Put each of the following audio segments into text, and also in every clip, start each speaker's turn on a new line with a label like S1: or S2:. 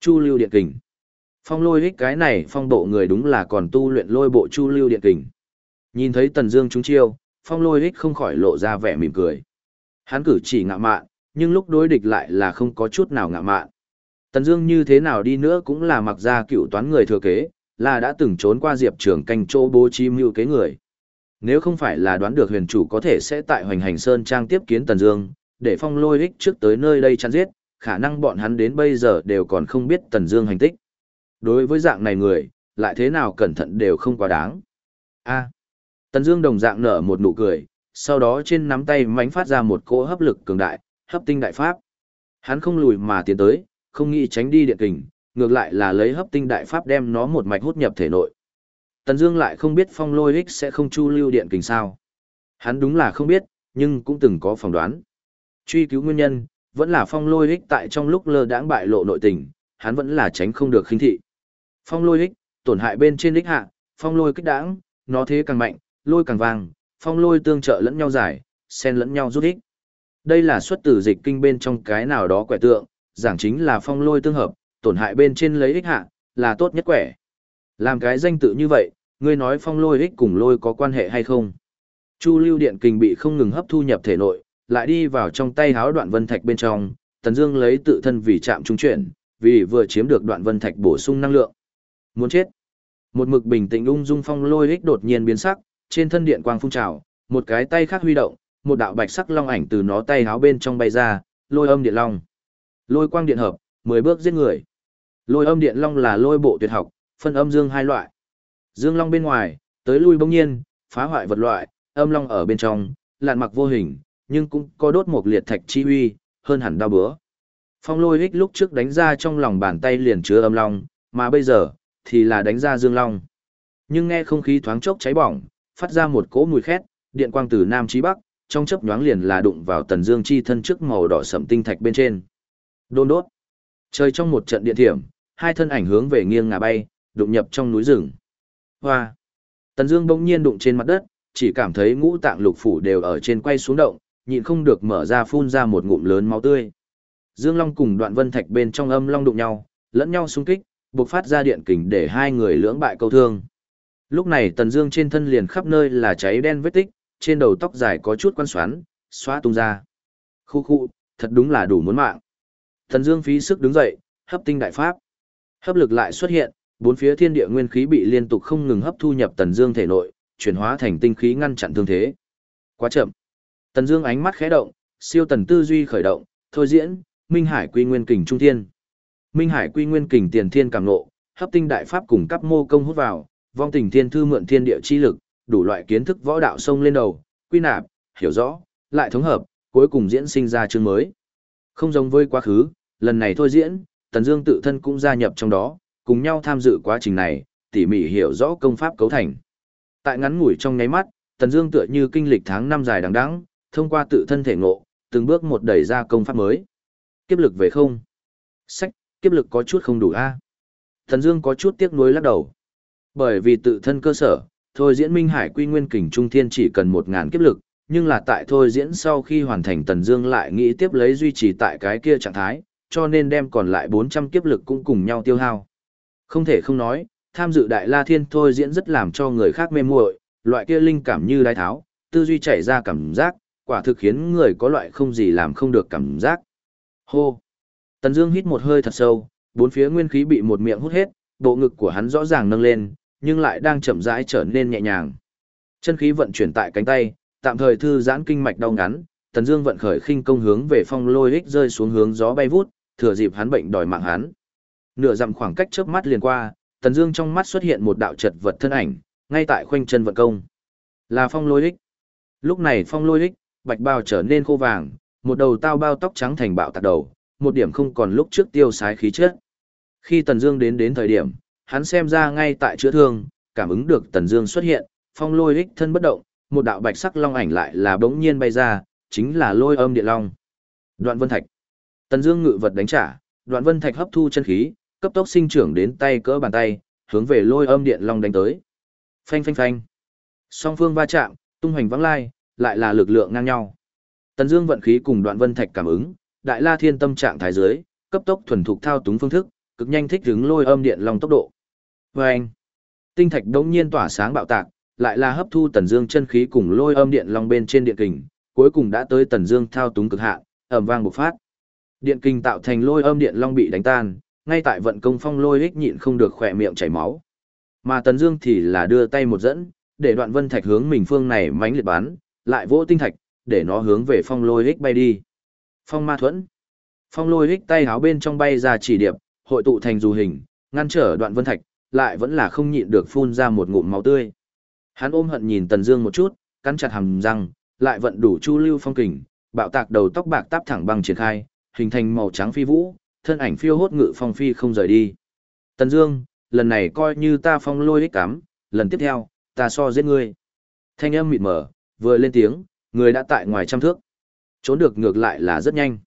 S1: Chu lưu điện kình. Phong lôi hích cái này phong bộ người đúng là còn tu luyện lôi bộ chu lưu điện kình. Nhìn thấy Tần Dương trúng chiêu, phong lôi hích không khỏi lộ ra vẻ mỉm cười. Hắn cử chỉ ngạo mạn, nhưng lúc đối địch lại là không có chút nào ngạo mạn. Tần Dương như thế nào đi nữa cũng là mặc gia cựu toán người thừa kế, là đã từng trốn qua Diệp Trường canh chỗ bố trí mưu kế người. Nếu không phải là đoán được huyền chủ có thể sẽ tại Hoành Hành Sơn trang tiếp kiến Tần Dương, để phong lôi ích trước tới nơi đây chặn giết, khả năng bọn hắn đến bây giờ đều còn không biết Tần Dương hành tích. Đối với dạng này người, lại thế nào cẩn thận đều không quá đáng. A. Tần Dương đồng dạng nở một nụ cười, sau đó trên nắm tay mánh phát ra một cỗ hấp lực cường đại, hấp tinh đại pháp. Hắn không lùi mà tiến tới, không nghĩ tránh đi điện kình, ngược lại là lấy hấp tinh đại pháp đem nó một mạch hút nhập thể nội. Tần Dương lại không biết phong lôi Hích sẽ không chu lưu điện kình sao. Hắn đúng là không biết, nhưng cũng từng có phỏng đoán. Truy cứu nguyên nhân, vẫn là phong lôi ích tại trong lúc lơ đãng bại lộ nội tình, hắn vẫn là tránh không được khinh thị. Phong lôi ích, tổn hại bên trên ích hạ, phong lôi kích đãng, nó thế càng mạnh, lôi càng vàng, phong lôi tương trợ lẫn nhau giải, xen lẫn nhau rút ích. Đây là xuất từ dịch kinh bên trong cái nào đó quẻ tượng, giảng chính là phong lôi tương hợp, tổn hại bên trên lấy ích hạ, là tốt nhất quẻ. Làm cái danh tự như vậy, ngươi nói phong lôi ích cùng lôi có quan hệ hay không? Chu lưu điện kình bị không ngừng hấp thu nhập thể nội, lại đi vào trong tay háo đoạn vân thạch bên trong, Tần Dương lấy tự thân vì chạm trung chuyển, vì vừa chiếm được đoạn vân thạch bổ sung năng lượng. Muốn chết. Một mực bình tĩnh ung dung phong lôi ích đột nhiên biến sắc, trên thân điện quang phun trào, một cái tay khác huy động, một đạo bạch sắc long ảnh từ nó tay háo bên trong bay ra, lôi âm điện long. Lôi quang điện hợp, mười bước giết người. Lôi âm điện long là lôi bộ tuyệt học, phân âm dương hai loại. Dương long bên ngoài, tới lui bỗng nhiên, phá hoại vật loại, âm long ở bên trong, lạn mặc vô hình, nhưng cũng có đốt một liệt thạch chi uy hơn hẳn đau bữa. Phong lôi hích lúc trước đánh ra trong lòng bàn tay liền chứa âm long, mà bây giờ, thì là đánh ra dương long. Nhưng nghe không khí thoáng chốc cháy bỏng, phát ra một cỗ mùi khét, điện quang từ nam chí bắc, trong chớp nhoáng liền là đụng vào tần dương chi thân trước màu đỏ sẫm tinh thạch bên trên. Đôn đốt. trời trong một trận điện thiểm, hai thân ảnh hướng về nghiêng ngả bay, đụng nhập trong núi rừng. Hoa. Tần Dương bỗng nhiên đụng trên mặt đất, chỉ cảm thấy ngũ tạng lục phủ đều ở trên quay xuống động, nhịn không được mở ra phun ra một ngụm lớn máu tươi. Dương Long cùng Đoạn Vân Thạch bên trong âm long đụng nhau, lẫn nhau xung kích, bộc phát ra điện kình để hai người lưỡng bại câu thương. Lúc này Tần Dương trên thân liền khắp nơi là cháy đen vết tích, trên đầu tóc dài có chút quan xoắn, xóa tung ra. Khu khu, thật đúng là đủ muốn mạng. Tần Dương phí sức đứng dậy, hấp tinh đại pháp. Hấp lực lại xuất hiện, bốn phía thiên địa nguyên khí bị liên tục không ngừng hấp thu nhập Tần Dương thể nội, chuyển hóa thành tinh khí ngăn chặn thương thế. Quá chậm. Tần Dương ánh mắt khẽ động, siêu tần tư duy khởi động, thôi diễn, Minh Hải Quy Nguyên Kình Trung Thiên. Minh Hải Quy Nguyên Kình Tiền Thiên cảm ngộ, hấp tinh đại pháp cùng cấp mô công hút vào, vong tình thiên thư mượn thiên địa chi lực, đủ loại kiến thức võ đạo sông lên đầu, quy nạp, hiểu rõ, lại thống hợp, cuối cùng diễn sinh ra chương mới. Không giống với quá khứ, lần này thôi diễn, Tần Dương tự thân cũng gia nhập trong đó, cùng nhau tham dự quá trình này, tỉ mỉ hiểu rõ công pháp cấu thành. Tại ngắn ngủi trong nháy mắt, Tần Dương tựa như kinh lịch tháng năm dài đằng đẵng, thông qua tự thân thể ngộ, từng bước một đẩy ra công pháp mới. Kiếp lực về không? Sách, kiếp lực có chút không đủ a. Thần Dương có chút tiếc nuối lắc đầu. Bởi vì tự thân cơ sở, thôi diễn Minh Hải Quy Nguyên Kình Trung Thiên chỉ cần 1000 kiếp lực, nhưng là tại thôi diễn sau khi hoàn thành Tần Dương lại nghĩ tiếp lấy duy trì tại cái kia trạng thái, cho nên đem còn lại 400 kiếp lực cũng cùng nhau tiêu hao. Không thể không nói, tham dự Đại La Thiên thôi diễn rất làm cho người khác mê muội, loại kia linh cảm như đái tháo, tư duy chảy ra cảm giác, quả thực khiến người có loại không gì làm không được cảm giác. Hô. Tần Dương hít một hơi thật sâu, bốn phía nguyên khí bị một miệng hút hết, bộ ngực của hắn rõ ràng nâng lên, nhưng lại đang chậm rãi trở nên nhẹ nhàng. Chân khí vận chuyển tại cánh tay, tạm thời thư giãn kinh mạch đau ngắn, Tần Dương vận khởi khinh công hướng về phong lôi hích rơi xuống hướng gió bay vút, thừa dịp hắn bệnh đòi mạng hắn. Nửa dặm khoảng cách chớp mắt liền qua, Tần Dương trong mắt xuất hiện một đạo chật vật thân ảnh, ngay tại khoanh chân vận công. Là phong lôi hích. Lúc này phong lôi hích, bạch bào trở nên khô vàng, một đầu tao bao tóc trắng thành bạo tạc đầu, một điểm không còn lúc trước tiêu sái khí chất. Khi Tần Dương đến đến thời điểm, hắn xem ra ngay tại chữa thương, cảm ứng được Tần Dương xuất hiện, phong lôi hích thân bất động, một đạo bạch sắc long ảnh lại là bỗng nhiên bay ra, chính là lôi âm điện long. Đoạn Vân Thạch. Tần Dương ngự vật đánh trả, Đoạn Vân Thạch hấp thu chân khí, cấp tốc sinh trưởng đến tay cỡ bàn tay, hướng về lôi âm điện long đánh tới. Phanh phanh phanh. Song phương va chạm, tung hoành vắng lai, lại là lực lượng ngang nhau. Tần Dương vận khí cùng Đoạn Vân Thạch cảm ứng, Đại La Thiên tâm trạng thái dưới, cấp tốc thuần thục thao túng phương thức, cực nhanh thích ứng lôi âm điện long tốc độ. Oeng! tinh thạch đống nhiên tỏa sáng bạo tạc, lại là hấp thu tần dương chân khí cùng lôi âm điện long bên trên điện kình, cuối cùng đã tới tần dương thao túng cực hạn, ầm vang bộc phát. Điện kình tạo thành lôi âm điện long bị đánh tan, ngay tại vận công phong lôi ích nhịn không được khỏe miệng chảy máu. Mà tần dương thì là đưa tay một dẫn, để đoạn vân thạch hướng mình phương này mãnh liệt bắn, lại vỗ tinh thạch, để nó hướng về phong lôi ích bay đi. Phong ma thuẫn. Phong lôi ích tay háo bên trong bay ra chỉ điệp, hội tụ thành dù hình, ngăn trở đoạn vân thạch, lại vẫn là không nhịn được phun ra một ngụm máu tươi. Hắn ôm hận nhìn Tần Dương một chút, cắn chặt hàm răng, lại vận đủ chu lưu phong kình, bạo tạc đầu tóc bạc táp thẳng bằng triển khai, hình thành màu trắng phi vũ, thân ảnh phiêu hốt ngự phong phi không rời đi. Tần Dương, lần này coi như ta phong lôi ích cắm, lần tiếp theo, ta so giết ngươi. Thanh âm mịt mờ, vừa lên tiếng, người đã tại ngoài trăm thước. Trốn được ngược lại là rất nhanh.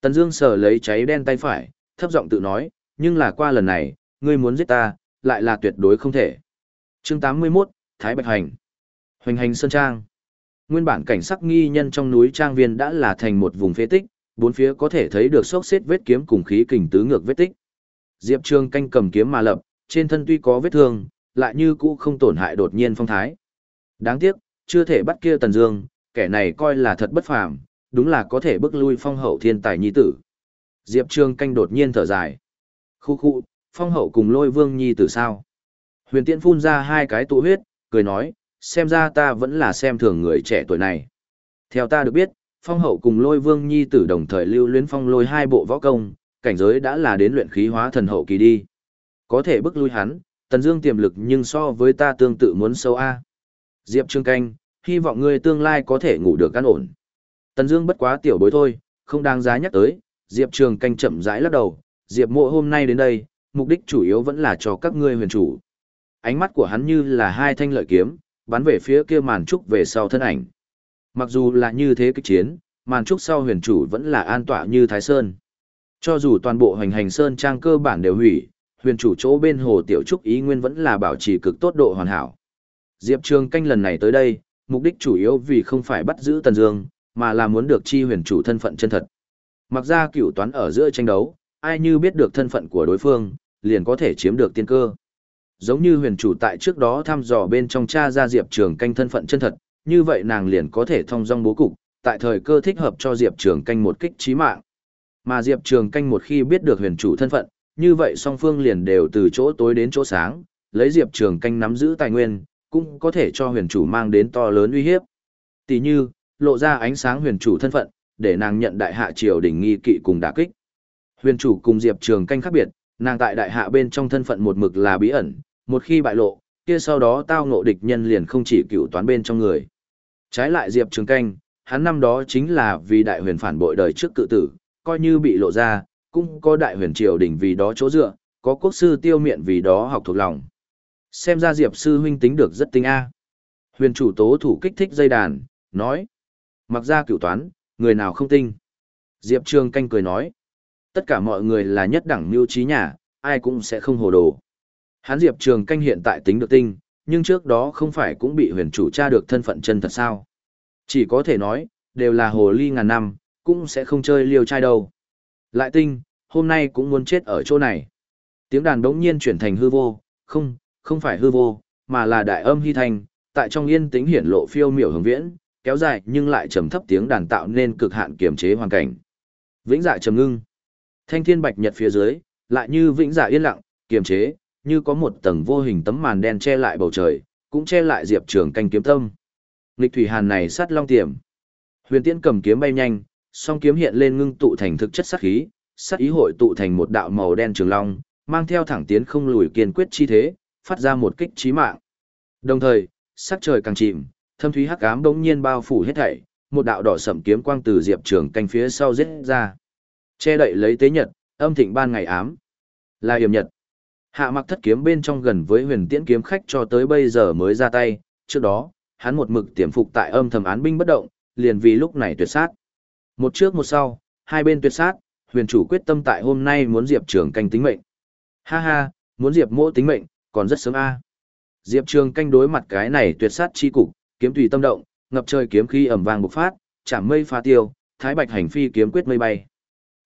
S1: Tần Dương sờ lấy cháy đen tay phải, thấp giọng tự nói, nhưng là qua lần này, ngươi muốn giết ta, lại là tuyệt đối không thể. Chương 81, Thái Bạch Hành. Hoành hành sơn trang. Nguyên bản cảnh sắc nghi nhân trong núi trang viên đã là thành một vùng phế tích, bốn phía có thể thấy được sốc xếp vết kiếm cùng khí kình tứ ngược vết tích. Diệp Trương canh cầm kiếm mà lập, trên thân tuy có vết thương, lại như cũ không tổn hại đột nhiên phong thái. Đáng tiếc, chưa thể bắt kia Tần Dương, kẻ này coi là thật bất phàm, đúng là có thể bức lui phong hậu thiên tài nhi tử. Diệp trương canh đột nhiên thở dài. Khu khu, phong hậu cùng lôi vương nhi tử sao? Huyền Tiễn phun ra hai cái tụ huyết, cười nói, xem ra ta vẫn là xem thường người trẻ tuổi này. Theo ta được biết, phong hậu cùng lôi vương nhi tử đồng thời lưu luyến phong lôi hai bộ võ công, cảnh giới đã là đến luyện khí hóa thần hậu kỳ đi. Có thể bức lui hắn, tần dương tiềm lực nhưng so với ta tương tự muốn sâu A. Diệp Trương Canh, hy vọng ngươi tương lai có thể ngủ được an ổn. Tần Dương bất quá tiểu bối thôi, không đáng giá nhắc tới, Diệp Trường Canh chậm rãi lắc đầu, Diệp Mộ hôm nay đến đây, mục đích chủ yếu vẫn là cho các ngươi huyền chủ. Ánh mắt của hắn như là hai thanh lợi kiếm, bắn về phía kia màn trúc về sau thân ảnh. Mặc dù là như thế kích chiến, màn trúc sau huyền chủ vẫn là an tọa như Thái Sơn. Cho dù toàn bộ hành hành sơn trang cơ bản đều hủy, huyền chủ chỗ bên hồ tiểu trúc ý nguyên vẫn là bảo trì cực tốt độ hoàn hảo. Diệp Trường canh lần này tới đây, mục đích chủ yếu vì không phải bắt giữ Tần Dương, mà là muốn được chi huyền chủ thân phận chân thật. Mặc ra cửu toán ở giữa tranh đấu, ai như biết được thân phận của đối phương, liền có thể chiếm được tiên cơ. Giống như huyền chủ tại trước đó thăm dò bên trong cha ra Diệp Trường canh thân phận chân thật, như vậy nàng liền có thể thông dong bố cục, tại thời cơ thích hợp cho Diệp Trường canh một kích chí mạng. Mà Diệp Trường canh một khi biết được huyền chủ thân phận, như vậy song phương liền đều từ chỗ tối đến chỗ sáng, lấy Diệp Trường canh nắm giữ tài nguyên, cũng có thể cho huyền chủ mang đến to lớn uy hiếp. Tỷ như, lộ ra ánh sáng huyền chủ thân phận, để nàng nhận đại hạ triều đình nghi kỵ cùng đả kích. Huyền chủ cùng Diệp Trường canh khác biệt, nàng tại đại hạ bên trong thân phận một mực là bí ẩn, một khi bại lộ, kia sau đó tao ngộ địch nhân liền không chỉ cựu toán bên trong người. Trái lại Diệp Trường canh, hắn năm đó chính là vì đại huyền phản bội đời trước cự tử, coi như bị lộ ra, cũng có đại huyền triều đình vì đó chỗ dựa, có quốc sư tiêu miện vì đó học thuộc lòng. Xem ra Diệp sư huynh tính được rất tinh a. Huyền chủ tố thủ kích thích dây đàn, nói. Mặc ra cửu toán, người nào không tinh. Diệp Trường canh cười nói. Tất cả mọi người là nhất đẳng mưu trí nhà, ai cũng sẽ không hồ đồ. Hắn Diệp Trường canh hiện tại tính được tinh, nhưng trước đó không phải cũng bị huyền chủ tra được thân phận chân thật sao. Chỉ có thể nói, đều là hồ ly ngàn năm, cũng sẽ không chơi liều trai đâu. Lại tinh, hôm nay cũng muốn chết ở chỗ này. Tiếng đàn đống nhiên chuyển thành hư vô, không, không phải hư vô, mà là đại âm hy thanh, tại trong yên tĩnh hiển lộ phiêu miểu hướng viễn, kéo dài nhưng lại trầm thấp tiếng đàn tạo nên cực hạn kiềm chế hoàn cảnh. Vĩnh dạ trầm ngưng. Thanh thiên bạch nhật phía dưới, lại như vĩnh dạ yên lặng, kiềm chế, như có một tầng vô hình tấm màn đen che lại bầu trời, cũng che lại Diệp Trường canh kiếm tâm. Lịch thủy hàn này sát long tiềm. Huyền Tiễn cầm kiếm bay nhanh, song kiếm hiện lên ngưng tụ thành thực chất sát khí, sát ý hội tụ thành một đạo màu đen trường long, mang theo thẳng tiến không lùi kiên quyết chi thế, phát ra một kích trí mạng. Đồng thời, sắc trời càng chìm, thâm thúy hắc ám bỗng nhiên bao phủ hết thảy, một đạo đỏ sẫm kiếm quang từ diệp trường canh phía sau giết ra. Che đậy lấy tế nhật, âm thịnh ban ngày ám. Là hiểm nhật. Hạ mặc thất kiếm bên trong gần với huyền tiễn kiếm khách cho tới bây giờ mới ra tay, trước đó, hắn một mực tiềm phục tại âm thầm án binh bất động, liền vì lúc này tuyệt sát. Một trước một sau, hai bên tuyệt sát, huyền chủ quyết tâm tại hôm nay muốn diệp trường canh tính mệnh. Ha ha, muốn diệp mỗ tính mệnh, còn rất sớm a. Diệp Trường canh đối mặt cái này tuyệt sát chi cục, kiếm tùy tâm động, ngập trời kiếm khí ầm vang bộc phát, chạm mây phá tiêu, thái bạch hành phi kiếm quyết mây bay.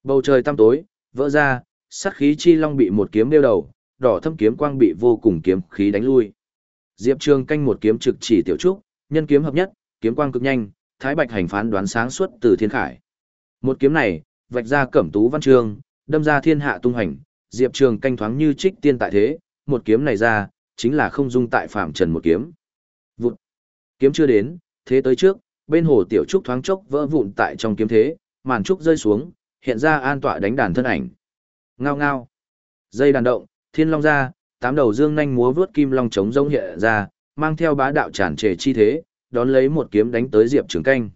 S1: Bầu trời tăm tối, vỡ ra, sát khí chi long bị một kiếm đeo đầu, đỏ thâm kiếm quang bị vô cùng kiếm khí đánh lui. Diệp Trường canh một kiếm trực chỉ tiểu trúc, nhân kiếm hợp nhất, kiếm quang cực nhanh, Thái Bạch hành phán đoán sáng suốt từ thiên khải. Một kiếm này, vạch ra cẩm tú văn trường đâm ra thiên hạ tung hành, Diệp Trường canh thoáng như trích tiên tại thế, một kiếm này ra, chính là không dung tại phạm trần một kiếm. Vụt. Kiếm chưa đến, thế tới trước, bên hồ tiểu trúc thoáng chốc vỡ vụn tại trong kiếm thế, màn trúc rơi xuống, hiện ra an tọa đánh đàn thân ảnh. Ngao ngao. Dây đàn động, thiên long ra, tám đầu dương nhanh múa vướt kim long trống rông hiện ra, mang theo bá đạo tràn trề chi thế, đón lấy một kiếm đánh tới Diệp Trường Canh.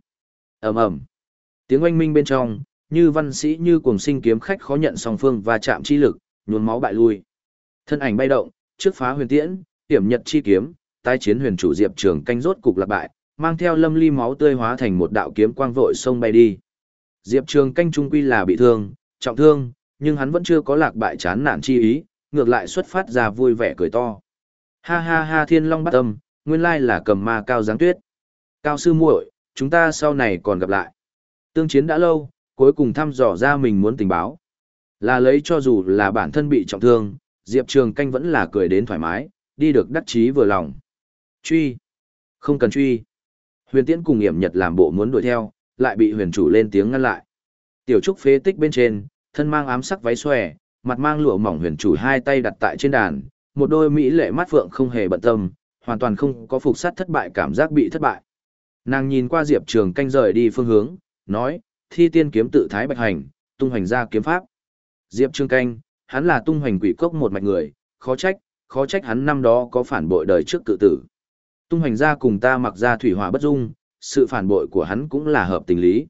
S1: Ầm ầm. Tiếng oanh minh bên trong, như văn sĩ như cuồng sinh kiếm khách khó nhận song phương và chạm chi lực, nhuốm máu bại lui. Thân ảnh bay động, trước phá huyền tiễn, tiểm nhật chi kiếm, tái chiến huyền chủ Diệp Trường Canh rốt cục lạc bại, mang theo lâm ly máu tươi hóa thành một đạo kiếm quang vội sông bay đi. Diệp Trường Canh trung quy là bị thương, trọng thương, nhưng hắn vẫn chưa có lạc bại chán nản chi ý, ngược lại xuất phát ra vui vẻ cười to. Ha ha ha thiên long bắt tâm, nguyên lai là cầm ma cao giáng tuyết. Cao sư muội, chúng ta sau này còn gặp lại. Tương chiến đã lâu, cuối cùng thăm dò ra mình muốn tình báo. Là lấy cho dù là bản thân bị trọng thương, Diệp Trường Canh vẫn là cười đến thoải mái, đi được đắc chí vừa lòng. Truy. Không cần truy. Huyền Tiễn cùng Hiểm Nhật làm bộ muốn đuổi theo, lại bị huyền chủ lên tiếng ngăn lại. Tiểu Trúc phế tích bên trên, thân mang ám sắc váy xòe, mặt mang lụa mỏng huyền chủ hai tay đặt tại trên đàn, một đôi mỹ lệ mắt phượng không hề bận tâm, hoàn toàn không có phục sát thất bại cảm giác bị thất bại. Nàng nhìn qua Diệp Trường canh rời đi phương hướng, nói, thi tiên kiếm tự thái bạch hành, tung hành ra kiếm pháp. Diệp Trường canh, hắn là tung hoành quỷ cốc một mạch người, khó trách, khó trách hắn năm đó có phản bội đời trước cự tử. Tung hoành ra cùng ta mặc ra thủy hỏa bất dung, sự phản bội của hắn cũng là hợp tình lý.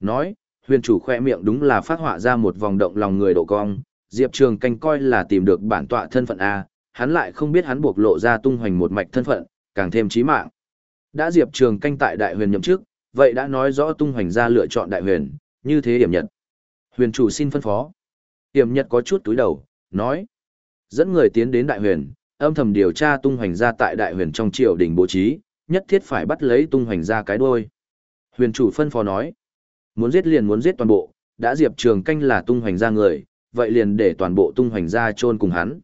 S1: Nói, huyền chủ khoe miệng đúng là phát họa ra một vòng động lòng người độ cong, Diệp Trường canh coi là tìm được bản tọa thân phận A, hắn lại không biết hắn buộc lộ ra tung hoành một mạch thân phận, càng thêm chí mạng. Đã Diệp Trường canh tại đại huyền nhậm chức, vậy đã nói rõ tung hoành ra lựa chọn đại huyền, như thế điểm nhận Huyền chủ xin phân phó. Điểm nhật có chút túi đầu, nói. Dẫn người tiến đến đại huyền, âm thầm điều tra tung hoành ra tại đại huyền trong triều đình bố trí, nhất thiết phải bắt lấy tung hoành ra cái đuôi. Huyền chủ phân phó nói. Muốn giết liền muốn giết toàn bộ, đã Diệp Trường canh là tung hoành ra người, vậy liền để toàn bộ tung hoành ra chôn cùng hắn.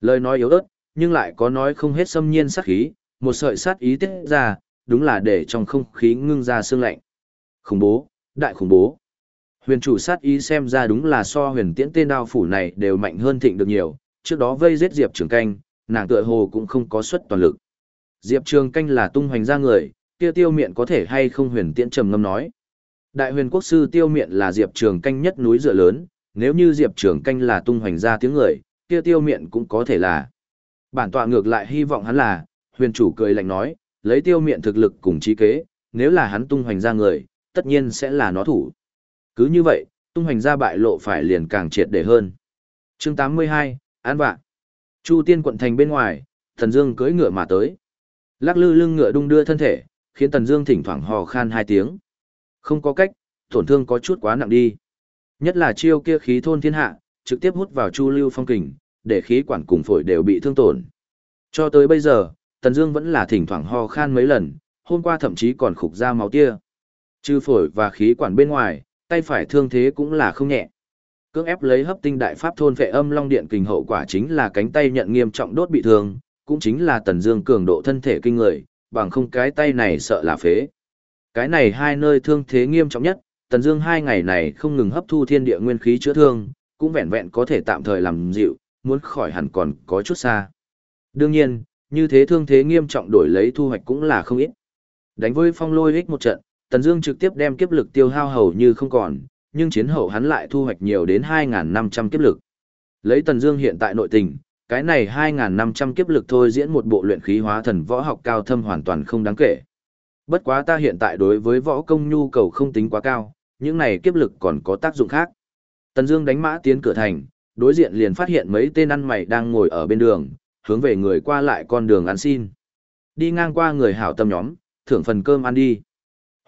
S1: Lời nói yếu ớt, nhưng lại có nói không hết xâm nhiên sát khí, một sợi sát ý tiết ra, đúng là để trong không khí ngưng ra sương lạnh. Khủng bố, đại khủng bố. Huyền chủ sát ý xem ra đúng là so huyền tiễn tên đao phủ này đều mạnh hơn thịnh được nhiều, trước đó vây giết Diệp Trường Canh, nàng tựa hồ cũng không có suất toàn lực. Diệp Trường Canh là tung hoành ra người, kia tiêu miện có thể hay không huyền tiễn trầm ngâm nói. Đại huyền quốc sư tiêu miện là Diệp Trường Canh nhất núi dựa lớn, nếu như Diệp Trường Canh là tung hoành ra tiếng người, kia tiêu miện cũng có thể là. Bản tọa ngược lại hy vọng hắn là, huyền chủ cười lạnh nói, lấy tiêu miện thực lực cùng trí kế, nếu là hắn tung hoành ra người, tất nhiên sẽ là nó thủ. Cứ như vậy, tung hoành ra bại lộ phải liền càng triệt để hơn. chương 82, An Vạn. Chu tiên quận thành bên ngoài, Thần Dương cưỡi ngựa mà tới. Lắc lư lưng ngựa đung đưa thân thể, khiến Tần Dương thỉnh thoảng hò khan hai tiếng. Không có cách, tổn thương có chút quá nặng đi. Nhất là chiêu kia khí thôn thiên hạ, trực tiếp hút vào chu lưu phong kình, để khí quản cùng phổi đều bị thương tổn. Cho tới bây giờ, Tần Dương vẫn là thỉnh thoảng ho khan mấy lần, hôm qua thậm chí còn khục ra máu tia. Trừ phổi và khí quản bên ngoài, tay phải thương thế cũng là không nhẹ. Cưỡng ép lấy hấp tinh đại pháp thôn vệ âm long điện kình hậu quả chính là cánh tay nhận nghiêm trọng đốt bị thương, cũng chính là Tần Dương cường độ thân thể kinh người, bằng không cái tay này sợ là phế. Cái này hai nơi thương thế nghiêm trọng nhất, Tần Dương hai ngày này không ngừng hấp thu thiên địa nguyên khí chữa thương, cũng vẹn vẹn có thể tạm thời làm dịu, muốn khỏi hẳn còn có chút xa. Đương nhiên, như thế thương thế nghiêm trọng đổi lấy thu hoạch cũng là không ít. Đánh với phong lôi ích một trận, Tần Dương trực tiếp đem kiếp lực tiêu hao hầu như không còn, nhưng chiến hậu hắn lại thu hoạch nhiều đến 2.500 kiếp lực. Lấy Tần Dương hiện tại nội tình, cái này 2.500 kiếp lực thôi diễn một bộ luyện khí hóa thần võ học cao thâm hoàn toàn không đáng kể. Bất quá ta hiện tại đối với võ công nhu cầu không tính quá cao, những này kiếp lực còn có tác dụng khác. Tần Dương đánh mã tiến cửa thành, đối diện liền phát hiện mấy tên ăn mày đang ngồi ở bên đường, hướng về người qua lại con đường ăn xin. Đi ngang qua người hảo tâm nhóm, thưởng phần cơm ăn đi.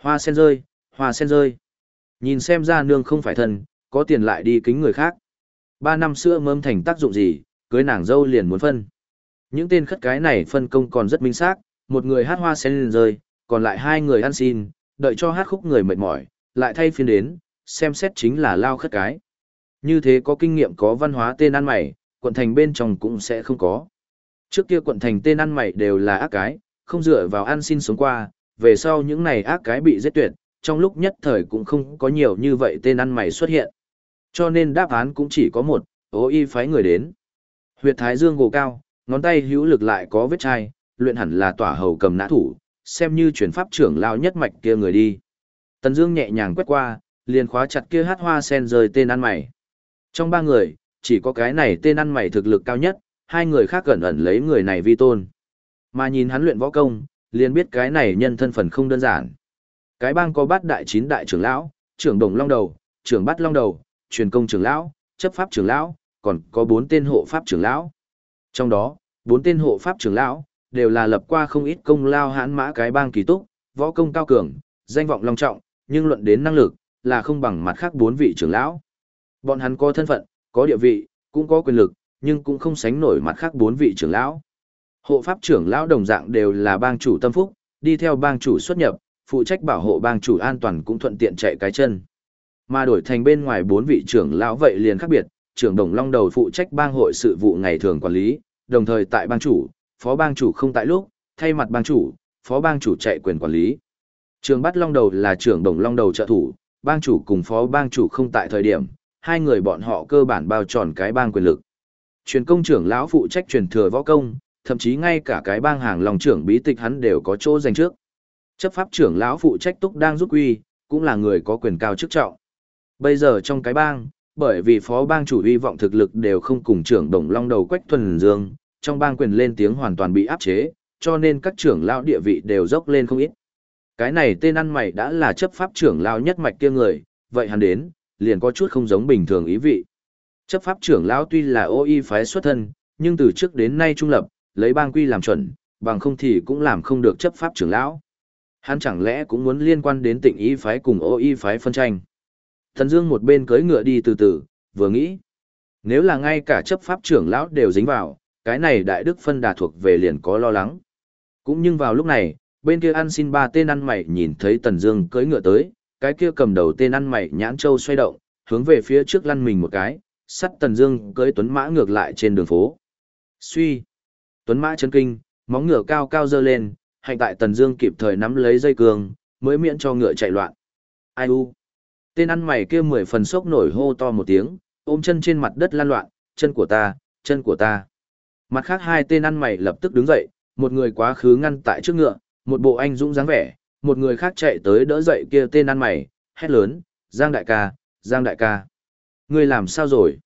S1: Hoa sen rơi, hoa sen rơi. Nhìn xem ra nương không phải thân, có tiền lại đi kính người khác. Ba năm xưa mơm thành tác dụng gì, cưới nàng dâu liền muốn phân. Những tên khất cái này phân công còn rất minh xác, một người hát hoa sen liền rơi, còn lại hai người ăn xin, đợi cho hát khúc người mệt mỏi, lại thay phiên đến, xem xét chính là lao khất cái. Như thế có kinh nghiệm có văn hóa tên ăn mày, quận thành bên trong cũng sẽ không có. Trước kia quận thành tên ăn mày đều là ác cái, không dựa vào ăn xin sống qua, về sau những này ác cái bị giết tuyệt, trong lúc nhất thời cũng không có nhiều như vậy tên ăn mày xuất hiện. Cho nên đáp án cũng chỉ có một, ố y phái người đến. Huyệt thái dương gồ cao, ngón tay hữu lực lại có vết chai, luyện hẳn là tỏa hầu cầm nã thủ, xem như chuyển pháp trưởng lao nhất mạch kia người đi. Tần Dương nhẹ nhàng quét qua, liền khóa chặt kia hát hoa sen rời tên ăn mày. Trong ba người, chỉ có cái này tên ăn mày thực lực cao nhất, hai người khác gần ẩn lấy người này vi tôn. Mà nhìn hắn luyện võ công, liền biết cái này nhân thân phần không đơn giản. Cái bang có bát đại chín đại trưởng lão, trưởng đồng long đầu, trưởng bát long đầu, truyền công trưởng lão, chấp pháp trưởng lão, còn có bốn tên hộ pháp trưởng lão. Trong đó, bốn tên hộ pháp trưởng lão đều là lập qua không ít công lao hãn mã cái bang kỳ túc, võ công cao cường, danh vọng long trọng, nhưng luận đến năng lực là không bằng mặt khác bốn vị trưởng lão. Bọn hắn có thân phận, có địa vị, cũng có quyền lực, nhưng cũng không sánh nổi mặt khác bốn vị trưởng lão. Hộ pháp trưởng lão đồng dạng đều là bang chủ tâm phúc, đi theo bang chủ xuất nhập, phụ trách bảo hộ bang chủ an toàn cũng thuận tiện chạy cái chân. Mà đổi thành bên ngoài bốn vị trưởng lão vậy liền khác biệt, trưởng đồng long đầu phụ trách bang hội sự vụ ngày thường quản lý, đồng thời tại bang chủ, phó bang chủ không tại lúc, thay mặt bang chủ, phó bang chủ chạy quyền quản lý. Trường bắt long đầu là trưởng đồng long đầu trợ thủ, bang chủ cùng phó bang chủ không tại thời điểm, hai người bọn họ cơ bản bao tròn cái bang quyền lực. Truyền công trưởng lão phụ trách truyền thừa võ công, thậm chí ngay cả cái bang hàng lòng trưởng bí tịch hắn đều có chỗ dành trước. Chấp pháp trưởng lão phụ trách túc đang giúp quy, cũng là người có quyền cao chức trọng. Bây giờ trong cái bang, bởi vì phó bang chủ hy vọng thực lực đều không cùng trưởng đồng long đầu quách thuần dương, trong bang quyền lên tiếng hoàn toàn bị áp chế, cho nên các trưởng lão địa vị đều dốc lên không ít. Cái này tên ăn mày đã là chấp pháp trưởng lão nhất mạch kia người, vậy hắn đến, liền có chút không giống bình thường ý vị. Chấp pháp trưởng lão tuy là ô y phái xuất thân, nhưng từ trước đến nay trung lập, lấy bang quy làm chuẩn, bằng không thì cũng làm không được chấp pháp trưởng lão. Hắn chẳng lẽ cũng muốn liên quan đến tịnh y phái cùng ô y phái phân tranh. Thần Dương một bên cưỡi ngựa đi từ từ, vừa nghĩ. Nếu là ngay cả chấp pháp trưởng lão đều dính vào, cái này đại đức phân đà thuộc về liền có lo lắng. Cũng nhưng vào lúc này, bên kia ăn xin ba tên ăn mày nhìn thấy Tần Dương cưỡi ngựa tới, cái kia cầm đầu tên ăn mày nhãn châu xoay động, hướng về phía trước lăn mình một cái, sắt Tần Dương cưỡi tuấn mã ngược lại trên đường phố. Suy, tuấn mã chấn kinh, móng ngựa cao cao giơ lên, hành tại Tần Dương kịp thời nắm lấy dây cương, mới miễn cho ngựa chạy loạn. Ai u? Tên ăn mày kia mười phần sốc nổi hô to một tiếng, ôm chân trên mặt đất lan loạn, chân của ta, chân của ta. Mặt khác hai tên ăn mày lập tức đứng dậy, một người quá khứ ngăn tại trước ngựa, một bộ anh dũng dáng vẻ, một người khác chạy tới đỡ dậy kia tên ăn mày, hét lớn, Giang đại ca, Giang đại ca. Ngươi làm sao rồi?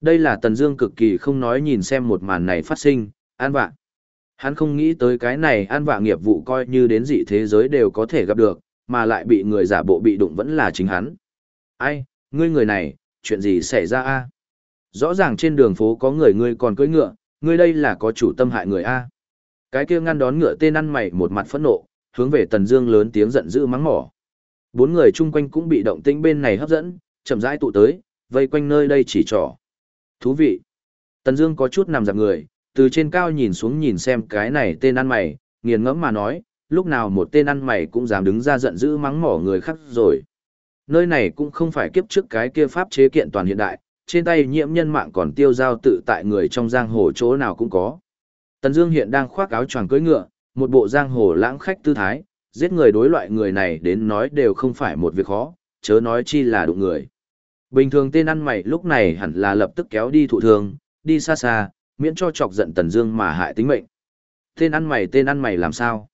S1: Đây là Tần Dương cực kỳ không nói nhìn xem một màn này phát sinh, an vạ. Hắn không nghĩ tới cái này an vạ nghiệp vụ coi như đến dị thế giới đều có thể gặp được, mà lại bị người giả bộ bị đụng vẫn là chính hắn. Ai, ngươi người này, chuyện gì xảy ra a? Rõ ràng trên đường phố có người ngươi còn cưỡi ngựa, ngươi đây là có chủ tâm hại người a. Cái kia ngăn đón ngựa tên ăn mày một mặt phẫn nộ, hướng về Tần Dương lớn tiếng giận dữ mắng mỏ. Bốn người chung quanh cũng bị động tĩnh bên này hấp dẫn, chậm rãi tụ tới, vây quanh nơi đây chỉ trỏ. Thú vị. Tần Dương có chút nằm dạp người, từ trên cao nhìn xuống nhìn xem cái này tên ăn mày, nghiền ngẫm mà nói, lúc nào một tên ăn mày cũng dám đứng ra giận dữ mắng mỏ người khác rồi. Nơi này cũng không phải kiếp trước cái kia pháp chế kiện toàn hiện đại, trên tay nhiễm nhân mạng còn tiêu giao tự tại người trong giang hồ chỗ nào cũng có. Tần Dương hiện đang khoác áo choàng cưỡi ngựa, một bộ giang hồ lãng khách tư thái, giết người đối loại người này đến nói đều không phải một việc khó, chớ nói chi là đụng người. Bình thường tên ăn mày lúc này hẳn là lập tức kéo đi thụ thương, đi xa xa, miễn cho chọc giận Tần Dương mà hại tính mệnh. Tên ăn mày tên ăn mày làm sao?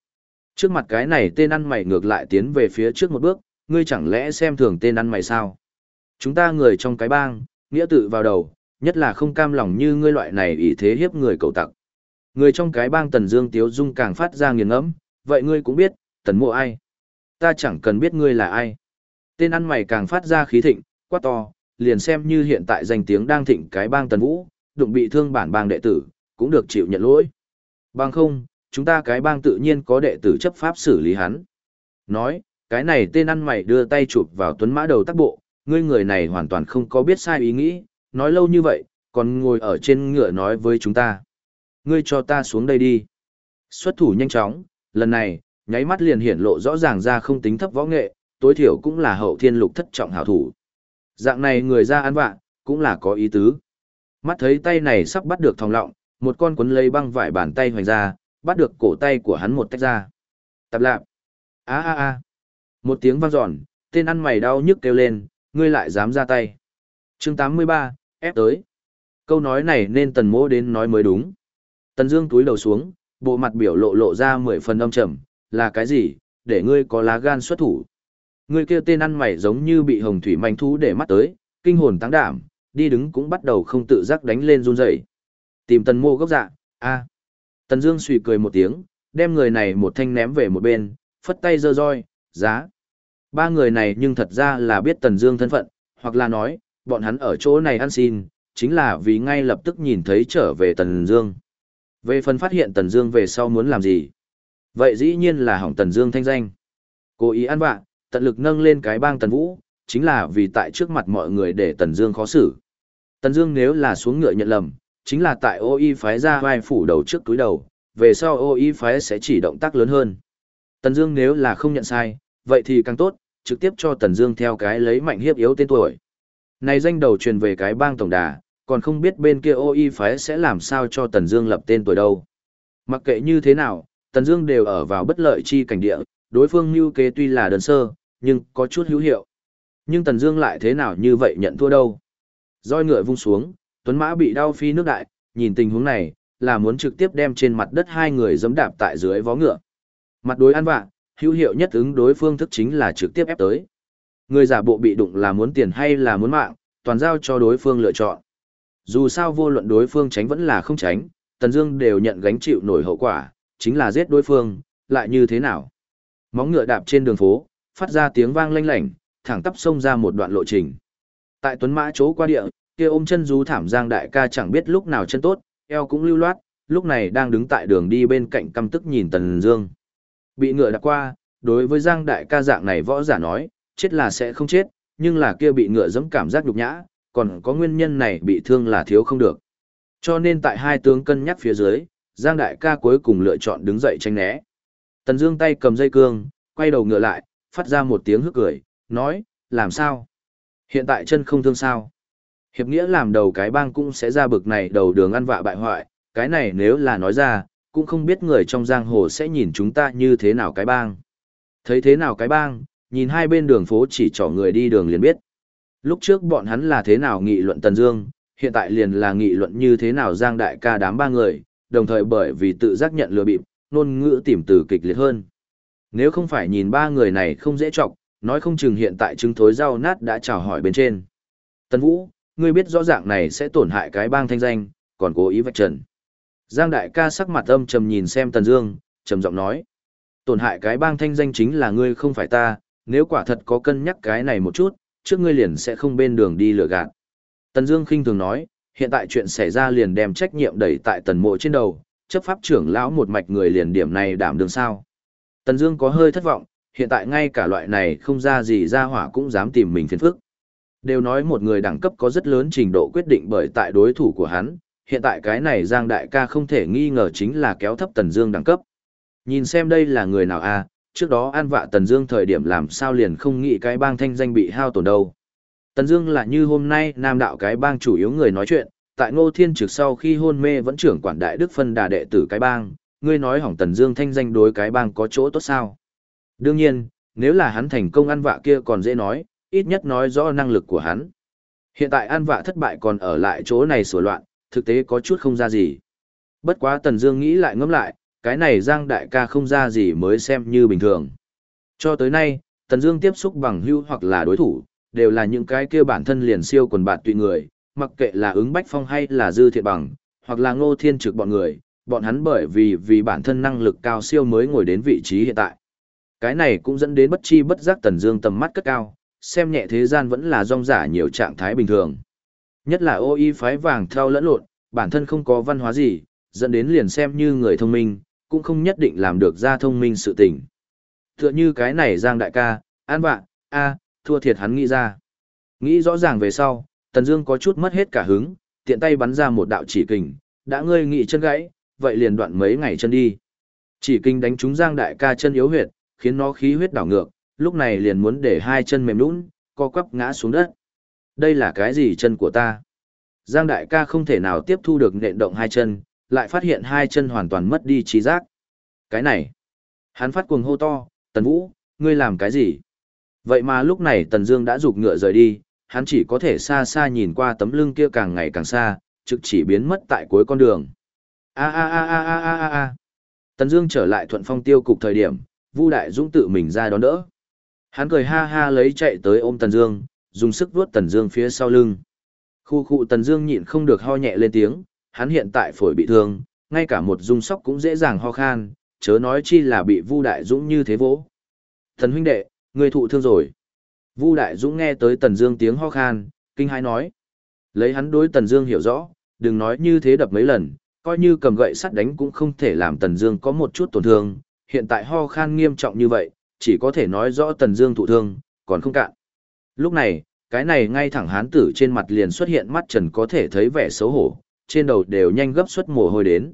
S1: Trước mặt cái này tên ăn mày ngược lại tiến về phía trước một bước, ngươi chẳng lẽ xem thường tên ăn mày sao? Chúng ta người trong cái bang, nghĩa tự vào đầu, nhất là không cam lòng như ngươi loại này ý thế hiếp người cầu tặc. Người trong cái bang Tần Dương Tiếu Dung càng phát ra nghiền ngẫm, vậy ngươi cũng biết, Tần Mộ ai? Ta chẳng cần biết ngươi là ai. Tên ăn mày càng phát ra khí thịnh, quát to, liền xem như hiện tại danh tiếng đang thịnh cái bang Tần Vũ, đụng bị thương bản bang đệ tử, cũng được chịu nhận lỗi. Bằng không, chúng ta cái bang tự nhiên có đệ tử chấp pháp xử lý hắn. Nói, cái này tên ăn mày đưa tay chụp vào tuấn mã đầu tác bộ, ngươi người này hoàn toàn không có biết sai ý nghĩ, nói lâu như vậy, còn ngồi ở trên ngựa nói với chúng ta. Ngươi cho ta xuống đây đi. Xuất thủ nhanh chóng, lần này, nháy mắt liền hiển lộ rõ ràng ra không tính thấp võ nghệ, tối thiểu cũng là hậu thiên lục thất trọng hảo thủ. Dạng này người ra ăn vạ, cũng là có ý tứ. Mắt thấy tay này sắp bắt được thòng lọng, một con cuốn lấy băng vải bàn tay hoành ra, bắt được cổ tay của hắn một tách ra. Tạp lạp. a a a Một tiếng vang giòn, tên ăn mày đau nhức kêu lên, ngươi lại dám ra tay. chương 83, ép tới. Câu nói này nên tần mỗ đến nói mới đúng. Tần Dương túi đầu xuống, bộ mặt biểu lộ lộ ra mười phần âm trầm, là cái gì, để ngươi có lá gan xuất thủ. Ngươi kêu tên ăn mày giống như bị hồng thủy manh thú để mắt tới, kinh hồn tăng đảm, đi đứng cũng bắt đầu không tự giác đánh lên run rẩy. Tìm tần mô gốc dạ, a. Tần Dương suy cười một tiếng, đem người này một thanh ném về một bên, phất tay giơ roi, giá. Ba người này nhưng thật ra là biết Tần Dương thân phận, hoặc là nói, bọn hắn ở chỗ này ăn xin, chính là vì ngay lập tức nhìn thấy trở về Tần Dương. Về phần phát hiện Tần Dương về sau muốn làm gì? Vậy dĩ nhiên là hỏng Tần Dương thanh danh. Cố ý ăn vạ, tận lực nâng lên cái bang Tần Vũ, chính là vì tại trước mặt mọi người để Tần Dương khó xử. Tần Dương nếu là xuống ngựa nhận lầm, chính là tại ô y phái ra vai phủ đầu trước túi đầu, về sau ô y phái sẽ chỉ động tác lớn hơn. Tần Dương nếu là không nhận sai, vậy thì càng tốt, trực tiếp cho Tần Dương theo cái lấy mạnh hiếp yếu tên tuổi. Này danh đầu truyền về cái bang tổng đà, còn không biết bên kia ô y phái sẽ làm sao cho Tần Dương lập tên tuổi đâu. Mặc kệ như thế nào, Tần Dương đều ở vào bất lợi chi cảnh địa, đối phương mưu kế tuy là đơn sơ, nhưng có chút hữu hiệu. Nhưng Tần Dương lại thế nào như vậy nhận thua đâu. Roi ngựa vung xuống, Tuấn Mã bị đau phi nước đại, nhìn tình huống này, là muốn trực tiếp đem trên mặt đất hai người giẫm đạp tại dưới vó ngựa. Mặt đối ăn vạ, hữu hiệu nhất ứng đối phương thức chính là trực tiếp ép tới. Người giả bộ bị đụng là muốn tiền hay là muốn mạng, toàn giao cho đối phương lựa chọn. Dù sao vô luận đối phương tránh vẫn là không tránh, Tần Dương đều nhận gánh chịu nổi hậu quả, chính là giết đối phương, lại như thế nào? Móng ngựa đạp trên đường phố, phát ra tiếng vang lanh lảnh, thẳng tắp xông ra một đoạn lộ trình. Tại Tuấn Mã chỗ qua địa, kia ôm chân rú thảm Giang đại ca chẳng biết lúc nào chân tốt, eo cũng lưu loát, lúc này đang đứng tại đường đi bên cạnh căm tức nhìn Tần Dương. Bị ngựa đạp qua, đối với Giang đại ca dạng này võ giả nói, chết là sẽ không chết, nhưng là kia bị ngựa giẫm cảm giác nhục nhã, còn có nguyên nhân này bị thương là thiếu không được. Cho nên tại hai tướng cân nhắc phía dưới, Giang đại ca cuối cùng lựa chọn đứng dậy tránh né. Tần Dương tay cầm dây cương, quay đầu ngựa lại, phát ra một tiếng hức cười, nói, làm sao? Hiện tại chân không thương sao? Hiệp nghĩa làm đầu cái bang cũng sẽ ra bực này đầu đường ăn vạ bại hoại, cái này nếu là nói ra, cũng không biết người trong giang hồ sẽ nhìn chúng ta như thế nào cái bang. Thấy thế nào cái bang, nhìn hai bên đường phố chỉ trỏ người đi đường liền biết. Lúc trước bọn hắn là thế nào nghị luận Tần Dương, hiện tại liền là nghị luận như thế nào Giang đại ca đám ba người, đồng thời bởi vì tự giác nhận lừa bịp, ngôn ngữ tìm từ kịch liệt hơn. Nếu không phải nhìn ba người này không dễ trọng, nói không chừng hiện tại trứng thối rau nát đã chào hỏi bên trên. Tần Vũ, ngươi biết rõ ràng này sẽ tổn hại cái bang thanh danh, còn cố ý vạch trần. Giang đại ca sắc mặt âm trầm nhìn xem Tần Dương, trầm giọng nói: "Tổn hại cái bang thanh danh chính là ngươi không phải ta, nếu quả thật có cân nhắc cái này một chút, trước ngươi liền sẽ không bên đường đi lừa gạt." Tần Dương khinh thường nói: "Hiện tại chuyện xảy ra liền đem trách nhiệm đẩy tại Tần Mộ trên đầu, chấp pháp trưởng lão một mạch người liền điểm này đảm đương sao?" Tần Dương có hơi thất vọng, hiện tại ngay cả loại này không ra gì ra hỏa cũng dám tìm mình phiền phức. Đều nói một người đẳng cấp có rất lớn trình độ quyết định bởi tại đối thủ của hắn, hiện tại cái này Giang Đại ca không thể nghi ngờ chính là kéo thấp Tần Dương đẳng cấp. Nhìn xem đây là người nào a, trước đó an vạ Tần Dương thời điểm làm sao liền không nghĩ cái bang thanh danh bị hao tổn đâu. Tần Dương là như hôm nay nam đạo cái bang chủ yếu người nói chuyện, tại Ngô Thiên Trực sau khi hôn mê vẫn trưởng quản đại đức phân đà đệ tử cái bang, ngươi nói hỏng Tần Dương thanh danh đối cái bang có chỗ tốt sao? Đương nhiên, nếu là hắn thành công ăn vạ kia còn dễ nói, ít nhất nói rõ năng lực của hắn. Hiện tại ăn vạ thất bại còn ở lại chỗ này sửa loạn, thực tế có chút không ra gì. Bất quá Tần Dương nghĩ lại ngẫm lại, cái này Giang đại ca không ra gì mới xem như bình thường. Cho tới nay, Tần Dương tiếp xúc bằng hữu hoặc là đối thủ, đều là những cái kia bản thân liền siêu quần bạt tùy người, mặc kệ là ứng bách phong hay là dư thiện bằng, hoặc là ngô thiên trực bọn người, bọn hắn bởi vì vì bản thân năng lực cao siêu mới ngồi đến vị trí hiện tại. Cái này cũng dẫn đến bất chi bất giác Tần Dương tầm mắt cất cao, xem nhẹ thế gian vẫn là rong giả nhiều trạng thái bình thường. Nhất là ô y phái vàng theo lẫn lộn, bản thân không có văn hóa gì, dẫn đến liền xem như người thông minh, cũng không nhất định làm được ra thông minh sự tình. Tựa như cái này Giang đại ca, an bạn, a, thua thiệt hắn nghĩ ra. Nghĩ rõ ràng về sau, Tần Dương có chút mất hết cả hứng, tiện tay bắn ra một đạo chỉ kình, đã ngươi nghĩ chân gãy, vậy liền đoạn mấy ngày chân đi. Chỉ kình đánh trúng Giang đại ca chân yếu huyệt, khiến nó khí huyết đảo ngược, lúc này liền muốn để hai chân mềm nhũn, co quắp ngã xuống đất. Đây là cái gì chân của ta? Giang đại ca không thể nào tiếp thu được nện động hai chân, lại phát hiện hai chân hoàn toàn mất đi trí giác. Cái này, hắn phát cuồng hô to, Tần Vũ, ngươi làm cái gì? Vậy mà lúc này Tần Dương đã rục ngựa rời đi, hắn chỉ có thể xa xa nhìn qua tấm lưng kia càng ngày càng xa, trực chỉ biến mất tại cuối con đường. A a a a a a a a. Tần Dương trở lại Thuận Phong Tiêu cục thời điểm, Vu Đại Dũng tự mình ra đón đỡ. Hắn cười ha ha lấy chạy tới ôm Tần Dương, dùng sức vuốt Tần Dương phía sau lưng. Khu khu Tần Dương nhịn không được ho nhẹ lên tiếng, hắn hiện tại phổi bị thương, ngay cả một dung sóc cũng dễ dàng ho khan, chớ nói chi là bị Vu Đại Dũng như thế vỗ. Thần huynh đệ, ngươi thụ thương rồi. Vu Đại Dũng nghe tới Tần Dương tiếng ho khan, kinh hãi nói. Lấy hắn đối Tần Dương hiểu rõ, đừng nói như thế đập mấy lần, coi như cầm gậy sắt đánh cũng không thể làm Tần Dương có một chút tổn thương, hiện tại ho khan nghiêm trọng như vậy, chỉ có thể nói rõ Tần Dương thụ thương, còn không cạn. Lúc này, cái này ngay thẳng hán tử trên mặt liền xuất hiện mắt trần có thể thấy vẻ xấu hổ, trên đầu đều nhanh gấp xuất mồ hôi đến.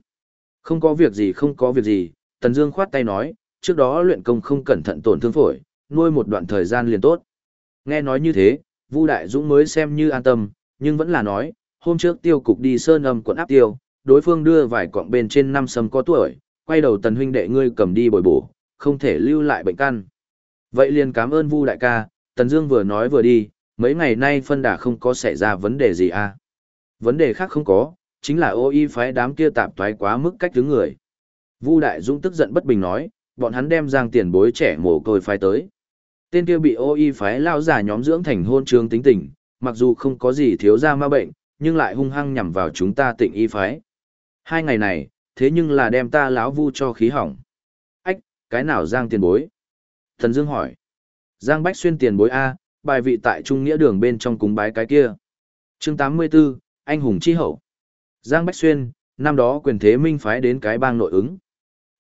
S1: Không có việc gì không có việc gì, Tần Dương khoát tay nói, trước đó luyện công không cẩn thận tổn thương phổi, nuôi một đoạn thời gian liền tốt. Nghe nói như thế, Vu Đại Dũng mới xem như an tâm, nhưng vẫn là nói, hôm trước tiêu cục đi sơn âm quận áp tiêu, đối phương đưa vài quặng bên trên năm sâm có tuổi, quay đầu tần huynh đệ ngươi cầm đi bồi bổ, không thể lưu lại bệnh căn. Vậy liền cảm ơn Vu đại ca, Tần Dương vừa nói vừa đi, mấy ngày nay phân đà không có xảy ra vấn đề gì à? Vấn đề khác không có, chính là ô y phái đám kia tạp toái quá mức cách đứng người. Vu Đại Dũng tức giận bất bình nói, bọn hắn đem giang tiền bối trẻ mồ côi phái tới. Tên kia bị ô y phái lao giả nhóm dưỡng thành hôn trương tính tình, mặc dù không có gì thiếu ra ma bệnh, nhưng lại hung hăng nhằm vào chúng ta tịnh y phái. Hai ngày này, thế nhưng là đem ta láo vu cho khí hỏng. Ách, cái nào giang tiền bối? Thần Dương hỏi. Giang Bách Xuyên tiền bối A, bài vị tại Trung Nghĩa đường bên trong cúng bái cái kia. chương 84, Anh hùng chi hậu. Giang Bách Xuyên, năm đó quyền thế minh phái đến cái bang nội ứng.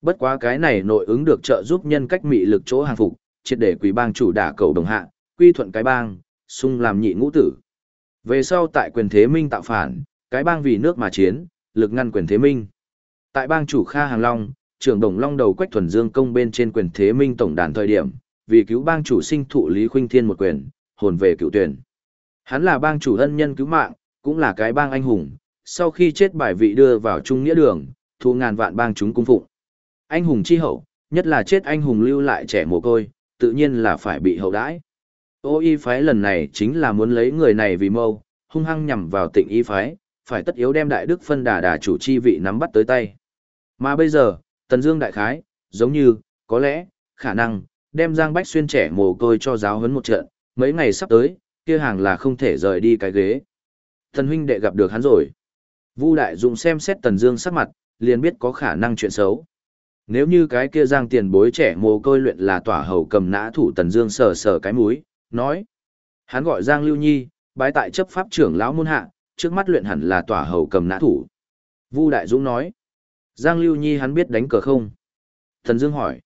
S1: Bất quá cái này nội ứng được trợ giúp nhân cách mị lực chỗ hàng phục, triệt để quỷ bang chủ đả cầu đồng hạ, quy thuận cái bang, sung làm nhị ngũ tử. Về sau tại quyền thế minh tạo phản, cái bang vì nước mà chiến, lực ngăn quyền thế minh. Tại bang chủ Kha Hàng Long, trưởng đồng long đầu Quách Thuần Dương công bên trên quyền thế minh tổng đàn thời điểm, vì cứu bang chủ sinh thụ Lý Khuynh Thiên một quyền, hồn về cựu tuyển. Hắn là bang chủ ân nhân cứu mạng, cũng là cái bang anh hùng, sau khi chết bài vị đưa vào trung nghĩa đường, thu ngàn vạn bang chúng cung phụng. Anh hùng chi hậu, nhất là chết anh hùng lưu lại trẻ mồ côi, tự nhiên là phải bị hậu đãi. Ô y phái lần này chính là muốn lấy người này vì mâu, hung hăng nhằm vào tịnh y phái, phải tất yếu đem đại đức phân đà đà chủ chi vị nắm bắt tới tay. Mà bây giờ, Tần Dương đại khái, giống như, có lẽ, khả năng, đem Giang Bách Xuyên trẻ mồ côi cho giáo huấn một trận, mấy ngày sắp tới, kia hàng là không thể rời đi cái ghế. Thần huynh đệ gặp được hắn rồi. Vu Đại Dụng xem xét Tần Dương sắc mặt, liền biết có khả năng chuyện xấu. Nếu như cái kia Giang tiền bối trẻ mồ côi luyện là tỏa hầu cầm nã thủ Tần Dương sờ sờ cái mũi, nói: Hắn gọi Giang Lưu Nhi, bái tại chấp pháp trưởng lão môn hạ, trước mắt luyện hẳn là tỏa hầu cầm nã thủ. Vu Đại Dũng nói: Giang Lưu Nhi hắn biết đánh cờ không? Thần Dương hỏi.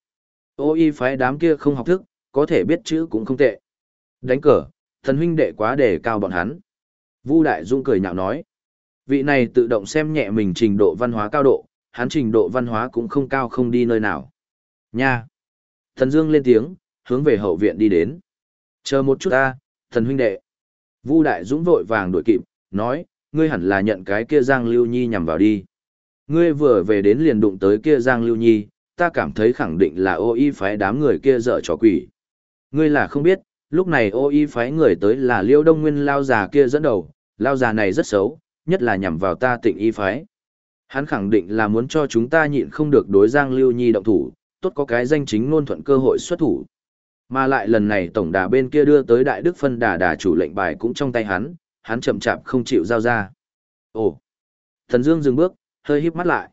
S1: Ô y phái đám kia không học thức, có thể biết chữ cũng không tệ. Đánh cờ, thần huynh đệ quá đề cao bọn hắn. Vu Đại Dung cười nhạo nói. Vị này tự động xem nhẹ mình trình độ văn hóa cao độ, hắn trình độ văn hóa cũng không cao không đi nơi nào. Nha! Thần Dương lên tiếng, hướng về hậu viện đi đến. Chờ một chút ta, thần huynh đệ. Vu Đại Dũng vội vàng đuổi kịp, nói, ngươi hẳn là nhận cái kia Giang Lưu Nhi nhằm vào đi. Ngươi vừa về đến liền đụng tới kia Giang Lưu Nhi, ta cảm thấy khẳng định là ô y phái đám người kia dở trò quỷ. Ngươi là không biết, lúc này ô y phái người tới là liêu đông nguyên lao già kia dẫn đầu, lao già này rất xấu, nhất là nhằm vào ta tịnh y phái. Hắn khẳng định là muốn cho chúng ta nhịn không được đối Giang Lưu Nhi động thủ, tốt có cái danh chính ngôn thuận cơ hội xuất thủ. Mà lại lần này tổng đà bên kia đưa tới đại đức phân đà đà chủ lệnh bài cũng trong tay hắn, hắn chậm chạp không chịu giao ra. Ồ! Thần Dương dừng bước, hơi híp mắt lại.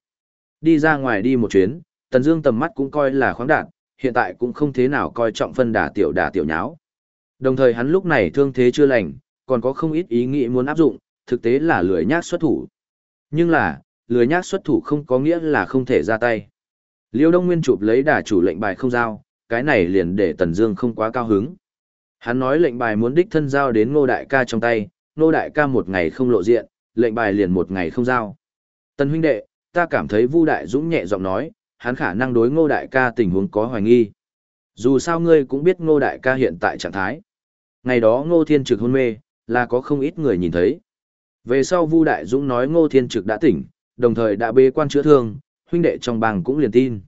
S1: Đi ra ngoài đi một chuyến, Tần Dương tầm mắt cũng coi là khoáng đạt, hiện tại cũng không thế nào coi trọng phân đả tiểu đả tiểu nháo. Đồng thời hắn lúc này thương thế chưa lành, còn có không ít ý nghĩ muốn áp dụng, thực tế là lười nhác xuất thủ. Nhưng là, lười nhác xuất thủ không có nghĩa là không thể ra tay. Liêu Đông Nguyên chụp lấy đả chủ lệnh bài không giao, cái này liền để Tần Dương không quá cao hứng. Hắn nói lệnh bài muốn đích thân giao đến Ngô Đại ca trong tay, Ngô Đại ca một ngày không lộ diện, lệnh bài liền một ngày không giao. Tần huynh đệ, ta cảm thấy Vu Đại Dũng nhẹ giọng nói, hắn khả năng đối Ngô Đại ca tình huống có hoài nghi. Dù sao ngươi cũng biết Ngô Đại ca hiện tại trạng thái. Ngày đó Ngô Thiên trực hôn mê, là có không ít người nhìn thấy. Về sau Vu Đại Dũng nói Ngô Thiên Trực đã tỉnh, đồng thời đã bê quan chữa thương, huynh đệ trong bang cũng liền tin.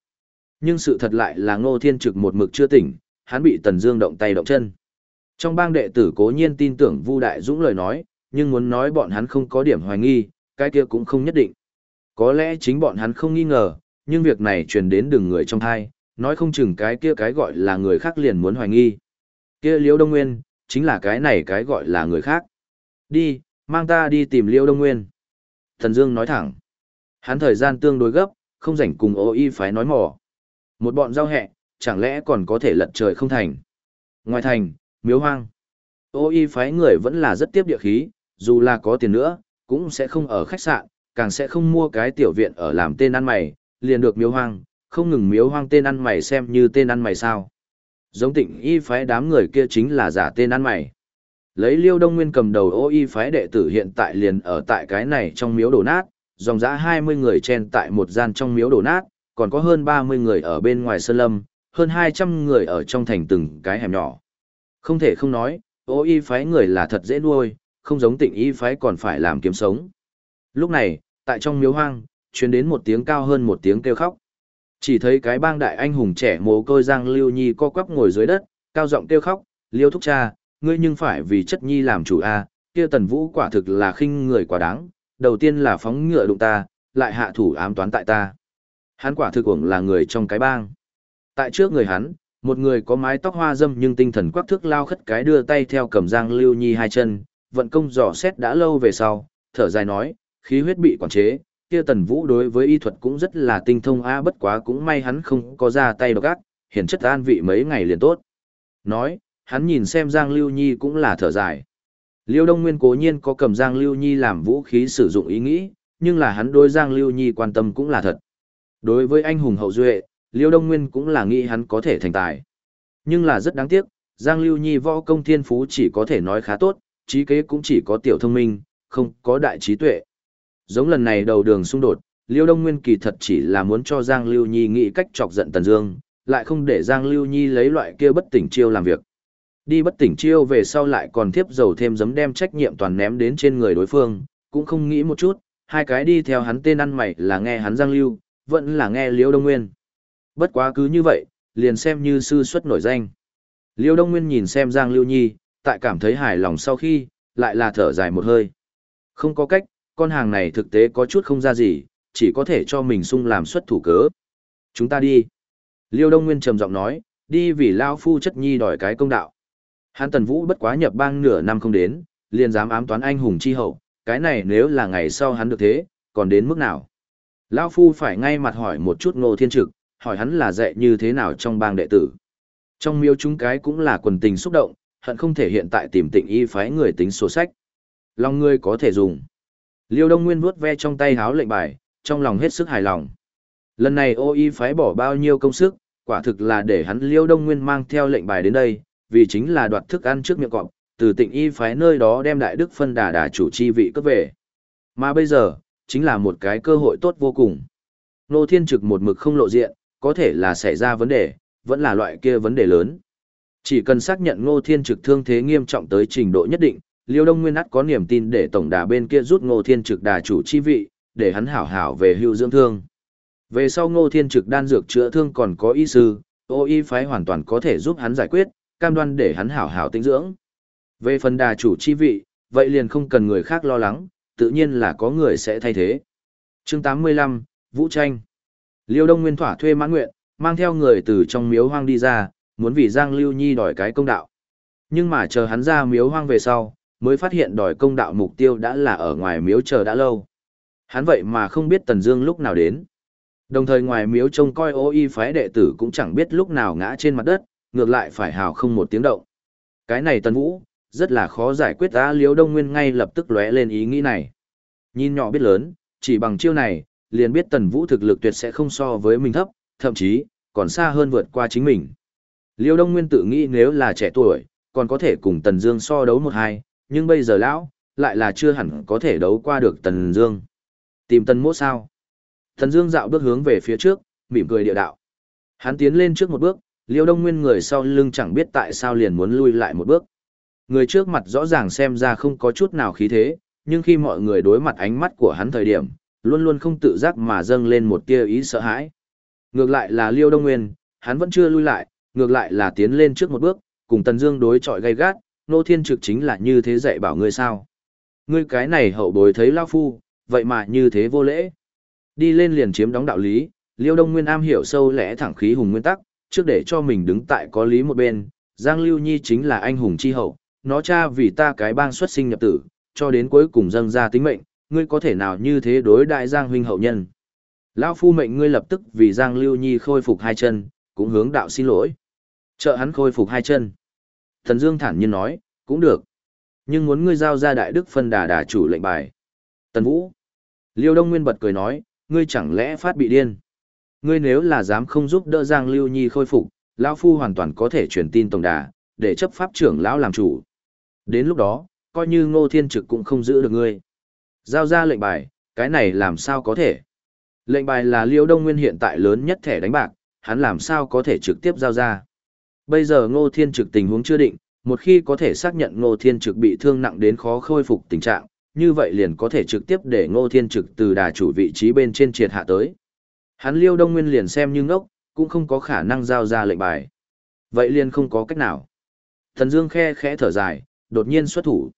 S1: Nhưng sự thật lại là Ngô Thiên Trực một mực chưa tỉnh, hắn bị Tần Dương động tay động chân. Trong bang đệ tử cố nhiên tin tưởng Vu Đại Dũng lời nói, nhưng muốn nói bọn hắn không có điểm hoài nghi, cái kia cũng không nhất định. Có lẽ chính bọn hắn không nghi ngờ, nhưng việc này truyền đến đường người trong thai, nói không chừng cái kia cái gọi là người khác liền muốn hoài nghi. Kia Liễu Đông Nguyên, chính là cái này cái gọi là người khác. Đi, mang ta đi tìm Liễu Đông Nguyên. Thần Dương nói thẳng. Hắn thời gian tương đối gấp, không rảnh cùng ô y phái nói mỏ. Một bọn giao hẹ, chẳng lẽ còn có thể lật trời không thành. Ngoài thành, miếu hoang. Ô y phái người vẫn là rất tiếp địa khí, dù là có tiền nữa, cũng sẽ không ở khách sạn, càng sẽ không mua cái tiểu viện ở làm tên ăn mày, liền được miếu hoang, không ngừng miếu hoang tên ăn mày xem như tên ăn mày sao. Giống tịnh y phái đám người kia chính là giả tên ăn mày. Lấy liêu đông nguyên cầm đầu ô y phái đệ tử hiện tại liền ở tại cái này trong miếu đổ nát, dòng dã 20 người chen tại một gian trong miếu đổ nát, còn có hơn 30 người ở bên ngoài sơn lâm, hơn 200 người ở trong thành từng cái hẻm nhỏ. Không thể không nói, ô y phái người là thật dễ nuôi, không giống tịnh y phái còn phải làm kiếm sống. Lúc này, tại trong miếu hoang, truyền đến một tiếng cao hơn một tiếng kêu khóc. Chỉ thấy cái bang đại anh hùng trẻ mồ côi Giang Lưu Nhi co quắp ngồi dưới đất, cao giọng kêu khóc, "Liêu thúc cha, ngươi nhưng phải vì chất nhi làm chủ a, kia Tần Vũ quả thực là khinh người quá đáng, đầu tiên là phóng ngựa đụng ta, lại hạ thủ ám toán tại ta." Hắn quả thực cũng là người trong cái bang. Tại trước người hắn, một người có mái tóc hoa dâm nhưng tinh thần quắc thước lao khất cái đưa tay theo cầm Giang Lưu Nhi hai chân, vận công dò xét đã lâu về sau, thở dài nói, khí huyết bị quản chế, kia tần vũ đối với y thuật cũng rất là tinh thông a bất quá cũng may hắn không có ra tay độc ác, hiển chất an vị mấy ngày liền tốt. Nói, hắn nhìn xem Giang Lưu Nhi cũng là thở dài. Liêu Đông Nguyên cố nhiên có cầm Giang Lưu Nhi làm vũ khí sử dụng ý nghĩ, nhưng là hắn đối Giang Lưu Nhi quan tâm cũng là thật. Đối với anh hùng hậu duệ, Liêu Đông Nguyên cũng là nghĩ hắn có thể thành tài. Nhưng là rất đáng tiếc, Giang Lưu Nhi võ công thiên phú chỉ có thể nói khá tốt, trí kế cũng chỉ có tiểu thông minh, không có đại trí tuệ. Giống lần này đầu đường xung đột, Liêu Đông Nguyên kỳ thật chỉ là muốn cho Giang Lưu Nhi nghĩ cách chọc giận Tần Dương, lại không để Giang Lưu Nhi lấy loại kia bất tỉnh chiêu làm việc. Đi bất tỉnh chiêu về sau lại còn tiếp dầu thêm giấm đem trách nhiệm toàn ném đến trên người đối phương, cũng không nghĩ một chút, hai cái đi theo hắn tên ăn mày là nghe hắn Giang Lưu, vẫn là nghe Liêu Đông Nguyên. Bất quá cứ như vậy, liền xem như sư xuất nổi danh. Liêu Đông Nguyên nhìn xem Giang Lưu Nhi, tại cảm thấy hài lòng sau khi, lại là thở dài một hơi. Không có cách, con hàng này thực tế có chút không ra gì, chỉ có thể cho mình sung làm xuất thủ cớ. Chúng ta đi. Liêu Đông Nguyên trầm giọng nói, đi vì Lao Phu chất nhi đòi cái công đạo. Hán Tần Vũ bất quá nhập bang nửa năm không đến, liền dám ám toán anh hùng chi hậu, cái này nếu là ngày sau hắn được thế, còn đến mức nào? Lao Phu phải ngay mặt hỏi một chút ngô thiên trực, hỏi hắn là dạy như thế nào trong bang đệ tử. Trong miêu chúng cái cũng là quần tình xúc động, hận không thể hiện tại tìm tịnh y phái người tính sổ sách. Lòng ngươi có thể dùng. Liêu Đông Nguyên vuốt ve trong tay háo lệnh bài, trong lòng hết sức hài lòng. Lần này ô y phái bỏ bao nhiêu công sức, quả thực là để hắn Liêu Đông Nguyên mang theo lệnh bài đến đây, vì chính là đoạt thức ăn trước miệng cọp, từ tịnh y phái nơi đó đem đại đức phân đà đà chủ chi vị cấp về. Mà bây giờ, chính là một cái cơ hội tốt vô cùng. Nô Thiên Trực một mực không lộ diện, có thể là xảy ra vấn đề, vẫn là loại kia vấn đề lớn. Chỉ cần xác nhận Ngô Thiên Trực thương thế nghiêm trọng tới trình độ nhất định, Liêu Đông Nguyên ắt có niềm tin để tổng đà bên kia rút Ngô Thiên Trực đà chủ chi vị, để hắn hảo hảo về hưu dưỡng thương. Về sau Ngô Thiên Trực đan dược chữa thương còn có y sư, ô y phái hoàn toàn có thể giúp hắn giải quyết, cam đoan để hắn hảo hảo tinh dưỡng. Về phần đà chủ chi vị, vậy liền không cần người khác lo lắng, tự nhiên là có người sẽ thay thế. Chương 85, Vũ Tranh Liêu Đông Nguyên thỏa thuê mãn nguyện, mang theo người từ trong miếu hoang đi ra, muốn vì Giang Lưu Nhi đòi cái công đạo. Nhưng mà chờ hắn ra miếu hoang về sau, mới phát hiện đòi công đạo mục tiêu đã là ở ngoài miếu chờ đã lâu. Hắn vậy mà không biết Tần Dương lúc nào đến. Đồng thời ngoài miếu trông coi ô y phái đệ tử cũng chẳng biết lúc nào ngã trên mặt đất, ngược lại phải hào không một tiếng động. Cái này Tần Vũ, rất là khó giải quyết ta Liễu Đông Nguyên ngay lập tức lóe lên ý nghĩ này. Nhìn nhỏ biết lớn, chỉ bằng chiêu này, liền biết Tần Vũ thực lực tuyệt sẽ không so với mình thấp, thậm chí còn xa hơn vượt qua chính mình. Liêu Đông Nguyên tự nghĩ nếu là trẻ tuổi, còn có thể cùng Tần Dương so đấu một hai, nhưng bây giờ lão, lại là chưa hẳn có thể đấu qua được Tần Dương. Tìm Tần Mỗ sao? Tần Dương dạo bước hướng về phía trước, mỉm cười địa đạo. Hắn tiến lên trước một bước, Liêu Đông Nguyên người sau lưng chẳng biết tại sao liền muốn lui lại một bước. Người trước mặt rõ ràng xem ra không có chút nào khí thế, nhưng khi mọi người đối mặt ánh mắt của hắn thời điểm, luôn luôn không tự giác mà dâng lên một tia ý sợ hãi. Ngược lại là Liêu Đông Nguyên, hắn vẫn chưa lui lại, ngược lại là tiến lên trước một bước, cùng Tần Dương đối chọi gay gắt, nô thiên trực chính là như thế dạy bảo ngươi sao? Ngươi cái này hậu bối thấy lão phu, vậy mà như thế vô lễ. Đi lên liền chiếm đóng đạo lý, Liêu Đông Nguyên am hiểu sâu lẽ thẳng khí hùng nguyên tắc, trước để cho mình đứng tại có lý một bên, Giang Lưu Nhi chính là anh hùng chi hậu, nó cha vì ta cái bang xuất sinh nhập tử, cho đến cuối cùng dâng ra tính mệnh, ngươi có thể nào như thế đối đại Giang huynh hậu nhân. Lão phu mệnh ngươi lập tức vì Giang Lưu Nhi khôi phục hai chân, cũng hướng đạo xin lỗi. Trợ hắn khôi phục hai chân. Thần Dương thản nhiên nói, cũng được. Nhưng muốn ngươi giao ra đại đức phân đà đà chủ lệnh bài. Tần Vũ. Liêu Đông Nguyên bật cười nói, ngươi chẳng lẽ phát bị điên. Ngươi nếu là dám không giúp đỡ Giang Lưu Nhi khôi phục, lão phu hoàn toàn có thể truyền tin tổng đà, để chấp pháp trưởng lão làm chủ. Đến lúc đó, coi như Ngô Thiên Trực cũng không giữ được ngươi. Giao ra lệnh bài, cái này làm sao có thể? Lệnh bài là Liêu Đông Nguyên hiện tại lớn nhất thẻ đánh bạc, hắn làm sao có thể trực tiếp giao ra. Bây giờ Ngô Thiên Trực tình huống chưa định, một khi có thể xác nhận Ngô Thiên Trực bị thương nặng đến khó khôi phục tình trạng, như vậy liền có thể trực tiếp để Ngô Thiên Trực từ đà chủ vị trí bên trên triệt hạ tới. Hắn Liêu Đông Nguyên liền xem như ngốc, cũng không có khả năng giao ra lệnh bài. Vậy liền không có cách nào. Thần Dương khe khẽ thở dài, đột nhiên xuất thủ.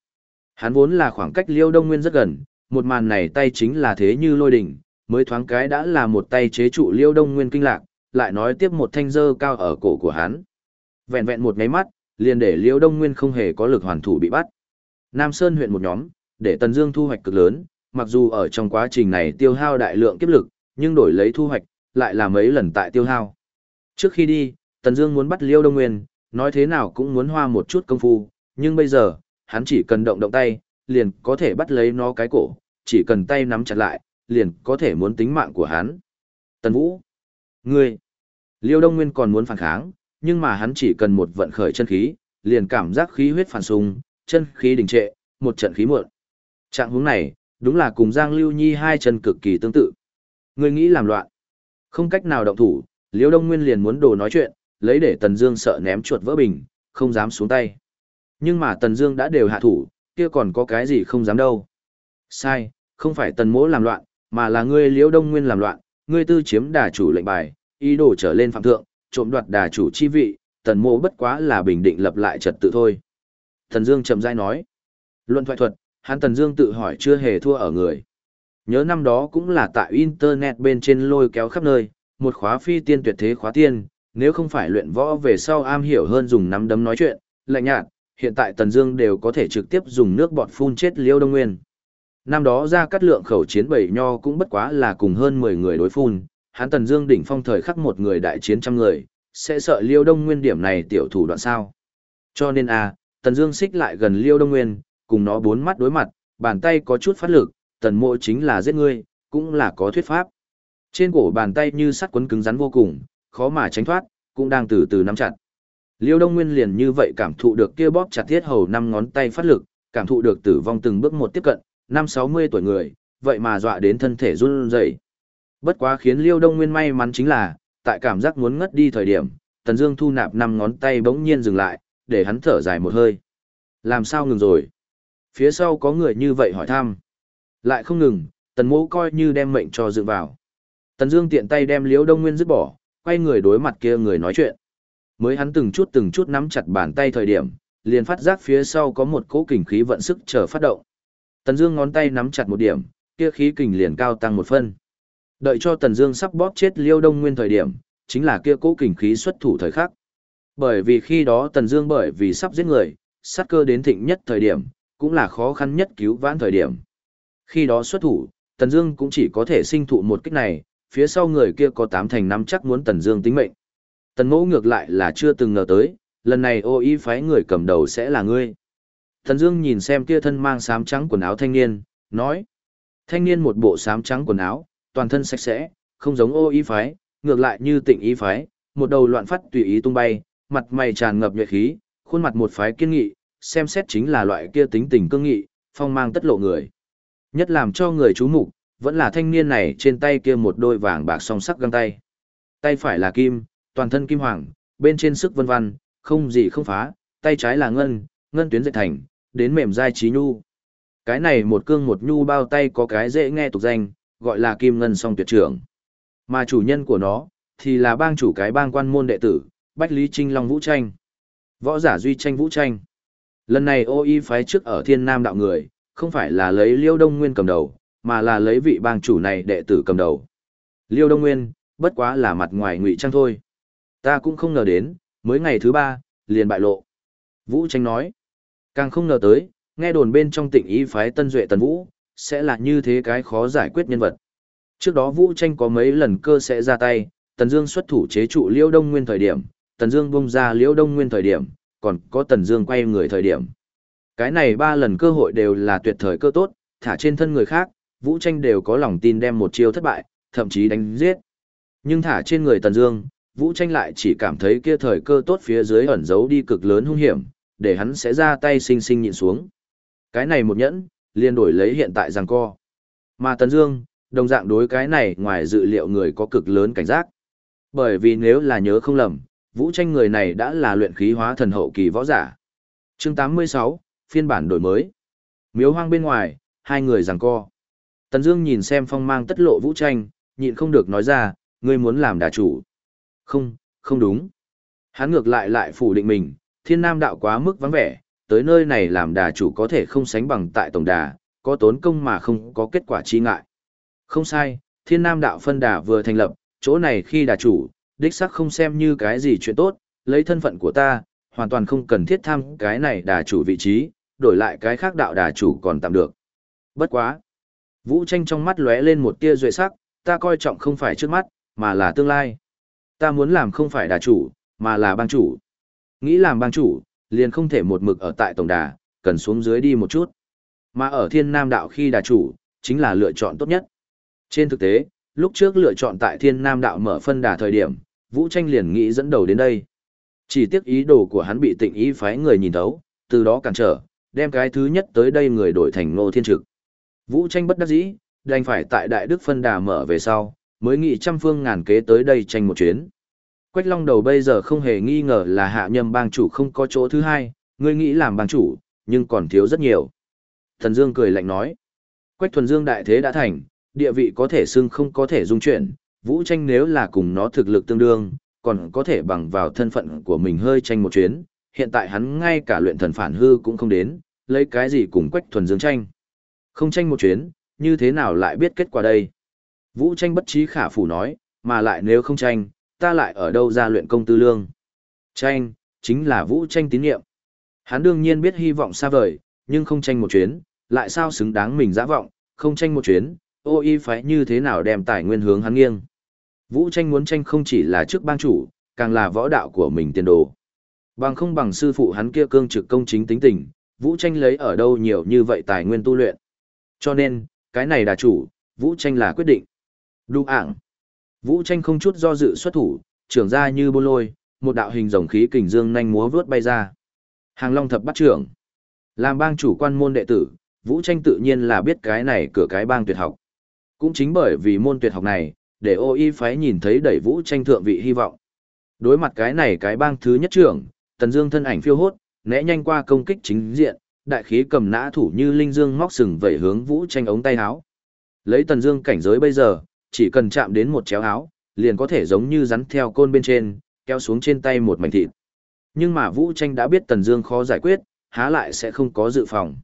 S1: Hắn vốn là khoảng cách Liêu Đông Nguyên rất gần, một màn này tay chính là thế như lôi đỉnh, mới thoáng cái đã là một tay chế trụ Liêu Đông Nguyên kinh lạc, lại nói tiếp một thanh dơ cao ở cổ của hắn. Vẹn vẹn một nháy mắt, liền để Liêu Đông Nguyên không hề có lực hoàn thủ bị bắt. Nam Sơn huyện một nhóm, để Tần Dương thu hoạch cực lớn, mặc dù ở trong quá trình này tiêu hao đại lượng kiếp lực, nhưng đổi lấy thu hoạch, lại là mấy lần tại tiêu hao. Trước khi đi, Tần Dương muốn bắt Liêu Đông Nguyên, nói thế nào cũng muốn hoa một chút công phu, nhưng bây giờ, hắn chỉ cần động động tay, liền có thể bắt lấy nó cái cổ, chỉ cần tay nắm chặt lại, liền có thể muốn tính mạng của hắn. Tần Vũ, ngươi, Liêu Đông Nguyên còn muốn phản kháng, nhưng mà hắn chỉ cần một vận khởi chân khí, liền cảm giác khí huyết phản xung, chân khí đình trệ, một trận khí muộn. Trạng huống này, đúng là cùng Giang Lưu Nhi hai chân cực kỳ tương tự. Ngươi nghĩ làm loạn, không cách nào động thủ, Liêu Đông Nguyên liền muốn đồ nói chuyện, lấy để Tần Dương sợ ném chuột vỡ bình, không dám xuống tay. Nhưng mà Tần Dương đã đều hạ thủ, kia còn có cái gì không dám đâu. Sai, không phải Tần Mỗ làm loạn, mà là ngươi Liễu Đông Nguyên làm loạn, ngươi tư chiếm đả chủ lệnh bài, ý đồ trở lên phạm thượng, trộm đoạt đà chủ chi vị, Tần mô bất quá là bình định lập lại trật tự thôi. thần Dương chậm rãi nói. Luận thoại thuật, hắn Tần Dương tự hỏi chưa hề thua ở người. Nhớ năm đó cũng là tại internet bên trên lôi kéo khắp nơi, một khóa phi tiên tuyệt thế khóa tiên, nếu không phải luyện võ về sau am hiểu hơn dùng nắm đấm nói chuyện, lạnh nhạt, hiện tại Tần Dương đều có thể trực tiếp dùng nước bọt phun chết Liêu Đông Nguyên. Năm đó ra cắt lượng khẩu chiến bảy nho cũng bất quá là cùng hơn 10 người đối phun, hắn Tần Dương đỉnh phong thời khắc một người đại chiến trăm người, sẽ sợ Liêu Đông Nguyên điểm này tiểu thủ đoạn sao? Cho nên a, Tần Dương xích lại gần Liêu Đông Nguyên, cùng nó bốn mắt đối mặt, bàn tay có chút phát lực, Tần Mộ chính là giết ngươi, cũng là có thuyết pháp. Trên cổ bàn tay như sắt quấn cứng rắn vô cùng, khó mà tránh thoát, cũng đang từ từ nắm chặt. Liêu Đông Nguyên liền như vậy cảm thụ được kia bóp chặt thiết hầu năm ngón tay phát lực, cảm thụ được tử vong từng bước một tiếp cận, năm sáu mươi tuổi người, vậy mà dọa đến thân thể run rẩy. Bất quá khiến Liêu Đông Nguyên may mắn chính là, tại cảm giác muốn ngất đi thời điểm, Tần Dương thu nạp năm ngón tay bỗng nhiên dừng lại, để hắn thở dài một hơi. Làm sao ngừng rồi? Phía sau có người như vậy hỏi thăm. Lại không ngừng, Tần Mỗ coi như đem mệnh cho dựng vào. Tần Dương tiện tay đem Liêu Đông Nguyên dứt bỏ, quay người đối mặt kia người nói chuyện. Mới hắn từng chút từng chút nắm chặt bàn tay thời điểm, liền phát giác phía sau có một cỗ kình khí vận sức chờ phát động. Tần Dương ngón tay nắm chặt một điểm, kia khí kình liền cao tăng một phân. Đợi cho Tần Dương sắp bóp chết Liêu Đông Nguyên thời điểm, chính là kia cố kình khí xuất thủ thời khắc. Bởi vì khi đó Tần Dương bởi vì sắp giết người, sát cơ đến thịnh nhất thời điểm, cũng là khó khăn nhất cứu vãn thời điểm. Khi đó xuất thủ, Tần Dương cũng chỉ có thể sinh thụ một kích này, phía sau người kia có tám thành năm chắc muốn Tần Dương tính mệnh. Tần Mẫu ngược lại là chưa từng ngờ tới, lần này ô y phái người cầm đầu sẽ là ngươi. Tần Dương nhìn xem kia thân mang sám trắng quần áo thanh niên, nói: Thanh niên một bộ sám trắng quần áo, toàn thân sạch sẽ, không giống ô y phái, ngược lại như tịnh y phái, một đầu loạn phát tùy ý tung bay, mặt mày tràn ngập nhuệ khí, khuôn mặt một phái kiên nghị, xem xét chính là loại kia tính tình cương nghị, phong mang tất lộ người. Nhất làm cho người chú mục, vẫn là thanh niên này trên tay kia một đôi vàng bạc song sắc găng tay. Tay phải là kim, toàn thân kim hoàng, bên trên sức vân vân, không gì không phá, tay trái là ngân, ngân tuyến dệt thành, đến mềm dai trí nhu. Cái này một cương một nhu bao tay có cái dễ nghe tục danh, gọi là kim ngân song tuyệt trưởng. Mà chủ nhân của nó, thì là bang chủ cái bang quan môn đệ tử, Bách Lý Trinh Long Vũ Tranh. Võ giả duy tranh Vũ Tranh. Lần này ô y phái trước ở thiên nam đạo người, không phải là lấy Liêu Đông Nguyên cầm đầu, mà là lấy vị bang chủ này đệ tử cầm đầu. Liêu Đông Nguyên, bất quá là mặt ngoài ngụy trang thôi. Ta cũng không ngờ đến, mới ngày thứ ba, liền bại lộ. Vũ Tranh nói, càng không ngờ tới, nghe đồn bên trong tỉnh y phái Tân Duệ Tần Vũ, sẽ là như thế cái khó giải quyết nhân vật. Trước đó Vũ Tranh có mấy lần cơ sẽ ra tay, Tần Dương xuất thủ chế trụ liễu Đông Nguyên thời điểm, Tần Dương bung ra liễu Đông Nguyên thời điểm, còn có Tần Dương quay người thời điểm. Cái này ba lần cơ hội đều là tuyệt thời cơ tốt, thả trên thân người khác, Vũ Tranh đều có lòng tin đem một chiêu thất bại, thậm chí đánh giết. Nhưng thả trên người Tần Dương, Vũ Tranh lại chỉ cảm thấy kia thời cơ tốt phía dưới ẩn giấu đi cực lớn hung hiểm, để hắn sẽ ra tay sinh sinh nhịn xuống. Cái này một nhẫn, liền đổi lấy hiện tại giằng co. Mà Tần Dương, đồng dạng đối cái này ngoài dự liệu người có cực lớn cảnh giác. Bởi vì nếu là nhớ không lầm, Vũ Tranh người này đã là luyện khí hóa thần hậu kỳ võ giả. Chương 86, phiên bản đổi mới. Miếu hoang bên ngoài, hai người giằng co. Tần Dương nhìn xem phong mang tất lộ Vũ Tranh, nhịn không được nói ra, ngươi muốn làm đả chủ. Không, không đúng. Hắn ngược lại lại phủ định mình, thiên nam đạo quá mức vắng vẻ, tới nơi này làm đà chủ có thể không sánh bằng tại tổng đà, có tốn công mà không có kết quả chi ngại. Không sai, thiên nam đạo phân đà vừa thành lập, chỗ này khi đà chủ, đích sắc không xem như cái gì chuyện tốt, lấy thân phận của ta, hoàn toàn không cần thiết tham cái này đà chủ vị trí, đổi lại cái khác đạo đà chủ còn tạm được. Bất quá. Vũ tranh trong mắt lóe lên một tia duệ sắc, ta coi trọng không phải trước mắt, mà là tương lai. Ta muốn làm không phải đà chủ, mà là bang chủ. Nghĩ làm bang chủ, liền không thể một mực ở tại tổng đà, cần xuống dưới đi một chút. Mà ở thiên nam đạo khi đà chủ, chính là lựa chọn tốt nhất. Trên thực tế, lúc trước lựa chọn tại thiên nam đạo mở phân đà thời điểm, Vũ Tranh liền nghĩ dẫn đầu đến đây. Chỉ tiếc ý đồ của hắn bị tịnh ý phái người nhìn thấu, từ đó cản trở, đem cái thứ nhất tới đây người đổi thành Ngô Thiên Trực. Vũ Tranh bất đắc dĩ, đành phải tại Đại Đức phân đà mở về sau, mới nghĩ trăm phương ngàn kế tới đây tranh một chuyến. Quách Long đầu bây giờ không hề nghi ngờ là hạ nhâm bang chủ không có chỗ thứ hai, ngươi nghĩ làm bang chủ, nhưng còn thiếu rất nhiều. Thần Dương cười lạnh nói, Quách Thuần Dương đại thế đã thành, địa vị có thể xưng không có thể dung chuyển, vũ tranh nếu là cùng nó thực lực tương đương, còn có thể bằng vào thân phận của mình hơi tranh một chuyến, hiện tại hắn ngay cả luyện thần phản hư cũng không đến, lấy cái gì cùng Quách Thuần Dương tranh. Không tranh một chuyến, như thế nào lại biết kết quả đây? Vũ tranh bất trí khả phủ nói, mà lại nếu không tranh, ta lại ở đâu ra luyện công tư lương. Tranh, chính là vũ tranh tín nhiệm. Hắn đương nhiên biết hy vọng xa vời, nhưng không tranh một chuyến, lại sao xứng đáng mình dã vọng, không tranh một chuyến, ô y phải như thế nào đem tài nguyên hướng hắn nghiêng. Vũ tranh muốn tranh không chỉ là trước bang chủ, càng là võ đạo của mình tiền đồ. Bằng không bằng sư phụ hắn kia cương trực công chính tính tình, vũ tranh lấy ở đâu nhiều như vậy tài nguyên tu luyện. Cho nên, cái này đà chủ, vũ tranh là quyết định. Đu ảng. Vũ tranh không chút do dự xuất thủ, trưởng ra như bô lôi, một đạo hình rồng khí kình dương nhanh múa vướt bay ra. Hàng Long thập bắt trưởng. Làm bang chủ quan môn đệ tử, Vũ tranh tự nhiên là biết cái này cửa cái bang tuyệt học. Cũng chính bởi vì môn tuyệt học này, để ô y phái nhìn thấy đẩy Vũ tranh thượng vị hy vọng. Đối mặt cái này cái bang thứ nhất trưởng, Tần Dương thân ảnh phiêu hốt, né nhanh qua công kích chính diện, đại khí cầm nã thủ như linh dương móc sừng vẩy hướng Vũ tranh ống tay áo. Lấy Tần Dương cảnh giới bây giờ, chỉ cần chạm đến một chéo áo, liền có thể giống như rắn theo côn bên trên, kéo xuống trên tay một mảnh thịt. Nhưng mà Vũ Tranh đã biết Tần Dương khó giải quyết, há lại sẽ không có dự phòng.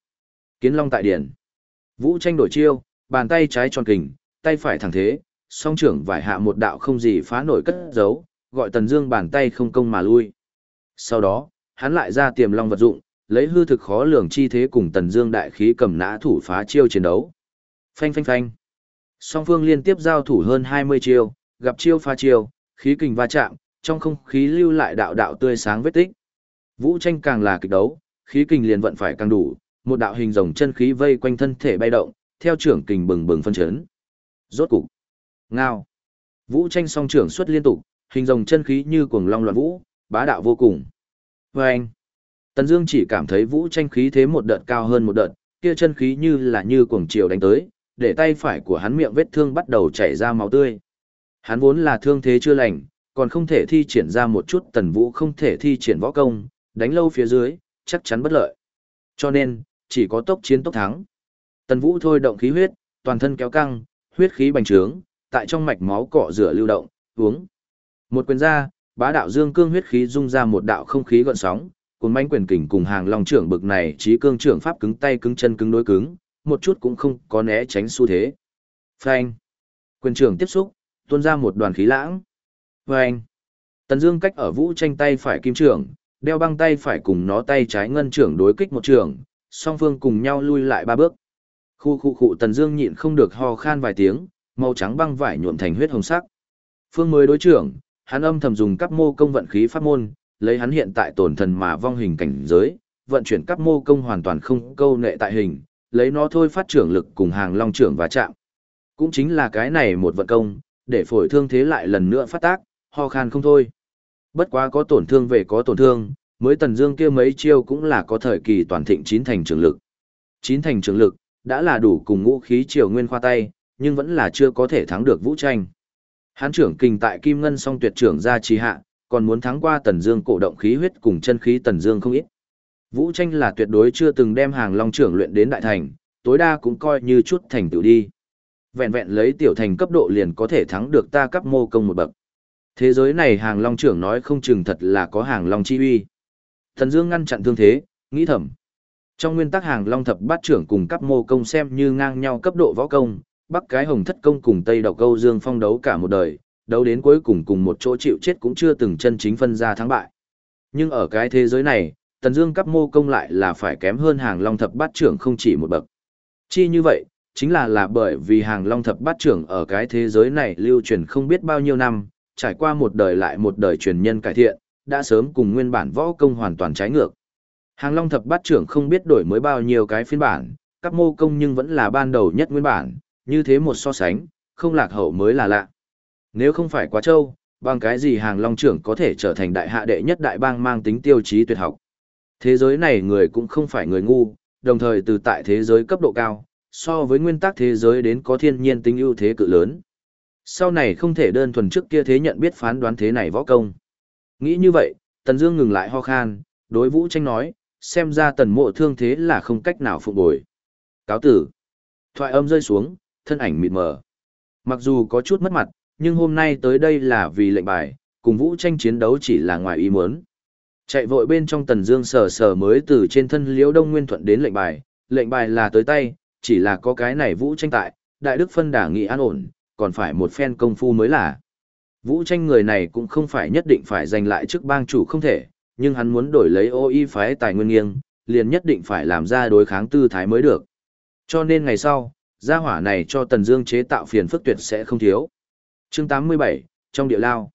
S1: Kiến Long tại điển. Vũ Tranh đổi chiêu, bàn tay trái tròn kình, tay phải thẳng thế, song trưởng vải hạ một đạo không gì phá nổi cất giấu, gọi Tần Dương bàn tay không công mà lui. Sau đó, hắn lại ra tiềm long vật dụng, lấy hư thực khó lường chi thế cùng Tần Dương đại khí cầm nã thủ phá chiêu chiến đấu. Phanh phanh phanh. Song phương liên tiếp giao thủ hơn 20 chiêu, gặp chiêu pha chiêu, khí kình va chạm, trong không khí lưu lại đạo đạo tươi sáng vết tích. Vũ tranh càng là kịch đấu, khí kình liền vận phải càng đủ, một đạo hình rồng chân khí vây quanh thân thể bay động, theo trưởng kình bừng bừng phân chấn. Rốt cục. Ngao. Vũ tranh song trưởng xuất liên tục, hình rồng chân khí như cuồng long loạn vũ, bá đạo vô cùng. Và anh. Tần Dương chỉ cảm thấy vũ tranh khí thế một đợt cao hơn một đợt, kia chân khí như là như cuồng triều đánh tới, để tay phải của hắn miệng vết thương bắt đầu chảy ra máu tươi. Hắn vốn là thương thế chưa lành, còn không thể thi triển ra một chút tần vũ không thể thi triển võ công, đánh lâu phía dưới, chắc chắn bất lợi. Cho nên, chỉ có tốc chiến tốc thắng. Tần Vũ thôi động khí huyết, toàn thân kéo căng, huyết khí bành trướng, tại trong mạch máu cọ rửa lưu động, uống. Một quyền ra, bá đạo dương cương huyết khí dung ra một đạo không khí gợn sóng, cuốn manh quyền kình cùng hàng long trưởng bực này trí cương trưởng pháp cứng tay cứng chân cứng đối cứng, một chút cũng không có né tránh xu thế. Phanh. Quyền trưởng tiếp xúc, tuôn ra một đoàn khí lãng. Phanh. Tần Dương cách ở Vũ tranh tay phải kim trưởng, đeo băng tay phải cùng nó tay trái ngân trưởng đối kích một trường, song phương cùng nhau lui lại ba bước. Khu khu khu Tần Dương nhịn không được ho khan vài tiếng, màu trắng băng vải nhuộm thành huyết hồng sắc. Phương mới đối trưởng, hắn âm thầm dùng cấp mô công vận khí pháp môn, lấy hắn hiện tại tổn thần mà vong hình cảnh giới, vận chuyển cấp mô công hoàn toàn không câu nệ tại hình, lấy nó thôi phát trưởng lực cùng hàng long trưởng và chạm. Cũng chính là cái này một vận công, để phổi thương thế lại lần nữa phát tác, ho khan không thôi. Bất quá có tổn thương về có tổn thương, mới tần dương kia mấy chiêu cũng là có thời kỳ toàn thịnh chín thành trưởng lực. Chín thành trưởng lực, đã là đủ cùng ngũ khí triều nguyên khoa tay, nhưng vẫn là chưa có thể thắng được vũ tranh. Hán trưởng kinh tại Kim Ngân song tuyệt trưởng ra trì hạ, còn muốn thắng qua tần dương cổ động khí huyết cùng chân khí tần dương không ít. Vũ tranh là tuyệt đối chưa từng đem hàng long trưởng luyện đến đại thành, tối đa cũng coi như chút thành tựu đi. Vẹn vẹn lấy tiểu thành cấp độ liền có thể thắng được ta cấp mô công một bậc. Thế giới này hàng long trưởng nói không chừng thật là có hàng long chi uy. Thần Dương ngăn chặn thương thế, nghĩ thầm. Trong nguyên tắc hàng long thập bát trưởng cùng cấp mô công xem như ngang nhau cấp độ võ công, bắc cái hồng thất công cùng tây độc câu dương phong đấu cả một đời, đấu đến cuối cùng cùng một chỗ chịu chết cũng chưa từng chân chính phân ra thắng bại. Nhưng ở cái thế giới này, Tần Dương cấp mô công lại là phải kém hơn hàng long thập bát trưởng không chỉ một bậc. Chi như vậy, chính là là bởi vì hàng long thập bát trưởng ở cái thế giới này lưu truyền không biết bao nhiêu năm, trải qua một đời lại một đời truyền nhân cải thiện, đã sớm cùng nguyên bản võ công hoàn toàn trái ngược. Hàng long thập bát trưởng không biết đổi mới bao nhiêu cái phiên bản, các mô công nhưng vẫn là ban đầu nhất nguyên bản, như thế một so sánh, không lạc hậu mới là lạ. Nếu không phải quá trâu, bằng cái gì hàng long trưởng có thể trở thành đại hạ đệ nhất đại bang mang tính tiêu chí tuyệt học. Thế giới này người cũng không phải người ngu, đồng thời từ tại thế giới cấp độ cao, so với nguyên tắc thế giới đến có thiên nhiên tính ưu thế cự lớn. Sau này không thể đơn thuần trước kia thế nhận biết phán đoán thế này võ công. Nghĩ như vậy, Tần Dương ngừng lại ho khan, đối Vũ Tranh nói, xem ra Tần Mộ thương thế là không cách nào phục hồi Cáo tử. Thoại âm rơi xuống, thân ảnh mịt mờ. Mặc dù có chút mất mặt, nhưng hôm nay tới đây là vì lệnh bài, cùng Vũ Tranh chiến đấu chỉ là ngoài ý muốn. Chạy vội bên trong Tần Dương sờ sờ mới từ trên thân Liễu Đông Nguyên thuận đến lệnh bài, lệnh bài là tới tay, chỉ là có cái này Vũ Tranh tại, đại đức phân đả nghị an ổn, còn phải một phen công phu mới là. Vũ tranh người này cũng không phải nhất định phải giành lại chức bang chủ không thể, nhưng hắn muốn đổi lấy ô y phái tài nguyên nghiêng, liền nhất định phải làm ra đối kháng tư thái mới được. Cho nên ngày sau, gia hỏa này cho Tần Dương chế tạo phiền phức tuyệt sẽ không thiếu. Chương 87, trong địa lao.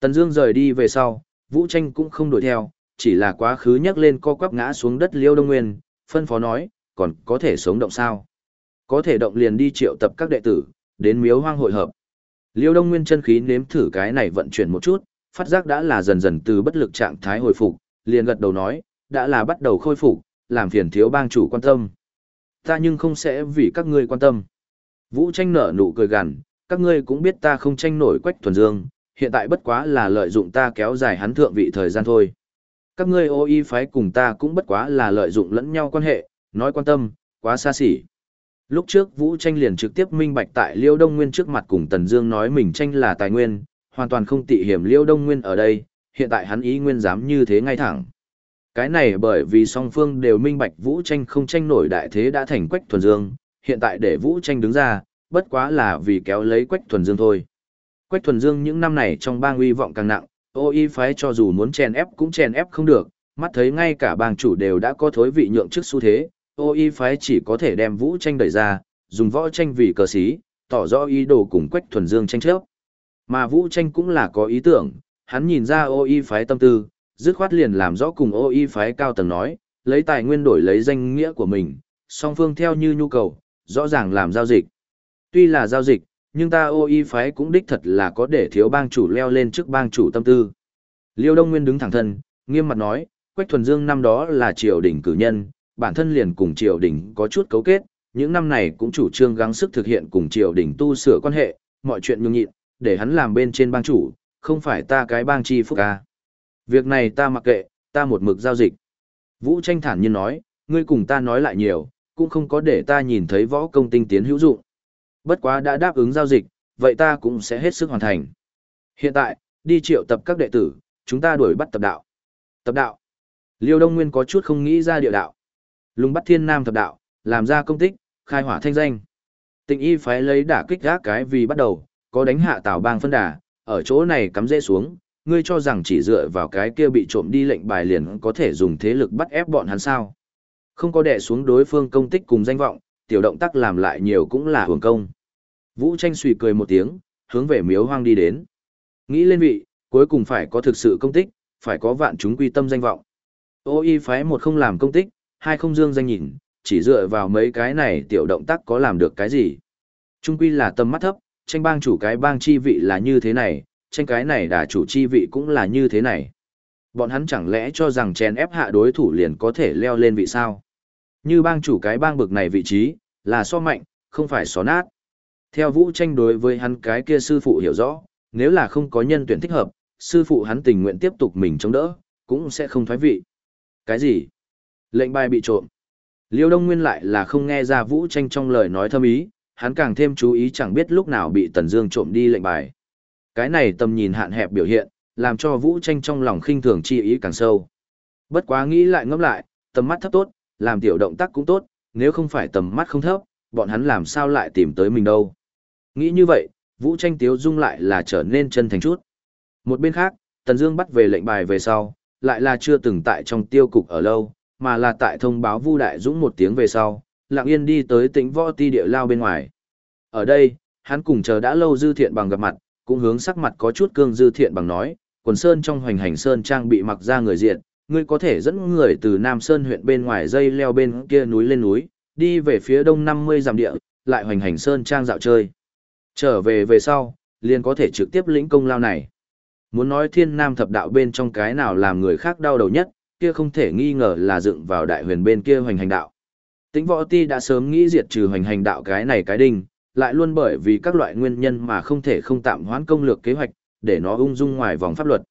S1: Tần Dương rời đi về sau, Vũ Tranh cũng không đuổi theo, chỉ là quá khứ nhấc lên co quắp ngã xuống đất Liêu Đông Nguyên, phân phó nói, còn có thể sống động sao? Có thể động liền đi triệu tập các đệ tử, đến miếu hoang hội hợp. Liêu Đông Nguyên chân khí nếm thử cái này vận chuyển một chút, phát giác đã là dần dần từ bất lực trạng thái hồi phục, liền gật đầu nói, đã là bắt đầu khôi phục, làm phiền thiếu bang chủ quan tâm. Ta nhưng không sẽ vì các ngươi quan tâm. Vũ tranh nở nụ cười gằn, các ngươi cũng biết ta không tranh nổi quách thuần dương, hiện tại bất quá là lợi dụng ta kéo dài hắn thượng vị thời gian thôi. Các ngươi ô y phái cùng ta cũng bất quá là lợi dụng lẫn nhau quan hệ, nói quan tâm, quá xa xỉ. Lúc trước Vũ Tranh liền trực tiếp minh bạch tại Liêu Đông Nguyên trước mặt cùng Tần Dương nói mình tranh là tài nguyên, hoàn toàn không tị hiểm Liêu Đông Nguyên ở đây, hiện tại hắn ý nguyên dám như thế ngay thẳng. Cái này bởi vì song phương đều minh bạch Vũ Tranh không tranh nổi đại thế đã thành Quách Thuần Dương, hiện tại để Vũ Tranh đứng ra, bất quá là vì kéo lấy Quách Thuần Dương thôi. Quách Thuần Dương những năm này trong bang uy vọng càng nặng, ô y phái cho dù muốn chèn ép cũng chèn ép không được, mắt thấy ngay cả bang chủ đều đã có thối vị nhượng trước xu thế, ô y phái chỉ có thể đem vũ tranh đẩy ra, dùng võ tranh vì cờ xí, tỏ rõ ý đồ cùng quách thuần dương tranh chấp. Mà vũ tranh cũng là có ý tưởng, hắn nhìn ra ô y phái tâm tư, dứt khoát liền làm rõ cùng ô y phái cao tầng nói, lấy tài nguyên đổi lấy danh nghĩa của mình, song phương theo như nhu cầu, rõ ràng làm giao dịch. Tuy là giao dịch, nhưng ta ô y phái cũng đích thật là có để thiếu bang chủ leo lên trước bang chủ tâm tư. Liêu Đông Nguyên đứng thẳng thân, nghiêm mặt nói, Quách Thuần Dương năm đó là triều đình cử nhân, bản thân liền cùng triều đình có chút cấu kết, những năm này cũng chủ trương gắng sức thực hiện cùng triều đình tu sửa quan hệ, mọi chuyện nhường nhịn, để hắn làm bên trên bang chủ, không phải ta cái bang chi phúc ca. Việc này ta mặc kệ, ta một mực giao dịch. Vũ tranh thản nhiên nói, ngươi cùng ta nói lại nhiều, cũng không có để ta nhìn thấy võ công tinh tiến hữu dụng. Bất quá đã đáp ứng giao dịch, vậy ta cũng sẽ hết sức hoàn thành. Hiện tại, đi triệu tập các đệ tử, chúng ta đuổi bắt tập đạo. Tập đạo. Liêu Đông Nguyên có chút không nghĩ ra địa đạo. Lùng bắt thiên nam tập đạo, làm ra công tích, khai hỏa thanh danh. Tịnh y phái lấy đả kích gác cái vì bắt đầu, có đánh hạ tảo bang phân đà, ở chỗ này cắm dễ xuống, ngươi cho rằng chỉ dựa vào cái kia bị trộm đi lệnh bài liền có thể dùng thế lực bắt ép bọn hắn sao. Không có đè xuống đối phương công tích cùng danh vọng, tiểu động tác làm lại nhiều cũng là hưởng công. Vũ tranh suy cười một tiếng, hướng về miếu hoang đi đến. Nghĩ lên vị, cuối cùng phải có thực sự công tích, phải có vạn chúng quy tâm danh vọng. Ô y phái một không làm công tích, hai không dương danh nhìn, chỉ dựa vào mấy cái này tiểu động tác có làm được cái gì. Trung quy là tâm mắt thấp, tranh bang chủ cái bang chi vị là như thế này, tranh cái này đà chủ chi vị cũng là như thế này. Bọn hắn chẳng lẽ cho rằng chèn ép hạ đối thủ liền có thể leo lên vị sao? Như bang chủ cái bang bực này vị trí, là so mạnh, không phải so nát. Theo vũ tranh đối với hắn cái kia sư phụ hiểu rõ, nếu là không có nhân tuyển thích hợp, sư phụ hắn tình nguyện tiếp tục mình chống đỡ, cũng sẽ không thoái vị. Cái gì? Lệnh bài bị trộm. Liêu Đông Nguyên lại là không nghe ra vũ tranh trong lời nói thâm ý, hắn càng thêm chú ý chẳng biết lúc nào bị Tần Dương trộm đi lệnh bài. Cái này tầm nhìn hạn hẹp biểu hiện, làm cho vũ tranh trong lòng khinh thường chi ý càng sâu. Bất quá nghĩ lại ngẫm lại, tầm mắt thấp tốt, làm tiểu động tác cũng tốt, nếu không phải tầm mắt không thấp, bọn hắn làm sao lại tìm tới mình đâu. Nghĩ như vậy, Vũ Tranh Tiếu Dung lại là trở nên chân thành chút. Một bên khác, Tần Dương bắt về lệnh bài về sau, lại là chưa từng tại trong tiêu cục ở lâu, mà là tại thông báo Vu Đại Dũng một tiếng về sau, lặng yên đi tới tỉnh võ ti địa lao bên ngoài. Ở đây, hắn cùng chờ đã lâu Dư Thiện bằng gặp mặt, cũng hướng sắc mặt có chút cương Dư Thiện bằng nói, quần sơn trong hoành hành sơn trang bị mặc ra người diện, ngươi có thể dẫn người từ Nam Sơn huyện bên ngoài dây leo bên kia núi lên núi, đi về phía đông 50 dặm địa, lại hoành hành sơn trang dạo chơi. Trở về về sau, liền có thể trực tiếp lĩnh công lao này. Muốn nói thiên nam thập đạo bên trong cái nào làm người khác đau đầu nhất, kia không thể nghi ngờ là dựng vào đại huyền bên kia hoành hành đạo. Tĩnh võ ti đã sớm nghĩ diệt trừ hoành hành đạo cái này cái đinh, lại luôn bởi vì các loại nguyên nhân mà không thể không tạm hoãn công lược kế hoạch, để nó ung dung ngoài vòng pháp luật.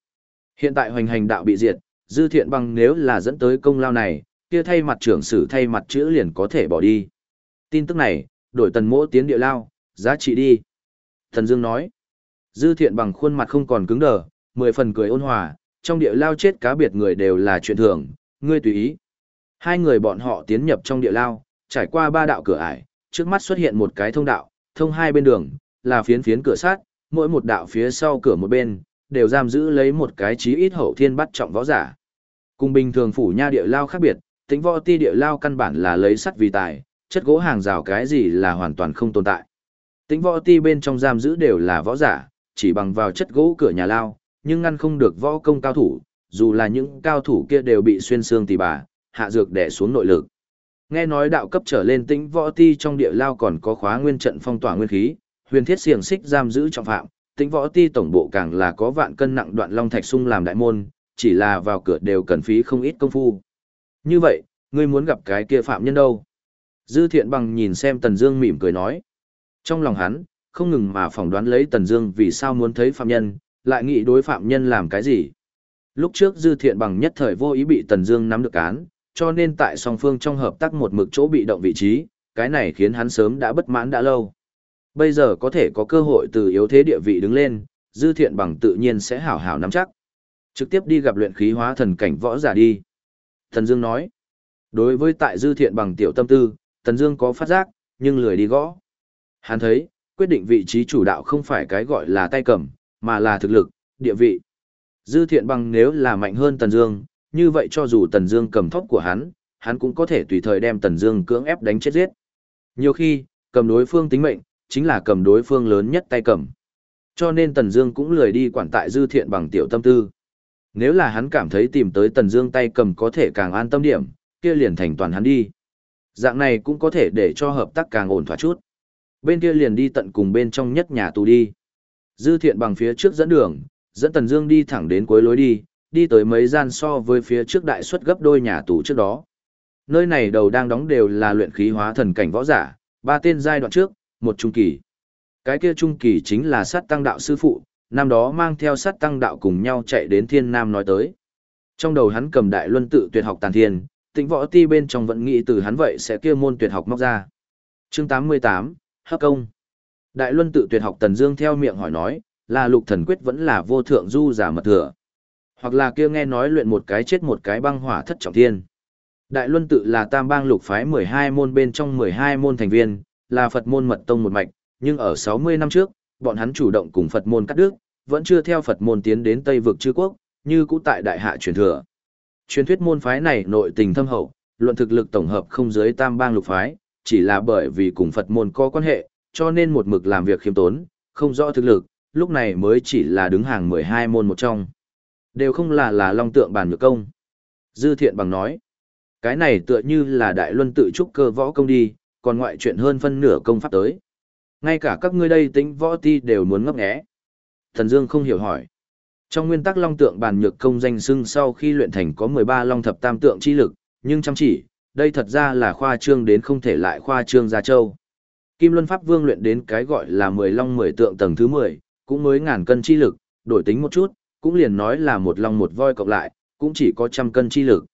S1: Hiện tại hoành hành đạo bị diệt, dư thiện bằng nếu là dẫn tới công lao này, kia thay mặt trưởng sử thay mặt chữ liền có thể bỏ đi. Tin tức này, đổi tần mỗ tiến địa lao, giá trị đi. Thần Dương nói, dư thiện bằng khuôn mặt không còn cứng đờ, mười phần cười ôn hòa, trong địa lao chết cá biệt người đều là chuyện thường, ngươi tùy ý. Hai người bọn họ tiến nhập trong địa lao, trải qua ba đạo cửa ải, trước mắt xuất hiện một cái thông đạo, thông hai bên đường, là phiến phiến cửa sát, mỗi một đạo phía sau cửa một bên, đều giam giữ lấy một cái chí ít hậu thiên bắt trọng võ giả. Cùng bình thường phủ nha địa lao khác biệt, tính võ ti địa lao căn bản là lấy sắt vì tài, chất gỗ hàng rào cái gì là hoàn toàn không tồn tại. Tính võ ti bên trong giam giữ đều là võ giả, chỉ bằng vào chất gỗ cửa nhà lao, nhưng ngăn không được võ công cao thủ, dù là những cao thủ kia đều bị xuyên xương tỳ bà, hạ dược đè xuống nội lực. Nghe nói đạo cấp trở lên tĩnh võ ti trong địa lao còn có khóa nguyên trận phong tỏa nguyên khí, huyền thiết xiềng xích giam giữ trọng phạm, tĩnh võ ti tổng bộ càng là có vạn cân nặng đoạn long thạch sung làm đại môn, chỉ là vào cửa đều cần phí không ít công phu. Như vậy, ngươi muốn gặp cái kia phạm nhân đâu? Dư thiện bằng nhìn xem Tần Dương mỉm cười nói. Trong lòng hắn, không ngừng mà phỏng đoán lấy Tần Dương vì sao muốn thấy phạm nhân, lại nghĩ đối phạm nhân làm cái gì. Lúc trước Dư thiện bằng nhất thời vô ý bị Tần Dương nắm được án cho nên tại song phương trong hợp tác một mực chỗ bị động vị trí, cái này khiến hắn sớm đã bất mãn đã lâu. Bây giờ có thể có cơ hội từ yếu thế địa vị đứng lên, Dư thiện bằng tự nhiên sẽ hảo hảo nắm chắc. Trực tiếp đi gặp luyện khí hóa thần cảnh võ giả đi. Thần Dương nói, đối với tại Dư thiện bằng tiểu tâm tư, Thần Dương có phát giác, nhưng lười đi gõ. Hắn thấy, quyết định vị trí chủ đạo không phải cái gọi là tay cầm, mà là thực lực, địa vị. Dư thiện bằng nếu là mạnh hơn Tần Dương, như vậy cho dù Tần Dương cầm thóc của hắn, hắn cũng có thể tùy thời đem Tần Dương cưỡng ép đánh chết giết. Nhiều khi, cầm đối phương tính mệnh, chính là cầm đối phương lớn nhất tay cầm. Cho nên Tần Dương cũng lười đi quản tại dư thiện bằng tiểu tâm tư. Nếu là hắn cảm thấy tìm tới Tần Dương tay cầm có thể càng an tâm điểm, kia liền thành toàn hắn đi. Dạng này cũng có thể để cho hợp tác càng ổn thỏa chút. Bên kia liền đi tận cùng bên trong nhất nhà tù đi. Dư thiện bằng phía trước dẫn đường, dẫn Tần Dương đi thẳng đến cuối lối đi, đi tới mấy gian so với phía trước đại suất gấp đôi nhà tù trước đó. Nơi này đầu đang đóng đều là luyện khí hóa thần cảnh võ giả, ba tên giai đoạn trước, một trung kỳ. Cái kia trung kỳ chính là sát tăng đạo sư phụ, năm đó mang theo sát tăng đạo cùng nhau chạy đến thiên nam nói tới. Trong đầu hắn cầm đại luân tự tuyệt học tàn thiên, tĩnh võ ti bên trong vẫn nghĩ từ hắn vậy sẽ kia môn tuyệt học móc ra. Chương 88, Hấp công. Đại luân tự tuyệt học Tần Dương theo miệng hỏi nói, là lục thần quyết vẫn là vô thượng du giả mật thừa. Hoặc là kia nghe nói luyện một cái chết một cái băng hỏa thất trọng thiên. Đại luân tự là tam bang lục phái 12 môn bên trong 12 môn thành viên, là Phật môn mật tông một mạch, nhưng ở 60 năm trước, bọn hắn chủ động cùng Phật môn cắt đứt, vẫn chưa theo Phật môn tiến đến Tây vực chư quốc, như cũ tại đại hạ truyền thừa. Truyền thuyết môn phái này nội tình thâm hậu, luận thực lực tổng hợp không dưới tam bang lục phái, chỉ là bởi vì cùng Phật môn có quan hệ, cho nên một mực làm việc khiêm tốn, không rõ thực lực, lúc này mới chỉ là đứng hàng 12 môn một trong. Đều không là là long tượng bản nhược công. Dư thiện bằng nói, cái này tựa như là đại luân tự trúc cơ võ công đi, còn ngoại chuyện hơn phân nửa công pháp tới. Ngay cả các ngươi đây tính võ ti đều muốn ngấp nghé. Thần Dương không hiểu hỏi. Trong nguyên tắc long tượng bàn nhược công danh xưng sau khi luyện thành có 13 long thập tam tượng chi lực, nhưng chăm chỉ, đây thật ra là khoa trương đến không thể lại khoa trương gia châu. Kim Luân Pháp Vương luyện đến cái gọi là 10 long 10 tượng tầng thứ 10, cũng mới ngàn cân chi lực, đổi tính một chút, cũng liền nói là một long một voi cộng lại, cũng chỉ có trăm cân chi lực.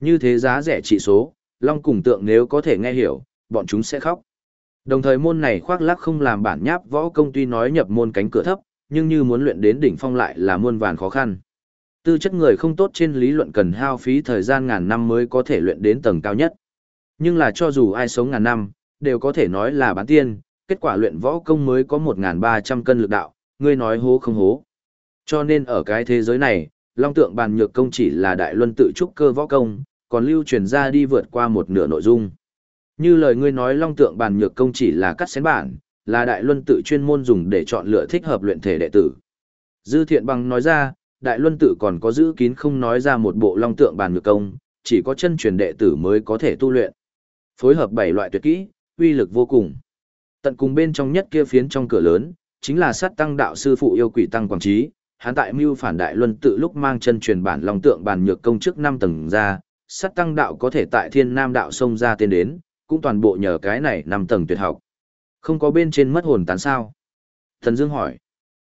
S1: Như thế giá rẻ trị số, long cùng tượng nếu có thể nghe hiểu, bọn chúng sẽ khóc. Đồng thời môn này khoác lác không làm bản nháp võ công tuy nói nhập môn cánh cửa thấp, nhưng như muốn luyện đến đỉnh phong lại là muôn vàn khó khăn. Tư chất người không tốt trên lý luận cần hao phí thời gian ngàn năm mới có thể luyện đến tầng cao nhất. Nhưng là cho dù ai sống ngàn năm, đều có thể nói là bán tiên, kết quả luyện võ công mới có 1.300 cân lực đạo, ngươi nói hố không hố. Cho nên ở cái thế giới này, long tượng bàn nhược công chỉ là đại luân tự trúc cơ võ công, còn lưu truyền ra đi vượt qua một nửa nội dung. Như lời ngươi nói long tượng bàn nhược công chỉ là cắt xén bản, là đại luân tự chuyên môn dùng để chọn lựa thích hợp luyện thể đệ tử. Dư thiện bằng nói ra, đại luân tự còn có giữ kín không nói ra một bộ long tượng bàn nhược công, chỉ có chân truyền đệ tử mới có thể tu luyện. Phối hợp bảy loại tuyệt kỹ, uy lực vô cùng. Tận cùng bên trong nhất kia phiến trong cửa lớn, chính là sát tăng đạo sư phụ yêu quỷ tăng quảng trí, hắn tại mưu phản đại luân tự lúc mang chân truyền bản long tượng bàn nhược công trước năm tầng ra, sát tăng đạo có thể tại thiên nam đạo sông ra tiến đến, cũng toàn bộ nhờ cái này năm tầng tuyệt học. Không có bên trên mất hồn tán sao? Thần Dương hỏi.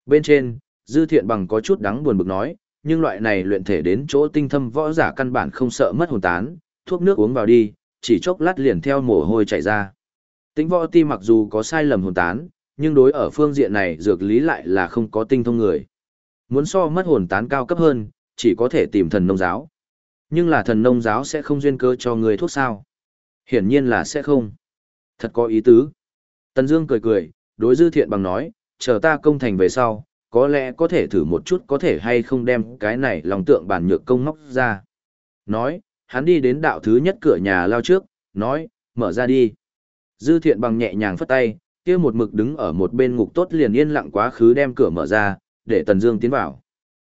S1: Bên trên, dư thiện bằng có chút đắng buồn bực nói, nhưng loại này luyện thể đến chỗ tinh thâm võ giả căn bản không sợ mất hồn tán, thuốc nước uống vào đi, chỉ chốc lát liền theo mồ hôi chảy ra. Tính võ ti mặc dù có sai lầm hồn tán, nhưng đối ở phương diện này dược lý lại là không có tinh thông người. Muốn so mất hồn tán cao cấp hơn, chỉ có thể tìm thần nông giáo. Nhưng là thần nông giáo sẽ không duyên cơ cho người thuốc sao? Hiển nhiên là sẽ không. Thật có ý tứ. Tần Dương cười cười, đối dư thiện bằng nói, chờ ta công thành về sau, có lẽ có thể thử một chút có thể hay không đem cái này lòng tượng bản nhược công móc ra. Nói, hắn đi đến đạo thứ nhất cửa nhà lao trước, nói, mở ra đi. Dư thiện bằng nhẹ nhàng phất tay, kia một mực đứng ở một bên ngục tốt liền yên lặng quá khứ đem cửa mở ra, để Tần Dương tiến vào.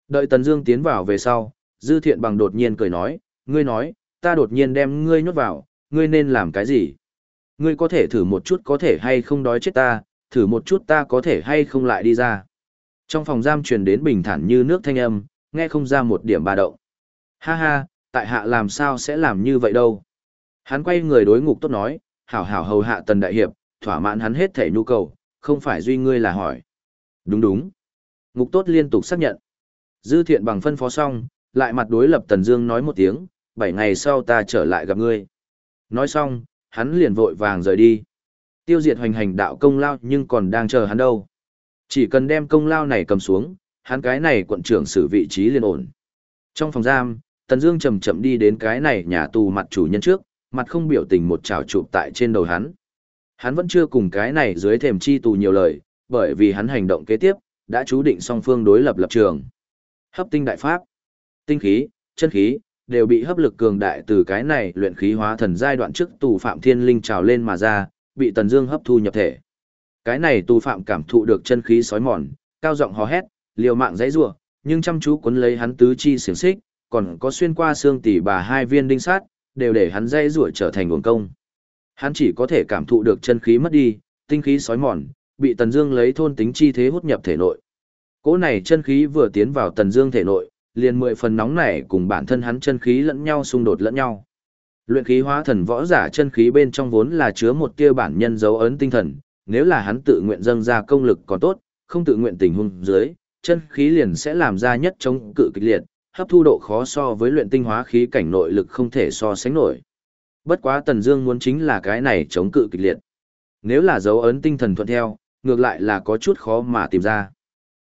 S1: Đợi Tần Dương tiến vào về sau, Dư thiện bằng đột nhiên cười nói, ngươi nói, ta đột nhiên đem ngươi nhốt vào, ngươi nên làm cái gì? Ngươi có thể thử một chút có thể hay không đói chết ta, thử một chút ta có thể hay không lại đi ra. Trong phòng giam truyền đến bình thản như nước thanh âm, nghe không ra một điểm ba động. Ha ha, tại hạ làm sao sẽ làm như vậy đâu. Hắn quay người đối ngục tốt nói, hảo hảo hầu hạ tần đại hiệp, thỏa mãn hắn hết thể nhu cầu, không phải duy ngươi là hỏi. Đúng đúng. Ngục tốt liên tục xác nhận. Dư thiện bằng phân phó xong, lại mặt đối lập Tần Dương nói một tiếng, bảy ngày sau ta trở lại gặp ngươi. Nói xong, hắn liền vội vàng rời đi. Tiêu diệt hoành hành đạo công lao nhưng còn đang chờ hắn đâu. Chỉ cần đem công lao này cầm xuống, hắn cái này quận trưởng xử vị trí liền ổn. Trong phòng giam, Tần Dương chậm chậm đi đến cái này nhà tù mặt chủ nhân trước, mặt không biểu tình một trào chụp tại trên đầu hắn. Hắn vẫn chưa cùng cái này dưới thềm chi tù nhiều lời, bởi vì hắn hành động kế tiếp, đã chú định song phương đối lập lập trường. Hấp tinh đại pháp, tinh khí, chân khí, đều bị hấp lực cường đại từ cái này luyện khí hóa thần giai đoạn trước tù phạm thiên linh trào lên mà ra, bị Tần Dương hấp thu nhập thể. Cái này tù phạm cảm thụ được chân khí sói mòn, cao giọng hò hét, liều mạng giãy giụa, nhưng chăm chú cuốn lấy hắn tứ chi xiển xích, còn có xuyên qua xương tỉ bà hai viên đinh sát, đều để hắn dây rủa trở thành nguồn công. Hắn chỉ có thể cảm thụ được chân khí mất đi, tinh khí sói mòn, bị Tần Dương lấy thôn tính chi thế hút nhập thể nội. Cỗ này chân khí vừa tiến vào Tần Dương thể nội, liền mười phần nóng nảy cùng bản thân hắn chân khí lẫn nhau xung đột lẫn nhau. Luyện khí hóa thần võ giả chân khí bên trong vốn là chứa một tia bản nhân dấu ấn tinh thần, nếu là hắn tự nguyện dâng ra công lực còn tốt, không tự nguyện tình huống dưới, chân khí liền sẽ làm ra nhất chống cự kịch liệt, hấp thu độ khó so với luyện tinh hóa khí cảnh nội lực không thể so sánh nổi. Bất quá Tần Dương muốn chính là cái này chống cự kịch liệt. Nếu là dấu ấn tinh thần thuận theo, ngược lại là có chút khó mà tìm ra.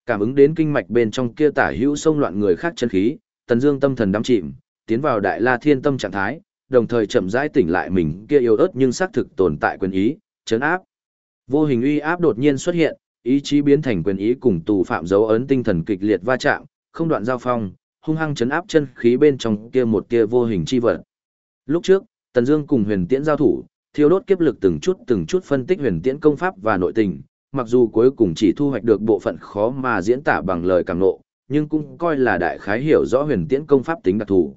S1: Cảm ứng đến kinh mạch bên trong kia tả hữu xông loạn người khác chân khí, Tần Dương tâm thần đắm chìm, tiến vào đại la thiên tâm trạng thái, đồng thời chậm rãi tỉnh lại mình kia yếu ớt nhưng xác thực tồn tại quyền ý, chấn áp. Vô hình uy áp đột nhiên xuất hiện, ý chí biến thành quyền ý cùng tù phạm dấu ấn tinh thần kịch liệt va chạm, không đoạn giao phong, hung hăng chấn áp chân khí bên trong kia một kia vô hình chi vật. Lúc trước, Tần Dương cùng Huyền Tiễn giao thủ, thiêu đốt kiếp lực từng chút từng chút phân tích Huyền Tiễn công pháp và nội tình, mặc dù cuối cùng chỉ thu hoạch được bộ phận khó mà diễn tả bằng lời càng nộ, nhưng cũng coi là đại khái hiểu rõ Huyền Tiễn công pháp tính đặc thù.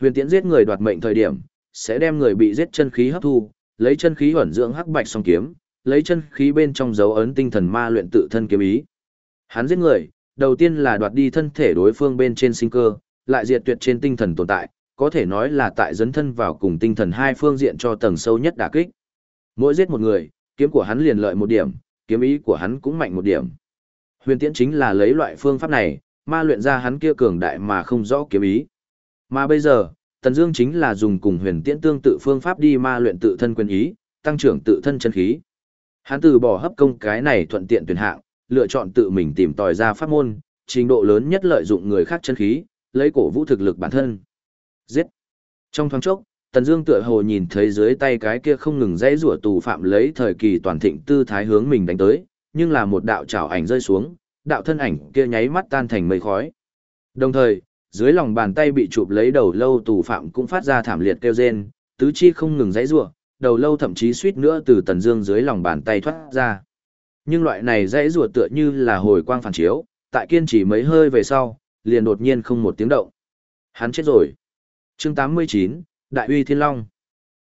S1: Huyền Tiễn giết người đoạt mệnh thời điểm, sẽ đem người bị giết chân khí hấp thu, lấy chân khí ẩn dưỡng hắc bạch song kiếm, lấy chân khí bên trong dấu ấn tinh thần ma luyện tự thân kiếm ý. Hắn giết người, đầu tiên là đoạt đi thân thể đối phương bên trên sinh cơ, lại diệt tuyệt trên tinh thần tồn tại, có thể nói là tại dấn thân vào cùng tinh thần hai phương diện cho tầng sâu nhất đả kích. Mỗi giết một người, kiếm của hắn liền lợi một điểm, kiếm ý của hắn cũng mạnh một điểm. Huyền Tiễn chính là lấy loại phương pháp này, ma luyện ra hắn kia cường đại mà không rõ kiếm ý. Mà bây giờ, Tần Dương chính là dùng cùng Huyền Tiễn tương tự phương pháp đi ma luyện tự thân quyền ý, tăng trưởng tự thân chân khí. Hắn từ bỏ hấp công cái này thuận tiện tuyển hạng, lựa chọn tự mình tìm tòi ra pháp môn, trình độ lớn nhất lợi dụng người khác chân khí, lấy cổ vũ thực lực bản thân. Giết. Trong thoáng chốc, Tần Dương tựa hồ nhìn thấy dưới tay cái kia không ngừng dãy rủa tù phạm lấy thời kỳ toàn thịnh tư thái hướng mình đánh tới, nhưng là một đạo chảo ảnh rơi xuống, đạo thân ảnh kia nháy mắt tan thành mây khói. Đồng thời, dưới lòng bàn tay bị chụp lấy đầu lâu tù phạm cũng phát ra thảm liệt kêu rên, tứ chi không ngừng dãy rủa, đầu lâu thậm chí suýt nữa từ Tần Dương dưới lòng bàn tay thoát ra. Nhưng loại này dãy rủa tựa như là hồi quang phản chiếu, tại kiên trì mấy hơi về sau, liền đột nhiên không một tiếng động. Hắn chết rồi. Chương 89, Đại uy Thiên Long.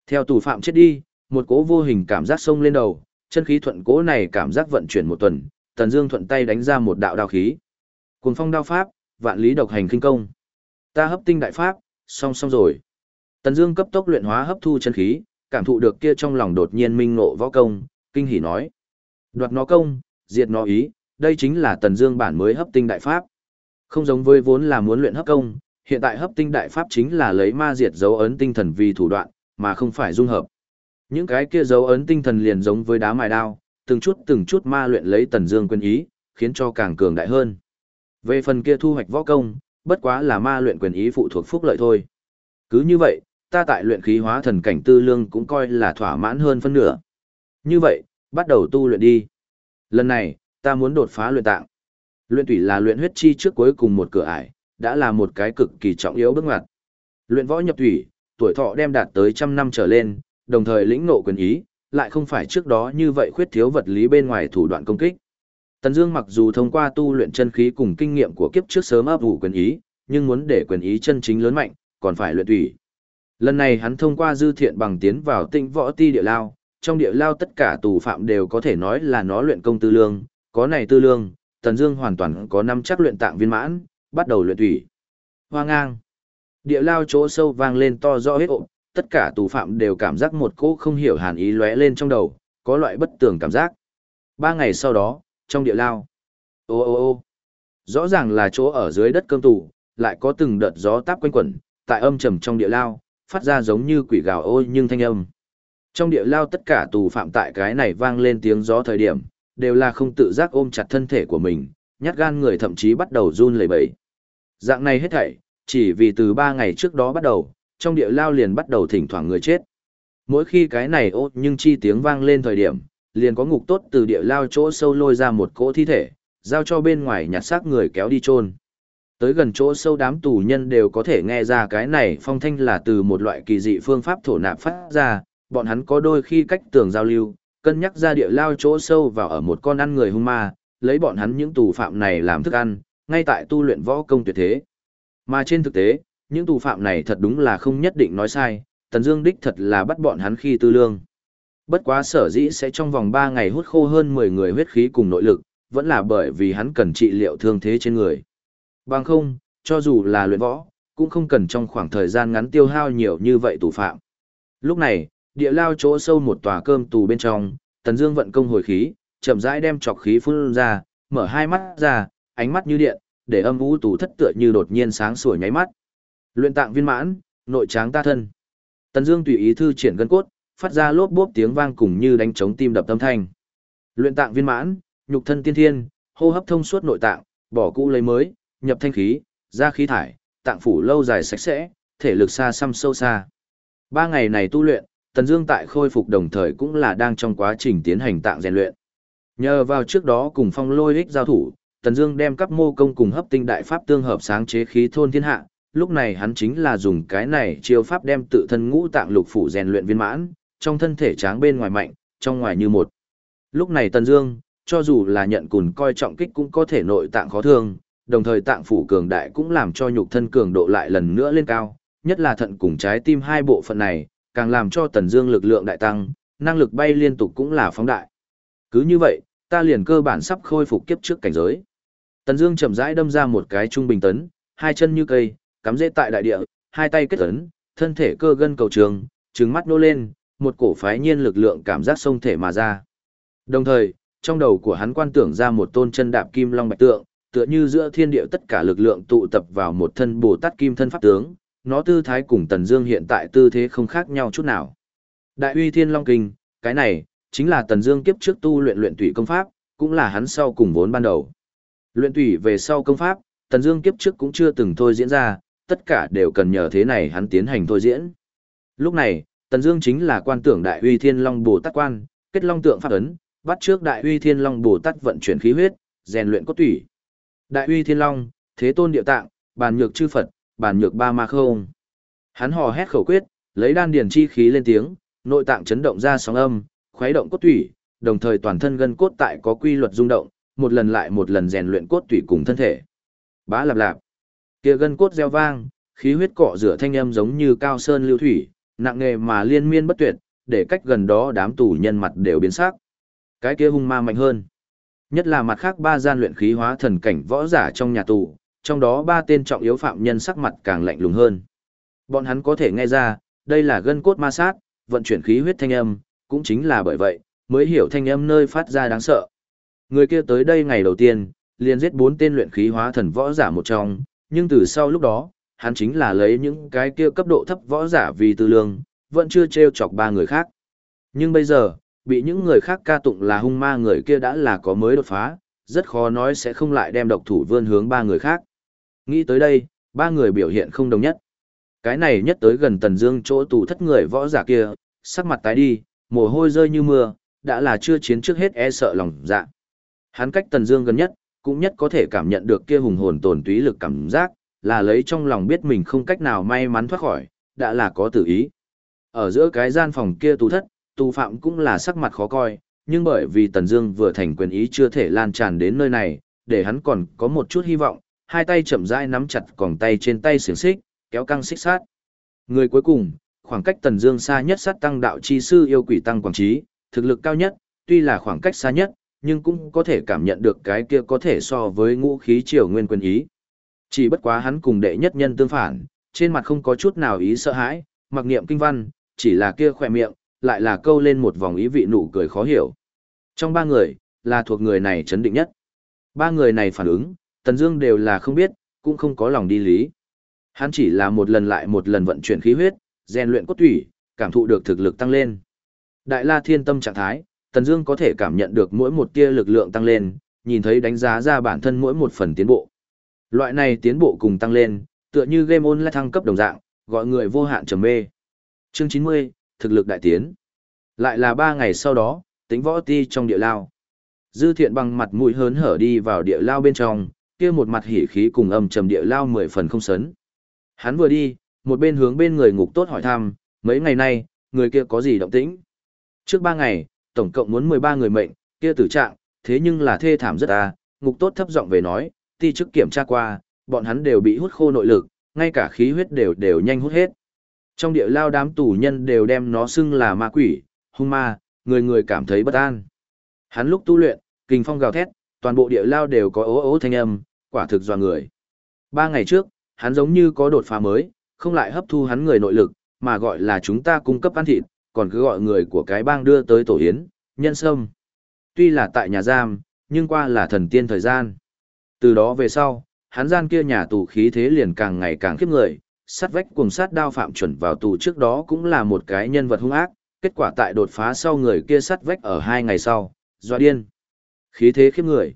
S1: Theo tù phạm chết đi, một cỗ vô hình cảm giác sông lên đầu, chân khí thuận cỗ này cảm giác vận chuyển một tuần, Tần Dương thuận tay đánh ra một đạo đao khí. Cuồng phong đao pháp, vạn lý độc hành kinh công. Ta hấp tinh đại pháp, xong xong rồi. Tần Dương cấp tốc luyện hóa hấp thu chân khí, cảm thụ được kia trong lòng đột nhiên minh ngộ võ công, kinh hỉ nói: Đoạt nó công, diệt nó ý, đây chính là Tần Dương bản mới hấp tinh đại pháp. Không giống với vốn là muốn luyện hấp công, hiện tại hấp tinh đại pháp chính là lấy ma diệt dấu ấn tinh thần vì thủ đoạn, mà không phải dung hợp. Những cái kia dấu ấn tinh thần liền giống với đá mài đao, từng chút từng chút ma luyện lấy Tần Dương quyền ý, khiến cho càng cường đại hơn. Về phần kia thu hoạch võ công, bất quá là ma luyện quyền ý phụ thuộc phúc lợi thôi. Cứ như vậy, ta tại luyện khí hóa thần cảnh tư lương cũng coi là thỏa mãn hơn phân nửa. Như vậy, bắt đầu tu luyện đi. Lần này, ta muốn đột phá luyện tạng. Luyện tủy là luyện huyết chi trước cuối cùng một cửa ải, đã là một cái cực kỳ trọng yếu bước ngoặt. Luyện võ nhập thủy, tuổi thọ đem đạt tới trăm năm trở lên, đồng thời lĩnh ngộ quyền ý, lại không phải trước đó như vậy khuyết thiếu vật lý bên ngoài thủ đoạn công kích. Tần Dương mặc dù thông qua tu luyện chân khí cùng kinh nghiệm của kiếp trước sớm ấp ủ quyền ý, nhưng muốn để quyền ý chân chính lớn mạnh, còn phải luyện thủy. Lần này hắn thông qua dư thiện bằng tiến vào tinh võ ti địa lao, trong địa lao tất cả tù phạm đều có thể nói là nó luyện công tư lương, có này tư lương, Tần Dương hoàn toàn có năm chắc luyện tạng viên mãn, bắt đầu luyện thủy. Hoa ngang. Địa lao chỗ sâu vang lên to rõ hết ộp, tất cả tù phạm đều cảm giác một cỗ không hiểu hàn ý lóe lên trong đầu, có loại bất tường cảm giác. Ba ngày sau đó, trong địa lao. Ô ô ô rõ ràng là chỗ ở dưới đất cơm tù, lại có từng đợt gió táp quanh quẩn, tại âm trầm trong địa lao, phát ra giống như quỷ gào ôi nhưng thanh âm. Trong địa lao tất cả tù phạm tại cái này vang lên tiếng gió thời điểm, đều là không tự giác ôm chặt thân thể của mình, nhát gan người thậm chí bắt đầu run lẩy bẩy. Dạng này hết thảy, chỉ vì từ ba ngày trước đó bắt đầu, trong địa lao liền bắt đầu thỉnh thoảng người chết. Mỗi khi cái này ô nhưng chi tiếng vang lên thời điểm, liền có ngục tốt từ địa lao chỗ sâu lôi ra một cỗ thi thể, giao cho bên ngoài nhặt xác người kéo đi chôn. Tới gần chỗ sâu đám tù nhân đều có thể nghe ra cái này phong thanh là từ một loại kỳ dị phương pháp thổ nạp phát ra, bọn hắn có đôi khi cách tường giao lưu, cân nhắc ra địa lao chỗ sâu vào ở một con ăn người hung ma, lấy bọn hắn những tù phạm này làm thức ăn, ngay tại tu luyện võ công tuyệt thế. Mà trên thực tế, những tù phạm này thật đúng là không nhất định nói sai, Tần Dương đích thật là bắt bọn hắn khi tư lương. Bất quá sở dĩ sẽ trong vòng 3 ngày hút khô hơn 10 người huyết khí cùng nội lực, vẫn là bởi vì hắn cần trị liệu thương thế trên người. Bằng không, cho dù là luyện võ, cũng không cần trong khoảng thời gian ngắn tiêu hao nhiều như vậy tù phạm. Lúc này, địa lao chỗ sâu một tòa cơm tù bên trong, Tần Dương vận công hồi khí, chậm rãi đem trọc khí phun ra, mở hai mắt ra, ánh mắt như điện, để âm u tù thất tựa như đột nhiên sáng sủa nháy mắt. Luyện tạng viên mãn, nội tráng ta thân. Tần Dương tùy ý thư triển gân cốt, phát ra lốp bốp tiếng vang cùng như đánh trống tim đập tâm thanh. Luyện tạng viên mãn, nhục thân tiên thiên, hô hấp thông suốt nội tạng, bỏ cũ lấy mới, nhập thanh khí, ra khí thải, tạng phủ lâu dài sạch sẽ, thể lực xa xăm sâu xa. Ba ngày này tu luyện, Tần Dương tại khôi phục đồng thời cũng là đang trong quá trình tiến hành tạng rèn luyện. Nhờ vào trước đó cùng Phong Lôi Lịch giao thủ, Tần Dương đem các mô công cùng hấp tinh đại pháp tương hợp sáng chế khí thôn thiên hạ, lúc này hắn chính là dùng cái này chiêu pháp đem tự thân ngũ tạng lục phủ rèn luyện viên mãn, trong thân thể tráng bên ngoài mạnh, trong ngoài như một. Lúc này Tần Dương, cho dù là nhận cùn coi trọng kích cũng có thể nội tạng khó thương, đồng thời tạng phủ cường đại cũng làm cho nhục thân cường độ lại lần nữa lên cao, nhất là thận cùng trái tim hai bộ phận này, càng làm cho Tần Dương lực lượng đại tăng, năng lực bay liên tục cũng là phóng đại. Cứ như vậy, ta liền cơ bản sắp khôi phục kiếp trước cảnh giới. Tần Dương chậm rãi đâm ra một cái trung bình tấn, hai chân như cây, cắm rễ tại đại địa, hai tay kết ấn, thân thể cơ gân cầu trường, trừng mắt nô lên, một cổ phái nhiên lực lượng cảm giác sông thể mà ra. Đồng thời, trong đầu của hắn quan tưởng ra một tôn chân đạp kim long bạch tượng, tựa như giữa thiên địa tất cả lực lượng tụ tập vào một thân Bồ Tát kim thân pháp tướng, nó tư thái cùng Tần Dương hiện tại tư thế không khác nhau chút nào. Đại uy thiên long kinh, cái này chính là Tần Dương kiếp trước tu luyện luyện tụy công pháp, cũng là hắn sau cùng vốn ban đầu. Luyện tủy về sau công pháp, Tần Dương kiếp trước cũng chưa từng thôi diễn ra, tất cả đều cần nhờ thế này hắn tiến hành thôi diễn. Lúc này, Tần Dương chính là quan tưởng Đại Uy Thiên Long Bồ Tát quan, kết long tượng pháp ấn, bắt trước Đại Uy Thiên Long Bồ Tát vận chuyển khí huyết, rèn luyện cốt tủy. Đại Uy Thiên Long, Thế Tôn Địa Tạng, Bàn Nhược Chư Phật, Bàn Nhược Ba Ma Không. Hắn hò hét khẩu quyết, lấy đan điền chi khí lên tiếng, nội tạng chấn động ra sóng âm, khuấy động cốt tủy, đồng thời toàn thân gân cốt tại có quy luật rung động, một lần lại một lần rèn luyện cốt tủy cùng thân thể. Bá lạp lạp. Kia gân cốt reo vang, khí huyết cọ rửa thanh âm giống như cao sơn lưu thủy, nặng nghề mà liên miên bất tuyệt, để cách gần đó đám tù nhân mặt đều biến sắc. Cái kia hung ma mạnh hơn. Nhất là mặt khác ba gian luyện khí hóa thần cảnh võ giả trong nhà tù, trong đó ba tên trọng yếu phạm nhân sắc mặt càng lạnh lùng hơn. Bọn hắn có thể nghe ra, đây là gân cốt ma sát, vận chuyển khí huyết thanh âm, cũng chính là bởi vậy, mới hiểu thanh âm nơi phát ra đáng sợ. Người kia tới đây ngày đầu tiên, liền giết bốn tên luyện khí hóa thần võ giả một trong, nhưng từ sau lúc đó, hắn chính là lấy những cái kia cấp độ thấp võ giả vì tư lương, vẫn chưa treo chọc ba người khác. Nhưng bây giờ, bị những người khác ca tụng là hung ma người kia đã là có mới đột phá, rất khó nói sẽ không lại đem độc thủ vươn hướng ba người khác. Nghĩ tới đây, ba người biểu hiện không đồng nhất. Cái này nhất tới gần Tần Dương chỗ tù thất người võ giả kia, sắc mặt tái đi, mồ hôi rơi như mưa, đã là chưa chiến trước hết e sợ lòng dạ. Hắn cách Tần Dương gần nhất, cũng nhất có thể cảm nhận được kia hùng hồn tồn túy lực cảm giác, là lấy trong lòng biết mình không cách nào may mắn thoát khỏi, đã là có tự ý. Ở giữa cái gian phòng kia tù thất, tù phạm cũng là sắc mặt khó coi, nhưng bởi vì Tần Dương vừa thành quyền ý chưa thể lan tràn đến nơi này, để hắn còn có một chút hy vọng, hai tay chậm rãi nắm chặt còng tay trên tay xiềng xích, kéo căng xích sát. Người cuối cùng, khoảng cách Tần Dương xa nhất sát tăng đạo chi sư yêu quỷ tăng quảng trí, thực lực cao nhất, tuy là khoảng cách xa nhất, nhưng cũng có thể cảm nhận được cái kia có thể so với ngũ khí triều nguyên quyền ý. Chỉ bất quá hắn cùng đệ nhất nhân tương phản, trên mặt không có chút nào ý sợ hãi, mặc niệm kinh văn, chỉ là kia khỏe miệng, lại là câu lên một vòng ý vị nụ cười khó hiểu. Trong ba người, là thuộc người này chấn định nhất. Ba người này phản ứng, Tần Dương đều là không biết, cũng không có lòng đi lý. Hắn chỉ là một lần lại một lần vận chuyển khí huyết, rèn luyện cốt tủy, cảm thụ được thực lực tăng lên. Đại La Thiên Tâm trạng thái, Tần Dương có thể cảm nhận được mỗi một tia lực lượng tăng lên, nhìn thấy đánh giá ra bản thân mỗi một phần tiến bộ. Loại này tiến bộ cùng tăng lên, tựa như game online thăng cấp đồng dạng, gọi người vô hạn trầm mê. Chương 90, thực lực đại tiến. Lại là 3 ngày sau đó, tính võ ti trong địa lao. Dư thiện bằng mặt mũi hớn hở đi vào địa lao bên trong, kia một mặt hỉ khí cùng âm trầm địa lao mười phần không sấn. Hắn vừa đi, một bên hướng bên người ngục tốt hỏi thăm, mấy ngày nay, người kia có gì động tĩnh? Trước 3 ngày, tổng cộng muốn 13 người mệnh, kia tử trạng, thế nhưng là thê thảm rất à, ngục tốt thấp giọng về nói, ti chức kiểm tra qua, bọn hắn đều bị hút khô nội lực, ngay cả khí huyết đều đều nhanh hút hết. Trong địa lao đám tù nhân đều đem nó xưng là ma quỷ, hung ma, người người cảm thấy bất an. Hắn lúc tu luyện, kinh phong gào thét, toàn bộ địa lao đều có ố ố thanh âm, quả thực dò người. Ba ngày trước, hắn giống như có đột phá mới, không lại hấp thu hắn người nội lực, mà gọi là chúng ta cung cấp ăn thịt, còn cứ gọi người của cái bang đưa tới tổ hiến, nhân sâm. Tuy là tại nhà giam, nhưng qua là thần tiên thời gian. Từ đó về sau, hắn gian kia nhà tù khí thế liền càng ngày càng khiếp người, sát vách cùng sát đao phạm chuẩn vào tù trước đó cũng là một cái nhân vật hung ác, kết quả tại đột phá sau người kia sát vách ở hai ngày sau, doa điên. Khí thế khiếp người.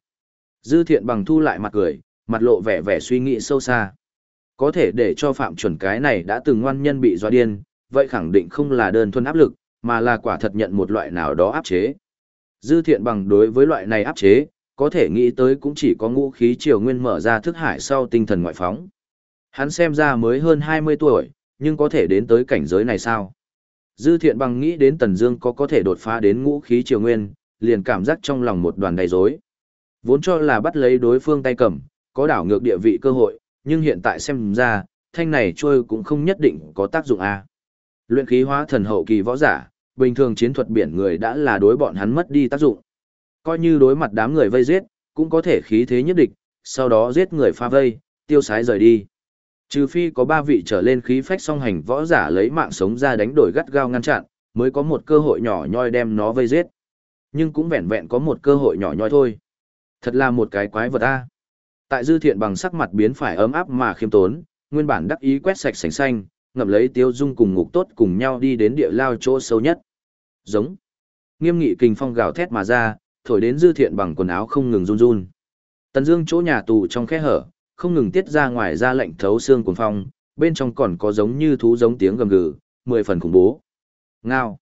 S1: Dư thiện bằng thu lại mặt cười, mặt lộ vẻ vẻ suy nghĩ sâu xa. Có thể để cho phạm chuẩn cái này đã từng ngoan nhân bị doa điên, vậy khẳng định không là đơn thuần áp lực, mà là quả thật nhận một loại nào đó áp chế. Dư thiện bằng đối với loại này áp chế, có thể nghĩ tới cũng chỉ có ngũ khí triều nguyên mở ra thức hải sau tinh thần ngoại phóng. Hắn xem ra mới hơn 20 tuổi, nhưng có thể đến tới cảnh giới này sao? Dư thiện bằng nghĩ đến Tần Dương có có thể đột phá đến ngũ khí triều nguyên, liền cảm giác trong lòng một đoàn đầy rối. Vốn cho là bắt lấy đối phương tay cầm, có đảo ngược địa vị cơ hội, nhưng hiện tại xem ra, thanh này trôi cũng không nhất định có tác dụng a. Luyện khí hóa thần hậu kỳ võ giả, bình thường chiến thuật biển người đã là đối bọn hắn mất đi tác dụng. Coi như đối mặt đám người vây giết, cũng có thể khí thế nhất địch, sau đó giết người pha vây, tiêu sái rời đi. Trừ phi có ba vị trở lên khí phách song hành võ giả lấy mạng sống ra đánh đổi gắt gao ngăn chặn, mới có một cơ hội nhỏ nhoi đem nó vây giết. Nhưng cũng vẹn vẹn có một cơ hội nhỏ nhoi thôi. Thật là một cái quái vật a. Tại dư thiện bằng sắc mặt biến phải ấm áp mà khiêm tốn, nguyên bản đắc ý quét sạch sành xanh, ngậm lấy tiêu dung cùng ngục tốt cùng nhau đi đến địa lao chỗ sâu nhất. Giống. Nghiêm nghị kình phong gào thét mà ra, thổi đến dư thiện bằng quần áo không ngừng run run. Tần Dương chỗ nhà tù trong khe hở, không ngừng tiết ra ngoài ra lệnh thấu xương cuồng phong, bên trong còn có giống như thú giống tiếng gầm gừ, mười phần khủng bố. Ngao.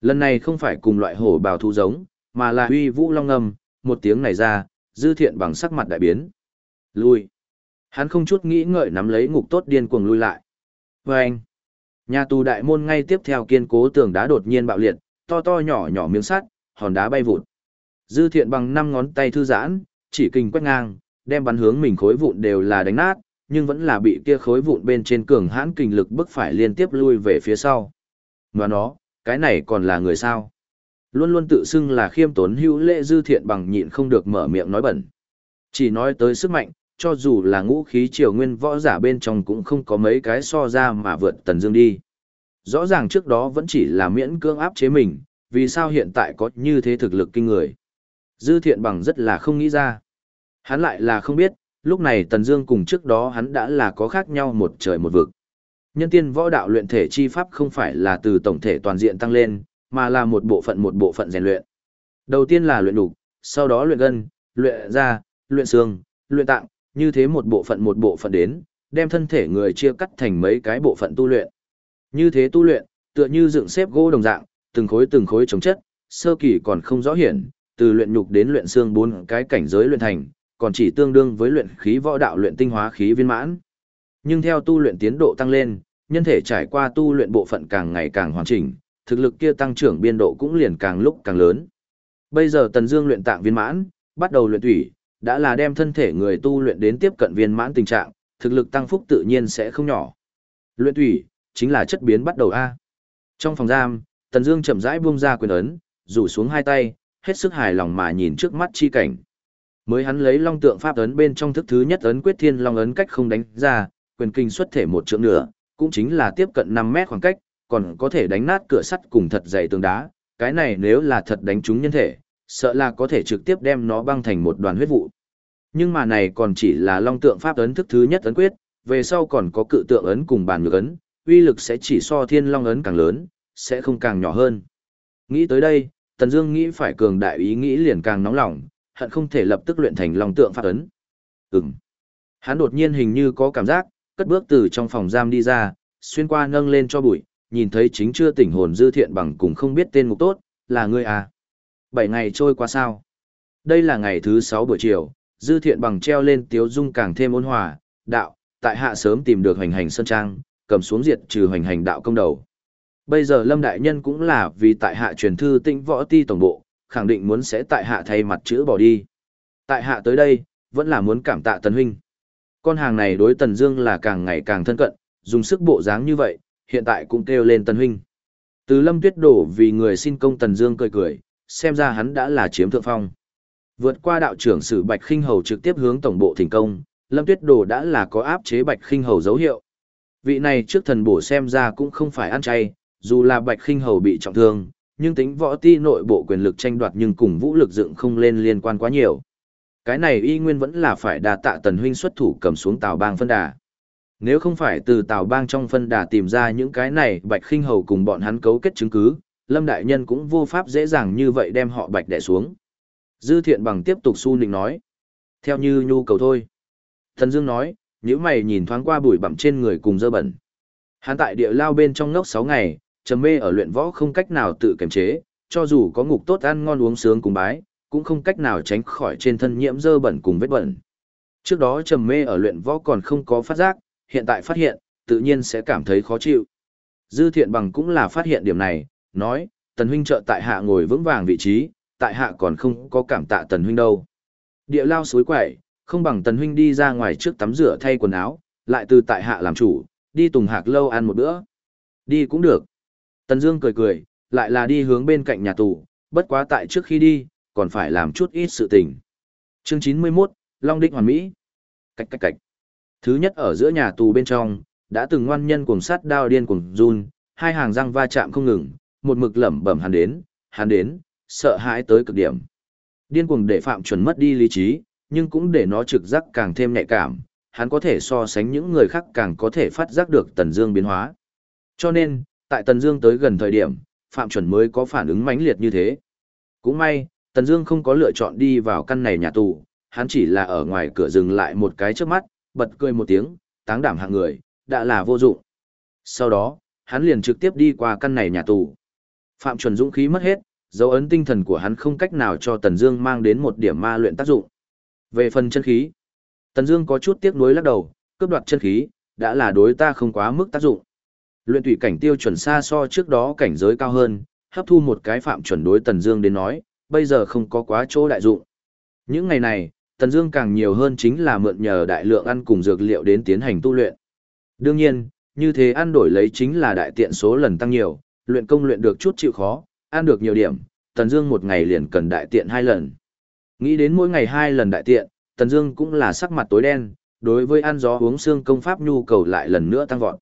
S1: Lần này không phải cùng loại hổ bào thú giống, mà là uy vũ long ngâm, một tiếng này ra, dư thiện bằng sắc mặt đại biến. Lui. Hắn không chút nghĩ ngợi nắm lấy ngục tốt điên cuồng lui lại. Và anh. Nhà tù đại môn ngay tiếp theo kiên cố tường đá đột nhiên bạo liệt, to to nhỏ nhỏ miếng sắt, hòn đá bay vụt. Dư thiện bằng năm ngón tay thư giãn, chỉ kình quét ngang, đem bắn hướng mình khối vụn đều là đánh nát, nhưng vẫn là bị kia khối vụn bên trên cường hãn kình lực bức phải liên tiếp lui về phía sau. Mà nó, cái này còn là người sao? Luôn luôn tự xưng là khiêm tốn hữu lễ dư thiện bằng nhịn không được mở miệng nói bẩn. Chỉ nói tới sức mạnh, cho dù là ngũ khí triều nguyên võ giả bên trong cũng không có mấy cái so ra mà vượt Tần Dương đi. Rõ ràng trước đó vẫn chỉ là miễn cưỡng áp chế mình, vì sao hiện tại có như thế thực lực kinh người. Dư thiện bằng rất là không nghĩ ra. Hắn lại là không biết, lúc này Tần Dương cùng trước đó hắn đã là có khác nhau một trời một vực. Nhân tiên võ đạo luyện thể chi pháp không phải là từ tổng thể toàn diện tăng lên, mà là một bộ phận một bộ phận rèn luyện. Đầu tiên là luyện đủ, sau đó luyện gân, luyện da, luyện xương, luyện tạng, như thế một bộ phận một bộ phận đến, đem thân thể người chia cắt thành mấy cái bộ phận tu luyện. Như thế tu luyện, tựa như dựng xếp gỗ đồng dạng, từng khối từng khối chống chất, sơ kỳ còn không rõ hiển, từ luyện nhục đến luyện xương bốn cái cảnh giới luyện thành, còn chỉ tương đương với luyện khí võ đạo luyện tinh hóa khí viên mãn. Nhưng theo tu luyện tiến độ tăng lên, nhân thể trải qua tu luyện bộ phận càng ngày càng hoàn chỉnh, thực lực kia tăng trưởng biên độ cũng liền càng lúc càng lớn. Bây giờ Tần Dương luyện tạng viên mãn, bắt đầu luyện thủy, đã là đem thân thể người tu luyện đến tiếp cận viên mãn tình trạng, thực lực tăng phúc tự nhiên sẽ không nhỏ. Luyện thủy chính là chất biến bắt đầu a. Trong phòng giam, Tần Dương chậm rãi buông ra quyền ấn, rủ xuống hai tay, hết sức hài lòng mà nhìn trước mắt chi cảnh. Mới hắn lấy long tượng pháp ấn bên trong thức thứ nhất ấn quyết thiên long ấn cách không đánh ra, quyền kinh xuất thể một trượng nửa, cũng chính là tiếp cận 5 mét khoảng cách, còn có thể đánh nát cửa sắt cùng thật dày tường đá, cái này nếu là thật đánh trúng nhân thể, sợ là có thể trực tiếp đem nó băng thành một đoàn huyết vụ. Nhưng mà này còn chỉ là long tượng pháp ấn thức thứ nhất ấn quyết, về sau còn có cự tượng ấn cùng bàn nhược ấn, uy lực sẽ chỉ so thiên long ấn càng lớn, sẽ không càng nhỏ hơn. Nghĩ tới đây, Tần Dương nghĩ phải cường đại ý nghĩ liền càng nóng lòng, hận không thể lập tức luyện thành long tượng pháp ấn. Ừm. Hắn đột nhiên hình như có cảm giác, cất bước từ trong phòng giam đi ra, xuyên qua nâng lên cho bụi, nhìn thấy chính chưa tỉnh hồn dư thiện bằng cùng không biết tên ngục tốt, là ngươi à. Bảy ngày trôi qua sao. Đây là ngày thứ sáu buổi chiều, dư thiện bằng treo lên tiếu dung càng thêm ôn hòa, đạo, tại hạ sớm tìm được hoành hành sơn trang, cầm xuống diệt trừ hoành hành đạo công đầu. Bây giờ Lâm Đại Nhân cũng là vì tại hạ truyền thư tinh võ ti tổng bộ, khẳng định muốn sẽ tại hạ thay mặt chữ bỏ đi. Tại hạ tới đây, vẫn là muốn cảm tạ Tần Huynh. Con hàng này đối Tần Dương là càng ngày càng thân cận, dùng sức bộ dáng như vậy, hiện tại cũng kêu lên Tần Huynh. Từ Lâm Tuyết đổ vì người xin công Tần Dương cười cười, xem ra hắn đã là chiếm thượng phong. Vượt qua đạo trưởng sử Bạch Khinh Hầu trực tiếp hướng tổng bộ thành công, Lâm Tuyết Đồ đã là có áp chế Bạch Khinh Hầu dấu hiệu. Vị này trước thần bổ xem ra cũng không phải ăn chay, dù là Bạch Khinh Hầu bị trọng thương, nhưng tính võ ti nội bộ quyền lực tranh đoạt nhưng cùng vũ lực dựng không lên liên quan quá nhiều. Cái này y nguyên vẫn là phải đà tạ tần huynh xuất thủ cầm xuống tào bang phân đà. Nếu không phải từ tào bang trong phân đà tìm ra những cái này bạch khinh hầu cùng bọn hắn cấu kết chứng cứ, lâm đại nhân cũng vô pháp dễ dàng như vậy đem họ bạch đẻ xuống. Dư thiện bằng tiếp tục su nịnh nói. Theo như nhu cầu thôi. Thần Dương nói, nếu mày nhìn thoáng qua bụi bặm trên người cùng dơ bẩn. Hắn tại địa lao bên trong ngốc 6 ngày, trầm mê ở luyện võ không cách nào tự kiềm chế, cho dù có ngục tốt ăn ngon uống sướng cùng bái, cũng không cách nào tránh khỏi trên thân nhiễm dơ bẩn cùng vết bẩn. Trước đó trầm mê ở luyện võ còn không có phát giác, hiện tại phát hiện, tự nhiên sẽ cảm thấy khó chịu. Dư thiện bằng cũng là phát hiện điểm này, nói, tần huynh trợ tại hạ ngồi vững vàng vị trí, tại hạ còn không có cảm tạ tần huynh đâu. Địa lao suối quẩy, không bằng tần huynh đi ra ngoài trước tắm rửa thay quần áo, lại từ tại hạ làm chủ, đi tùng hạc lâu ăn một bữa. Đi cũng được. Tần Dương cười cười, lại là đi hướng bên cạnh nhà tù, bất quá tại trước khi đi, còn phải làm chút ít sự tình. Chương 91, Long Đích Hoàn Mỹ. Cách cách cách. Thứ nhất ở giữa nhà tù bên trong, đã từng ngoan nhân cuồng sát đao điên cuồng run, hai hàng răng va chạm không ngừng, một mực lẩm bẩm hắn đến, hắn đến, sợ hãi tới cực điểm. Điên cuồng để Phạm Chuẩn mất đi lý trí, nhưng cũng để nó trực giác càng thêm nhạy cảm, hắn có thể so sánh những người khác càng có thể phát giác được Tần Dương biến hóa. Cho nên, tại Tần Dương tới gần thời điểm, Phạm Chuẩn mới có phản ứng mãnh liệt như thế. Cũng may, Tần Dương không có lựa chọn đi vào căn này nhà tù, hắn chỉ là ở ngoài cửa dừng lại một cái trước mắt, bật cười một tiếng, táng đảm hạng người, đã là vô dụng. Sau đó, hắn liền trực tiếp đi qua căn này nhà tù. Phạm Chuẩn dũng khí mất hết, dấu ấn tinh thần của hắn không cách nào cho Tần Dương mang đến một điểm ma luyện tác dụng. Về phần chân khí, Tần Dương có chút tiếc nuối lắc đầu, cướp đoạt chân khí đã là đối ta không quá mức tác dụng. Luyện tùy cảnh tiêu chuẩn xa so trước đó cảnh giới cao hơn, hấp thu một cái phạm chuẩn đối Tần Dương đến nói, bây giờ không có quá chỗ đại dụng. Những ngày này, Tần Dương càng nhiều hơn chính là mượn nhờ đại lượng ăn cùng dược liệu đến tiến hành tu luyện. Đương nhiên, như thế ăn đổi lấy chính là đại tiện số lần tăng nhiều, luyện công luyện được chút chịu khó, ăn được nhiều điểm, Tần Dương một ngày liền cần đại tiện hai lần. Nghĩ đến mỗi ngày hai lần đại tiện, Tần Dương cũng là sắc mặt tối đen, đối với ăn gió uống xương công pháp nhu cầu lại lần nữa tăng vọt.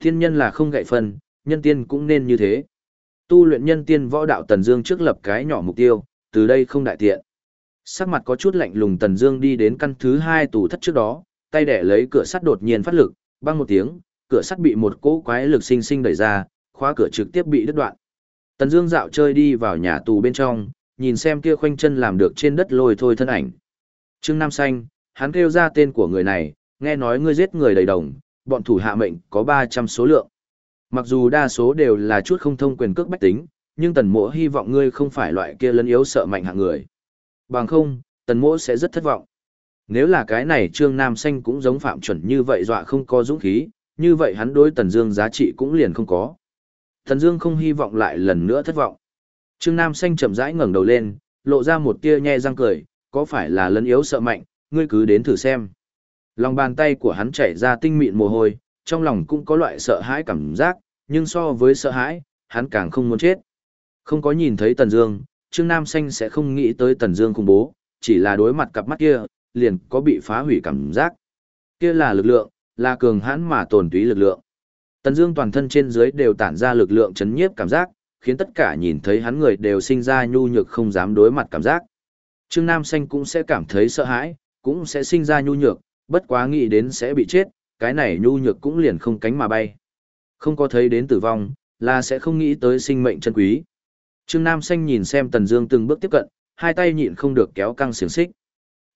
S1: Thiên nhân là không gậy phân, nhân tiên cũng nên như thế. Tu luyện nhân tiên võ đạo Tần Dương trước lập cái nhỏ mục tiêu, từ đây không đại tiện. Sắc mặt có chút lạnh lùng Tần Dương đi đến căn thứ hai tủ thất trước đó, tay đẻ lấy cửa sắt đột nhiên phát lực, bang một tiếng, cửa sắt bị một cỗ quái lực sinh sinh đẩy ra, khóa cửa trực tiếp bị đứt đoạn. Tần Dương dạo chơi đi vào nhà tù bên trong, nhìn xem kia khoanh chân làm được trên đất lôi thôi thân ảnh. Trương Nam Xanh, hắn kêu ra tên của người này, nghe nói ngươi giết người đầy đồng, bọn thủ hạ mệnh có 300 số lượng. Mặc dù đa số đều là chút không thông quyền cước bách tính, nhưng tần mộ hy vọng ngươi không phải loại kia lấn yếu sợ mạnh hạng người. Bằng không, tần mộ sẽ rất thất vọng. Nếu là cái này Trương Nam Xanh cũng giống phạm chuẩn như vậy dọa không có dũng khí, như vậy hắn đối tần dương giá trị cũng liền không có. Thần dương không hy vọng lại lần nữa thất vọng. Trương Nam Xanh chậm rãi ngẩng đầu lên, lộ ra một tia nhe răng cười, có phải là lấn yếu sợ mạnh, ngươi cứ đến thử xem. Lòng bàn tay của hắn chảy ra tinh mịn mồ hôi, trong lòng cũng có loại sợ hãi cảm giác, nhưng so với sợ hãi, hắn càng không muốn chết. Không có nhìn thấy Tần Dương, Trương Nam Xanh sẽ không nghĩ tới Tần Dương khủng bố, chỉ là đối mặt cặp mắt kia, liền có bị phá hủy cảm giác. Kia là lực lượng, là cường hãn mà tồn túy lực lượng. Tần Dương toàn thân trên dưới đều tản ra lực lượng chấn nhiếp cảm giác, khiến tất cả nhìn thấy hắn người đều sinh ra nhu nhược không dám đối mặt cảm giác. Trương Nam Xanh cũng sẽ cảm thấy sợ hãi, cũng sẽ sinh ra nhu nhược, bất quá nghĩ đến sẽ bị chết, cái này nhu nhược cũng liền không cánh mà bay. Không có thấy đến tử vong, là sẽ không nghĩ tới sinh mệnh chân quý. Trương Nam Xanh nhìn xem Tần Dương từng bước tiếp cận, hai tay nhịn không được kéo căng xiềng xích.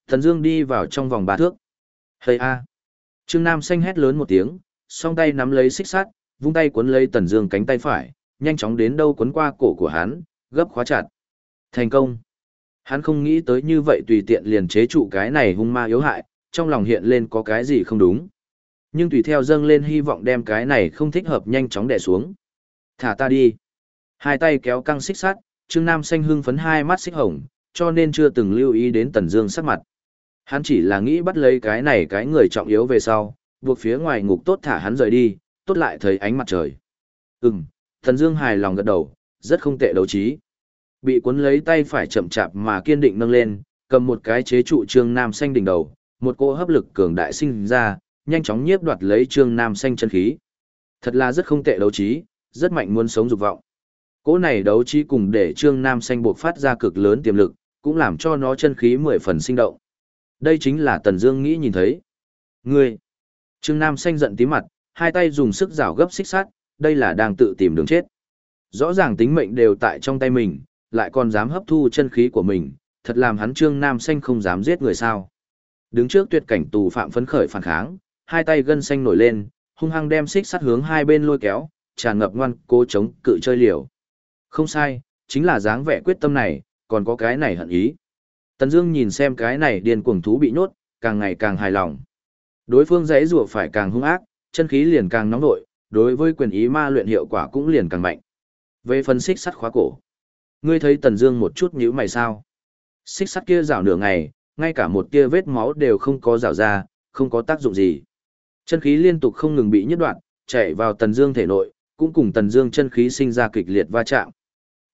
S1: Tần Dương đi vào trong vòng ba thước. Hây a! Trương Nam Xanh hét lớn một tiếng, song tay nắm lấy xích sắt, vung tay cuốn lấy Tần Dương cánh tay phải, nhanh chóng đến đâu cuốn qua cổ của hắn, gấp khóa chặt. Thành công! Hắn không nghĩ tới như vậy tùy tiện liền chế trụ cái này hung ma yếu hại, trong lòng hiện lên có cái gì không đúng. Nhưng tùy theo dâng lên hy vọng đem cái này không thích hợp nhanh chóng đè xuống. Thả ta đi. Hai tay kéo căng xích sắt, Trương Nam xanh hưng phấn hai mắt xích hồng, cho nên chưa từng lưu ý đến Tần Dương sắc mặt. Hắn chỉ là nghĩ bắt lấy cái này cái người trọng yếu về sau, buộc phía ngoài ngục tốt thả hắn rời đi, tốt lại thấy ánh mặt trời. Ừm, thần Dương hài lòng gật đầu, rất không tệ đấu trí. Bị cuốn lấy tay phải chậm chạp mà kiên định nâng lên, cầm một cái chế trụ Trương Nam xanh đỉnh đầu, một cỗ hấp lực cường đại sinh ra, nhanh chóng nhiếp đoạt lấy Trương Nam xanh chân khí. Thật là rất không tệ đấu trí, rất mạnh muốn sống dục vọng. Cỗ này đấu trí cùng để Trương Nam xanh buộc phát ra cực lớn tiềm lực, cũng làm cho nó chân khí mười phần sinh động. Đây chính là Tần Dương nghĩ nhìn thấy. Ngươi! Trương Nam xanh giận tí mặt, hai tay dùng sức rào gấp xích sắt, đây là đang tự tìm đường chết. Rõ ràng tính mệnh đều tại trong tay mình, lại còn dám hấp thu chân khí của mình, thật làm hắn Trương Nam xanh không dám giết người sao. Đứng trước tuyệt cảnh tù phạm phấn khởi phản kháng, hai tay gân xanh nổi lên, hung hăng đem xích sắt hướng hai bên lôi kéo, tràn ngập ngoan cố chống cự chơi liều. Không sai, chính là dáng vẻ quyết tâm này, còn có cái này hận ý. Tần Dương nhìn xem cái này điên cuồng thú bị nhốt, càng ngày càng hài lòng. Đối phương dãy rủa phải càng hung ác, chân khí liền càng nóng nội, đối với quyền ý ma luyện hiệu quả cũng liền càng mạnh. Về phần xích sắt khóa cổ, ngươi thấy Tần Dương một chút nhíu mày sao? Xích sắt kia rảo nửa ngày, ngay cả một tia vết máu đều không có rảo ra, không có tác dụng gì. Chân khí liên tục không ngừng bị nhất đoạn, chạy vào Tần Dương thể nội, cũng cùng Tần Dương chân khí sinh ra kịch liệt va chạm.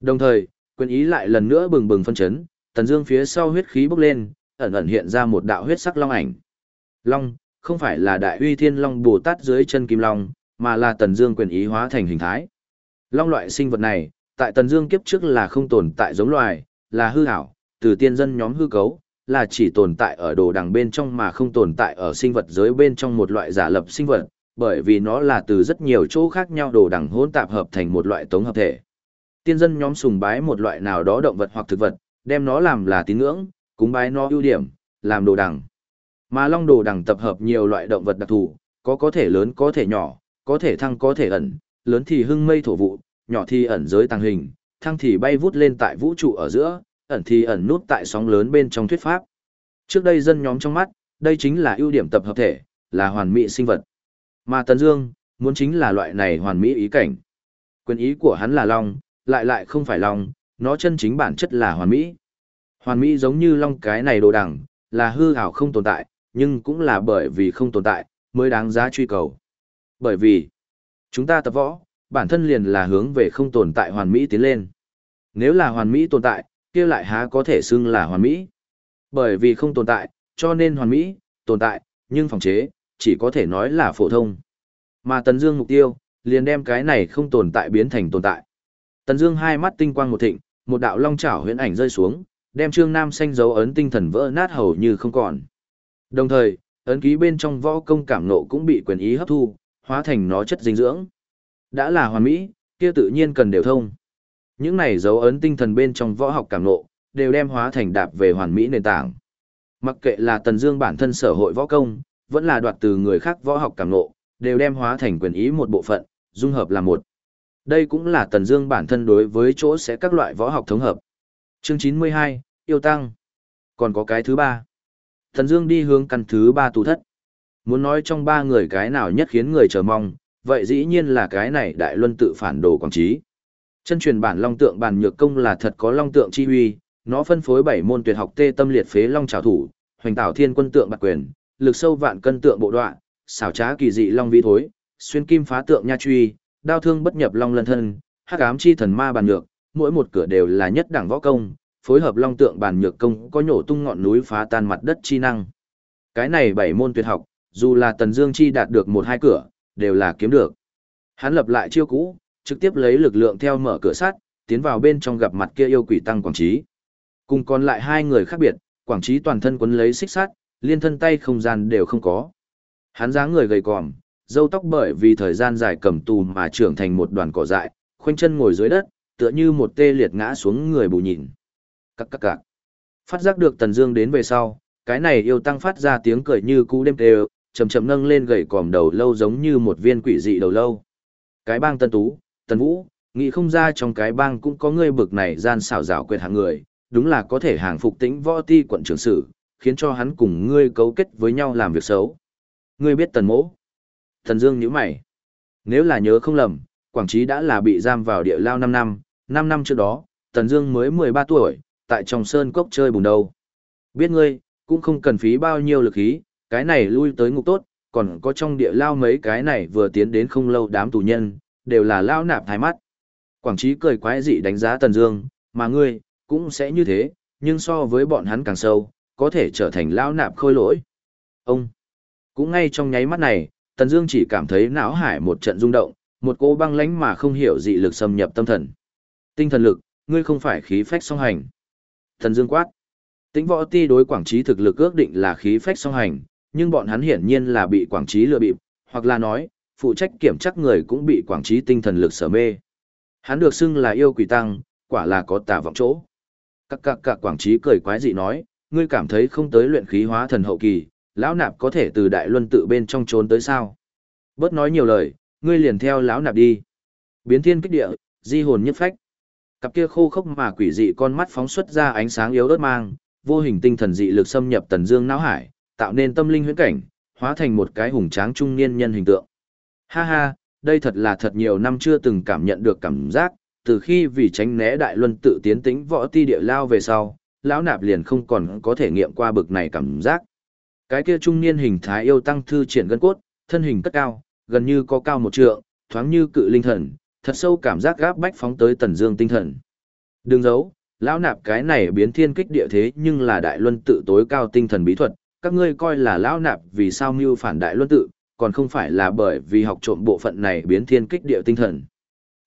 S1: Đồng thời, quyền ý lại lần nữa bừng bừng phân chấn, Tần Dương phía sau huyết khí bốc lên, ẩn ẩn hiện ra một đạo huyết sắc long ảnh. Long, không phải là Đại Uy Thiên Long Bồ Tát dưới chân kim long, mà là Tần Dương quyền ý hóa thành hình thái. Long loại sinh vật này, tại Tần Dương kiếp trước là không tồn tại giống loài, là hư ảo, từ tiên dân nhóm hư cấu, là chỉ tồn tại ở đồ đằng bên trong mà không tồn tại ở sinh vật giới bên trong một loại giả lập sinh vật, bởi vì nó là từ rất nhiều chỗ khác nhau đồ đằng hỗn tạp hợp thành một loại tống hợp thể. Tiên dân nhóm sùng bái một loại nào đó động vật hoặc thực vật, đem nó làm là tín ngưỡng, cúng bái nó ưu điểm, làm đồ đằng. Mà long đồ đằng tập hợp nhiều loại động vật đặc thù, có có thể lớn có thể nhỏ, có thể thăng có thể ẩn, lớn thì hưng mây thổ vụ, nhỏ thì ẩn giới tăng hình, thăng thì bay vút lên tại vũ trụ ở giữa, ẩn thì ẩn nút tại sóng lớn bên trong thuyết pháp. Trước đây dân nhóm trong mắt, đây chính là ưu điểm tập hợp thể, là hoàn mỹ sinh vật. Mà Tần Dương, muốn chính là loại này hoàn mỹ ý cảnh. Quyền ý của hắn là long, lại lại không phải long, nó chân chính bản chất là hoàn mỹ. Hoàn mỹ giống như long cái này đồ đẳng, là hư ảo không tồn tại, nhưng cũng là bởi vì không tồn tại, mới đáng giá truy cầu. Bởi vì, chúng ta tập võ, bản thân liền là hướng về không tồn tại hoàn mỹ tiến lên. Nếu là hoàn mỹ tồn tại, kia lại há có thể xưng là hoàn mỹ. Bởi vì không tồn tại, cho nên hoàn mỹ, tồn tại, nhưng phòng chế, chỉ có thể nói là phổ thông. Mà Tần Dương mục tiêu, liền đem cái này không tồn tại biến thành tồn tại. Tần Dương hai mắt tinh quang một thịnh, một đạo long chảo huyễn ảnh rơi xuống, đem Trương Nam xanh dấu ấn tinh thần vỡ nát hầu như không còn. Đồng thời, ấn ký bên trong võ công cảm nộ cũng bị quyền ý hấp thu, hóa thành nó chất dinh dưỡng. Đã là hoàn mỹ, kia tự nhiên cần đều thông. Những này dấu ấn tinh thần bên trong võ học cảm nộ, đều đem hóa thành đạp về hoàn mỹ nền tảng. Mặc kệ là Tần Dương bản thân sở hội võ công, vẫn là đoạt từ người khác võ học cảm nộ, đều đem hóa thành quyền ý một bộ phận, dung hợp làm một. Đây cũng là Tần Dương bản thân đối với chỗ sẽ các loại võ học thống hợp. Chương 92, yêu tăng. Còn có cái thứ ba. Thần Dương đi hướng căn thứ ba tù thất. Muốn nói trong ba người cái nào nhất khiến người chờ mong, vậy dĩ nhiên là cái này Đại Luân tự phản đồ quảng trí. Chân truyền bản Long tượng bản nhược công là thật có Long tượng chi uy, nó phân phối bảy môn tuyệt học tê tâm liệt phế Long trảo thủ, hoành tạo thiên quân tượng bạc quyền, lực sâu vạn cân tượng bộ đoạn, xảo trá kỳ dị Long vi thối, xuyên kim phá tượng nha truy, đao thương bất nhập long lân thân, hắc ám chi thần ma bàn nhược, mỗi một cửa đều là nhất đẳng võ công, phối hợp long tượng bàn nhược công có nhổ tung ngọn núi phá tan mặt đất chi năng. Cái này bảy môn tuyệt học, dù là Tần Dương chi đạt được một hai cửa, đều là kiếm được. Hắn lập lại chiêu cũ, trực tiếp lấy lực lượng theo mở cửa sắt, tiến vào bên trong gặp mặt kia yêu quỷ tăng quảng trí. Cùng còn lại hai người khác biệt, quảng trí toàn thân quấn lấy xích sắt, liên thân tay không gian đều không có. Hắn dáng người gầy còm, râu tóc bởi vì thời gian dài cầm tù mà trưởng thành một đoàn cỏ dại, khoanh chân ngồi dưới đất, tựa như một tê liệt ngã xuống người bù nhìn cặc cặc cặc. Phát giác được Tần Dương đến về sau, cái này yêu tăng phát ra tiếng cười như cú đêm tê, chậm chậm nâng lên gầy còm đầu lâu giống như một viên quỷ dị đầu lâu. Cái bang Tân Tú, Tần Vũ, nghĩ không ra trong cái bang cũng có người bực này gian xảo rào quyệt hạng người, đúng là có thể hàng phục tĩnh võ ti quận trưởng sử, khiến cho hắn cùng ngươi cấu kết với nhau làm việc xấu. Ngươi biết Tần Mỗ? tần Dương nhíu mày. Nếu là nhớ không lầm, Quảng Trí đã là bị giam vào địa lao 5 năm, 5 năm trước đó, Tần Dương mới 13 tuổi, tại trong sơn cốc chơi bùn đâu. Biết ngươi, cũng không cần phí bao nhiêu lực khí, cái này lui tới ngục tốt, còn có trong địa lao mấy cái này vừa tiến đến không lâu đám tù nhân, đều là lao nạp thái mắt. Quảng Trí cười quái dị đánh giá Tần Dương, mà ngươi, cũng sẽ như thế, nhưng so với bọn hắn càng sâu, có thể trở thành lao nạp khôi lỗi. Ông, cũng ngay trong nháy mắt này, Tần Dương chỉ cảm thấy não hải một trận rung động, một cô băng lãnh mà không hiểu dị lực xâm nhập tâm thần. Tinh thần lực, ngươi không phải khí phách song hành. Thần Dương quát. Tĩnh võ ti đối Quảng Trí thực lực ước định là khí phách song hành, nhưng bọn hắn hiển nhiên là bị Quảng Trí lừa bịp, hoặc là nói, phụ trách kiểm chắc người cũng bị Quảng Trí tinh thần lực sở mê. Hắn được xưng là yêu quỷ tăng, quả là có tà vọng chỗ. Các các các Quảng Trí cười quái dị nói, ngươi cảm thấy không tới luyện khí hóa thần hậu kỳ, lão nạp có thể từ đại luân tự bên trong trốn tới sao? Bớt nói nhiều lời, ngươi liền theo lão nạp đi. Biến thiên kích địa, di hồn nhất phách. Cặp kia khô khốc mà quỷ dị con mắt phóng xuất ra ánh sáng yếu ớt mang, vô hình tinh thần dị lực xâm nhập tần dương não hải, tạo nên tâm linh huyễn cảnh, hóa thành một cái hùng tráng trung niên nhân hình tượng. Ha ha, đây thật là thật nhiều năm chưa từng cảm nhận được cảm giác, từ khi vì tránh né đại luân tự tiến tĩnh võ ti địa lao về sau, lão nạp liền không còn có thể nghiệm qua bực này cảm giác. Cái kia trung niên hình thái yêu tăng thư triển gân cốt, thân hình cất cao, gần như có cao một trượng, thoáng như cự linh thần, thật sâu cảm giác gáp bách phóng tới tần dương tinh thần. Đừng giấu, lão nạp cái này biến thiên kích địa thế nhưng là đại luân tự tối cao tinh thần bí thuật, các ngươi coi là lão nạp vì sao mưu phản đại luân tự, còn không phải là bởi vì học trộm bộ phận này biến thiên kích địa tinh thần.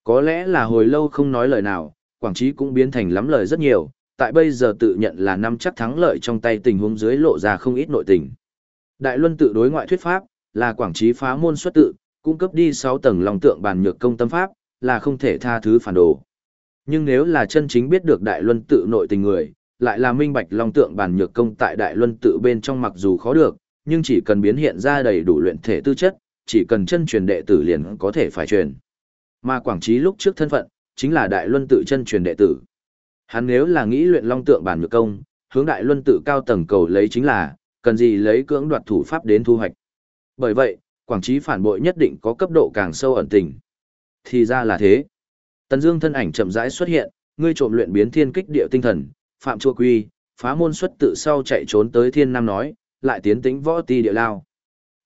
S1: Có lẽ là hồi lâu không nói lời nào, Quảng Trí cũng biến thành lắm lời rất nhiều, tại bây giờ tự nhận là năm chắc thắng lợi trong tay tình huống dưới lộ ra không ít nội tình. Đại luân tự đối ngoại thuyết pháp, là Quảng Trí phá môn xuất tự, cung cấp đi 6 tầng lòng tượng bàn nhược công tâm pháp, là không thể tha thứ phản đồ. Nhưng nếu là chân chính biết được đại luân tự nội tình người, lại là minh bạch long tượng bản nhược công tại đại luân tự bên trong mặc dù khó được, nhưng chỉ cần biến hiện ra đầy đủ luyện thể tư chất, chỉ cần chân truyền đệ tử liền có thể phải truyền. Mà Quảng Trí lúc trước thân phận, chính là đại luân tự chân truyền đệ tử. Hắn nếu là nghĩ luyện long tượng bản nhược công, hướng đại luân tự cao tầng cầu lấy chính là, cần gì lấy cưỡng đoạt thủ pháp đến thu hoạch. Bởi vậy, Quảng Trí phản bội nhất định có cấp độ càng sâu ẩn tình. Thì ra là thế. Tần Dương thân ảnh chậm rãi xuất hiện, ngươi trộm luyện biến thiên kích địa tinh thần, phạm chua quy, phá môn xuất tự sau chạy trốn tới thiên nam nói, lại tiến tính võ ti địa lao.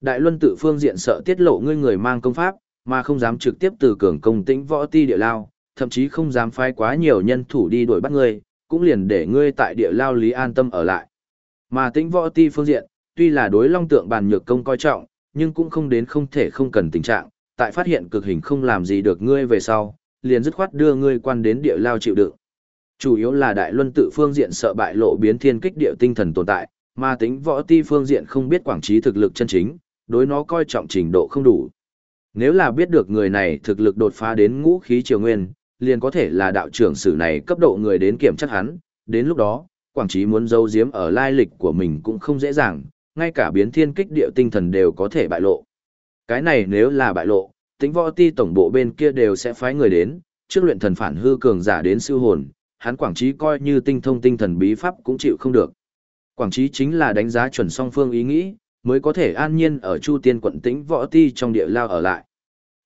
S1: Đại luân tự phương diện sợ tiết lộ ngươi người mang công pháp, mà không dám trực tiếp từ cường công tĩnh võ ti địa lao, thậm chí không dám phái quá nhiều nhân thủ đi đuổi bắt ngươi, cũng liền để ngươi tại địa lao lý an tâm ở lại. Mà tĩnh võ ti phương diện, tuy là đối long tượng bàn nhược công coi trọng, nhưng cũng không đến không thể không cần tình trạng, tại phát hiện cực hình không làm gì được ngươi về sau, liền dứt khoát đưa ngươi quan đến địa lao chịu đựng. Chủ yếu là đại luân tự phương diện sợ bại lộ biến thiên kích địa tinh thần tồn tại, mà tính võ ti phương diện không biết quảng trí thực lực chân chính, đối nó coi trọng trình độ không đủ. Nếu là biết được người này thực lực đột phá đến ngũ khí triều nguyên, liền có thể là đạo trưởng sử này cấp độ người đến kiểm chắc hắn, đến lúc đó, quảng trí muốn giấu giếm ở lai lịch của mình cũng không dễ dàng, ngay cả biến thiên kích địa tinh thần đều có thể bại lộ. Cái này nếu là bại lộ, tính võ ti tổng bộ bên kia đều sẽ phái người đến, trước luyện thần phản hư cường giả đến siêu hồn, hắn quảng trí coi như tinh thông tinh thần bí pháp cũng chịu không được. Quảng trí chính là đánh giá chuẩn song phương ý nghĩ, mới có thể an nhiên ở Chu Tiên quận tĩnh võ ti trong địa lao ở lại.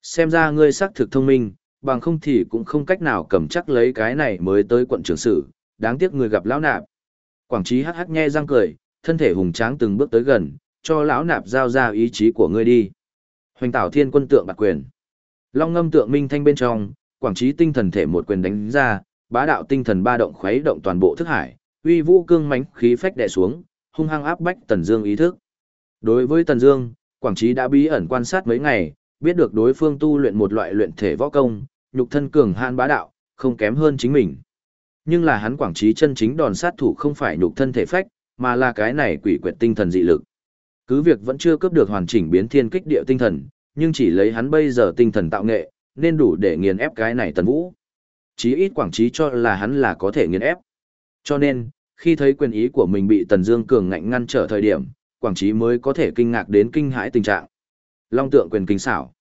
S1: Xem ra ngươi xác thực thông minh, bằng không thì cũng không cách nào cầm chắc lấy cái này mới tới quận trưởng sử, đáng tiếc người gặp lão nạp. Quảng trí hắc hắc nhe răng cười, thân thể hùng tráng từng bước tới gần, cho lão nạp giao ra ý chí của ngươi đi. Hoành tảo thiên quân tượng bạc quyền. Long ngâm tượng minh thanh bên trong, quảng trí tinh thần thể một quyền đánh ra, bá đạo tinh thần ba động khuấy động toàn bộ thức hải, uy vũ cương mãnh khí phách đè xuống, hung hăng áp bách Tần Dương ý thức. Đối với Tần Dương, Quảng Trí đã bí ẩn quan sát mấy ngày, biết được đối phương tu luyện một loại luyện thể võ công, nhục thân cường hãn bá đạo, không kém hơn chính mình. Nhưng là hắn Quảng Trí chân chính đòn sát thủ không phải nhục thân thể phách, mà là cái này quỷ quyệt tinh thần dị lực. Cứ việc vẫn chưa cướp được hoàn chỉnh biến thiên kích địa tinh thần, nhưng chỉ lấy hắn bây giờ tinh thần tạo nghệ, nên đủ để nghiền ép cái này Tần Vũ. Chí ít Quảng Trí cho là hắn là có thể nghiền ép. Cho nên, khi thấy quyền ý của mình bị Tần Dương cường ngạnh ngăn trở thời điểm, Quảng Trí mới có thể kinh ngạc đến kinh hãi tình trạng. Long tượng quyền kinh xảo.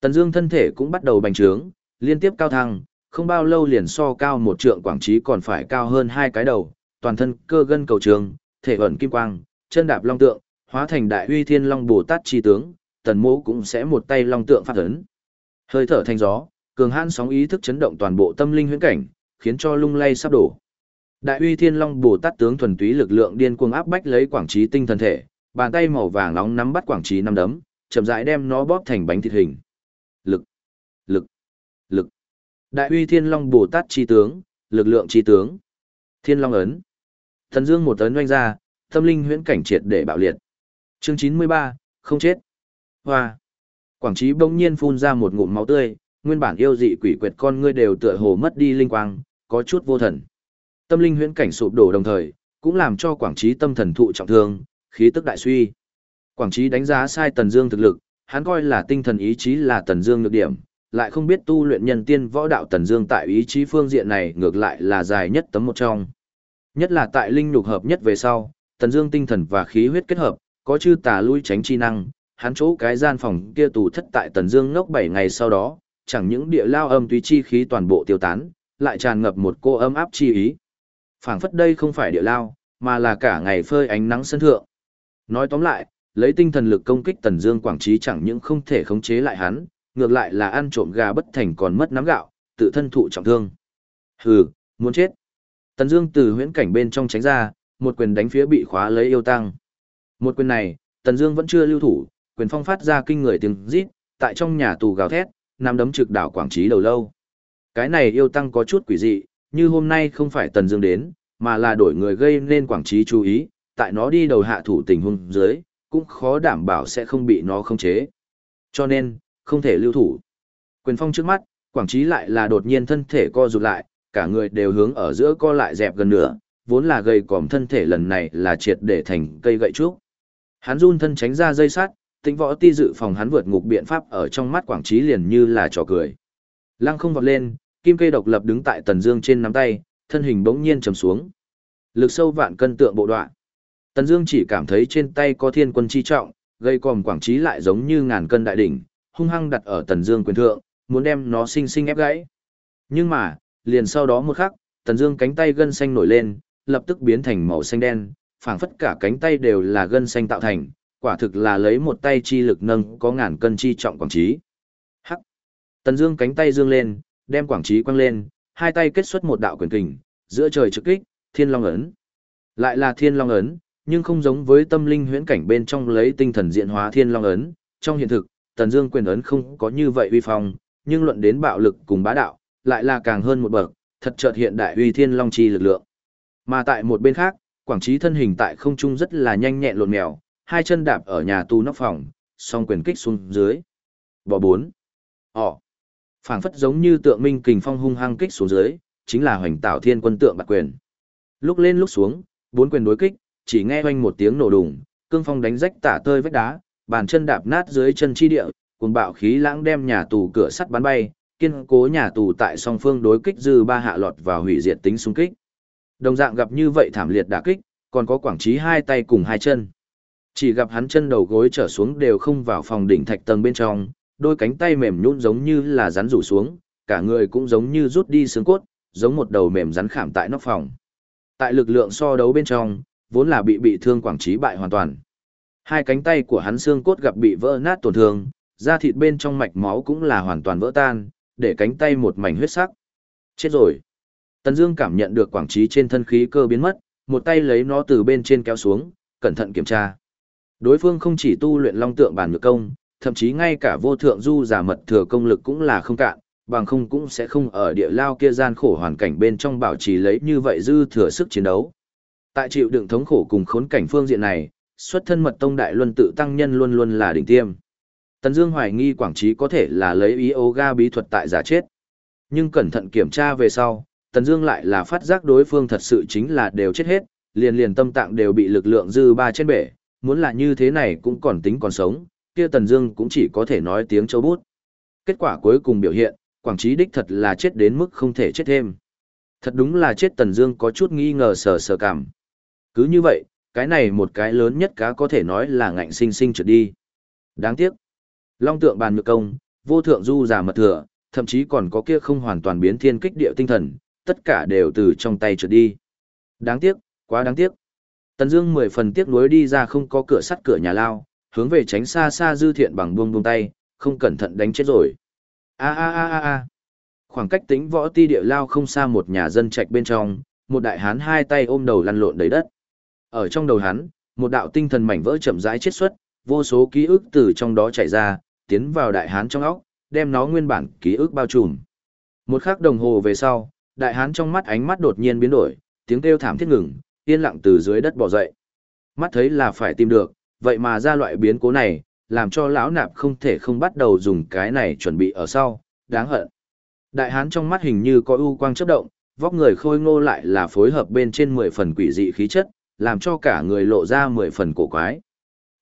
S1: Tần Dương thân thể cũng bắt đầu bành trướng, liên tiếp cao thăng, không bao lâu liền so cao một trượng Quảng Trí còn phải cao hơn hai cái đầu, toàn thân cơ gân cầu trường, thể ẩn kim quang, chân đạp long tượng, hóa thành đại uy thiên long bồ tát chi tướng, Tần Mỗ cũng sẽ một tay long tượng phát ấn. Hơi thở thành gió, cường hãn sóng ý thức chấn động toàn bộ tâm linh huyễn cảnh, khiến cho lung lay sắp đổ. Đại uy thiên long bồ tát tướng thuần túy lực lượng điên cuồng áp bách lấy quảng trí tinh thần thể, bàn tay màu vàng nóng nắm bắt quảng trí năm đấm, chậm rãi đem nó bóp thành bánh thịt hình. Lực, lực, lực. Đại uy thiên long bồ tát chi tướng, lực lượng chi tướng. Thiên long ấn. Thần dương một tấn oanh ra, tâm linh huyễn cảnh triệt để bạo liệt. Chương chín mươi ba, không chết. Hoa. Quảng trí bỗng nhiên phun ra một ngụm máu tươi, nguyên bản yêu dị quỷ quyệt con ngươi đều tựa hồ mất đi linh quang, có chút vô thần. Tâm linh huyễn cảnh sụp đổ đồng thời, cũng làm cho Quảng Trí tâm thần thụ trọng thương, khí tức đại suy. Quảng Trí đánh giá sai Tần Dương thực lực, hắn coi là tinh thần ý chí là Tần Dương nhược điểm, lại không biết tu luyện nhân tiên võ đạo Tần Dương tại ý chí phương diện này ngược lại là dài nhất tấm một trong. Nhất là tại linh nhục hợp nhất về sau, Tần Dương tinh thần và khí huyết kết hợp, có chư tà lui tránh chi năng, hắn chỗ cái gian phòng kia tù thất tại Tần Dương ngốc 7 ngày sau đó, chẳng những địa lao âm tùy chi khí toàn bộ tiêu tán, lại tràn ngập một cô ấm áp chi ý. Phảng phất đây không phải địa lao, mà là cả ngày phơi ánh nắng sân thượng. Nói tóm lại, lấy tinh thần lực công kích Tần Dương Quảng Trí chẳng những không thể khống chế lại hắn, ngược lại là ăn trộm gà bất thành còn mất nắm gạo, tự thân thụ trọng thương. Hừ, muốn chết. Tần Dương từ huyễn cảnh bên trong tránh ra, một quyền đánh phía bị khóa lấy yêu tăng. Một quyền này, Tần Dương vẫn chưa lưu thủ, quyền phong phát ra kinh người tiếng rít, tại trong nhà tù gào thét, nắm đấm trực đảo Quảng Trí đầu lâu. Cái này yêu tăng có chút quỷ dị, như hôm nay không phải Tần Dương đến, mà là đổi người gây nên Quảng Trí chú ý, tại nó đi đầu hạ thủ tình huống dưới, cũng khó đảm bảo sẽ không bị nó khống chế. Cho nên, không thể lưu thủ. Quyền phong trước mắt, Quảng Trí lại là đột nhiên thân thể co rụt lại, cả người đều hướng ở giữa co lại dẹp gần nửa, vốn là gầy còm thân thể lần này là triệt để thành cây gậy trúc. Hắn run thân tránh ra dây sắt, tính võ ti dự phòng hắn vượt ngục biện pháp ở trong mắt Quảng Trí liền như là trò cười. Lăng không vọt lên, kim cây độc lập đứng tại Tần Dương trên nắm tay, thân hình bỗng nhiên trầm xuống. Lực sâu vạn cân tượng bộ đoạn. Tần Dương chỉ cảm thấy trên tay có thiên quân chi trọng, gây còm Quảng Trí lại giống như ngàn cân đại đỉnh, hung hăng đặt ở Tần Dương quyền thượng, muốn đem nó sinh sinh ép gãy. Nhưng mà, liền sau đó một khắc, Tần Dương cánh tay gân xanh nổi lên, lập tức biến thành màu xanh đen, phảng phất cả cánh tay đều là gân xanh tạo thành, quả thực là lấy một tay chi lực nâng có ngàn cân chi trọng quảng trí. Hắc. Tần Dương cánh tay dương lên, đem quảng trí quăng lên, hai tay kết xuất một đạo quyền kình, giữa trời trực kích, Thiên Long ấn. Lại là Thiên Long ấn, nhưng không giống với tâm linh huyễn cảnh bên trong lấy tinh thần diện hóa Thiên Long ấn, trong hiện thực, Tần Dương quyền ấn không có như vậy uy phong, nhưng luận đến bạo lực cùng bá đạo, lại là càng hơn một bậc, thật chợt hiện đại uy Thiên Long chi lực lượng. Mà tại một bên khác, Quảng Trí thân hình tại không trung rất là nhanh nhẹn lộn mèo, hai chân đạp ở nhà tù nóc phòng, song quyền kích xuống dưới. Bò bốn. Ồ. phảng phất giống như tượng minh kình phong hung hăng kích xuống dưới, chính là hoành tạo thiên quân tượng bạc quyền. Lúc lên lúc xuống, bốn quyền đối kích, chỉ nghe oanh một tiếng nổ đùng, cương phong đánh rách tả tơi vách đá, bàn chân đạp nát dưới chân chi địa, cuồng bạo khí lãng đem nhà tù cửa sắt bắn bay, kiên cố nhà tù tại song phương đối kích dư ba hạ lọt vào hủy diệt tính xung kích. Đồng dạng gặp như vậy thảm liệt đả kích, còn có quảng trí hai tay cùng hai chân. Chỉ gặp hắn chân đầu gối trở xuống đều không vào phòng đỉnh thạch tầng bên trong, đôi cánh tay mềm nhũn giống như là rắn rủ xuống, cả người cũng giống như rút đi xương cốt, giống một đầu mềm rắn khảm tại nóc phòng. Tại lực lượng so đấu bên trong, vốn là bị bị thương quảng trí bại hoàn toàn. Hai cánh tay của hắn xương cốt gặp bị vỡ nát tổn thương, da thịt bên trong mạch máu cũng là hoàn toàn vỡ tan, để cánh tay một mảnh huyết sắc. Chết rồi. Tần Dương cảm nhận được quảng trí trên thân khí cơ biến mất, một tay lấy nó từ bên trên kéo xuống, cẩn thận kiểm tra. Đối phương không chỉ tu luyện long tượng bản nhược công, thậm chí ngay cả vô thượng du giả mật thừa công lực cũng là không cạn, bằng không cũng sẽ không ở địa lao kia gian khổ hoàn cảnh bên trong bảo trì lấy như vậy dư thừa sức chiến đấu. Tại chịu đựng thống khổ cùng khốn cảnh phương diện này, xuất thân mật tông đại luân tự tăng nhân luôn luôn là đỉnh tiêm. Tần Dương hoài nghi Quảng Trí có thể là lấy ý yoga bí thuật tại giả chết. Nhưng cẩn thận kiểm tra về sau, Tần Dương lại là phát giác đối phương thật sự chính là đều chết hết, liền liền tâm tạng đều bị lực lượng dư ba trên bể, muốn là như thế này cũng còn tính còn sống, kia Tần Dương cũng chỉ có thể nói tiếng châu bút. Kết quả cuối cùng biểu hiện, Quảng Trí đích thật là chết đến mức không thể chết thêm. Thật đúng là chết Tần Dương có chút nghi ngờ sờ sờ cảm. Cứ như vậy, cái này một cái lớn nhất cá có thể nói là ngạnh sinh sinh trượt đi. Đáng tiếc. Long tượng bàn nhược công, vô thượng du giả mật thừa, thậm chí còn có kia không hoàn toàn biến thiên kích địa tinh thần, tất cả đều từ trong tay trượt đi. Đáng tiếc, quá đáng tiếc. Tần Dương mười phần tiếc nuối đi ra không có cửa sắt cửa nhà lao, hướng về tránh xa xa dư thiện bằng buông buông tay, không cẩn thận đánh chết rồi. A a a a a. Khoảng cách tính võ ti địa lao không xa một nhà dân trạch bên trong, một đại hán hai tay ôm đầu lăn lộn đầy đất. Ở trong đầu hắn, một đạo tinh thần mảnh vỡ chậm rãi chết xuất, vô số ký ức từ trong đó chảy ra, tiến vào đại hán trong óc, đem nó nguyên bản ký ức bao trùm. Một khắc đồng hồ về sau, đại hán trong mắt ánh mắt đột nhiên biến đổi, tiếng kêu thảm thiết ngừng, yên lặng từ dưới đất bò dậy. Mắt thấy là phải tìm được, vậy mà ra loại biến cố này, làm cho lão nạp không thể không bắt đầu dùng cái này chuẩn bị ở sau, đáng hận. Đại hán trong mắt hình như có u quang chớp động, vóc người khôi ngô lại là phối hợp bên trên 10 phần quỷ dị khí chất, làm cho cả người lộ ra 10 phần cổ quái.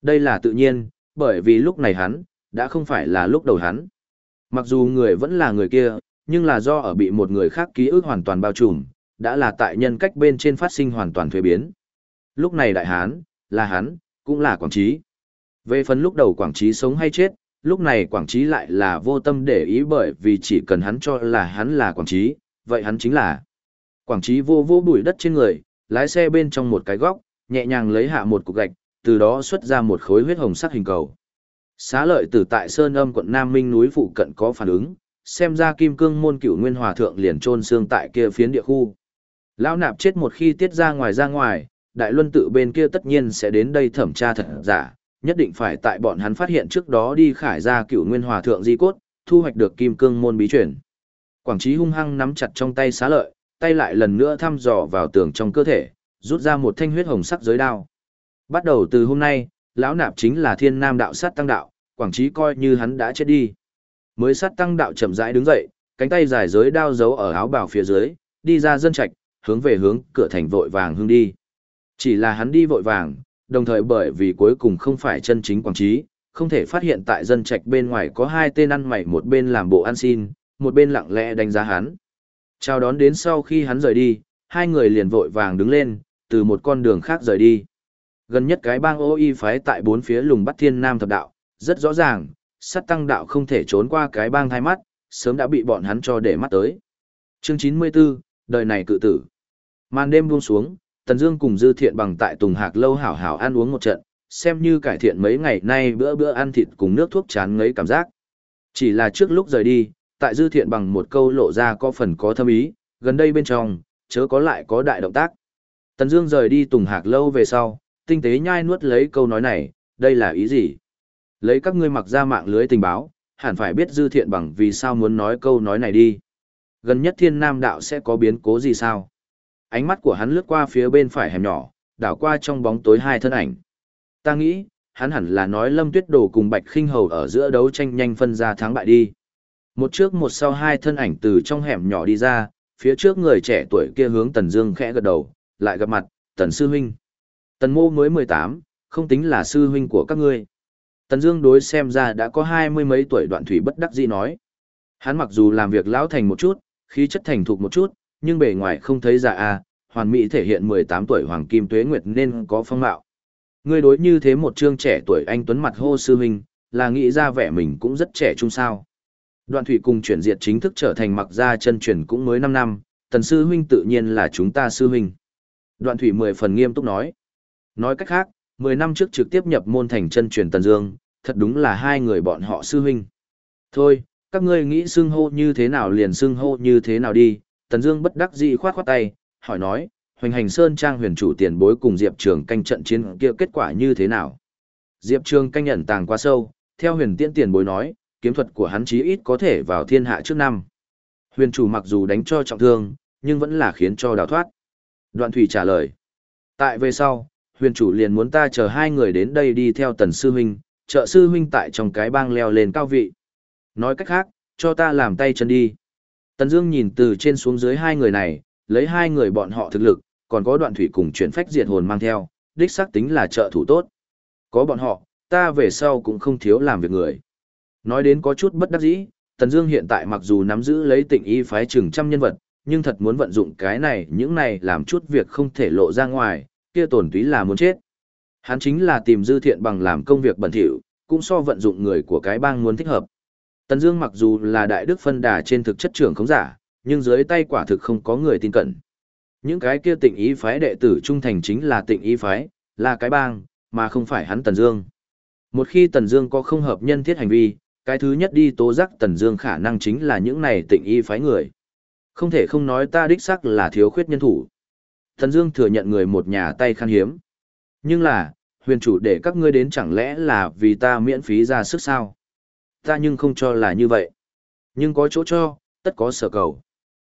S1: Đây là tự nhiên, bởi vì lúc này hắn, đã không phải là lúc đầu hắn. Mặc dù người vẫn là người kia, nhưng là do ở bị một người khác ký ức hoàn toàn bao trùm, đã là tại nhân cách bên trên phát sinh hoàn toàn thuế biến. Lúc này đại hán, là hắn, cũng là Quảng Trí. Về phần lúc đầu Quảng Trí sống hay chết, lúc này Quảng Trí lại là vô tâm để ý bởi vì chỉ cần hắn cho là hắn là Quảng Trí, vậy hắn chính là. Quảng Trí vô vô bụi đất trên người, lái xe bên trong một cái góc, nhẹ nhàng lấy hạ một cục gạch, từ đó xuất ra một khối huyết hồng sắc hình cầu. Xá lợi tử tại Sơn Âm quận Nam Minh núi phụ cận có phản ứng, xem ra kim cương môn cửu nguyên hòa thượng liền trôn xương tại kia phiến địa khu. Lão nạp chết một khi tiết ra ngoài ra ngoài, đại luân tự bên kia tất nhiên sẽ đến đây thẩm tra thật giả, nhất định phải tại bọn hắn phát hiện trước đó đi khải ra cửu nguyên hòa thượng di cốt, thu hoạch được kim cương môn bí truyền. Quảng trí hung hăng nắm chặt trong tay xá lợi, tay lại lần nữa thăm dò vào tường trong cơ thể, rút ra một thanh huyết hồng sắc giới đao. Bắt đầu từ hôm nay, lão nạp chính là thiên nam đạo sát tăng đạo, quảng trí coi như hắn đã chết đi. Mới sát tăng đạo chậm rãi đứng dậy, cánh tay dài giới đao giấu ở áo bào phía dưới, đi ra dân trạch, hướng về hướng cửa thành vội vàng hương đi. Chỉ là hắn đi vội vàng, đồng thời bởi vì cuối cùng không phải chân chính quảng trí, không thể phát hiện tại dân trạch bên ngoài có hai tên ăn mày một bên làm bộ ăn xin, một bên lặng lẽ đánh giá hắn. Chào đón đến sau khi hắn rời đi, hai người liền vội vàng đứng lên, từ một con đường khác rời đi. Gần nhất cái bang ô y phái tại bốn phía lùng bắt thiên nam thập đạo, rất rõ ràng, sát tăng đạo không thể trốn qua cái bang thai mắt, sớm đã bị bọn hắn cho để mắt tới. Chương 94, đời này cự tử. Màn đêm buông xuống, Tần Dương cùng Dư Thiện bằng tại Tùng Hạc lâu hảo hảo ăn uống một trận, xem như cải thiện mấy ngày nay bữa bữa ăn thịt cùng nước thuốc chán ngấy cảm giác. Chỉ là trước lúc rời đi, tại Dư Thiện bằng một câu lộ ra có phần có thâm ý, gần đây bên trong, chớ có lại có đại động tác. Tần Dương rời đi Tùng Hạc lâu về sau, tinh tế nhai nuốt lấy câu nói này, đây là ý gì? Lấy các ngươi mặc ra mạng lưới tình báo, hẳn phải biết Dư Thiện bằng vì sao muốn nói câu nói này đi. Gần nhất Thiên Nam đạo sẽ có biến cố gì sao? Ánh mắt của hắn lướt qua phía bên phải hẻm nhỏ, đảo qua trong bóng tối hai thân ảnh. Ta nghĩ, hắn hẳn là nói Lâm Tuyết Đồ cùng Bạch Khinh Hầu ở giữa đấu tranh nhanh phân ra thắng bại đi. Một trước một sau hai thân ảnh từ trong hẻm nhỏ đi ra, phía trước người trẻ tuổi kia hướng Tần Dương khẽ gật đầu, lại gặp mặt, Tần sư huynh. Tần Mô mới mười tám, không tính là sư huynh của các ngươi. Tần Dương đối xem ra đã có hai mươi mấy tuổi đoạn thủy bất đắc dĩ nói. Hắn mặc dù làm việc lão thành một chút, khí chất thành thục một chút, nhưng bề ngoài không thấy già a, hoàn mỹ thể hiện 18 tuổi hoàng kim tuế nguyệt nên có phong mạo. Ngươi đối như thế một trương trẻ tuổi anh tuấn mặt hô sư huynh, là nghĩ ra vẻ mình cũng rất trẻ trung sao. Đoạn thủy cùng chuyển diệt chính thức trở thành mặc gia chân truyền cũng mới 5 năm, tần sư huynh tự nhiên là chúng ta sư huynh. Đoạn thủy mười phần nghiêm túc nói. Nói cách khác, 10 năm trước trực tiếp nhập môn thành chân truyền tần dương, thật đúng là hai người bọn họ sư huynh. Thôi, các ngươi nghĩ xưng hô như thế nào liền xưng hô như thế nào đi, Tần Dương bất đắc dĩ khoát khoát tay, hỏi nói, Hoành Hành Sơn Trang huyền chủ tiền bối cùng Diệp Trường canh trận chiến kia kết quả như thế nào? Diệp Trường canh nhận tàng quá sâu, theo huyền tiễn tiền bối nói, kiếm thuật của hắn chí ít có thể vào thiên hạ trước năm. Huyền chủ mặc dù đánh cho trọng thương, nhưng vẫn là khiến cho đào thoát. Đoạn Thủy trả lời. Tại về sau, huyền chủ liền muốn ta chờ hai người đến đây đi theo tần sư huynh, trợ sư huynh tại trong cái bang leo lên cao vị. Nói cách khác, cho ta làm tay chân đi. Tần Dương nhìn từ trên xuống dưới hai người này, lấy hai người bọn họ thực lực, còn có đoạn thủy cùng chuyển phách diệt hồn mang theo, đích xác tính là trợ thủ tốt. Có bọn họ, ta về sau cũng không thiếu làm việc người. Nói đến có chút bất đắc dĩ, Tần Dương hiện tại mặc dù nắm giữ lấy tịnh y phái chừng trăm nhân vật, nhưng thật muốn vận dụng cái này, những này làm chút việc không thể lộ ra ngoài, kia tổn túy là muốn chết. Hắn chính là tìm dư thiện bằng làm công việc bẩn thỉu, cũng so vận dụng người của cái bang muốn thích hợp. Tần Dương mặc dù là đại đức phân đà trên thực chất trưởng không giả, nhưng dưới tay quả thực không có người tin cẩn. Những cái kia tịnh ý phái đệ tử trung thành chính là tịnh ý phái, là cái bang, mà không phải hắn Tần Dương. Một khi Tần Dương có không hợp nhân thiết hành vi, cái thứ nhất đi tố giác Tần Dương khả năng chính là những này tịnh ý phái người. Không thể không nói ta đích xác là thiếu khuyết nhân thủ. Thần Dương thừa nhận người một nhà tay khan hiếm. Nhưng là, huyền chủ để các ngươi đến chẳng lẽ là vì ta miễn phí ra sức sao? ta nhưng không cho là như vậy. Nhưng có chỗ cho, tất có sở cầu.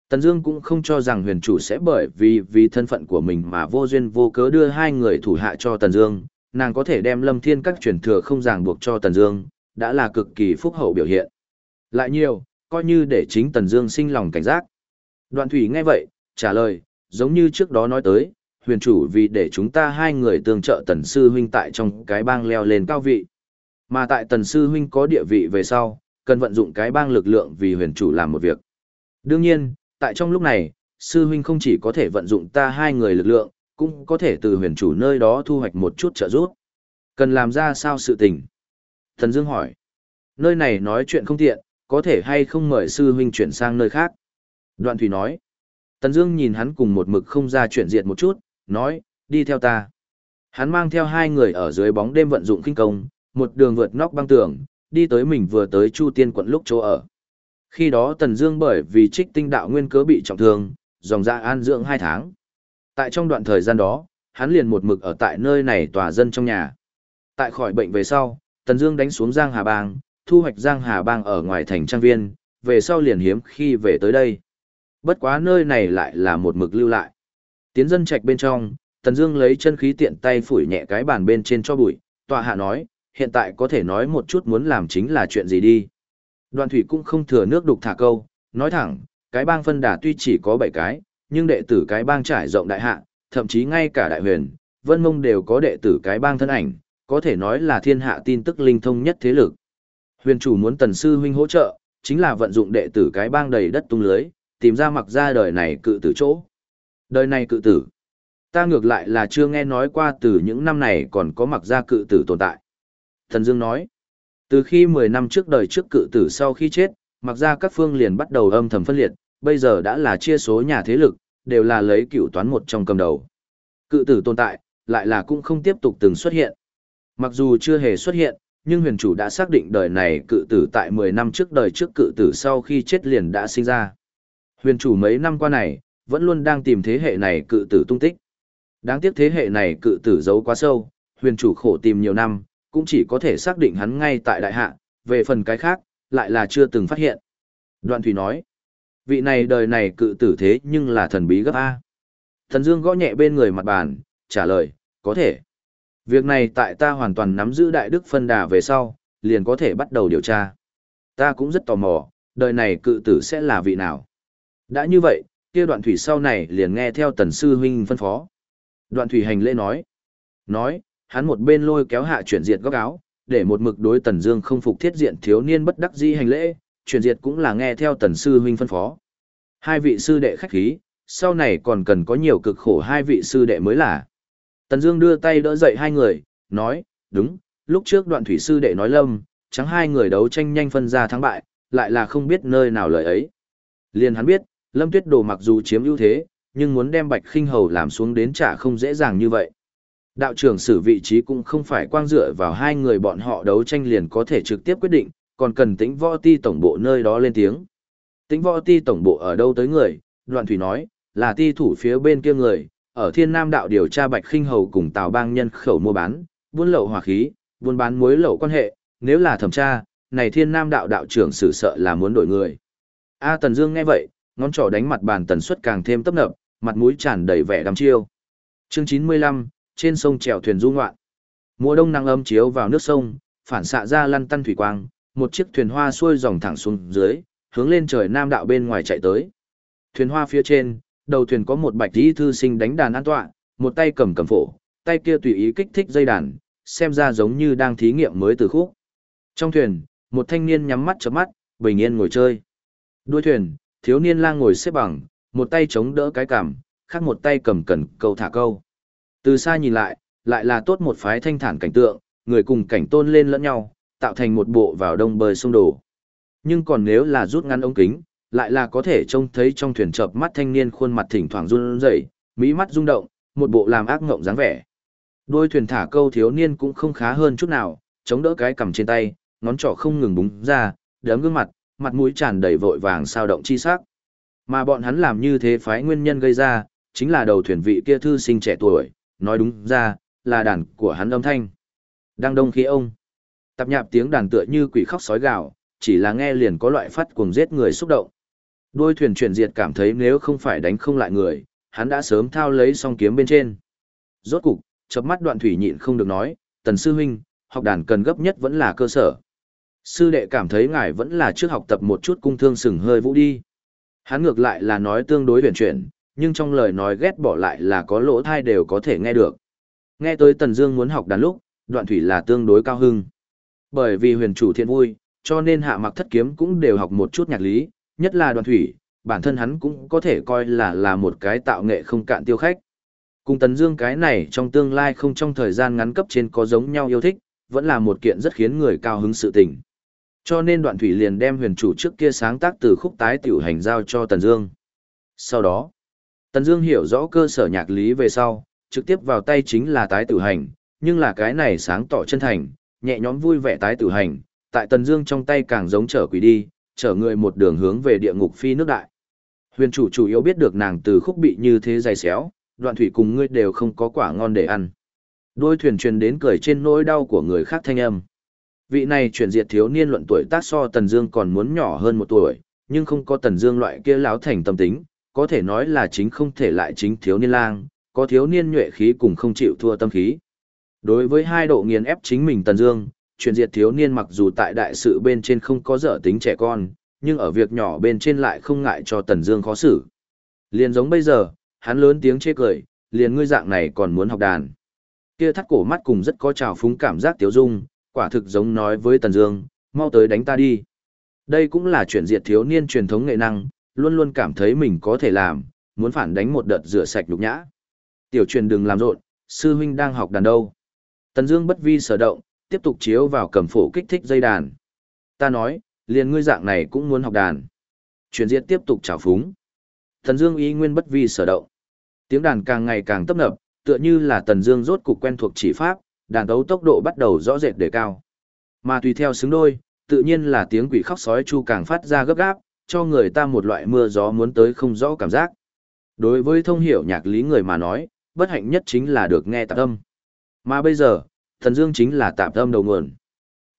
S1: Tần Dương cũng không cho rằng huyền chủ sẽ bởi vì vì thân phận của mình mà vô duyên vô cớ đưa hai người thủ hạ cho Tần Dương, nàng có thể đem Lâm Thiên các truyền thừa không ràng buộc cho Tần Dương, đã là cực kỳ phúc hậu biểu hiện. Lại nhiều, coi như để chính Tần Dương sinh lòng cảnh giác. Đoạn Thủy nghe vậy, trả lời, giống như trước đó nói tới, huyền chủ vì để chúng ta hai người tương trợ tần sư huynh tại trong cái bang leo lên cao vị. Mà tại tần sư huynh có địa vị về sau, cần vận dụng cái bang lực lượng vì huyền chủ làm một việc. Đương nhiên, tại trong lúc này, sư huynh không chỉ có thể vận dụng ta hai người lực lượng, cũng có thể từ huyền chủ nơi đó thu hoạch một chút trợ giúp. Cần làm ra sao sự tình? Thần Dương hỏi. Nơi này nói chuyện không tiện, có thể hay không mời sư huynh chuyển sang nơi khác? Đoạn Thủy nói. Tần Dương nhìn hắn cùng một mực không ra chuyện diệt một chút, nói, đi theo ta. Hắn mang theo hai người ở dưới bóng đêm vận dụng kinh công, một đường vượt nóc băng tường, đi tới mình vừa tới Chu Tiên quận lúc chỗ ở. Khi đó Tần Dương bởi vì trích tinh đạo nguyên cớ bị trọng thương, dòng ra an dưỡng hai tháng. Tại trong đoạn thời gian đó, hắn liền một mực ở tại nơi này tòa dân trong nhà. Tại khỏi bệnh về sau, Tần Dương đánh xuống Giang Hà Bang, thu hoạch Giang Hà Bang ở ngoài thành trang viên, về sau liền hiếm khi về tới đây. Bất quá nơi này lại là một mực lưu lại. Tiến dân trạch bên trong, Tần Dương lấy chân khí tiện tay phủi nhẹ cái bàn bên trên cho bụi, tọa hạ nói, hiện tại có thể nói một chút muốn làm chính là chuyện gì đi. Đoàn thủy cũng không thừa nước đục thả câu, nói thẳng, cái bang phân đà tuy chỉ có 7 cái, nhưng đệ tử cái bang trải rộng đại hạ, thậm chí ngay cả đại huyền, vân mông đều có đệ tử cái bang thân ảnh, có thể nói là thiên hạ tin tức linh thông nhất thế lực. Huyền chủ muốn tần sư huynh hỗ trợ, chính là vận dụng đệ tử cái bang đầy đất tung lưới, tìm ra mặc ra đời này cự tử chỗ. Đời này cự tử. Ta ngược lại là chưa nghe nói qua từ những năm này còn có mặc ra cự tử tồn tại. Thần Dương nói, từ khi 10 năm trước đời trước cự tử sau khi chết, mặc ra các phương liền bắt đầu âm thầm phân liệt, bây giờ đã là chia số nhà thế lực, đều là lấy cựu toán một trong cầm đầu. Cự tử tồn tại, lại là cũng không tiếp tục từng xuất hiện. Mặc dù chưa hề xuất hiện, nhưng huyền chủ đã xác định đời này cự tử tại 10 năm trước đời trước cự tử sau khi chết liền đã sinh ra. Huyền chủ mấy năm qua này, vẫn luôn đang tìm thế hệ này cự tử tung tích. Đáng tiếc thế hệ này cự tử giấu quá sâu, huyền chủ khổ tìm nhiều năm, cũng chỉ có thể xác định hắn ngay tại đại hạ, về phần cái khác, lại là chưa từng phát hiện. Đoạn Thủy nói, vị này đời này cự tử thế nhưng là thần bí gấp A. Thần Dương gõ nhẹ bên người mặt bàn, trả lời, có thể. Việc này tại ta hoàn toàn nắm giữ đại đức phân đà về sau, liền có thể bắt đầu điều tra. Ta cũng rất tò mò, đời này cự tử sẽ là vị nào. Đã như vậy, kia đoạn thủy sau này liền nghe theo tần sư huynh phân phó. Đoạn thủy hành lễ nói. Nói, hắn một bên lôi kéo hạ chuyển diệt góc áo, để một mực đối tần dương không phục thiết diện thiếu niên bất đắc dĩ hành lễ, chuyển diệt cũng là nghe theo tần sư huynh phân phó. Hai vị sư đệ khách khí, sau này còn cần có nhiều cực khổ hai vị sư đệ mới là. Tần Dương đưa tay đỡ dậy hai người, nói, đúng, lúc trước đoạn thủy sư đệ nói lâm, chẳng hai người đấu tranh nhanh phân ra thắng bại, lại là không biết nơi nào lời ấy. Liền hắn biết, lâm tuyết đồ mặc dù chiếm ưu thế, nhưng muốn đem bạch khinh hầu làm xuống đến trả không dễ dàng như vậy. Đạo trưởng xử vị trí cũng không phải quang dựa vào hai người bọn họ đấu tranh liền có thể trực tiếp quyết định, còn cần tính võ ti tổng bộ nơi đó lên tiếng. Tính võ ti tổng bộ ở đâu tới người, đoạn thủy nói, là ti thủ phía bên kia người, ở thiên nam đạo điều tra bạch khinh hầu cùng tào bang nhân khẩu mua bán, buôn lậu hỏa khí, buôn bán muối lậu quan hệ, nếu là thẩm tra, này thiên nam đạo đạo trưởng xử sợ là muốn đổi người. A Tần Dương nghe vậy, ngón trỏ đánh mặt bàn tần suất càng thêm tấp nập, mặt mũi tràn đầy vẻ đăm chiêu. Chương chín mươi lăm trên sông chèo thuyền du ngoạn. Mùa đông nắng ấm chiếu vào nước sông, phản xạ ra lăn tăn thủy quang, một chiếc thuyền hoa xuôi dòng thẳng xuống dưới, hướng lên trời nam đạo bên ngoài chạy tới. Thuyền hoa phía trên, đầu thuyền có một bạch y thư sinh đánh đàn an tọa, một tay cầm cầm phổ, tay kia tùy ý kích thích dây đàn, xem ra giống như đang thí nghiệm mới từ khúc. Trong thuyền, một thanh niên nhắm mắt chớp mắt, bình yên ngồi chơi. Đuôi thuyền, thiếu niên lang ngồi xếp bằng, một tay chống đỡ cái cằm, khác một tay cầm cần câu thả câu. Từ xa nhìn lại, lại là tốt một phái thanh thản cảnh tượng, người cùng cảnh tôn lên lẫn nhau, tạo thành một bộ vào đông bơi sông đổ. Nhưng còn nếu là rút ngắn ống kính, lại là có thể trông thấy trong thuyền chợp mắt thanh niên khuôn mặt thỉnh thoảng run rẩy, mỹ mắt rung động, một bộ làm ác ngộng dáng vẻ. Đôi thuyền thả câu thiếu niên cũng không khá hơn chút nào, chống đỡ cái cầm trên tay, ngón trỏ không ngừng búng ra, đấm gương mặt, mặt mũi tràn đầy vội vàng sao động chi sắc. Mà bọn hắn làm như thế phái nguyên nhân gây ra, chính là đầu thuyền vị kia thư sinh trẻ tuổi, nói đúng ra, là đàn của hắn âm thanh. Đang đông khí ông. Tập nhạp tiếng đàn tựa như quỷ khóc sói gào, chỉ là nghe liền có loại phát cuồng giết người xúc động. Đôi thuyền chuyển diệt cảm thấy nếu không phải đánh không lại người, hắn đã sớm thao lấy song kiếm bên trên. Rốt cục, chớp mắt đoạn thủy nhịn không được nói, tần sư huynh, học đàn cần gấp nhất vẫn là cơ sở. Sư đệ cảm thấy ngài vẫn là trước học tập một chút cung thương sừng hơi vũ đi. Hắn ngược lại là nói tương đối huyền chuyển, nhưng trong lời nói ghét bỏ lại là có lỗ thai đều có thể nghe được. Nghe tới Tần Dương muốn học đàn lúc, đoạn thủy là tương đối cao hưng. Bởi vì huyền chủ thiện vui, cho nên hạ mặc thất kiếm cũng đều học một chút nhạc lý, nhất là đoạn thủy, bản thân hắn cũng có thể coi là là một cái tạo nghệ không cạn tiêu khách. Cùng Tần Dương cái này trong tương lai không trong thời gian ngắn cấp trên có giống nhau yêu thích, vẫn là một kiện rất khiến người cao hứng sự tình. Cho nên đoạn thủy liền đem huyền chủ trước kia sáng tác từ khúc tái tiểu hành giao cho Tần Dương. Sau đó, Tần Dương hiểu rõ cơ sở nhạc lý về sau, trực tiếp vào tay chính là tái tử hành, nhưng là cái này sáng tỏ chân thành, nhẹ nhõm vui vẻ tái tử hành, tại Tần Dương trong tay càng giống trở quỷ đi, trở người một đường hướng về địa ngục phi nước đại. Huyền chủ chủ yếu biết được nàng từ khúc bị như thế dày xéo, đoạn thủy cùng ngươi đều không có quả ngon để ăn. Đôi thuyền truyền đến cười trên nỗi đau của người khác thanh âm. Vị này chuyển diệt thiếu niên luận tuổi tác so Tần Dương còn muốn nhỏ hơn một tuổi, nhưng không có Tần Dương loại kia láo thành tâm tính, có thể nói là chính không thể lại chính thiếu niên lang, có thiếu niên nhuệ khí cùng không chịu thua tâm khí. Đối với hai độ nghiền ép chính mình Tần Dương, chuyển diệt thiếu niên mặc dù tại đại sự bên trên không có dở tính trẻ con, nhưng ở việc nhỏ bên trên lại không ngại cho Tần Dương khó xử. Liền giống bây giờ, hắn lớn tiếng chê cười, liền ngươi dạng này còn muốn học đàn. Kia thắt cổ mắt cùng rất có trào phúng cảm giác tiểu dung, quả thực giống nói với Tần Dương, mau tới đánh ta đi. Đây cũng là chuyển diệt thiếu niên truyền thống nghệ năng, luôn luôn cảm thấy mình có thể làm, muốn phản đánh một đợt rửa sạch nhục nhã. Tiểu truyền đừng làm rộn, sư huynh đang học đàn đâu. Tần Dương bất vi sở động, tiếp tục chiếu vào cầm phổ kích thích dây đàn. Ta nói, liền ngươi dạng này cũng muốn học đàn. Truyền diệt tiếp tục trào phúng. Tần Dương ý nguyên bất vi sở động. Tiếng đàn càng ngày càng tấp nập, tựa như là Tần Dương rốt cục quen thuộc chỉ pháp, đàn tấu tốc độ bắt đầu rõ rệt đề cao. Mà tùy theo xứng đôi, tự nhiên là tiếng quỷ khóc sói chu càng phát ra gấp gáp, cho người ta một loại mưa gió muốn tới không rõ cảm giác. Đối với thông hiểu nhạc lý người mà nói, bất hạnh nhất chính là được nghe tạp âm. Mà bây giờ, thần dương chính là tạp âm đầu nguồn.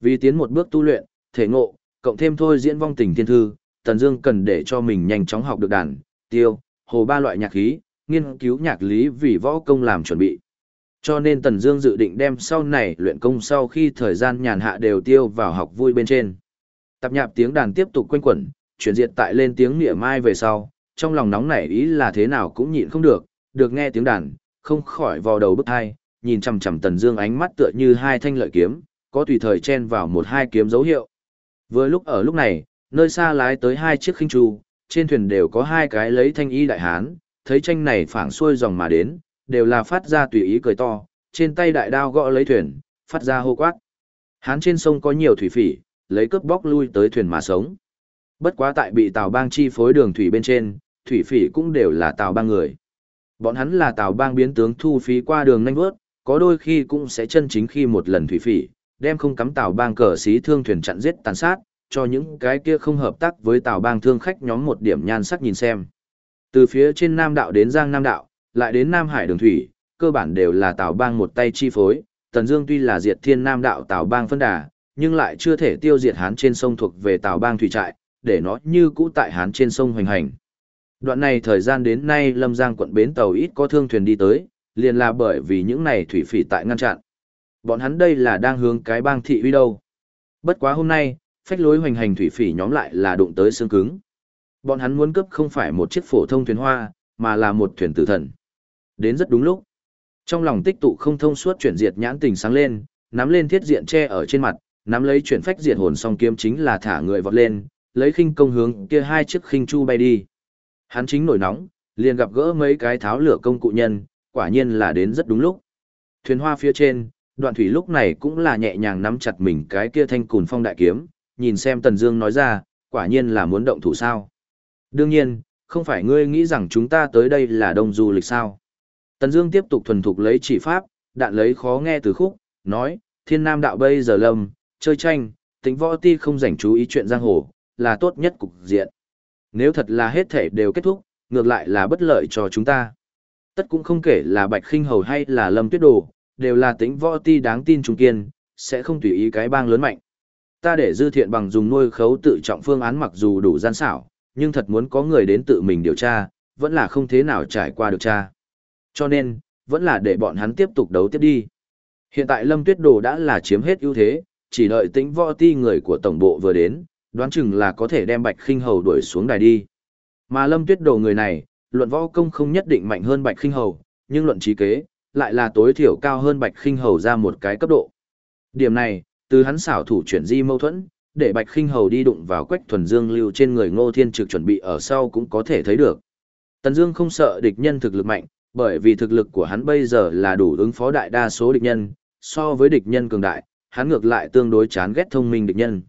S1: Vì tiến một bước tu luyện, thể ngộ, cộng thêm thôi diễn vong tình thiên thư, thần dương cần để cho mình nhanh chóng học được đàn, tiêu, hồ ba loại nhạc khí, nghiên cứu nhạc lý vì võ công làm chuẩn bị. Cho nên Tần Dương dự định đem sau này luyện công sau khi thời gian nhàn hạ đều tiêu vào học vui bên trên. Tập nhạp tiếng đàn tiếp tục quanh quẩn, chuyển diệt tại lên tiếng niệm mai về sau, trong lòng nóng nảy ý là thế nào cũng nhịn không được, được nghe tiếng đàn, không khỏi vò đầu bức hai, nhìn chằm chằm Tần Dương ánh mắt tựa như hai thanh lợi kiếm, có tùy thời chen vào một hai kiếm dấu hiệu. Vừa lúc ở lúc này, nơi xa lái tới hai chiếc khinh trù, trên thuyền đều có hai cái lấy thanh y đại hán, thấy tranh này phảng xuôi dòng mà đến, đều là phát ra tùy ý cười to, trên tay đại đao gõ lấy thuyền, phát ra hô quát. Hán trên sông có nhiều thủy phỉ, lấy cướp bóc lui tới thuyền mà sống. Bất quá tại bị Tào Bang chi phối đường thủy bên trên, thủy phỉ cũng đều là Tào Bang người. Bọn hắn là Tào Bang biến tướng thu phí qua đường nhanh vớt, có đôi khi cũng sẽ chân chính khi một lần thủy phỉ, đem không cắm Tào Bang cờ xí thương thuyền chặn giết tàn sát, cho những cái kia không hợp tác với Tào Bang thương khách nhóm một điểm nhan sắc nhìn xem. Từ phía trên Nam đạo đến Giang Nam đạo, lại đến Nam Hải đường thủy, cơ bản đều là Tào Bang một tay chi phối, Tần Dương tuy là diệt thiên Nam đạo Tào Bang phân đà, nhưng lại chưa thể tiêu diệt Hán trên sông thuộc về Tào Bang thủy trại, để nó như cũ tại Hán trên sông hoành hành. Đoạn này thời gian đến nay Lâm Giang quận bến tàu ít có thương thuyền đi tới, liền là bởi vì những này thủy phỉ tại ngăn chặn. Bọn hắn đây là đang hướng cái bang thị uy đâu. Bất quá hôm nay, phách lối hoành hành thủy phỉ nhóm lại là đụng tới xương cứng. Bọn hắn muốn cướp không phải một chiếc phổ thông thuyền hoa, mà là một thuyền tử thần. Đến rất đúng lúc. Trong lòng tích tụ không thông suốt chuyển diệt nhãn tình sáng lên, nắm lên thiết diện che ở trên mặt, nắm lấy chuyển phách diệt hồn song kiếm chính là thả người vọt lên, lấy khinh công hướng kia hai chiếc khinh chu bay đi. Hắn chính nổi nóng, liền gặp gỡ mấy cái tháo lửa công cụ nhân, quả nhiên là đến rất đúng lúc. Thuyền hoa phía trên, đoạn thủy lúc này cũng là nhẹ nhàng nắm chặt mình cái kia thanh cùn phong đại kiếm, nhìn xem Tần Dương nói ra, quả nhiên là muốn động thủ sao. Đương nhiên, không phải ngươi nghĩ rằng chúng ta tới đây là đông du lịch sao. Tần Dương tiếp tục thuần thục lấy chỉ pháp, đạn lấy khó nghe từ khúc, nói, thiên nam đạo bây giờ lâm, chơi tranh, tính võ ti không dành chú ý chuyện giang hồ, là tốt nhất cục diện. Nếu thật là hết thể đều kết thúc, ngược lại là bất lợi cho chúng ta. Tất cũng không kể là Bạch Khinh Hầu hay là Lâm Tuyết Đồ, đều là tính võ ti đáng tin trung kiên, sẽ không tùy ý cái bang lớn mạnh. Ta để dư thiện bằng dùng nuôi khấu tự trọng phương án mặc dù đủ gian xảo, nhưng thật muốn có người đến tự mình điều tra, vẫn là không thế nào trải qua được tra. Cho nên, vẫn là để bọn hắn tiếp tục đấu tiếp đi. Hiện tại Lâm Tuyết Đồ đã là chiếm hết ưu thế, chỉ đợi tính võ ti người của tổng bộ vừa đến, đoán chừng là có thể đem Bạch Khinh Hầu đuổi xuống đài đi. Mà Lâm Tuyết Đồ người này, luận võ công không nhất định mạnh hơn Bạch Khinh Hầu, nhưng luận trí kế, lại là tối thiểu cao hơn Bạch Khinh Hầu ra một cái cấp độ. Điểm này, từ hắn xảo thủ chuyển di mâu thuẫn, để Bạch Khinh Hầu đi đụng vào Quách Thuần Dương lưu trên người Ngô Thiên Trực chuẩn bị ở sau cũng có thể thấy được. Tần Dương không sợ địch nhân thực lực mạnh, bởi vì thực lực của hắn bây giờ là đủ ứng phó đại đa số địch nhân, so với địch nhân cường đại, hắn ngược lại tương đối chán ghét thông minh địch nhân.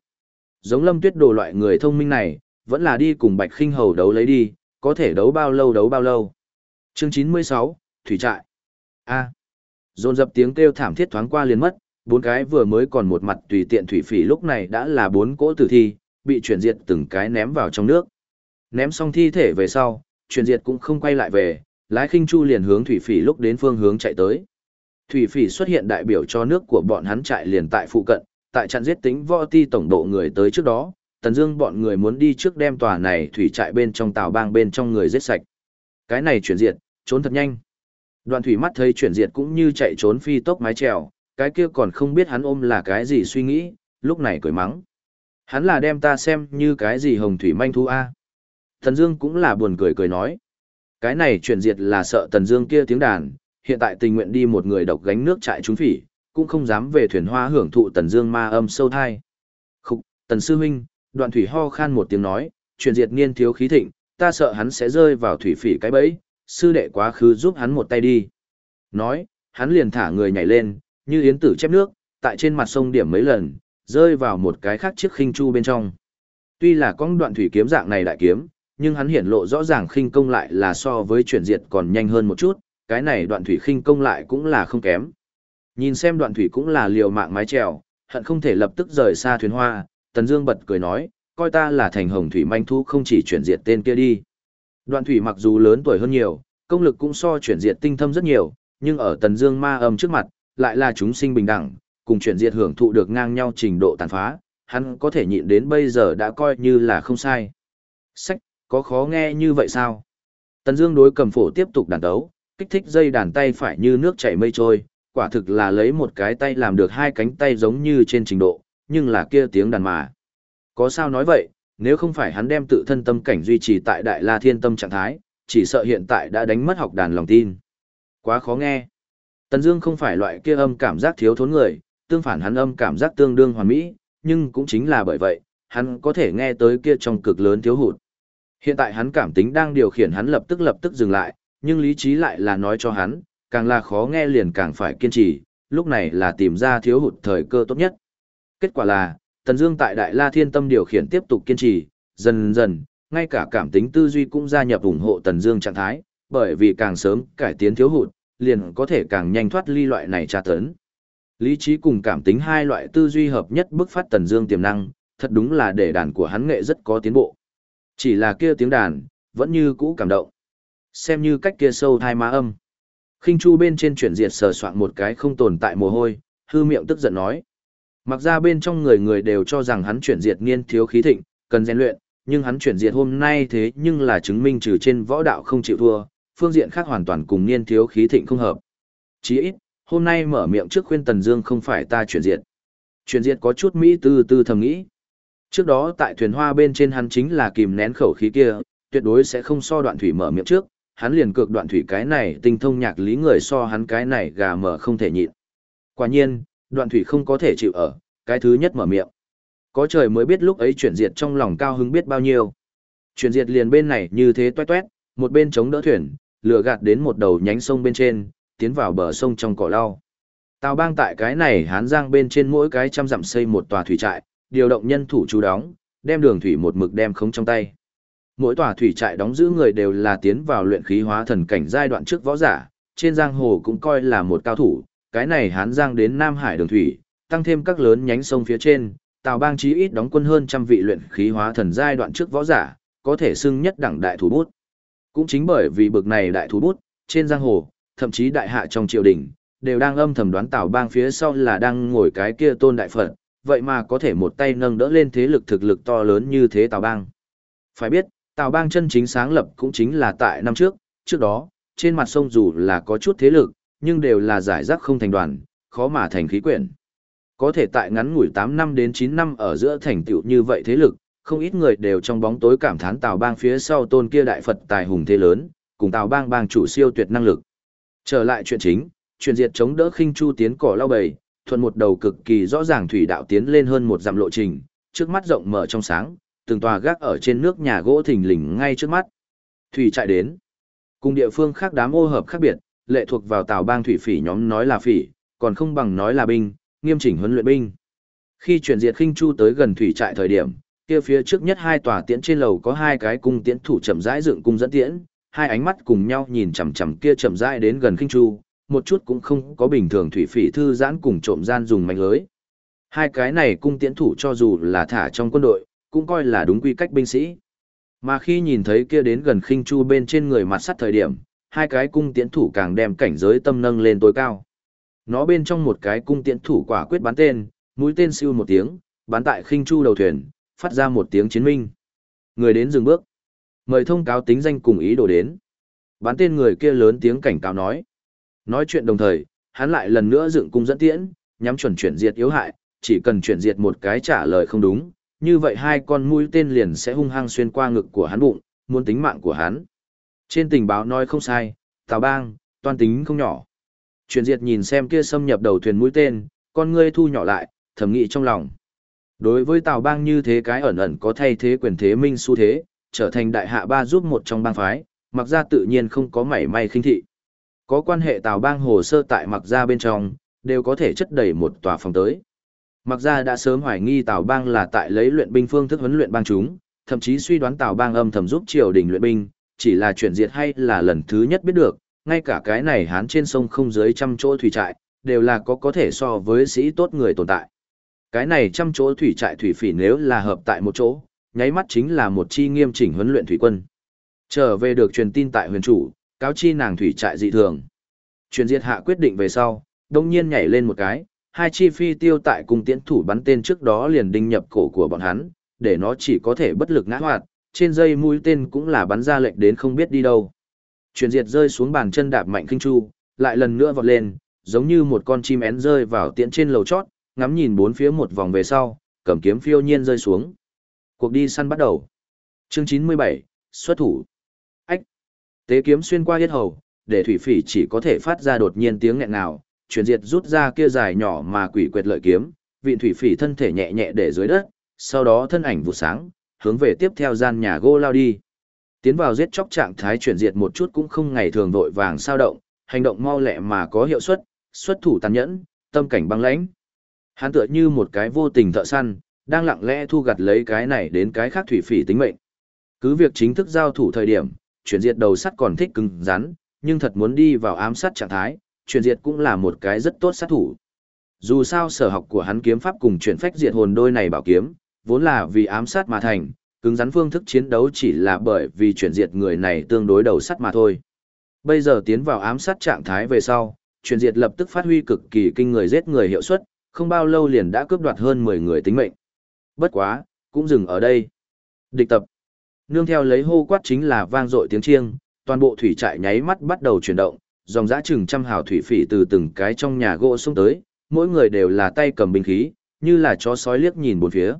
S1: Giống Lâm Tuyết Đồ loại người thông minh này, vẫn là đi cùng Bạch Khinh Hầu đấu lấy đi, có thể đấu bao lâu đấu bao lâu. Chương 96, Thủy trại. A. Dồn dập tiếng kêu thảm thiết thoáng qua liền mất, bốn cái vừa mới còn một mặt tùy tiện thủy phỉ lúc này đã là bốn cỗ tử thi, bị chuyển diệt từng cái ném vào trong nước. Ném xong thi thể về sau, chuyển diệt cũng không quay lại về, lái khinh chu liền hướng thủy phỉ lúc đến phương hướng chạy tới. Thủy phỉ xuất hiện đại biểu cho nước của bọn hắn chạy liền tại phụ cận, tại trận giết tính võ ti tổng độ người tới trước đó, Tần Dương bọn người muốn đi trước đem tòa này thủy trại bên trong tàu bang bên trong người giết sạch. Cái này chuyển diệt, trốn thật nhanh. Đoàn thủy mắt thấy chuyển diệt cũng như chạy trốn phi tốc mái trèo, cái kia còn không biết hắn ôm là cái gì suy nghĩ, lúc này cười mắng. Hắn là đem ta xem như cái gì hồng thủy manh thu a. Thần Dương cũng là buồn cười cười nói. Cái này chuyển diệt là sợ Tần Dương kia tiếng đàn, hiện tại tình nguyện đi một người độc gánh nước trại trúng phỉ, cũng không dám về thuyền hoa hưởng thụ Tần Dương ma âm sâu thai. Khục, Tần sư huynh, Đoạn Thủy ho khan một tiếng nói, chuyển diệt niên thiếu khí thịnh, ta sợ hắn sẽ rơi vào thủy phỉ cái bẫy, sư đệ quá khứ giúp hắn một tay đi. Nói, hắn liền thả người nhảy lên, như yến tử chép nước, tại trên mặt sông điểm mấy lần, rơi vào một cái khác chiếc khinh chu bên trong. Tuy là con đoạn thủy kiếm dạng này đại kiếm, nhưng hắn hiển lộ rõ ràng khinh công lại là so với chuyển diệt còn nhanh hơn một chút, cái này đoạn thủy khinh công lại cũng là không kém. Nhìn xem đoạn thủy cũng là liều mạng mái trèo, hận không thể lập tức rời xa thuyền hoa, Tần Dương bật cười nói, coi ta là thành hồng thủy manh thu không chỉ chuyển diệt tên kia đi. Đoạn thủy mặc dù lớn tuổi hơn nhiều, công lực cũng so chuyển diệt tinh thâm rất nhiều, nhưng ở Tần Dương ma âm trước mặt, lại là chúng sinh bình đẳng, cùng chuyển diệt hưởng thụ được ngang nhau trình độ tàn phá, hắn có thể nhịn đến bây giờ đã coi như là không sai. Sách, có khó nghe như vậy sao? Tần Dương đối cầm phổ tiếp tục đàn đấu, kích thích dây đàn tay phải như nước chảy mây trôi, quả thực là lấy một cái tay làm được hai cánh tay giống như trên trình độ, nhưng là kia tiếng đàn mà. Có sao nói vậy, nếu không phải hắn đem tự thân tâm cảnh duy trì tại Đại La Thiên Tâm trạng thái, chỉ sợ hiện tại đã đánh mất học đàn lòng tin. Quá khó nghe. Tần Dương không phải loại kia âm cảm giác thiếu thốn người, tương phản hắn âm cảm giác tương đương hoàn mỹ, nhưng cũng chính là bởi vậy, hắn có thể nghe tới kia trong cực lớn thiếu hụt. Hiện tại hắn cảm tính đang điều khiển hắn lập tức lập tức dừng lại, nhưng lý trí lại là nói cho hắn, càng là khó nghe liền càng phải kiên trì, lúc này là tìm ra thiếu hụt thời cơ tốt nhất. Kết quả là, Tần Dương tại Đại La Thiên Tâm điều khiển tiếp tục kiên trì, dần dần, ngay cả cảm tính tư duy cũng gia nhập ủng hộ Tần Dương trạng thái, bởi vì càng sớm cải tiến thiếu hụt, liền có thể càng nhanh thoát ly loại này tra tấn. Lý trí cùng cảm tính hai loại tư duy hợp nhất bức phát Tần Dương tiềm năng, thật đúng là để đàn của hắn nghệ rất có tiến bộ. Chỉ là kia tiếng đàn, vẫn như cũ cảm động. Xem như cách kia sâu thai má âm. Khinh Chu bên trên chuyển diệt sờ soạn một cái không tồn tại mồ hôi, hư miệng tức giận nói. Mặc ra bên trong người người đều cho rằng hắn chuyển diệt niên thiếu khí thịnh, cần rèn luyện, nhưng hắn chuyển diệt hôm nay thế nhưng là chứng minh trừ trên võ đạo không chịu thua, phương diện khác hoàn toàn cùng niên thiếu khí thịnh không hợp. Chí ít, hôm nay mở miệng trước khuyên Tần Dương không phải ta chuyển diệt. Chuyển diệt có chút mỹ tư tư thầm nghĩ. Trước đó tại thuyền hoa bên trên hắn chính là kìm nén khẩu khí kia, tuyệt đối sẽ không so đoạn thủy mở miệng trước, hắn liền cược đoạn thủy cái này tinh thông nhạc lý người so hắn cái này gà mở không thể nhịn. Quả nhiên, đoạn thủy không có thể chịu ở, cái thứ nhất mở miệng. Có trời mới biết lúc ấy chuyển diệt trong lòng cao hứng biết bao nhiêu. Chuyển diệt liền bên này như thế toét toét, một bên chống đỡ thuyền, lửa gạt đến một đầu nhánh sông bên trên, tiến vào bờ sông trong cỏ lau. Tào bang tại cái này hán giang bên trên mỗi cái trăm dặm xây một tòa thủy trại, điều động nhân thủ chú đóng, đem đường thủy một mực đem không trong tay. Mỗi tòa thủy trại đóng giữ người đều là tiến vào luyện khí hóa thần cảnh giai đoạn trước võ giả, trên giang hồ cũng coi là một cao thủ, cái này hán giang đến Nam Hải đường thủy, tăng thêm các lớn nhánh sông phía trên, Tào Bang chí ít đóng quân hơn trăm vị luyện khí hóa thần giai đoạn trước võ giả, có thể xưng nhất đẳng đại thủ bút. Cũng chính bởi vì bực này đại thủ bút, trên giang hồ, thậm chí đại hạ trong triều đình, đều đang âm thầm đoán Tào Bang phía sau là đang ngồi cái kia tôn đại Phật, vậy mà có thể một tay nâng đỡ lên thế lực thực lực to lớn như thế Tào Bang. Phải biết, Tào Bang chân chính sáng lập cũng chính là tại năm trước, trước đó, trên mặt sông dù là có chút thế lực, nhưng đều là giải rác không thành đoàn, khó mà thành khí quyển. Có thể tại ngắn ngủi 8 năm đến 9 năm ở giữa thành tựu như vậy thế lực, không ít người đều trong bóng tối cảm thán Tào Bang phía sau tôn kia đại Phật tài hùng thế lớn, cùng Tào Bang bang chủ siêu tuyệt năng lực. Trở lại chuyện chính, truyền diệt chống đỡ khinh chu tiến cỏ lao bầy, thuận một đầu cực kỳ rõ ràng thủy đạo tiến lên hơn một dặm lộ trình, trước mắt rộng mở trong sáng, từng tòa gác ở trên nước nhà gỗ thình lình ngay trước mắt. Thủy chạy đến. Cùng địa phương khác đám ô hợp khác biệt, lệ thuộc vào Tào Bang thủy phỉ nhóm nói là phỉ, còn không bằng nói là binh, nghiêm chỉnh huấn luyện binh. Khi chuyển diệt khinh chu tới gần thủy trại thời điểm, kia phía trước nhất hai tòa tiễn trên lầu có hai cái cung tiễn thủ chậm rãi dựng cung dẫn tiễn, hai ánh mắt cùng nhau nhìn chằm chằm kia chậm rãi đến gần khinh chu, một chút cũng không có bình thường thủy phỉ thư giãn cùng trộm gian dùng mạnh lưới. Hai cái này cung tiễn thủ cho dù là thả trong quân đội, cũng coi là đúng quy cách binh sĩ. Mà khi nhìn thấy kia đến gần khinh chu bên trên người mặt sắt thời điểm, hai cái cung tiễn thủ càng đem cảnh giới tâm nâng lên tối cao. Nó bên trong một cái cung tiễn thủ quả quyết bắn tên, mũi tên siêu một tiếng, bắn tại khinh chu đầu thuyền, phát ra một tiếng chiến minh. Người đến dừng bước. Mời thông cáo tính danh cùng ý đồ đến. Bắn tên người kia lớn tiếng cảnh cáo nói. Nói chuyện đồng thời, hắn lại lần nữa dựng cung dẫn tiễn, nhắm chuẩn chuyển diệt yếu hại, chỉ cần chuyển diệt một cái trả lời không đúng, như vậy hai con mũi tên liền sẽ hung hăng xuyên qua ngực của hắn bụng, muốn tính mạng của hắn. Trên tình báo nói không sai, Tào Bang, toan tính không nhỏ. Chuyển diệt nhìn xem kia xâm nhập đầu thuyền mũi tên, con ngươi thu nhỏ lại, thầm nghĩ trong lòng. Đối với Tào Bang như thế cái ẩn ẩn có thay thế quyền thế minh xu thế, trở thành đại hạ ba giúp một trong bang phái, mặc ra tự nhiên không có mảy may khinh thị. Có quan hệ Tào Bang hồ sơ tại mặc gia bên trong, đều có thể chất đầy một tòa phòng tới. Mặc gia đã sớm hoài nghi Tào Bang là tại lấy luyện binh phương thức huấn luyện bang chúng, thậm chí suy đoán Tào Bang âm thầm giúp triều đình luyện binh, chỉ là chuyển diệt hay là lần thứ nhất biết được, ngay cả cái này hán trên sông không dưới trăm chỗ thủy trại, đều là có có thể so với sĩ tốt người tồn tại. Cái này trăm chỗ thủy trại thủy phỉ nếu là hợp tại một chỗ, nháy mắt chính là một chi nghiêm chỉnh huấn luyện thủy quân. Trở về được truyền tin tại huyền chủ, cáo chi nàng thủy trại dị thường. Truyền diệt hạ quyết định về sau, đông nhiên nhảy lên một cái, hai chi phi tiêu tại cung tiễn thủ bắn tên trước đó liền đinh nhập cổ của bọn hắn, để nó chỉ có thể bất lực ngã hoạt, trên dây mũi tên cũng là bắn ra lệnh đến không biết đi đâu. Truyền diệt rơi xuống bàn chân đạp mạnh kinh chu, lại lần nữa vọt lên, giống như một con chim én rơi vào tiễn trên lầu chót, ngắm nhìn bốn phía một vòng về sau, cầm kiếm phiêu nhiên rơi xuống. Cuộc đi săn bắt đầu. Chương 97, xuất thủ. Tế kiếm xuyên qua yết hầu, để thủy phỉ chỉ có thể phát ra đột nhiên tiếng nghẹn nào, truyền diệt rút ra kia dài nhỏ mà quỷ quyệt lợi kiếm, vị thủy phỉ thân thể nhẹ nhẹ để dưới đất, sau đó thân ảnh vụ sáng, hướng về tiếp theo gian nhà gỗ lao đi. Tiến vào giết chóc trạng thái chuyển diệt một chút cũng không ngày thường vội vàng sao động, hành động mau lẹ mà có hiệu suất, xuất thủ tàn nhẫn, tâm cảnh băng lãnh. Hắn tựa như một cái vô tình thợ săn, đang lặng lẽ thu gặt lấy cái này đến cái khác thủy phỉ tính mệnh. Cứ việc chính thức giao thủ thời điểm, chuyển diệt đầu sắt còn thích cứng rắn, nhưng thật muốn đi vào ám sát trạng thái, chuyển diệt cũng là một cái rất tốt sát thủ. Dù sao sở học của hắn kiếm pháp cùng chuyển phách diệt hồn đôi này bảo kiếm, vốn là vì ám sát mà thành, cứng rắn phương thức chiến đấu chỉ là bởi vì chuyển diệt người này tương đối đầu sắt mà thôi. Bây giờ tiến vào ám sát trạng thái về sau, chuyển diệt lập tức phát huy cực kỳ kinh người giết người hiệu suất, không bao lâu liền đã cướp đoạt hơn 10 người tính mệnh. Bất quá, cũng dừng ở đây. Địch tập. Nương theo lấy hô quát chính là vang dội tiếng chiêng, toàn bộ thủy trại nháy mắt bắt đầu chuyển động, dòng dã chừng trăm hào thủy phỉ từ từng cái trong nhà gỗ xuống tới, mỗi người đều là tay cầm binh khí, như là chó sói liếc nhìn bốn phía.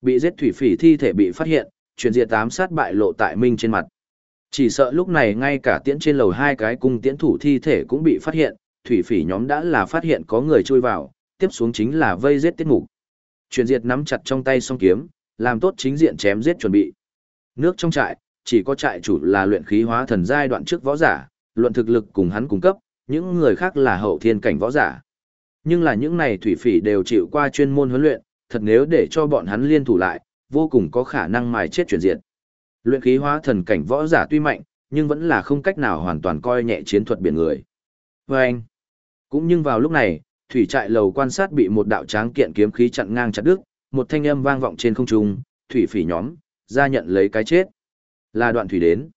S1: Bị giết thủy phỉ thi thể bị phát hiện, truyền diệt tám sát bại lộ tại minh trên mặt. Chỉ sợ lúc này ngay cả tiễn trên lầu hai cái cung tiễn thủ thi thể cũng bị phát hiện, thủy phỉ nhóm đã là phát hiện có người chui vào, tiếp xuống chính là vây giết tiết mục. Truyền diệt nắm chặt trong tay song kiếm, làm tốt chính diện chém giết chuẩn bị. Nước trong trại, chỉ có trại chủ là luyện khí hóa thần giai đoạn trước võ giả, luận thực lực cùng hắn cung cấp, những người khác là hậu thiên cảnh võ giả. Nhưng là những này thủy phỉ đều chịu qua chuyên môn huấn luyện, thật nếu để cho bọn hắn liên thủ lại, vô cùng có khả năng mài chết chuyển diệt. Luyện khí hóa thần cảnh võ giả tuy mạnh, nhưng vẫn là không cách nào hoàn toàn coi nhẹ chiến thuật biển người. Và anh, cũng nhưng vào lúc này, thủy trại lầu quan sát bị một đạo tráng kiện kiếm khí chặn ngang chặt đứt, một thanh âm vang vọng trên không trung, thủy phỉ nhóm, ra nhận lấy cái chết. Là đoạn thủy đến.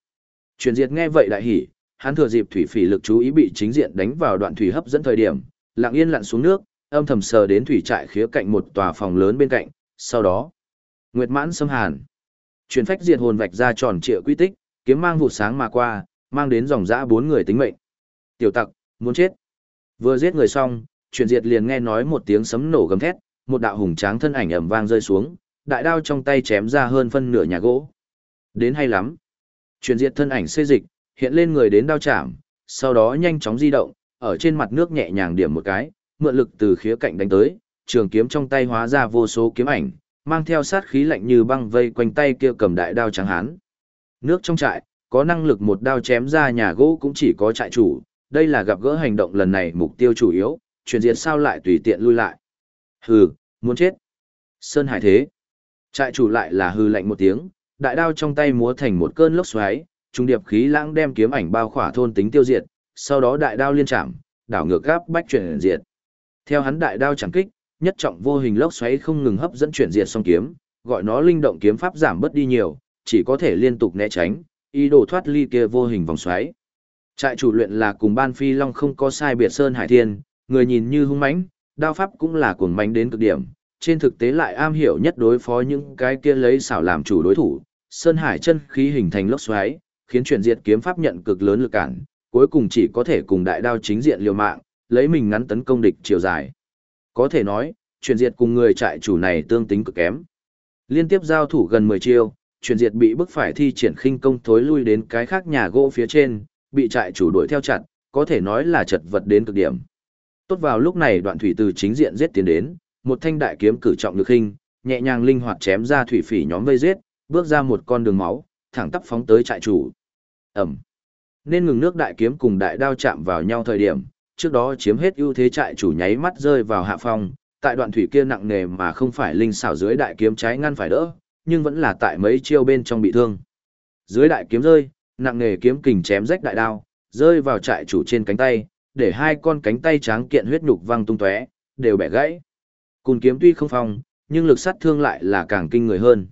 S1: Truyền diệt nghe vậy đại hỉ, hắn thừa dịp thủy phỉ lực chú ý bị chính diện đánh vào đoạn thủy hấp dẫn thời điểm, lặng yên lặn xuống nước, âm thầm sờ đến thủy trại khía cạnh một tòa phòng lớn bên cạnh, sau đó, Nguyệt Mãn xâm hàn. Truyền phách diệt hồn vạch ra tròn trịa quy tích, kiếm mang vụ sáng mà qua, mang đến dòng dã bốn người tính mệnh. Tiểu tặc, muốn chết. Vừa giết người xong, truyền diệt liền nghe nói một tiếng sấm nổ gầm thét, một đạo hùng tráng thân ảnh ầm vang rơi xuống, đại đao trong tay chém ra hơn phân nửa nhà gỗ. Đến hay lắm. Truyền diệt thân ảnh xê dịch, hiện lên người đến đao chạm, sau đó nhanh chóng di động, ở trên mặt nước nhẹ nhàng điểm một cái, mượn lực từ khía cạnh đánh tới, trường kiếm trong tay hóa ra vô số kiếm ảnh, mang theo sát khí lạnh như băng vây quanh tay kia cầm đại đao trắng hán. Nước trong trại, có năng lực một đao chém ra nhà gỗ cũng chỉ có trại chủ, đây là gặp gỡ hành động lần này mục tiêu chủ yếu, chuyển diệt sao lại tùy tiện lui lại. Hừ, muốn chết. Sơn Hải thế. Trại chủ lại là hư lạnh một tiếng, đại đao trong tay múa thành một cơn lốc xoáy, trung điệp khí lãng đem kiếm ảnh bao khỏa thôn tính tiêu diệt, sau đó đại đao liên chạm, đảo ngược gáp bách chuyển diệt. Theo hắn đại đao chẳng kích, nhất trọng vô hình lốc xoáy không ngừng hấp dẫn chuyển diệt song kiếm, gọi nó linh động kiếm pháp giảm bớt đi nhiều, chỉ có thể liên tục né tránh, ý đồ thoát ly kia vô hình vòng xoáy. Trại chủ luyện là cùng ban phi long không có sai biệt sơn hải thiên, người nhìn như hung mãnh, đao pháp cũng là cuồng mãnh đến cực điểm, trên thực tế lại am hiểu nhất đối phó những cái kia lấy xảo làm chủ đối thủ. Sơn hải chân khí hình thành lốc xoáy, khiến chuyển diệt kiếm pháp nhận cực lớn lực cản, cuối cùng chỉ có thể cùng đại đao chính diện liều mạng, lấy mình ngắn tấn công địch chiều dài. Có thể nói, chuyển diệt cùng người trại chủ này tương tính cực kém. Liên tiếp giao thủ gần 10 chiêu, chuyển diệt bị bức phải thi triển khinh công thối lui đến cái khác nhà gỗ phía trên, bị trại chủ đuổi theo chặt, có thể nói là chật vật đến cực điểm. Tốt vào lúc này đoạn thủy từ chính diện giết tiến đến, một thanh đại kiếm cử trọng lực hình, nhẹ nhàng linh hoạt chém ra thủy phỉ nhóm vây giết, bước ra một con đường máu, thẳng tắp phóng tới trại chủ. Ẩm. Nên ngừng nước đại kiếm cùng đại đao chạm vào nhau thời điểm, trước đó chiếm hết ưu thế trại chủ nháy mắt rơi vào hạ phong, tại đoạn thủy kia nặng nề mà không phải linh xảo dưới đại kiếm trái ngăn phải đỡ, nhưng vẫn là tại mấy chiêu bên trong bị thương. Dưới đại kiếm rơi, nặng nề kiếm kình chém rách đại đao, rơi vào trại chủ trên cánh tay, để hai con cánh tay tráng kiện huyết nhục văng tung tóe, đều bẻ gãy. Cùn kiếm tuy không phong, nhưng lực sát thương lại là càng kinh người hơn.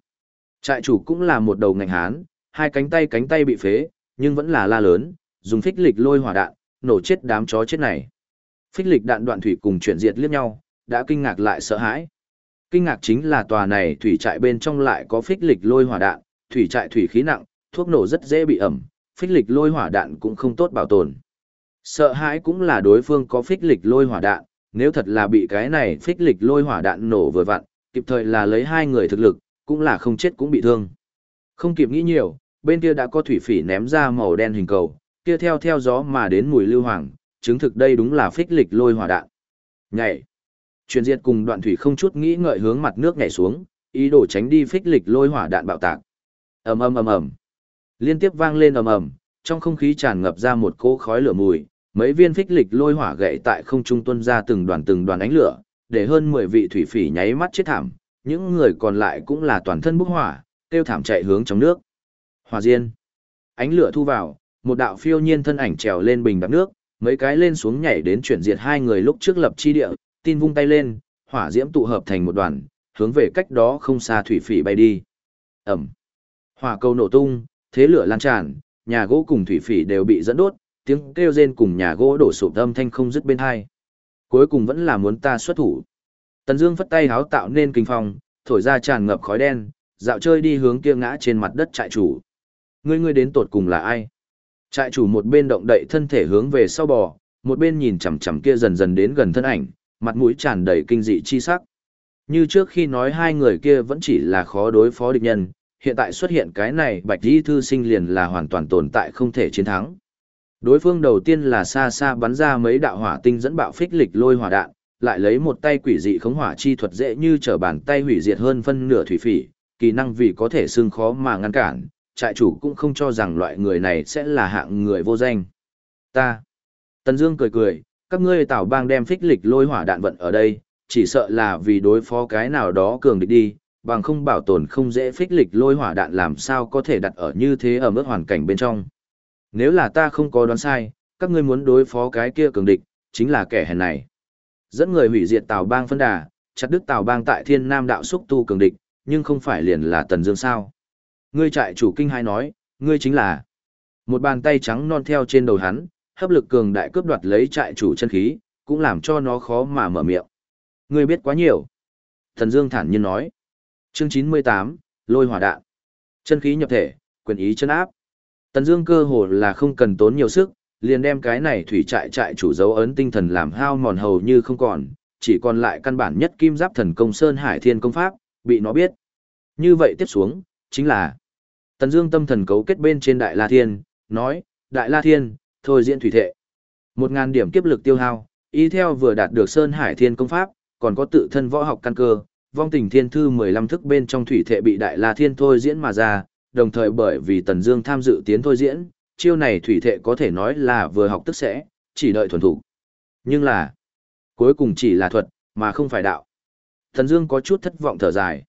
S1: Trại chủ cũng là một đầu ngạnh hán, hai cánh tay cánh tay bị phế, nhưng vẫn là la lớn, dùng phích lịch lôi hỏa đạn, nổ chết đám chó chết này. Phích lịch đạn đoạn thủy cùng chuyển diệt liếc nhau, đã kinh ngạc lại sợ hãi. Kinh ngạc chính là tòa này thủy trại bên trong lại có phích lịch lôi hỏa đạn, thủy trại thủy khí nặng, thuốc nổ rất dễ bị ẩm, phích lịch lôi hỏa đạn cũng không tốt bảo tồn. Sợ hãi cũng là đối phương có phích lịch lôi hỏa đạn, nếu thật là bị cái này phích lịch lôi hỏa đạn nổ vừa vặn, kịp thời là lấy hai người thực lực, cũng là không chết cũng bị thương. Không kịp nghĩ nhiều, bên kia đã có thủy phỉ ném ra màu đen hình cầu, kia theo theo gió mà đến mùi lưu hoàng, chứng thực đây đúng là phích lịch lôi hỏa đạn. Nhảy. Truyền diệt cùng đoạn thủy không chút nghĩ ngợi hướng mặt nước nhảy xuống, ý đồ tránh đi phích lịch lôi hỏa đạn bạo tạc. Ầm ầm ầm ầm. Liên tiếp vang lên ầm ầm, trong không khí tràn ngập ra một cỗ khói lửa mùi, mấy viên phích lịch lôi hỏa gậy tại không trung tuôn ra từng đoàn từng đoàn ánh lửa, để hơn 10 vị thủy phỉ nháy mắt chết thảm, những người còn lại cũng là toàn thân bốc hỏa, tiêu thảm chạy hướng trong nước. Hỏa diên. Ánh lửa thu vào, một đạo phiêu nhiên thân ảnh trèo lên bình đập nước, mấy cái lên xuống nhảy đến chuyển diệt hai người lúc trước lập chi địa, tin vung tay lên, hỏa diễm tụ hợp thành một đoàn, hướng về cách đó không xa thủy phỉ bay đi. Ẩm. Hỏa cầu nổ tung, thế lửa lan tràn, nhà gỗ cùng thủy phỉ đều bị dẫn đốt, tiếng kêu rên cùng nhà gỗ đổ sụp âm thanh không dứt bên hai. Cuối cùng vẫn là muốn ta xuất thủ. Tần Dương phất tay háo tạo nên kinh phong, thổi ra tràn ngập khói đen, dạo chơi đi hướng kia ngã trên mặt đất trại chủ. Ngươi ngươi đến tột cùng là ai? Trại chủ một bên động đậy thân thể hướng về sau bò, một bên nhìn chằm chằm kia dần dần đến gần thân ảnh, mặt mũi tràn đầy kinh dị chi sắc. Như trước khi nói hai người kia vẫn chỉ là khó đối phó địch nhân, hiện tại xuất hiện cái này bạch y thư sinh liền là hoàn toàn tồn tại không thể chiến thắng. Đối phương đầu tiên là xa xa bắn ra mấy đạo hỏa tinh dẫn bạo phích lịch lôi hỏa đạn, lại lấy một tay quỷ dị khống hỏa chi thuật dễ như trở bàn tay hủy diệt hơn phân nửa thủy phỉ, kỳ năng vì có thể xương khó mà ngăn cản, trại chủ cũng không cho rằng loại người này sẽ là hạng người vô danh. Ta. Tần Dương cười cười, các ngươi tảo bang đem phích lịch lôi hỏa đạn vận ở đây, chỉ sợ là vì đối phó cái nào đó cường địch đi, bằng không bảo tồn không dễ phích lịch lôi hỏa đạn làm sao có thể đặt ở như thế ở mức hoàn cảnh bên trong. Nếu là ta không có đoán sai, các ngươi muốn đối phó cái kia cường địch, chính là kẻ hèn này. Dẫn người hủy diệt Tào Bang phân đà, chặt đứt Tào Bang tại Thiên Nam đạo xúc tu cường địch, nhưng không phải liền là Tần Dương sao? Ngươi trại chủ kinh hai nói, ngươi chính là một bàn tay trắng non theo trên đầu hắn, hấp lực cường đại cướp đoạt lấy trại chủ chân khí, cũng làm cho nó khó mà mở miệng. Ngươi biết quá nhiều. Thần Dương thản nhiên nói. Chương 98, Lôi hỏa đạn. Chân khí nhập thể, quyền ý chân áp. Tần Dương cơ hồ là không cần tốn nhiều sức, liền đem cái này thủy trại trại chủ dấu ấn tinh thần làm hao mòn hầu như không còn, chỉ còn lại căn bản nhất kim giáp thần công sơn hải thiên công pháp, bị nó biết. Như vậy tiếp xuống, chính là Tần Dương tâm thần cấu kết bên trên đại la thiên, nói, Đại La Thiên, thôi diễn thủy thể Một ngàn điểm kiếp lực tiêu hao, y theo vừa đạt được Sơn Hải Thiên công pháp, còn có tự thân võ học căn cơ, vong tình thiên thư 15 thức bên trong thủy thể bị Đại La Thiên thôi diễn mà ra, đồng thời bởi vì Tần Dương tham dự tiến thôi diễn, chiêu này thủy thệ có thể nói là vừa học tức sẽ, chỉ đợi thuần thủ. Nhưng là, cuối cùng chỉ là thuật, mà không phải đạo. Tần Dương có chút thất vọng thở dài.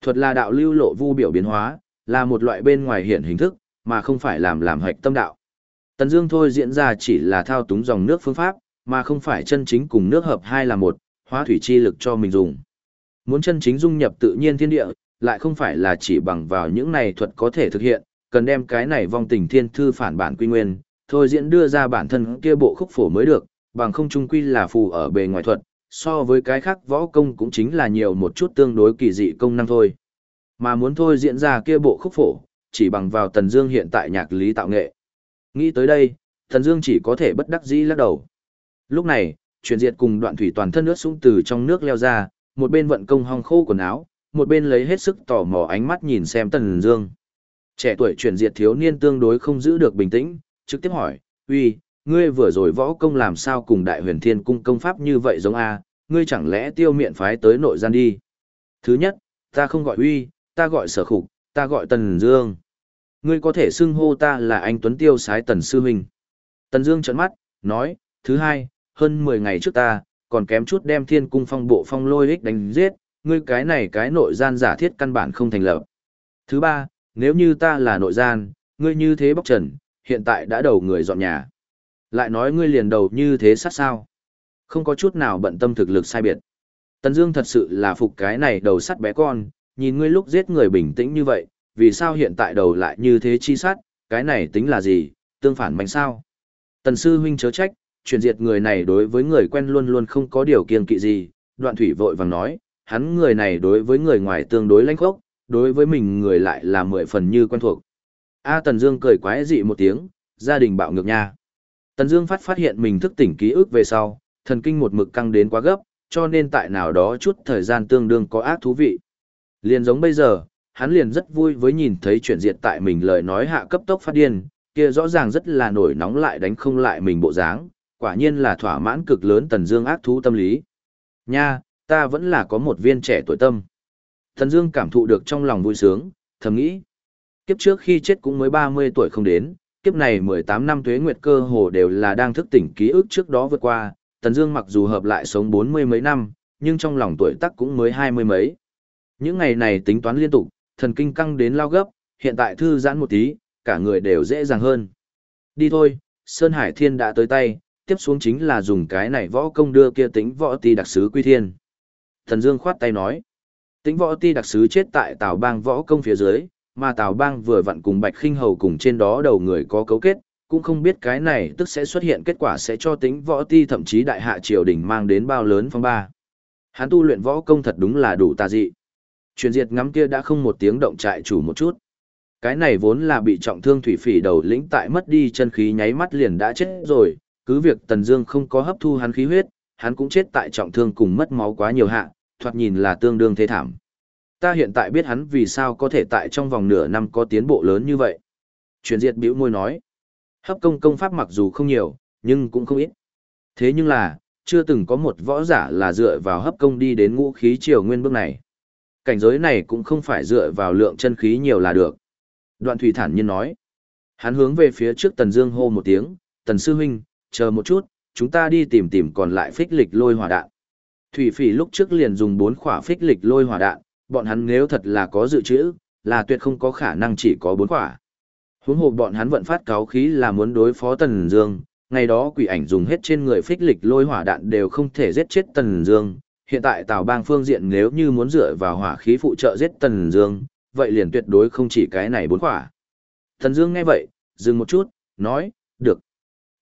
S1: Thuật là đạo lưu lộ vu biểu biến hóa, là một loại bên ngoài hiện hình thức, mà không phải làm làm hạch tâm đạo. Tần Dương thôi diễn ra chỉ là thao túng dòng nước phương pháp, mà không phải chân chính cùng nước hợp hai là một, hóa thủy chi lực cho mình dùng. Muốn chân chính dung nhập tự nhiên thiên địa, lại không phải là chỉ bằng vào những này thuật có thể thực hiện, cần đem cái này vong tình thiên thư phản bản quy nguyên, thôi diễn đưa ra bản thân kia bộ khúc phổ mới được, bằng không trung quy là phù ở bề ngoài thuật, so với cái khác võ công cũng chính là nhiều một chút tương đối kỳ dị công năng thôi. Mà muốn thôi diễn ra kia bộ khúc phổ, chỉ bằng vào Tần Dương hiện tại nhạc lý tạo nghệ. Nghĩ tới đây, Tần Dương chỉ có thể bất đắc dĩ lắc đầu. Lúc này, truyền diệt cùng đoạn thủy toàn thân nước sũng từ trong nước leo ra, một bên vận công hong khô quần áo, một bên lấy hết sức tò mò ánh mắt nhìn xem Tần Dương. Trẻ tuổi chuyển diệt thiếu niên tương đối không giữ được bình tĩnh, trực tiếp hỏi, "Uy, ngươi vừa rồi võ công làm sao cùng Đại Huyền Thiên cung công pháp như vậy giống a, ngươi chẳng lẽ tiêu miện phái tới nội gian đi?" Thứ nhất, ta không gọi Uy, ta gọi Sở Khục, ta gọi Tần Dương. Ngươi có thể xưng hô ta là anh Tuấn Tiêu sái Tần sư huynh. Tần Dương trợn mắt, nói, "Thứ hai, hơn 10 ngày trước ta, còn kém chút đem thiên cung phong bộ phong lôi ích đánh giết, ngươi cái này cái nội gian giả thiết căn bản không thành lập. Thứ ba, nếu như ta là nội gian, ngươi như thế bóc trần, hiện tại đã đầu người dọn nhà. Lại nói ngươi liền đầu như thế sát sao. Không có chút nào bận tâm thực lực sai biệt. Tần Dương thật sự là phục cái này đầu sắt bé con, nhìn ngươi lúc giết người bình tĩnh như vậy, vì sao hiện tại đầu lại như thế chi sát, cái này tính là gì, tương phản mạnh sao? Tần sư huynh chớ trách, chuyển diệt người này đối với người quen luôn luôn không có điều kiện kỵ gì, đoạn thủy vội vàng nói, hắn người này đối với người ngoài tương đối lãnh khốc, đối với mình người lại là mười phần như quen thuộc. A Tần Dương cười quái dị một tiếng, gia đình bạo ngược nha. Tần Dương phát phát hiện mình thức tỉnh ký ức về sau, thần kinh một mực căng đến quá gấp, cho nên tại nào đó chút thời gian tương đương có ác thú vị. Liền giống bây giờ, hắn liền rất vui với nhìn thấy chuyển diệt tại mình lời nói hạ cấp tốc phát điên, kia rõ ràng rất là nổi nóng lại đánh không lại mình bộ dáng, quả nhiên là thỏa mãn cực lớn Tần Dương ác thú tâm lý. Nha, ta vẫn là có một viên trẻ tuổi tâm. thần Dương cảm thụ được trong lòng vui sướng, thầm nghĩ. Kiếp trước khi chết cũng mới 30 tuổi không đến, kiếp này 18 năm tuế nguyệt cơ hồ đều là đang thức tỉnh ký ức trước đó vượt qua, thần Dương mặc dù hợp lại sống 40 mấy năm, nhưng trong lòng tuổi tác cũng mới hai mươi mấy. Những ngày này tính toán liên tục, thần kinh căng đến lao gấp, hiện tại thư giãn một tí, cả người đều dễ dàng hơn. Đi thôi, Sơn Hải Thiên đã tới tay, tiếp xuống chính là dùng cái này võ công đưa kia tính võ ti đặc sứ quy thiên. Thần Dương khoát tay nói, tính võ ti đặc sứ chết tại Tào Bang võ công phía dưới, mà Tào Bang vừa vặn cùng Bạch Khinh Hầu cùng trên đó đầu người có cấu kết, cũng không biết cái này tức sẽ xuất hiện kết quả sẽ cho tính võ ti thậm chí đại hạ triều đình mang đến bao lớn phong ba. Hắn tu luyện võ công thật đúng là đủ tà dị. Truyền diệt ngắm kia đã không một tiếng động trại chủ một chút. Cái này vốn là bị trọng thương thủy phỉ đầu lĩnh tại mất đi chân khí nháy mắt liền đã chết rồi, cứ việc Tần Dương không có hấp thu hắn khí huyết, hắn cũng chết tại trọng thương cùng mất máu quá nhiều hạ, thoạt nhìn là tương đương thế thảm. Ta hiện tại biết hắn vì sao có thể tại trong vòng nửa năm có tiến bộ lớn như vậy. Truyền diệt bĩu môi nói, hấp công công pháp mặc dù không nhiều, nhưng cũng không ít. Thế nhưng là, chưa từng có một võ giả là dựa vào hấp công đi đến ngũ khí triều nguyên bước này. Cảnh giới này cũng không phải dựa vào lượng chân khí nhiều là được. Đoạn thủy thản nhiên nói. Hắn hướng về phía trước Tần Dương hô một tiếng, "Tần sư huynh, chờ một chút, chúng ta đi tìm tìm còn lại phích lịch lôi hỏa đạn." Thủy Phỉ lúc trước liền dùng bốn khỏa phích lịch lôi hỏa đạn, bọn hắn nếu thật là có dự trữ, là tuyệt không có khả năng chỉ có bốn khỏa. Huống hồ bọn hắn vận phát cáo khí là muốn đối phó Tần Dương, ngày đó quỷ ảnh dùng hết trên người phích lịch lôi hỏa đạn đều không thể giết chết Tần Dương, hiện tại Tào Bang phương diện nếu như muốn dựa vào hỏa khí phụ trợ giết Tần Dương, vậy liền tuyệt đối không chỉ cái này bốn khỏa. Tần Dương nghe vậy, dừng một chút, nói, "Được."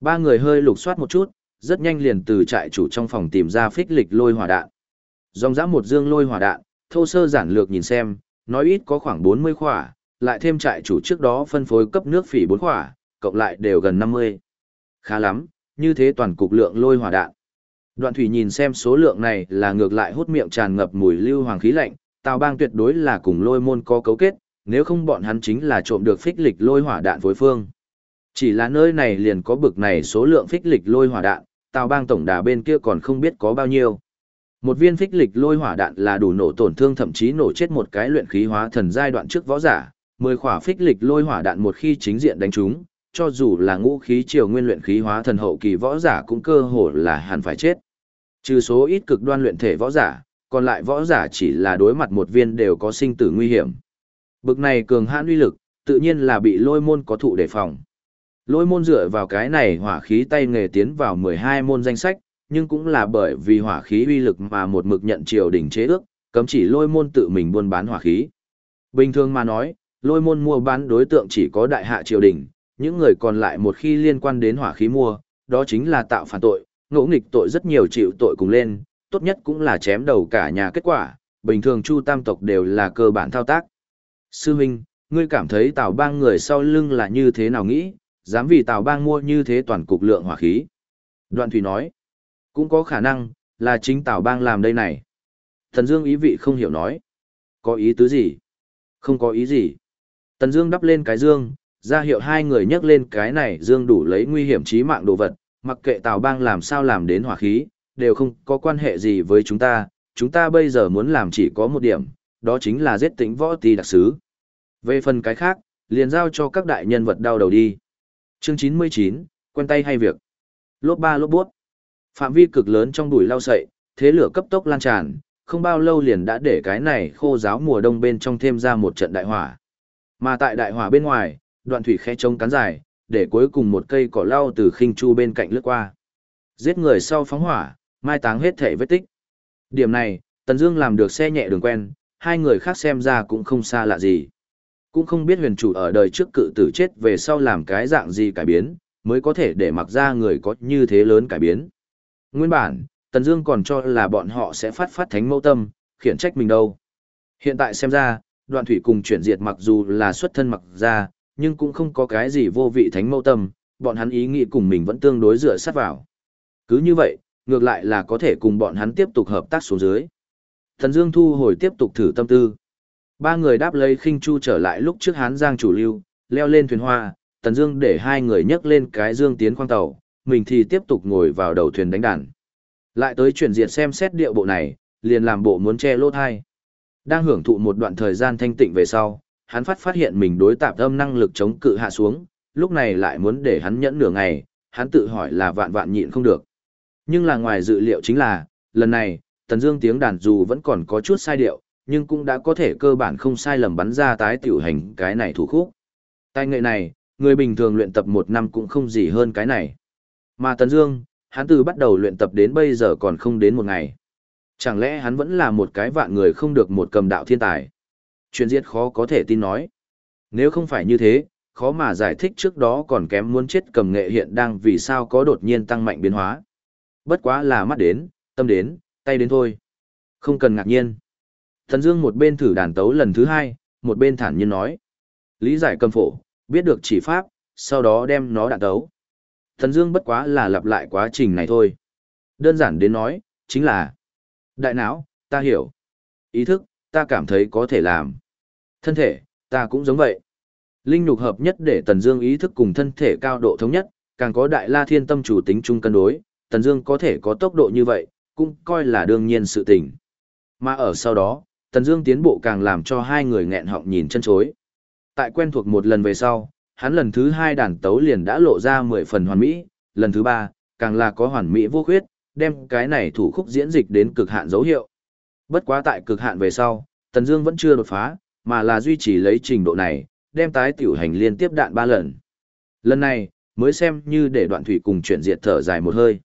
S1: Ba người hơi lục soát một chút, rất nhanh liền từ trại chủ trong phòng tìm ra phích lịch lôi hỏa đạn. Dòng dã một dương lôi hỏa đạn, thô sơ giản lược nhìn xem, nói ít có khoảng 40 khỏa, lại thêm trại chủ trước đó phân phối cấp nước phỉ 4 khỏa, cộng lại đều gần 50. Khá lắm, như thế toàn cục lượng lôi hỏa đạn. Đoạn thủy nhìn xem số lượng này là ngược lại hút miệng tràn ngập mùi lưu hoàng khí lạnh, Tào Bang tuyệt đối là cùng lôi môn có cấu kết, nếu không bọn hắn chính là trộm được phích lịch lôi hỏa đạn phối phương. Chỉ là nơi này liền có bực này số lượng phích lịch lôi hỏa đạn, tàu bang tổng đà bên kia còn không biết có bao nhiêu. Một viên phích lịch lôi hỏa đạn là đủ nổ tổn thương thậm chí nổ chết một cái luyện khí hóa thần giai đoạn trước võ giả, mười khỏa phích lịch lôi hỏa đạn một khi chính diện đánh trúng, cho dù là ngũ khí triều nguyên luyện khí hóa thần hậu kỳ võ giả cũng cơ hồ là hẳn phải chết. Trừ số ít cực đoan luyện thể võ giả, còn lại võ giả chỉ là đối mặt một viên đều có sinh tử nguy hiểm. Bực này cường hãn uy lực, tự nhiên là bị lôi môn có thụ đề phòng. Lôi môn dựa vào cái này hỏa khí tay nghề tiến vào 12 môn danh sách, nhưng cũng là bởi vì hỏa khí uy lực mà một mực nhận triều đình chế ước, cấm chỉ lôi môn tự mình buôn bán hỏa khí. Bình thường mà nói, lôi môn mua bán đối tượng chỉ có đại hạ triều đình, những người còn lại một khi liên quan đến hỏa khí mua, đó chính là tạo phản tội, ngỗ nghịch tội rất nhiều chịu tội cùng lên, tốt nhất cũng là chém đầu cả nhà kết quả, bình thường chu tam tộc đều là cơ bản thao tác. Sư Minh, ngươi cảm thấy tào bang người sau lưng là như thế nào nghĩ, dám vì tào bang mua như thế toàn cục lượng hỏa khí. Đoạn Thủy nói, cũng có khả năng, là chính tào bang làm đây này. Thần Dương ý vị không hiểu nói, có ý tứ gì? Không có ý gì. Tần Dương đắp lên cái dương, ra hiệu hai người nhấc lên cái này dương đủ lấy nguy hiểm chí mạng đồ vật, mặc kệ Tào Bang làm sao làm đến hỏa khí, đều không có quan hệ gì với chúng ta, chúng ta bây giờ muốn làm chỉ có một điểm, đó chính là giết tính võ Ti đặc sứ. Về phần cái khác, liền giao cho các đại nhân vật đau đầu đi. Chương 99, quen tay hay việc. Lốp ba lốp bút. Phạm vi cực lớn trong đùi lau sậy, thế lửa cấp tốc lan tràn, không bao lâu liền đã để cái này khô giáo mùa đông bên trong thêm ra một trận đại hỏa. Mà tại đại hỏa bên ngoài, đoạn thủy khẽ trống cắn dài, để cuối cùng một cây cỏ lau từ khinh chu bên cạnh lướt qua. Giết người sau phóng hỏa, mai táng hết thể vết tích. Điểm này, Tần Dương làm được xe nhẹ đường quen, hai người khác xem ra cũng không xa lạ gì. Cũng không biết huyền chủ ở đời trước cự tử chết về sau làm cái dạng gì cải biến, mới có thể để mặc ra người có như thế lớn cải biến. Nguyên bản, Tần Dương còn cho là bọn họ sẽ phát phát thánh mâu tâm, khiển trách mình đâu. Hiện tại xem ra, đoạn thủy cùng chuyển diệt mặc dù là xuất thân mặc ra, nhưng cũng không có cái gì vô vị thánh mâu tâm, bọn hắn ý nghĩ cùng mình vẫn tương đối dựa sát vào. Cứ như vậy, ngược lại là có thể cùng bọn hắn tiếp tục hợp tác xuống dưới. Thần Dương thu hồi tiếp tục thử tâm tư. Ba người đáp lấy khinh chu trở lại lúc trước hán giang chủ lưu, leo lên thuyền hoa, Tần Dương để hai người nhấc lên cái dương tiến khoang tàu, mình thì tiếp tục ngồi vào đầu thuyền đánh đàn. Lại tới chuyển diệt xem xét điệu bộ này, liền làm bộ muốn che lốt hai. Đang hưởng thụ một đoạn thời gian thanh tịnh về sau, hắn phát phát hiện mình đối tạp âm năng lực chống cự hạ xuống, lúc này lại muốn để hắn nhẫn nửa ngày, hắn tự hỏi là vạn vạn nhịn không được. Nhưng là ngoài dự liệu chính là, lần này, Tần Dương tiếng đàn dù vẫn còn có chút sai điệu, nhưng cũng đã có thể cơ bản không sai lầm bắn ra tái tiểu hành cái này thủ khúc. Tài nghệ này, người bình thường luyện tập một năm cũng không gì hơn cái này. Mà Tần Dương, hắn từ bắt đầu luyện tập đến bây giờ còn không đến một ngày. Chẳng lẽ hắn vẫn là một cái vạn người không được một cầm đạo thiên tài? Chuyện diệt khó có thể tin nói. Nếu không phải như thế, khó mà giải thích trước đó còn kém muốn chết cầm nghệ hiện đang vì sao có đột nhiên tăng mạnh biến hóa. Bất quá là mắt đến, tâm đến, tay đến thôi. Không cần ngạc nhiên. Thần Dương một bên thử đàn tấu lần thứ hai, một bên thản nhiên nói. Lý giải cầm phổ, biết được chỉ pháp, sau đó đem nó đạn tấu. Thần Dương bất quá là lặp lại quá trình này thôi. Đơn giản đến nói, chính là Đại não, ta hiểu. Ý thức, ta cảm thấy có thể làm. Thân thể, ta cũng giống vậy. Linh nhục hợp nhất để Tần Dương ý thức cùng thân thể cao độ thống nhất, càng có đại la thiên tâm chủ tính chung cân đối, Tần Dương có thể có tốc độ như vậy, cũng coi là đương nhiên sự tình. Mà ở sau đó, Tần Dương tiến bộ càng làm cho hai người nghẹn họng nhìn chân chối. Tại quen thuộc một lần về sau, hắn lần thứ hai đàn tấu liền đã lộ ra mười phần hoàn mỹ, lần thứ ba, càng là có hoàn mỹ vô khuyết, đem cái này thủ khúc diễn dịch đến cực hạn dấu hiệu. Bất quá tại cực hạn về sau, Tần Dương vẫn chưa đột phá, mà là duy trì lấy trình độ này, đem tái tiểu hành liên tiếp đạn ba lần. Lần này, mới xem như để đoạn thủy cùng chuyển diệt thở dài một hơi.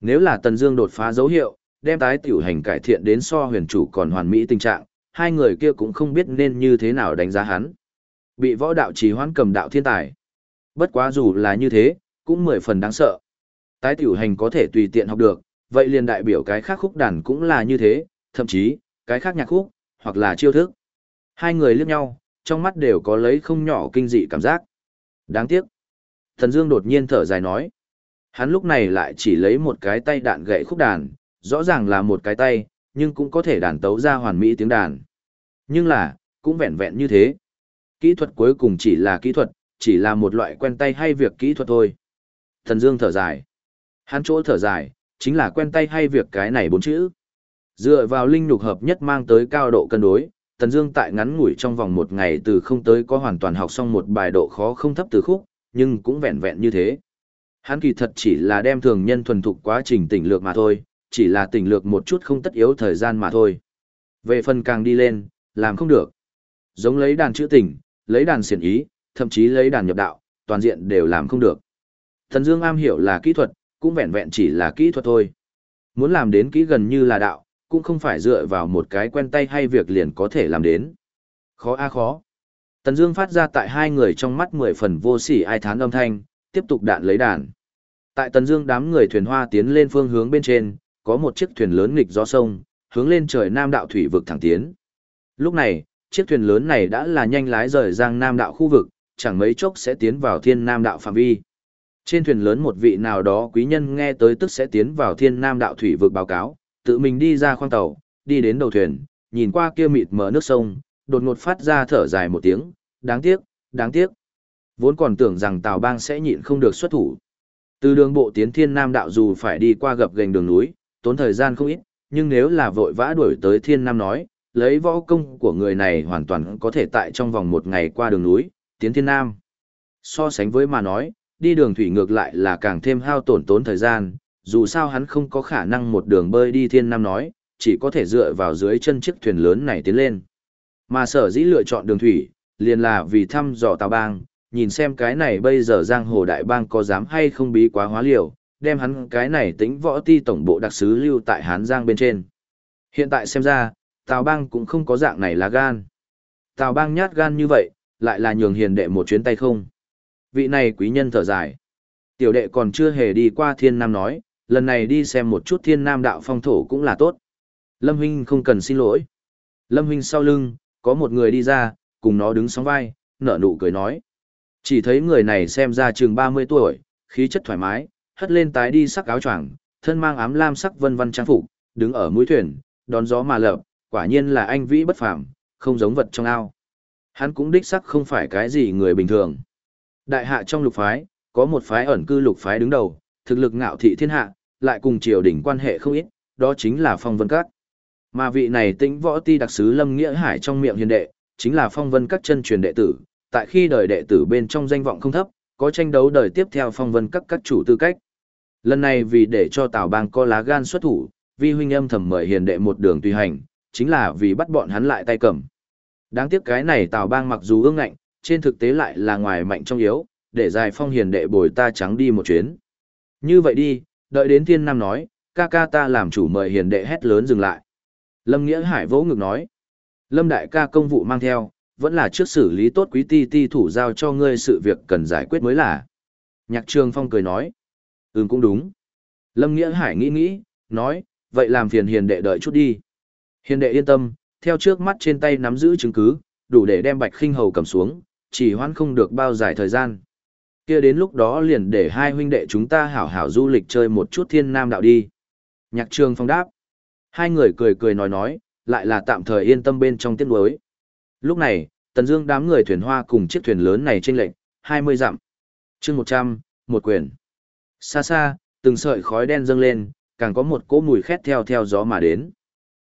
S1: Nếu là Tần Dương đột phá dấu hiệu, đem tái tiểu hành cải thiện đến so huyền chủ còn hoàn mỹ tình trạng, hai người kia cũng không biết nên như thế nào đánh giá hắn. Bị võ đạo trì hoãn cầm đạo thiên tài. Bất quá dù là như thế, cũng mười phần đáng sợ. Tái tiểu hành có thể tùy tiện học được, vậy liền đại biểu cái khác khúc đàn cũng là như thế, thậm chí, cái khác nhạc khúc, hoặc là chiêu thức. Hai người liếc nhau, trong mắt đều có lấy không nhỏ kinh dị cảm giác. Đáng tiếc. Thần Dương đột nhiên thở dài nói. Hắn lúc này lại chỉ lấy một cái tay đạn gậy khúc đàn, rõ ràng là một cái tay, nhưng cũng có thể đàn tấu ra hoàn mỹ tiếng đàn. Nhưng là, cũng vẹn vẹn như thế. Kỹ thuật cuối cùng chỉ là kỹ thuật, chỉ là một loại quen tay hay việc kỹ thuật thôi. Thần Dương thở dài. Hắn chỗ thở dài, chính là quen tay hay việc cái này bốn chữ. Dựa vào linh nhục hợp nhất mang tới cao độ cân đối, Tần Dương tại ngắn ngủi trong vòng một ngày từ không tới có hoàn toàn học xong một bài độ khó không thấp từ khúc, nhưng cũng vẹn vẹn như thế. Hắn kỳ thật chỉ là đem thường nhân thuần thục quá trình tỉnh lược mà thôi, chỉ là tỉnh lược một chút không tất yếu thời gian mà thôi. Về phần càng đi lên, làm không được. Giống lấy đàn chữ tình, lấy đàn xiển ý, thậm chí lấy đàn nhập đạo, toàn diện đều làm không được. Thần Dương am hiểu là kỹ thuật, cũng vẹn vẹn chỉ là kỹ thuật thôi. Muốn làm đến kỹ gần như là đạo, cũng không phải dựa vào một cái quen tay hay việc liền có thể làm đến. Khó a khó. Tần Dương phát ra tại hai người trong mắt mười phần vô sỉ ai thán âm thanh, tiếp tục đạn lấy đàn. Tại Tần Dương đám người thuyền hoa tiến lên phương hướng bên trên, có một chiếc thuyền lớn nghịch gió sông, hướng lên trời Nam đạo thủy vực thẳng tiến. Lúc này, chiếc thuyền lớn này đã là nhanh lái rời Giang Nam đạo khu vực, chẳng mấy chốc sẽ tiến vào Thiên Nam đạo phạm vi. Trên thuyền lớn một vị nào đó quý nhân nghe tới tức sẽ tiến vào Thiên Nam đạo thủy vực báo cáo, tự mình đi ra khoang tàu, đi đến đầu thuyền, nhìn qua kia mịt mờ nước sông, đột ngột phát ra thở dài một tiếng, đáng tiếc, đáng tiếc. Vốn còn tưởng rằng Tào Bang sẽ nhịn không được xuất thủ. Từ đường bộ tiến Thiên Nam đạo dù phải đi qua gập gành đường núi, tốn thời gian không ít, nhưng nếu là vội vã đuổi tới Thiên Nam nói, lấy võ công của người này hoàn toàn có thể tại trong vòng một ngày qua đường núi, tiến Thiên Nam. So sánh với mà nói, đi đường thủy ngược lại là càng thêm hao tổn tốn thời gian, dù sao hắn không có khả năng một đường bơi đi thiên nam nói, chỉ có thể dựa vào dưới chân chiếc thuyền lớn này tiến lên. Mà sở dĩ lựa chọn đường thủy, liền là vì thăm dò Tào Bang, nhìn xem cái này bây giờ giang hồ đại bang có dám hay không bí quá hóa liều, đem hắn cái này tính võ ti tổng bộ đặc sứ lưu tại Hán Giang bên trên. Hiện tại xem ra, Tào Bang cũng không có dạng này là gan. Tào Bang nhát gan như vậy, lại là nhường hiền đệ một chuyến tay không. Vị này quý nhân thở dài. Tiểu đệ còn chưa hề đi qua thiên nam nói, lần này đi xem một chút thiên nam đạo phong thổ cũng là tốt. Lâm Huynh không cần xin lỗi. Lâm Huynh sau lưng, có một người đi ra, cùng nó đứng sóng vai, nở nụ cười nói. Chỉ thấy người này xem ra chừng 30 tuổi, khí chất thoải mái, hất lên tái đi sắc áo choàng, thân mang ám lam sắc vân vân trang phục, đứng ở mũi thuyền, đón gió mà lợp, quả nhiên là anh vĩ bất phàm, không giống vật trong ao. Hắn cũng đích sắc không phải cái gì người bình thường. Đại hạ trong lục phái, có một phái ẩn cư lục phái đứng đầu, thực lực ngạo thị thiên hạ, lại cùng triều đình quan hệ không ít, đó chính là phong vân các. Mà vị này tính võ ti đặc sứ Lâm Nghĩa Hải trong miệng hiền đệ, chính là phong vân các chân truyền đệ tử, tại khi đời đệ tử bên trong danh vọng không thấp, có tranh đấu đời tiếp theo phong vân các các chủ tư cách. Lần này vì để cho Tào Bang có lá gan xuất thủ, vi huynh âm thầm mời hiền đệ một đường tùy hành, chính là vì bắt bọn hắn lại tay cầm. Đáng tiếc cái này Tào Bang mặc dù ương ngạnh, trên thực tế lại là ngoài mạnh trong yếu, để giải phong hiền đệ bồi ta trắng đi một chuyến. Như vậy đi, đợi đến thiên nam nói, ca ca ta làm chủ mời hiền đệ hét lớn dừng lại. Lâm Nghĩa Hải vỗ ngực nói, Lâm đại ca công vụ mang theo, vẫn là trước xử lý tốt quý ti ti thủ giao cho ngươi sự việc cần giải quyết mới là. Nhạc Trường Phong cười nói, ừm cũng đúng. Lâm Nghĩa Hải nghĩ nghĩ, nói, vậy làm phiền hiền đệ đợi chút đi. Hiền đệ yên tâm, theo trước mắt trên tay nắm giữ chứng cứ, đủ để đem bạch khinh hầu cầm xuống, chỉ hoãn không được bao dài thời gian kia đến lúc đó liền để hai huynh đệ chúng ta hảo hảo du lịch chơi một chút thiên nam đạo đi. Nhạc trường phong đáp. Hai người cười cười nói nói, lại là tạm thời yên tâm bên trong tiết đối. Lúc này, Tần Dương đám người thuyền hoa cùng chiếc thuyền lớn này trên lệnh, 20 dặm. Chương 100, một quyền. Xa xa, từng sợi khói đen dâng lên, càng có một cỗ mùi khét theo theo gió mà đến.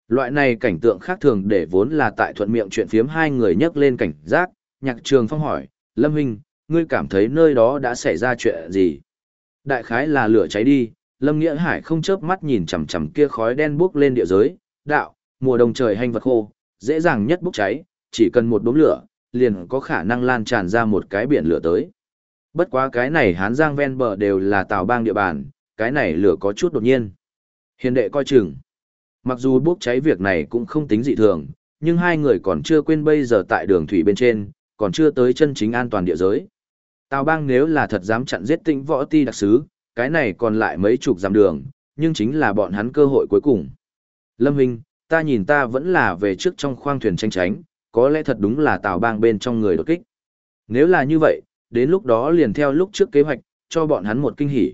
S1: Loại này cảnh tượng khác thường để vốn là tại thuận miệng chuyện phiếm hai người nhấc lên cảnh giác, Nhạc Trường Phong hỏi, "Lâm huynh, ngươi cảm thấy nơi đó đã xảy ra chuyện gì? Đại khái là lửa cháy đi, Lâm Nghĩa Hải không chớp mắt nhìn chằm chằm kia khói đen bốc lên địa giới, đạo, mùa đông trời hành vật khô, dễ dàng nhất bốc cháy, chỉ cần một đốm lửa, liền có khả năng lan tràn ra một cái biển lửa tới. Bất quá cái này hán giang ven bờ đều là tàu bang địa bàn, cái này lửa có chút đột nhiên. Hiền đệ coi chừng. Mặc dù bốc cháy việc này cũng không tính dị thường, nhưng hai người còn chưa quên bây giờ tại đường thủy bên trên, còn chưa tới chân chính an toàn địa giới. Tào bang nếu là thật dám chặn giết tĩnh võ ti đặc sứ, cái này còn lại mấy chục dặm đường, nhưng chính là bọn hắn cơ hội cuối cùng. Lâm Hình, ta nhìn ta vẫn là về trước trong khoang thuyền tranh tránh, có lẽ thật đúng là tào bang bên trong người đột kích. Nếu là như vậy, đến lúc đó liền theo lúc trước kế hoạch, cho bọn hắn một kinh hỉ.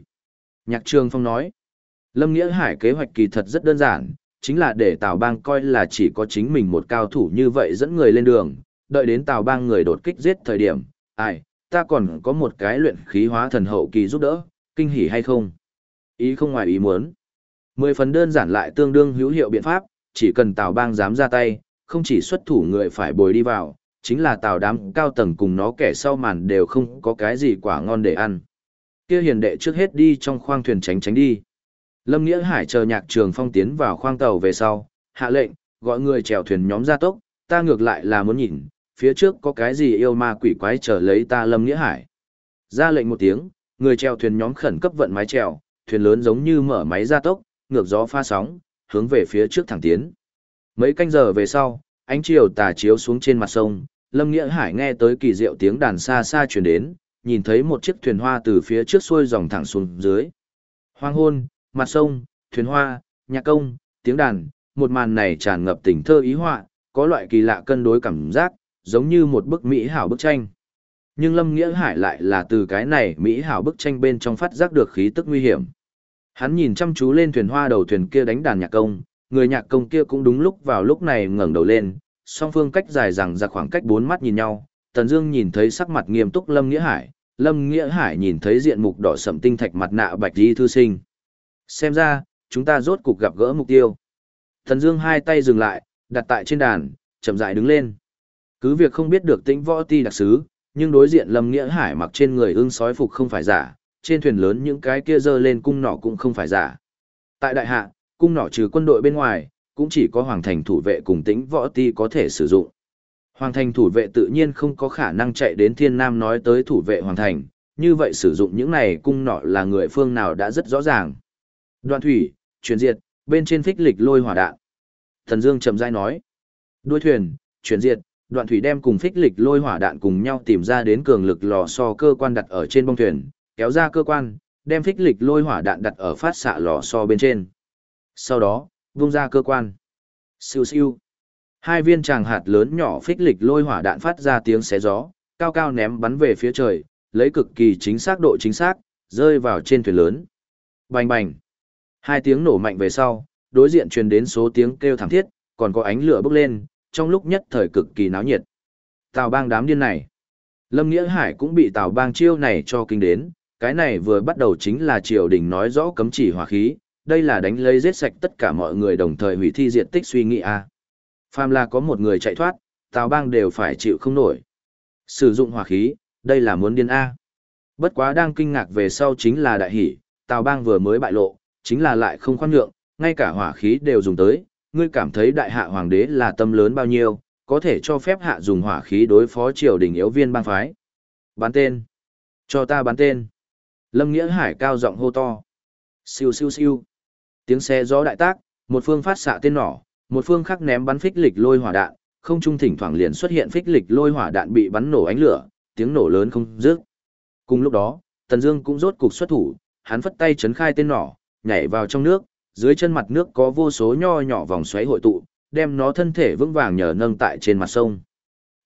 S1: Nhạc Trường Phong nói, Lâm Nghĩa Hải kế hoạch kỳ thật rất đơn giản, chính là để Tào Bang coi là chỉ có chính mình một cao thủ như vậy dẫn người lên đường, đợi đến Tào Bang người đột kích giết thời điểm, ai, ta còn có một cái luyện khí hóa thần hậu kỳ giúp đỡ, kinh hỉ hay không? Ý không ngoài ý muốn. Mười phần đơn giản lại tương đương hữu hiệu biện pháp, chỉ cần Tào Bang dám ra tay, không chỉ xuất thủ người phải bồi đi vào, chính là Tào đám cao tầng cùng nó kẻ sau màn đều không có cái gì quả ngon để ăn. Kia hiền đệ trước hết đi trong khoang thuyền tránh tránh đi. Lâm Nghĩa Hải chờ nhạc trường phong tiến vào khoang tàu về sau, hạ lệnh, gọi người chèo thuyền nhóm ra tốc, ta ngược lại là muốn nhìn, phía trước có cái gì yêu ma quỷ quái chờ lấy ta Lâm Nghĩa Hải. Ra lệnh một tiếng, người chèo thuyền nhóm khẩn cấp vận mái chèo, thuyền lớn giống như mở máy ra tốc, ngược gió pha sóng, hướng về phía trước thẳng tiến. Mấy canh giờ về sau, ánh chiều tà chiếu xuống trên mặt sông, Lâm Nghĩa Hải nghe tới kỳ diệu tiếng đàn xa xa truyền đến, nhìn thấy một chiếc thuyền hoa từ phía trước xuôi dòng thẳng xuống dưới. Hoang hôn, mặt sông, thuyền hoa, nhạc công, tiếng đàn, một màn này tràn ngập tình thơ ý họa, có loại kỳ lạ cân đối cảm giác, giống như một bức mỹ hảo bức tranh. Nhưng Lâm Nghĩa Hải lại là từ cái này mỹ hảo bức tranh bên trong phát giác được khí tức nguy hiểm. Hắn nhìn chăm chú lên thuyền hoa đầu thuyền kia đánh đàn nhạc công, người nhạc công kia cũng đúng lúc vào lúc này ngẩng đầu lên, song phương cách dài rằng ra khoảng cách bốn mắt nhìn nhau, Tần Dương nhìn thấy sắc mặt nghiêm túc Lâm Nghĩa Hải, Lâm Nghĩa Hải nhìn thấy diện mục đỏ sẫm tinh thạch mặt nạ bạch y thư sinh. Xem ra, chúng ta rốt cục gặp gỡ mục tiêu. Tần Dương hai tay dừng lại, đặt tại trên đàn, chậm rãi đứng lên. Cứ việc không biết được Tĩnh Võ Ti đặc sứ, nhưng đối diện Lâm Nghĩa Hải mặc trên người ưng sói phục không phải giả, trên thuyền lớn những cái kia giơ lên cung nỏ cũng không phải giả. Tại đại hạ, cung nỏ trừ quân đội bên ngoài, cũng chỉ có hoàng thành thủ vệ cùng tĩnh võ ti có thể sử dụng. Hoàng thành thủ vệ tự nhiên không có khả năng chạy đến thiên nam nói tới thủ vệ hoàng thành, như vậy sử dụng những này cung nỏ là người phương nào đã rất rõ ràng. Đoạn thủy, chuyển diệt, bên trên phích lịch lôi hỏa đạn. Thần Dương chậm rãi nói. Đuôi thuyền, chuyển diệt, đoạn thủy đem cùng phích lịch lôi hỏa đạn cùng nhau tìm ra đến cường lực lò xo cơ quan đặt ở trên bông thuyền, kéo ra cơ quan, đem phích lịch lôi hỏa đạn đặt ở phát xạ lò xo bên trên. Sau đó, vung ra cơ quan. Siêu siêu. Hai viên tràng hạt lớn nhỏ phích lịch lôi hỏa đạn phát ra tiếng xé gió, cao cao ném bắn về phía trời, lấy cực kỳ chính xác độ chính xác, rơi vào trên thuyền lớn. Bành bành. Hai tiếng nổ mạnh về sau, đối diện truyền đến số tiếng kêu thảm thiết, còn có ánh lửa bốc lên, trong lúc nhất thời cực kỳ náo nhiệt. Tào bang đám điên này. Lâm Nghĩa Hải cũng bị Tào bang chiêu này cho kinh đến, cái này vừa bắt đầu chính là triều đình nói rõ cấm chỉ hỏa khí, đây là đánh lấy giết sạch tất cả mọi người đồng thời hủy thi diện tích suy nghĩ a. À. Phàm là có một người chạy thoát, Tào Bang đều phải chịu không nổi. Sử dụng hỏa khí, đây là muốn điên a. Bất quá đang kinh ngạc về sau chính là đại hỷ, Tào Bang vừa mới bại lộ, chính là lại không khoan nhượng, ngay cả hỏa khí đều dùng tới, ngươi cảm thấy đại hạ hoàng đế là tâm lớn bao nhiêu, có thể cho phép hạ dùng hỏa khí đối phó triều đình yếu viên bang phái. Bán tên. Cho ta bán tên. Lâm Nghĩa Hải cao giọng hô to. Siêu siêu siêu. Tiếng xe gió đại tác, một phương phát xạ tên nỏ, một phương khác ném bắn phích lịch lôi hỏa đạn, không trung thỉnh thoảng liền xuất hiện phích lịch lôi hỏa đạn bị bắn nổ ánh lửa, tiếng nổ lớn không dứt. Cùng lúc đó, Tần Dương cũng rốt cục xuất thủ, hắn phất tay chấn khai tên nỏ, nhảy vào trong nước, dưới chân mặt nước có vô số nho nhỏ vòng xoáy hội tụ, đem nó thân thể vững vàng nhờ nâng tại trên mặt sông.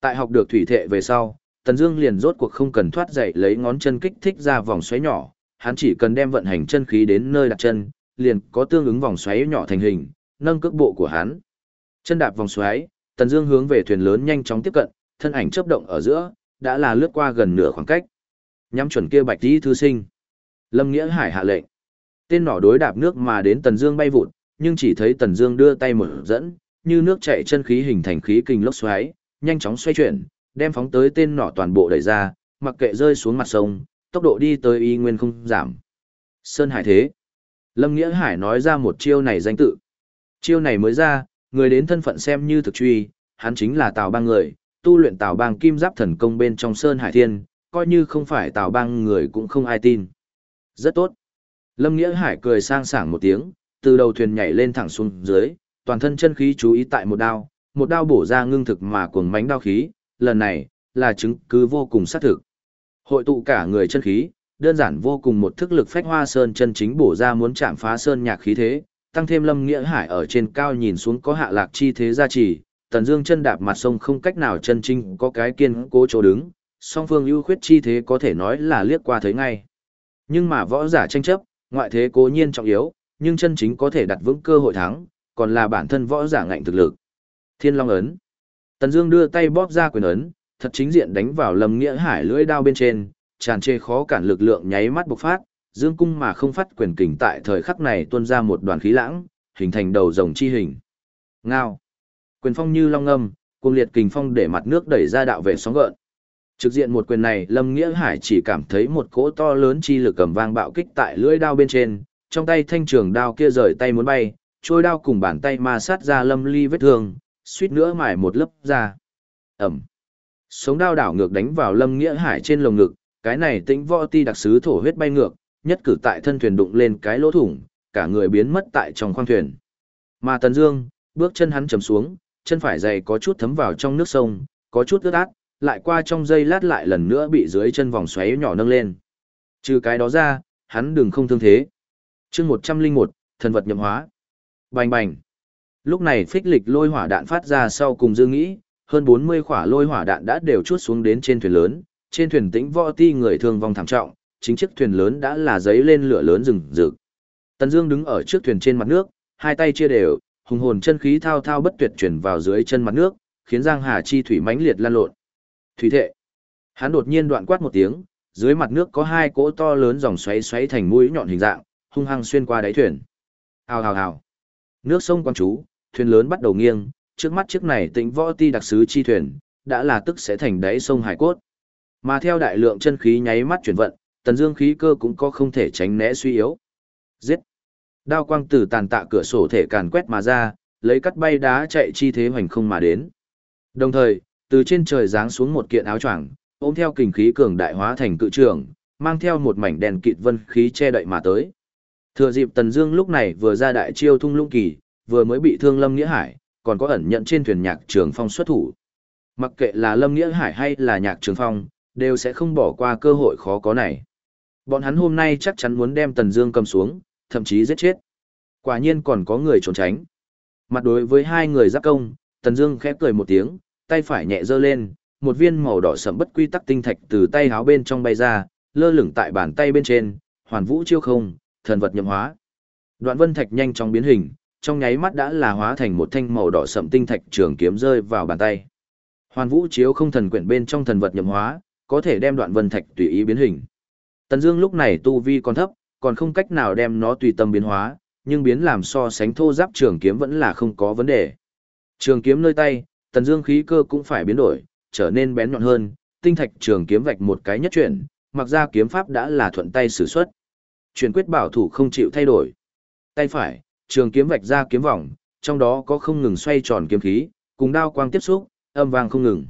S1: Tại học được thủy thệ về sau, Tần Dương liền rốt cuộc không cần thoát dậy lấy ngón chân kích thích ra vòng xoáy nhỏ, hắn chỉ cần đem vận hành chân khí đến nơi đặt chân, liền có tương ứng vòng xoáy nhỏ thành hình, nâng cước bộ của hắn. Chân đạp vòng xoáy, Tần Dương hướng về thuyền lớn nhanh chóng tiếp cận, thân ảnh chớp động ở giữa, đã là lướt qua gần nửa khoảng cách. Nhắm chuẩn kia Bạch Tỷ thư sinh. Lâm Nghĩa Hải hạ lệnh. Tên nỏ đối đạp nước mà đến Tần Dương bay vụt, nhưng chỉ thấy Tần Dương đưa tay mở dẫn, như nước chảy chân khí hình thành khí kình lốc xoáy, nhanh chóng xoay chuyển, đem phóng tới tên nỏ toàn bộ đẩy ra, mặc kệ rơi xuống mặt sông, tốc độ đi tới y nguyên không giảm. Sơn Hải Thế. Lâm Nghĩa Hải nói ra một chiêu này danh tự. Chiêu này mới ra, người đến thân phận xem như thực truy, hắn chính là Tào Bang người, tu luyện Tào Bang Kim Giáp Thần Công bên trong Sơn Hải Thiên, coi như không phải Tào Bang người cũng không ai tin. Rất tốt. Lâm Nghĩa Hải cười sang sảng một tiếng, từ đầu thuyền nhảy lên thẳng xuống dưới, toàn thân chân khí chú ý tại một đao, một đao bổ ra ngưng thực mà cuồng mánh đao khí, lần này là chứng cứ vô cùng xác thực. Hội tụ cả người chân khí, đơn giản vô cùng một thức lực phách hoa sơn chân chính bổ ra muốn chạm phá sơn nhạc khí thế, tăng thêm lâm nghĩa hải ở trên cao nhìn xuống có hạ lạc chi thế gia trì, tần dương chân đạp mặt sông không cách nào chân chính có cái kiên cố chỗ đứng, song phương ưu khuyết chi thế có thể nói là liếc qua thấy ngay. Nhưng mà võ giả tranh chấp, ngoại thế cố nhiên trọng yếu, nhưng chân chính có thể đặt vững cơ hội thắng, còn là bản thân võ giả ngạnh thực lực. Thiên Long ấn. Tần Dương đưa tay bóp ra quyền ấn, thật chính diện đánh vào Lâm Nghĩa Hải lưỡi đao bên trên, tràn trề khó cản lực lượng nháy mắt bộc phát, dương cung mà không phát quyền kình tại thời khắc này tuôn ra một đoàn khí lãng, hình thành đầu rồng chi hình. Ngao. Quyền phong như long ngâm, cuồng liệt kình phong để mặt nước đẩy ra đạo về sóng gợn. Trực diện một quyền này, Lâm Nghĩa Hải chỉ cảm thấy một cỗ to lớn chi lực cầm vang bạo kích tại lưỡi đao bên trên, trong tay thanh trường đao kia rời tay muốn bay, trôi đao cùng bàn tay ma sát ra Lâm Ly vết thương, suýt nữa mài một lớp ra. Ẩm. Sống đao đảo ngược đánh vào Lâm Nghĩa Hải trên lồng ngực, cái này tĩnh võ ti đặc sứ thổ huyết bay ngược, nhất cử tại thân thuyền đụng lên cái lỗ thủng, cả người biến mất tại trong khoang thuyền. Mà Tần Dương, bước chân hắn chầm xuống, chân phải giày có chút thấm vào trong nước sông, có chút ướt át, lại qua trong giây lát lại lần nữa bị dưới chân vòng xoáy nhỏ nâng lên. Trừ cái đó ra, hắn đừng không thương thế. Chương 101, thần vật nhậm hóa. Bành bành. Lúc này phích lịch lôi hỏa đạn phát ra sau cùng Dương nghĩ, hơn 40 quả lôi hỏa đạn đã đều chuốt xuống đến trên thuyền lớn, trên thuyền tĩnh võ ti người thương vong thảm trọng, chính chiếc thuyền lớn đã là giấy lên lửa lớn rừng rực. Tần Dương đứng ở trước thuyền trên mặt nước, hai tay chia đều, hùng hồn chân khí thao thao bất tuyệt chuyển vào dưới chân mặt nước, khiến Giang Hà chi thủy mãnh liệt lan lộn. Thủy thệ. Hắn đột nhiên đoạn quát một tiếng, dưới mặt nước có hai cỗ to lớn dòng xoáy xoáy thành mũi nhọn hình dạng, hung hăng xuyên qua đáy thuyền. Hào hào hào. Nước sông quang chú, thuyền lớn bắt đầu nghiêng, trước mắt chiếc này tĩnh võ ti đặc sứ chi thuyền, đã là tức sẽ thành đáy sông hải cốt. Mà theo đại lượng chân khí nháy mắt chuyển vận, tần dương khí cơ cũng có không thể tránh né suy yếu. Giết! Đao quang từ tàn tạ cửa sổ thể càn quét mà ra, lấy cắt bay đá chạy chi thế hoành không mà đến. Đồng thời, từ trên trời giáng xuống một kiện áo choàng, ôm theo kình khí cường đại hóa thành cự trường, mang theo một mảnh đèn kịt vân khí che đậy mà tới. Thừa dịp Tần Dương lúc này vừa ra đại chiêu thung lũng kỳ, vừa mới bị thương Lâm Nghĩa Hải, còn có ẩn nhận trên thuyền nhạc trường phong xuất thủ. Mặc kệ là Lâm Nghĩa Hải hay là nhạc trường phong, đều sẽ không bỏ qua cơ hội khó có này. Bọn hắn hôm nay chắc chắn muốn đem Tần Dương cầm xuống, thậm chí giết chết. Quả nhiên còn có người trốn tránh. Mặt đối với hai người giáp công, Tần Dương khẽ cười một tiếng, tay phải nhẹ giơ lên, một viên màu đỏ sẫm bất quy tắc tinh thạch từ tay háo bên trong bay ra, lơ lửng tại bàn tay bên trên, hoàn vũ chiêu không, thần vật nhậm hóa. Đoạn vân thạch nhanh chóng biến hình, trong nháy mắt đã là hóa thành một thanh màu đỏ sẫm tinh thạch trường kiếm rơi vào bàn tay. Hoàn vũ chiếu không thần quyển bên trong thần vật nhậm hóa, có thể đem đoạn vân thạch tùy ý biến hình. Tần Dương lúc này tu vi còn thấp, còn không cách nào đem nó tùy tâm biến hóa, nhưng biến làm so sánh thô giáp trường kiếm vẫn là không có vấn đề. Trường kiếm nơi tay, Tần Dương khí cơ cũng phải biến đổi, trở nên bén nhọn hơn, tinh thạch trường kiếm vạch một cái nhất chuyển, mặc ra kiếm pháp đã là thuận tay sử xuất. Truyền quyết bảo thủ không chịu thay đổi. Tay phải, trường kiếm vạch ra kiếm vòng, trong đó có không ngừng xoay tròn kiếm khí, cùng đao quang tiếp xúc, âm vang không ngừng.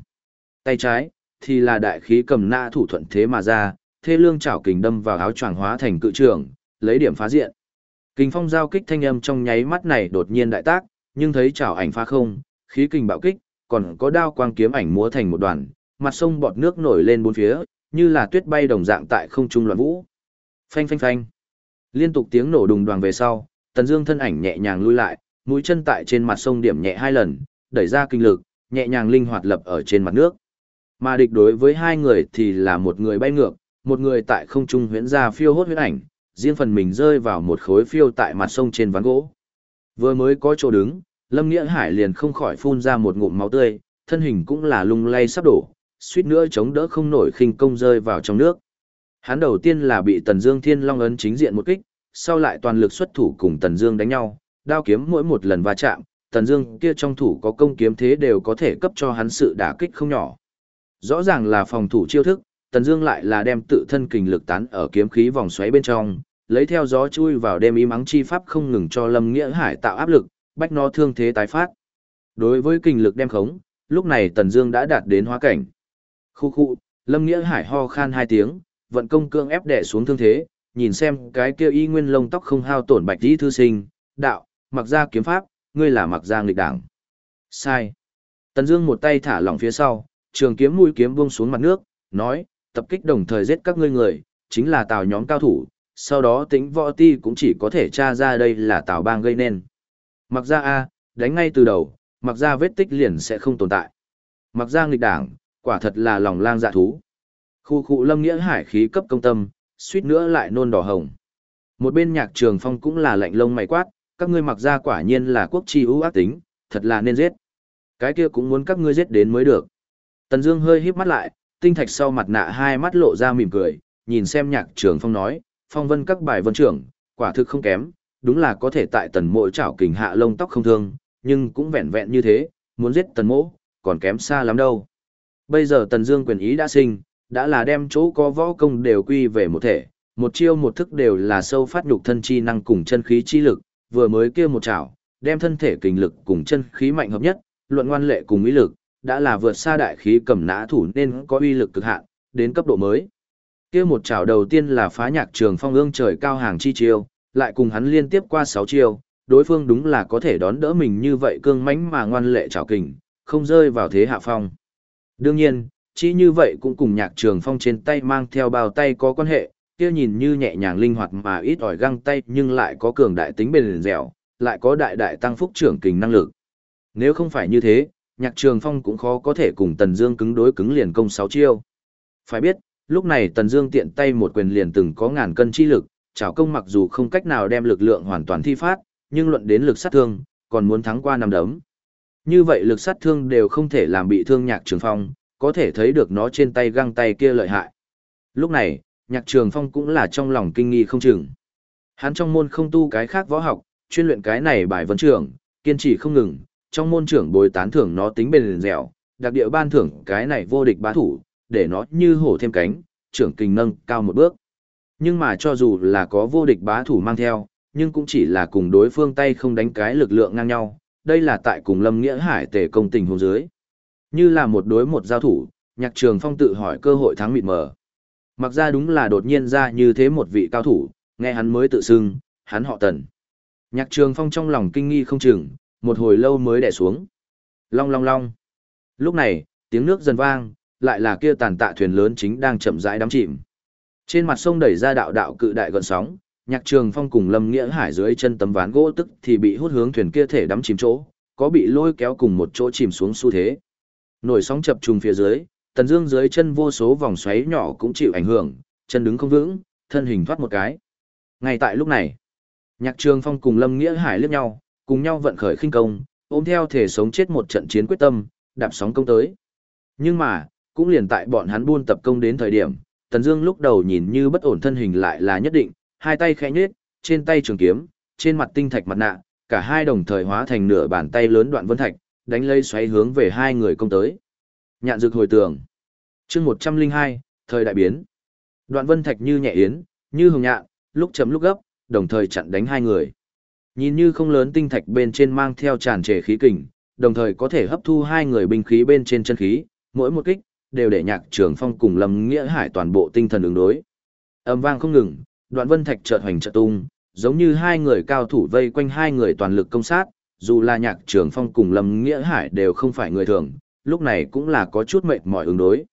S1: Tay trái thì là đại khí cầm na thủ thuận thế mà ra, thê lương chảo kình đâm vào áo choàng hóa thành cự trường, lấy điểm phá diện. Kình phong giao kích thanh âm trong nháy mắt này đột nhiên đại tác, nhưng thấy chảo ảnh phá không, khí kình bạo kích, còn có đao quang kiếm ảnh múa thành một đoàn, mặt sông bọt nước nổi lên bốn phía, như là tuyết bay đồng dạng tại không trung loạn vũ. Phanh phanh phanh. Liên tục tiếng nổ đùng đoàn về sau, Tần Dương thân ảnh nhẹ nhàng lui lại, mũi chân tại trên mặt sông điểm nhẹ hai lần, đẩy ra kinh lực, nhẹ nhàng linh hoạt lập ở trên mặt nước. Mà địch đối với hai người thì là một người bay ngược, một người tại không trung huyễn ra phiêu hốt huyễn ảnh, riêng phần mình rơi vào một khối phiêu tại mặt sông trên ván gỗ. Vừa mới có chỗ đứng, Lâm Nghĩa Hải liền không khỏi phun ra một ngụm máu tươi, thân hình cũng là lung lay sắp đổ, suýt nữa chống đỡ không nổi khinh công rơi vào trong nước. Hắn đầu tiên là bị Tần Dương Thiên Long ấn chính diện một kích, sau lại toàn lực xuất thủ cùng Tần Dương đánh nhau, đao kiếm mỗi một lần va chạm, Tần Dương kia trong thủ có công kiếm thế đều có thể cấp cho hắn sự đả kích không nhỏ. Rõ ràng là phòng thủ chiêu thức, Tần Dương lại là đem tự thân kình lực tán ở kiếm khí vòng xoáy bên trong, lấy theo gió chui vào đêm ý mắng chi pháp không ngừng cho Lâm Nghĩa Hải tạo áp lực, bách nó thương thế tái phát. Đối với kình lực đem khống, lúc này Tần Dương đã đạt đến hóa cảnh. Khụ khụ, Lâm Nghĩa Hải ho khan hai tiếng, vận công cương ép đè xuống thương thế, nhìn xem cái kia y nguyên lông tóc không hao tổn bạch tí thư sinh, đạo, mặc ra kiếm pháp, ngươi là mặc ra nghịch đảng. Sai. Tần Dương một tay thả lỏng phía sau, trường kiếm mũi kiếm buông xuống mặt nước, nói, tập kích đồng thời giết các ngươi người, chính là Tào nhóm cao thủ, sau đó tính võ ti cũng chỉ có thể tra ra đây là Tào bang gây nên. Mặc ra A, đánh ngay từ đầu, mặc ra vết tích liền sẽ không tồn tại. Mặc ra nghịch đảng, quả thật là lòng lang dạ thú. Khu khu lâm nghĩa hải khí cấp công tâm, suýt nữa lại nôn đỏ hồng. Một bên nhạc trường phong cũng là lạnh lông mày quát, các ngươi mặc ra quả nhiên là quốc chi ưu ác tính, thật là nên giết. Cái kia cũng muốn các ngươi giết đến mới được. Tần Dương hơi híp mắt lại, tinh thạch sau mặt nạ hai mắt lộ ra mỉm cười, nhìn xem Nhạc Trường Phong nói, "Phong Vân các bài vân trưởng, quả thực không kém, đúng là có thể tại Tần Mộ chảo kình hạ lông tóc không thương, nhưng cũng vẹn vẹn như thế, muốn giết Tần Mộ, còn kém xa lắm đâu." Bây giờ Tần Dương quyền ý đã sinh, đã là đem chỗ có võ công đều quy về một thể, một chiêu một thức đều là sâu phát nhục thân chi năng cùng chân khí chi lực, vừa mới kia một chảo, đem thân thể kình lực cùng chân khí mạnh hợp nhất, luận ngoan lệ cùng ý lực, đã là vượt xa đại khí cầm nã thủ nên có uy lực cực hạn, đến cấp độ mới. Kia một chảo đầu tiên là phá nhạc trường phong ương trời cao hàng chi chiêu, lại cùng hắn liên tiếp qua 6 chiêu, đối phương đúng là có thể đón đỡ mình như vậy cương mãnh mà ngoan lệ chảo kình, không rơi vào thế hạ phong. Đương nhiên, chỉ như vậy cũng cùng nhạc trường phong trên tay mang theo bao tay có quan hệ, kia nhìn như nhẹ nhàng linh hoạt mà ít ỏi găng tay nhưng lại có cường đại tính bền dẻo, lại có đại đại tăng phúc trưởng kình năng lực. Nếu không phải như thế, nhạc trường phong cũng khó có thể cùng Tần Dương cứng đối cứng liền công sáu chiêu. Phải biết, lúc này Tần Dương tiện tay một quyền liền từng có ngàn cân chi lực, chảo công mặc dù không cách nào đem lực lượng hoàn toàn thi phát, nhưng luận đến lực sát thương, còn muốn thắng qua năm đấm. Như vậy lực sát thương đều không thể làm bị thương nhạc trường phong, có thể thấy được nó trên tay găng tay kia lợi hại. Lúc này, nhạc trường phong cũng là trong lòng kinh nghi không chừng. Hắn trong môn không tu cái khác võ học, chuyên luyện cái này bài vấn trường, kiên trì không ngừng, trong môn trưởng bồi tán thưởng nó tính bền dẻo, đặc địa ban thưởng cái này vô địch bá thủ, để nó như hổ thêm cánh, trưởng kinh nâng cao một bước. Nhưng mà cho dù là có vô địch bá thủ mang theo, nhưng cũng chỉ là cùng đối phương tay không đánh cái lực lượng ngang nhau, đây là tại cùng Lâm Nghĩa Hải tề công tình hôn dưới. Như là một đối một giao thủ, nhạc trường phong tự hỏi cơ hội thắng mịt mờ. Mặc ra đúng là đột nhiên ra như thế một vị cao thủ, nghe hắn mới tự xưng, hắn họ tần. Nhạc trường phong trong lòng kinh nghi không chừng, một hồi lâu mới đẻ xuống. Long long long. Lúc này, tiếng nước dần vang, lại là kia tàn tạ thuyền lớn chính đang chậm rãi đắm chìm. Trên mặt sông đẩy ra đạo đạo cự đại gợn sóng, nhạc trường phong cùng lâm nghĩa hải dưới chân tấm ván gỗ tức thì bị hút hướng thuyền kia thể đắm chìm chỗ, có bị lôi kéo cùng một chỗ chìm xuống xu thế. Nổi sóng chập trùng phía dưới, tần dương dưới chân vô số vòng xoáy nhỏ cũng chịu ảnh hưởng, chân đứng không vững, thân hình thoát một cái. Ngay tại lúc này, nhạc trường phong cùng lâm nghĩa hải liếc nhau, cùng nhau vận khởi khinh công, ôm theo thể sống chết một trận chiến quyết tâm, đạp sóng công tới. Nhưng mà, cũng liền tại bọn hắn buôn tập công đến thời điểm, Tần Dương lúc đầu nhìn như bất ổn thân hình lại là nhất định, hai tay khẽ nhếch, trên tay trường kiếm, trên mặt tinh thạch mặt nạ, cả hai đồng thời hóa thành nửa bàn tay lớn đoạn vân thạch, đánh lây xoáy hướng về hai người công tới. Nhạn dược hồi tưởng. Chương 102, thời đại biến. Đoạn vân thạch như nhẹ yến, như hồng nhạn, lúc chấm lúc gấp, đồng thời chặn đánh hai người. Nhìn như không lớn tinh thạch bên trên mang theo tràn trề khí kình, đồng thời có thể hấp thu hai người binh khí bên trên chân khí, mỗi một kích đều để nhạc trường phong cùng lâm nghĩa hải toàn bộ tinh thần ứng đối. Âm vang không ngừng đoạn vân thạch chợt hoành chợt tung giống như hai người cao thủ vây quanh hai người toàn lực công sát dù là nhạc trường phong cùng lâm nghĩa hải đều không phải người thường lúc này cũng là có chút mệt mỏi ứng đối.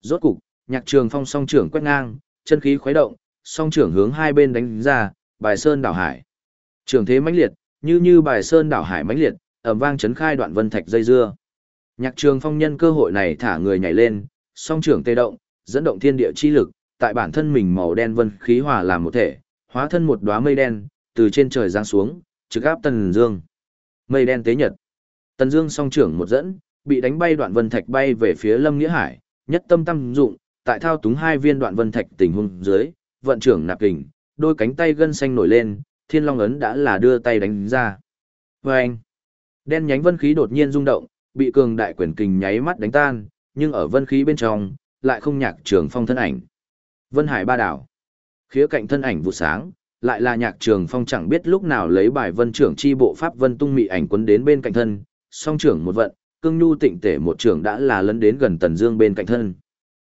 S1: Rốt cục nhạc trường phong song trưởng quét ngang chân khí khuấy động song trưởng hướng hai bên đánh ra bài sơn đảo hải trường thế mãnh liệt như như bài sơn đảo hải mãnh liệt ẩm vang chấn khai đoạn vân thạch dây dưa Nhạc trường phong nhân cơ hội này thả người nhảy lên, song trưởng tê động, dẫn động thiên địa chi lực, tại bản thân mình màu đen vân khí hòa làm một thể, hóa thân một đóa mây đen, từ trên trời giáng xuống, trực áp Tần Dương. Mây đen tế nhật. Tần Dương song trưởng một dẫn, bị đánh bay đoạn vân thạch bay về phía Lâm Nghĩa Hải, nhất tâm tâm dụng, tại thao túng hai viên đoạn vân thạch tình huống dưới, vận trưởng nạp kình, đôi cánh tay gân xanh nổi lên, Thiên Long ấn đã là đưa tay đánh ra. Oeng! Đen nhánh vân khí đột nhiên rung động, bị cường đại quyền kình nháy mắt đánh tan, nhưng ở vân khí bên trong, lại không nhạc trường phong thân ảnh. Vân Hải ba đảo. Khía cạnh thân ảnh vụ sáng, lại là nhạc trường phong chẳng biết lúc nào lấy bài vân trưởng chi bộ pháp vân tung mị ảnh quấn đến bên cạnh thân, song trưởng một vận, cương nhu tịnh tể một trưởng đã là lấn đến gần tần dương bên cạnh thân.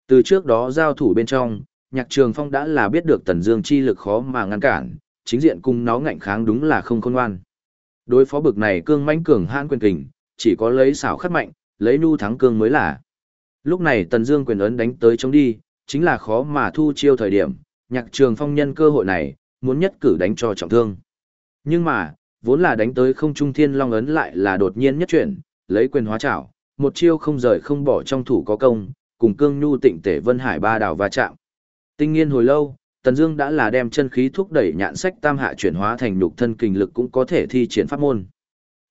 S1: Từ trước đó giao thủ bên trong, nhạc trường phong đã là biết được tần dương chi lực khó mà ngăn cản, chính diện cung nó ngạnh kháng đúng là không khôn ngoan. Đối phó bực này cương mãnh cường hãn quyền kình, chỉ có lấy xảo khắc mạnh, lấy nu thắng cương mới là. Lúc này Tần Dương quyền ấn đánh tới chống đi, chính là khó mà thu chiêu thời điểm, Nhạc Trường Phong nhân cơ hội này, muốn nhất cử đánh cho trọng thương. Nhưng mà, vốn là đánh tới không trung thiên long ấn lại là đột nhiên nhất chuyển, lấy quyền hóa trảo một chiêu không rời không bỏ trong thủ có công, cùng cương nhu tịnh tể Vân Hải ba đảo va chạm. Tinh nghiên hồi lâu, Tần Dương đã là đem chân khí thúc đẩy nhạn sách tam hạ chuyển hóa thành nhục thân kinh lực cũng có thể thi triển pháp môn.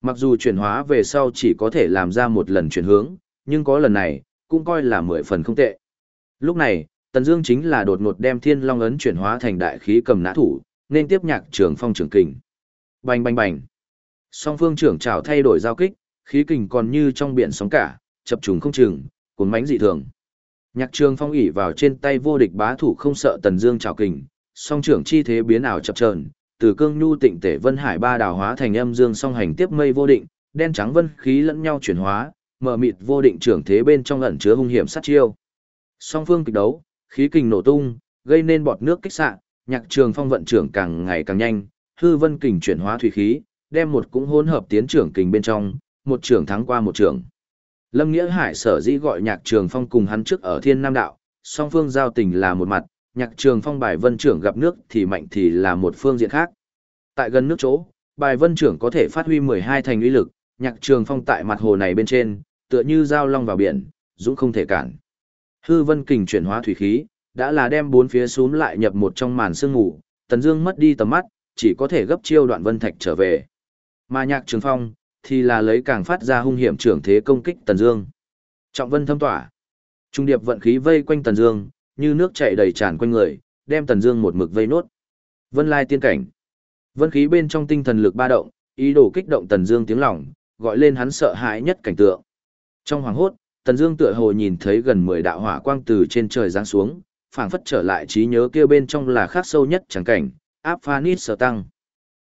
S1: Mặc dù chuyển hóa về sau chỉ có thể làm ra một lần chuyển hướng, nhưng có lần này, cũng coi là mười phần không tệ. Lúc này, Tần Dương chính là đột ngột đem Thiên Long ấn chuyển hóa thành đại khí cầm nã thủ, nên tiếp nhạc trường phong trường kình. Bành bành bành. Song phương trưởng trảo thay đổi giao kích, khí kình còn như trong biển sóng cả, chập trùng không chừng, cuốn mãnh dị thường. Nhạc Trường Phong ỉ vào trên tay vô địch bá thủ không sợ Tần Dương trảo kình, song trưởng chi thế biến ảo chập chờn, từ cương nhu tịnh tể vân hải ba đào hóa thành âm dương song hành tiếp mây vô định, đen trắng vân khí lẫn nhau chuyển hóa, mở mịt vô định trưởng thế bên trong ẩn chứa hung hiểm sát chiêu. Song phương kịch đấu, khí kình nổ tung, gây nên bọt nước kích xạ, Nhạc Trường Phong vận trưởng càng ngày càng nhanh, hư vân kình chuyển hóa thủy khí, đem một cũng hỗn hợp tiến trưởng kình bên trong, một trưởng thắng qua một trưởng. Lâm Nghĩa Hải sở dĩ gọi Nhạc Trường Phong cùng hắn trước ở Thiên Nam Đạo, song phương giao tình là một mặt, Nhạc Trường Phong bài vân trưởng gặp nước thì mạnh thì là một phương diện khác. Tại gần nước chỗ, bài vân trưởng có thể phát huy 12 thành uy lực, Nhạc Trường Phong tại mặt hồ này bên trên, tựa như dao long vào biển, dũng không thể cản. Hư vân kình chuyển hóa thủy khí, đã là đem bốn phía xuống lại nhập một trong màn sương ngủ, Tần Dương mất đi tầm mắt, chỉ có thể gấp chiêu đoạn vân thạch trở về. Mà Nhạc Trường Phong thì là lấy càng phát ra hung hiểm trưởng thế công kích Tần Dương. Trọng vân thâm tỏa. Trung điệp vận khí vây quanh Tần Dương, như nước chảy đầy tràn quanh người, đem Tần Dương một mực vây nốt. Vân Lai tiên cảnh. Vân khí bên trong tinh thần lực ba động, ý đồ kích động Tần Dương tiếng lòng, gọi lên hắn sợ hãi nhất cảnh tượng. Trong hoàng hốt, Tần Dương tựa hồ nhìn thấy gần 10 đạo hỏa quang từ trên trời giáng xuống, phảng phất trở lại trí nhớ kia bên trong là khác sâu nhất chẳng cảnh, áp Phanis sở tăng.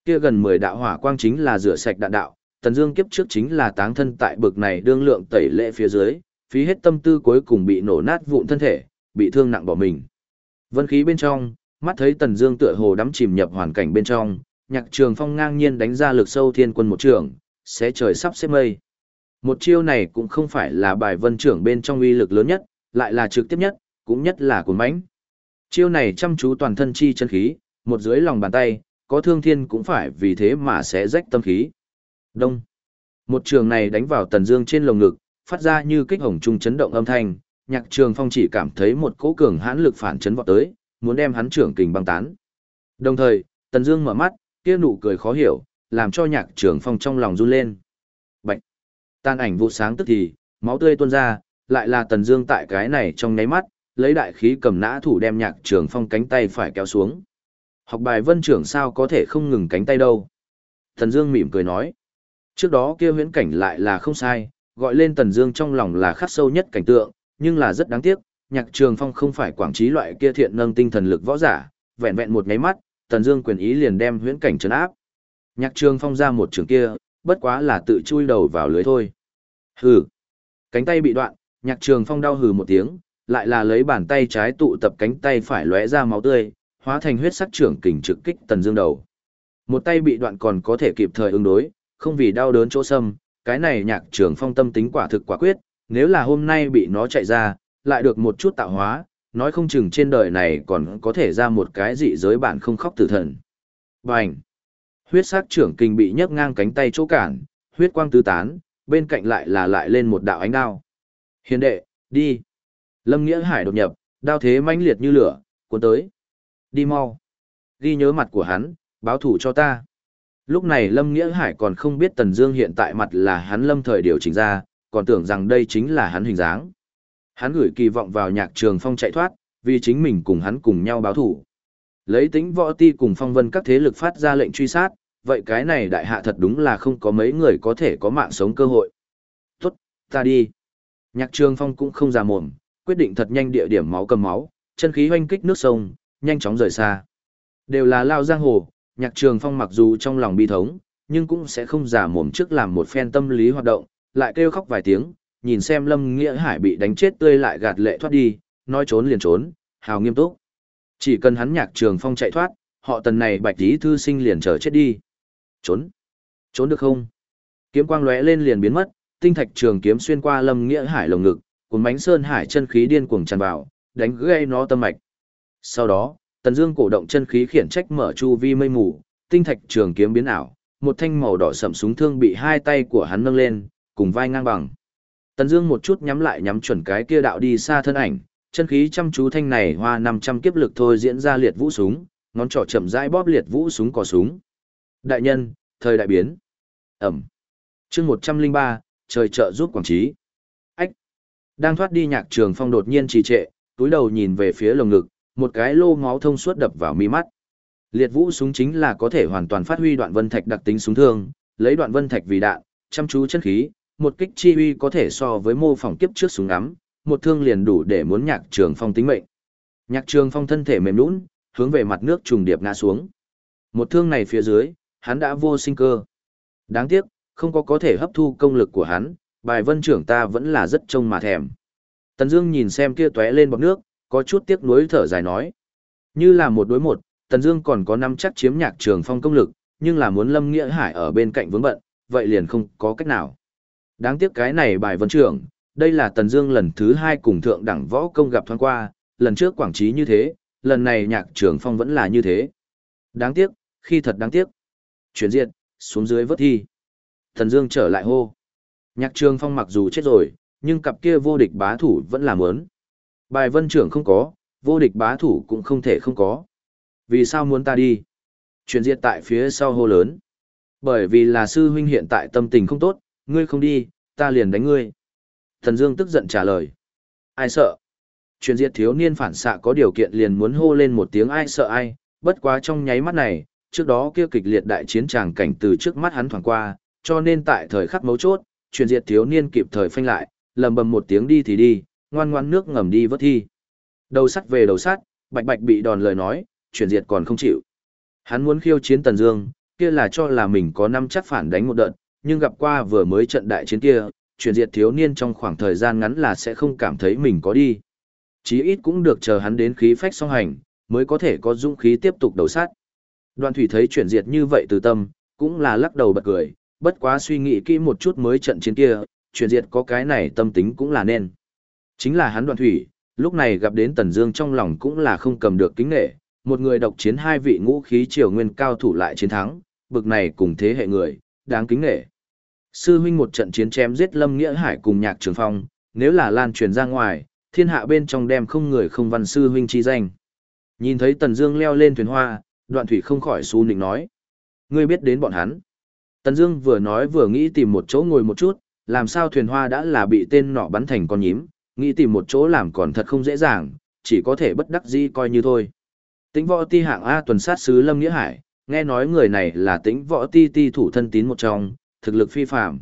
S1: Kia gần 10 đạo hỏa quang chính là rửa sạch đạn đạo, Tần Dương kiếp trước chính là táng thân tại bực này đương lượng tẩy lệ phía dưới, phí hết tâm tư cuối cùng bị nổ nát vụn thân thể, bị thương nặng bỏ mình. Vân khí bên trong, mắt thấy Tần Dương tựa hồ đắm chìm nhập hoàn cảnh bên trong, Nhạc Trường Phong ngang nhiên đánh ra lực sâu thiên quân một trường, sẽ trời sắp xếp mây. Một chiêu này cũng không phải là bài vân trưởng bên trong uy lực lớn nhất, lại là trực tiếp nhất, cũng nhất là cuốn mãnh. Chiêu này chăm chú toàn thân chi chân khí, một dưới lòng bàn tay, có thương thiên cũng phải vì thế mà sẽ rách tâm khí. Đông. Một trường này đánh vào Tần Dương trên lồng ngực, phát ra như kích hồng trung chấn động âm thanh, Nhạc Trường Phong chỉ cảm thấy một cỗ cường hãn lực phản chấn vọt tới, muốn đem hắn trưởng kình băng tán. Đồng thời, Tần Dương mở mắt, kia nụ cười khó hiểu, làm cho Nhạc Trường Phong trong lòng run lên. Bạch. Tan ảnh vụ sáng tức thì, máu tươi tuôn ra, lại là Tần Dương tại cái này trong nháy mắt, lấy đại khí cầm nã thủ đem Nhạc Trường Phong cánh tay phải kéo xuống. Học bài Vân trưởng sao có thể không ngừng cánh tay đâu? Tần Dương mỉm cười nói. Trước đó kia huyễn cảnh lại là không sai, gọi lên Tần Dương trong lòng là khắc sâu nhất cảnh tượng, nhưng là rất đáng tiếc, Nhạc Trường Phong không phải quảng trí loại kia thiện nâng tinh thần lực võ giả, vẹn vẹn một cái mắt, Tần Dương quyền ý liền đem huyễn cảnh trấn áp. Nhạc Trường Phong ra một trường kia, bất quá là tự chui đầu vào lưới thôi. Hừ. Cánh tay bị đoạn, Nhạc Trường Phong đau hừ một tiếng, lại là lấy bàn tay trái tụ tập cánh tay phải lóe ra máu tươi, hóa thành huyết sắc trưởng kình trực kích Tần Dương đầu. Một tay bị đoạn còn có thể kịp thời ứng đối, không vì đau đớn chỗ sâm, cái này nhạc trường phong tâm tính quả thực quả quyết, nếu là hôm nay bị nó chạy ra, lại được một chút tạo hóa, nói không chừng trên đời này còn có thể ra một cái dị giới bản không khóc tử thần. Bành! Huyết sắc trưởng kinh bị nhấc ngang cánh tay chỗ cản, huyết quang tứ tán, bên cạnh lại là lại lên một đạo ánh đao. Hiền đệ, đi! Lâm Nghĩa Hải đột nhập, đao thế mãnh liệt như lửa, cuốn tới. Đi mau! Ghi nhớ mặt của hắn, báo thủ cho ta. Lúc này Lâm Nghĩa Hải còn không biết Tần Dương hiện tại mặt là hắn lâm thời điều chỉnh ra, còn tưởng rằng đây chính là hắn hình dáng. Hắn gửi kỳ vọng vào nhạc trường phong chạy thoát, vì chính mình cùng hắn cùng nhau báo thù. Lấy tính võ ti cùng phong vân các thế lực phát ra lệnh truy sát, vậy cái này đại hạ thật đúng là không có mấy người có thể có mạng sống cơ hội. Tốt, ta đi. Nhạc trường phong cũng không già mồm, quyết định thật nhanh địa điểm máu cầm máu, chân khí hoanh kích nước sông, nhanh chóng rời xa. Đều là lao giang hồ, nhạc trường phong mặc dù trong lòng bi thống, nhưng cũng sẽ không giả mồm trước làm một phen tâm lý hoạt động, lại kêu khóc vài tiếng, nhìn xem Lâm Nghĩa Hải bị đánh chết tươi lại gạt lệ thoát đi, nói trốn liền trốn, hào nghiêm túc. Chỉ cần hắn nhạc trường phong chạy thoát, họ tần này bạch tí thư sinh liền chờ chết đi. Trốn. Trốn được không? Kiếm quang lóe lên liền biến mất, tinh thạch trường kiếm xuyên qua Lâm Nghĩa Hải lồng ngực, cuốn bánh sơn hải chân khí điên cuồng tràn vào, đánh gây nó tâm mạch. Sau đó, Tần Dương cổ động chân khí khiển trách mở chu vi mây mù, tinh thạch trường kiếm biến ảo, một thanh màu đỏ sẫm súng thương bị hai tay của hắn nâng lên, cùng vai ngang bằng. Tần Dương một chút nhắm lại nhắm chuẩn cái kia đạo đi xa thân ảnh, chân khí chăm chú thanh này hoa 500 kiếp lực thôi diễn ra liệt vũ súng, ngón trỏ chậm rãi bóp liệt vũ súng cò súng. Đại nhân, thời đại biến. Ẩm. Chương 103, trời trợ giúp quảng trí. Ách. Đang thoát đi nhạc trường phong đột nhiên trì trệ, túi đầu nhìn về phía lồng ngực, một cái lô máu thông suốt đập vào mi mắt. Liệt vũ súng chính là có thể hoàn toàn phát huy đoạn vân thạch đặc tính súng thương, lấy đoạn vân thạch vì đạn, chăm chú chân khí, một kích chi uy có thể so với mô phỏng kiếp trước súng ngắm, một thương liền đủ để muốn nhạc trường phong tính mệnh. Nhạc trường phong thân thể mềm nhũn, hướng về mặt nước trùng điệp ngã xuống. Một thương này phía dưới, hắn đã vô sinh cơ. Đáng tiếc, không có có thể hấp thu công lực của hắn, bài vân trưởng ta vẫn là rất trông mà thèm. Tần Dương nhìn xem kia tóe lên bọt nước, có chút tiếc nuối thở dài nói. Như là một đối một, Tần Dương còn có năm chắc chiếm nhạc trường phong công lực, nhưng là muốn Lâm Nghĩa Hải ở bên cạnh vướng bận, vậy liền không có cách nào. Đáng tiếc cái này bài vấn trưởng, đây là Tần Dương lần thứ hai cùng thượng đẳng võ công gặp thoáng qua, lần trước quảng trí như thế, lần này nhạc trường phong vẫn là như thế. Đáng tiếc, khi thật đáng tiếc. Chuyển diện, xuống dưới vớt thi. Tần Dương trở lại hô. Nhạc trường phong mặc dù chết rồi, nhưng cặp kia vô địch bá thủ vẫn là muốn. Bài vân trưởng không có, vô địch bá thủ cũng không thể không có. Vì sao muốn ta đi? Chuyển diệt tại phía sau hô lớn. Bởi vì là sư huynh hiện tại tâm tình không tốt, ngươi không đi, ta liền đánh ngươi. Thần Dương tức giận trả lời. Ai sợ? Chuyển diệt thiếu niên phản xạ có điều kiện liền muốn hô lên một tiếng ai sợ ai, bất quá trong nháy mắt này, trước đó kia kịch liệt đại chiến tràng cảnh từ trước mắt hắn thoảng qua, cho nên tại thời khắc mấu chốt, chuyển diệt thiếu niên kịp thời phanh lại, lầm bầm một tiếng đi thì đi, ngoan ngoan nước ngầm đi vớt thi. Đầu sắt về đầu sắt, bạch bạch bị đòn lời nói, chuyển diệt còn không chịu. Hắn muốn khiêu chiến Tần Dương, kia là cho là mình có năm chắc phản đánh một đợt, nhưng gặp qua vừa mới trận đại chiến kia, chuyển diệt thiếu niên trong khoảng thời gian ngắn là sẽ không cảm thấy mình có đi. Chí ít cũng được chờ hắn đến khí phách song hành, mới có thể có dũng khí tiếp tục đầu sát. Đoàn thủy thấy chuyển diệt như vậy từ tâm, cũng là lắc đầu bật cười, bất quá suy nghĩ kỹ một chút mới trận chiến kia, chuyển diệt có cái này tâm tính cũng là nên. Chính là hắn đoàn thủy, lúc này gặp đến Tần Dương trong lòng cũng là không cầm được kính nể, một người độc chiến hai vị ngũ khí triều nguyên cao thủ lại chiến thắng, bực này cùng thế hệ người, đáng kính nể. Sư huynh một trận chiến chém giết Lâm Nghĩa Hải cùng Nhạc Trường Phong, nếu là lan truyền ra ngoài, thiên hạ bên trong đem không người không văn sư huynh chi danh. Nhìn thấy Tần Dương leo lên thuyền hoa, Đoạn Thủy không khỏi xu nịnh nói: "Ngươi biết đến bọn hắn?" Tần Dương vừa nói vừa nghĩ tìm một chỗ ngồi một chút, làm sao thuyền hoa đã là bị tên nọ bắn thành con nhím, nghĩ tìm một chỗ làm còn thật không dễ dàng, chỉ có thể bất đắc dĩ coi như thôi. Tĩnh võ ti hạng A tuần sát sứ Lâm Nghĩa Hải, nghe nói người này là tĩnh võ ti ti thủ thân tín một trong, thực lực phi phạm.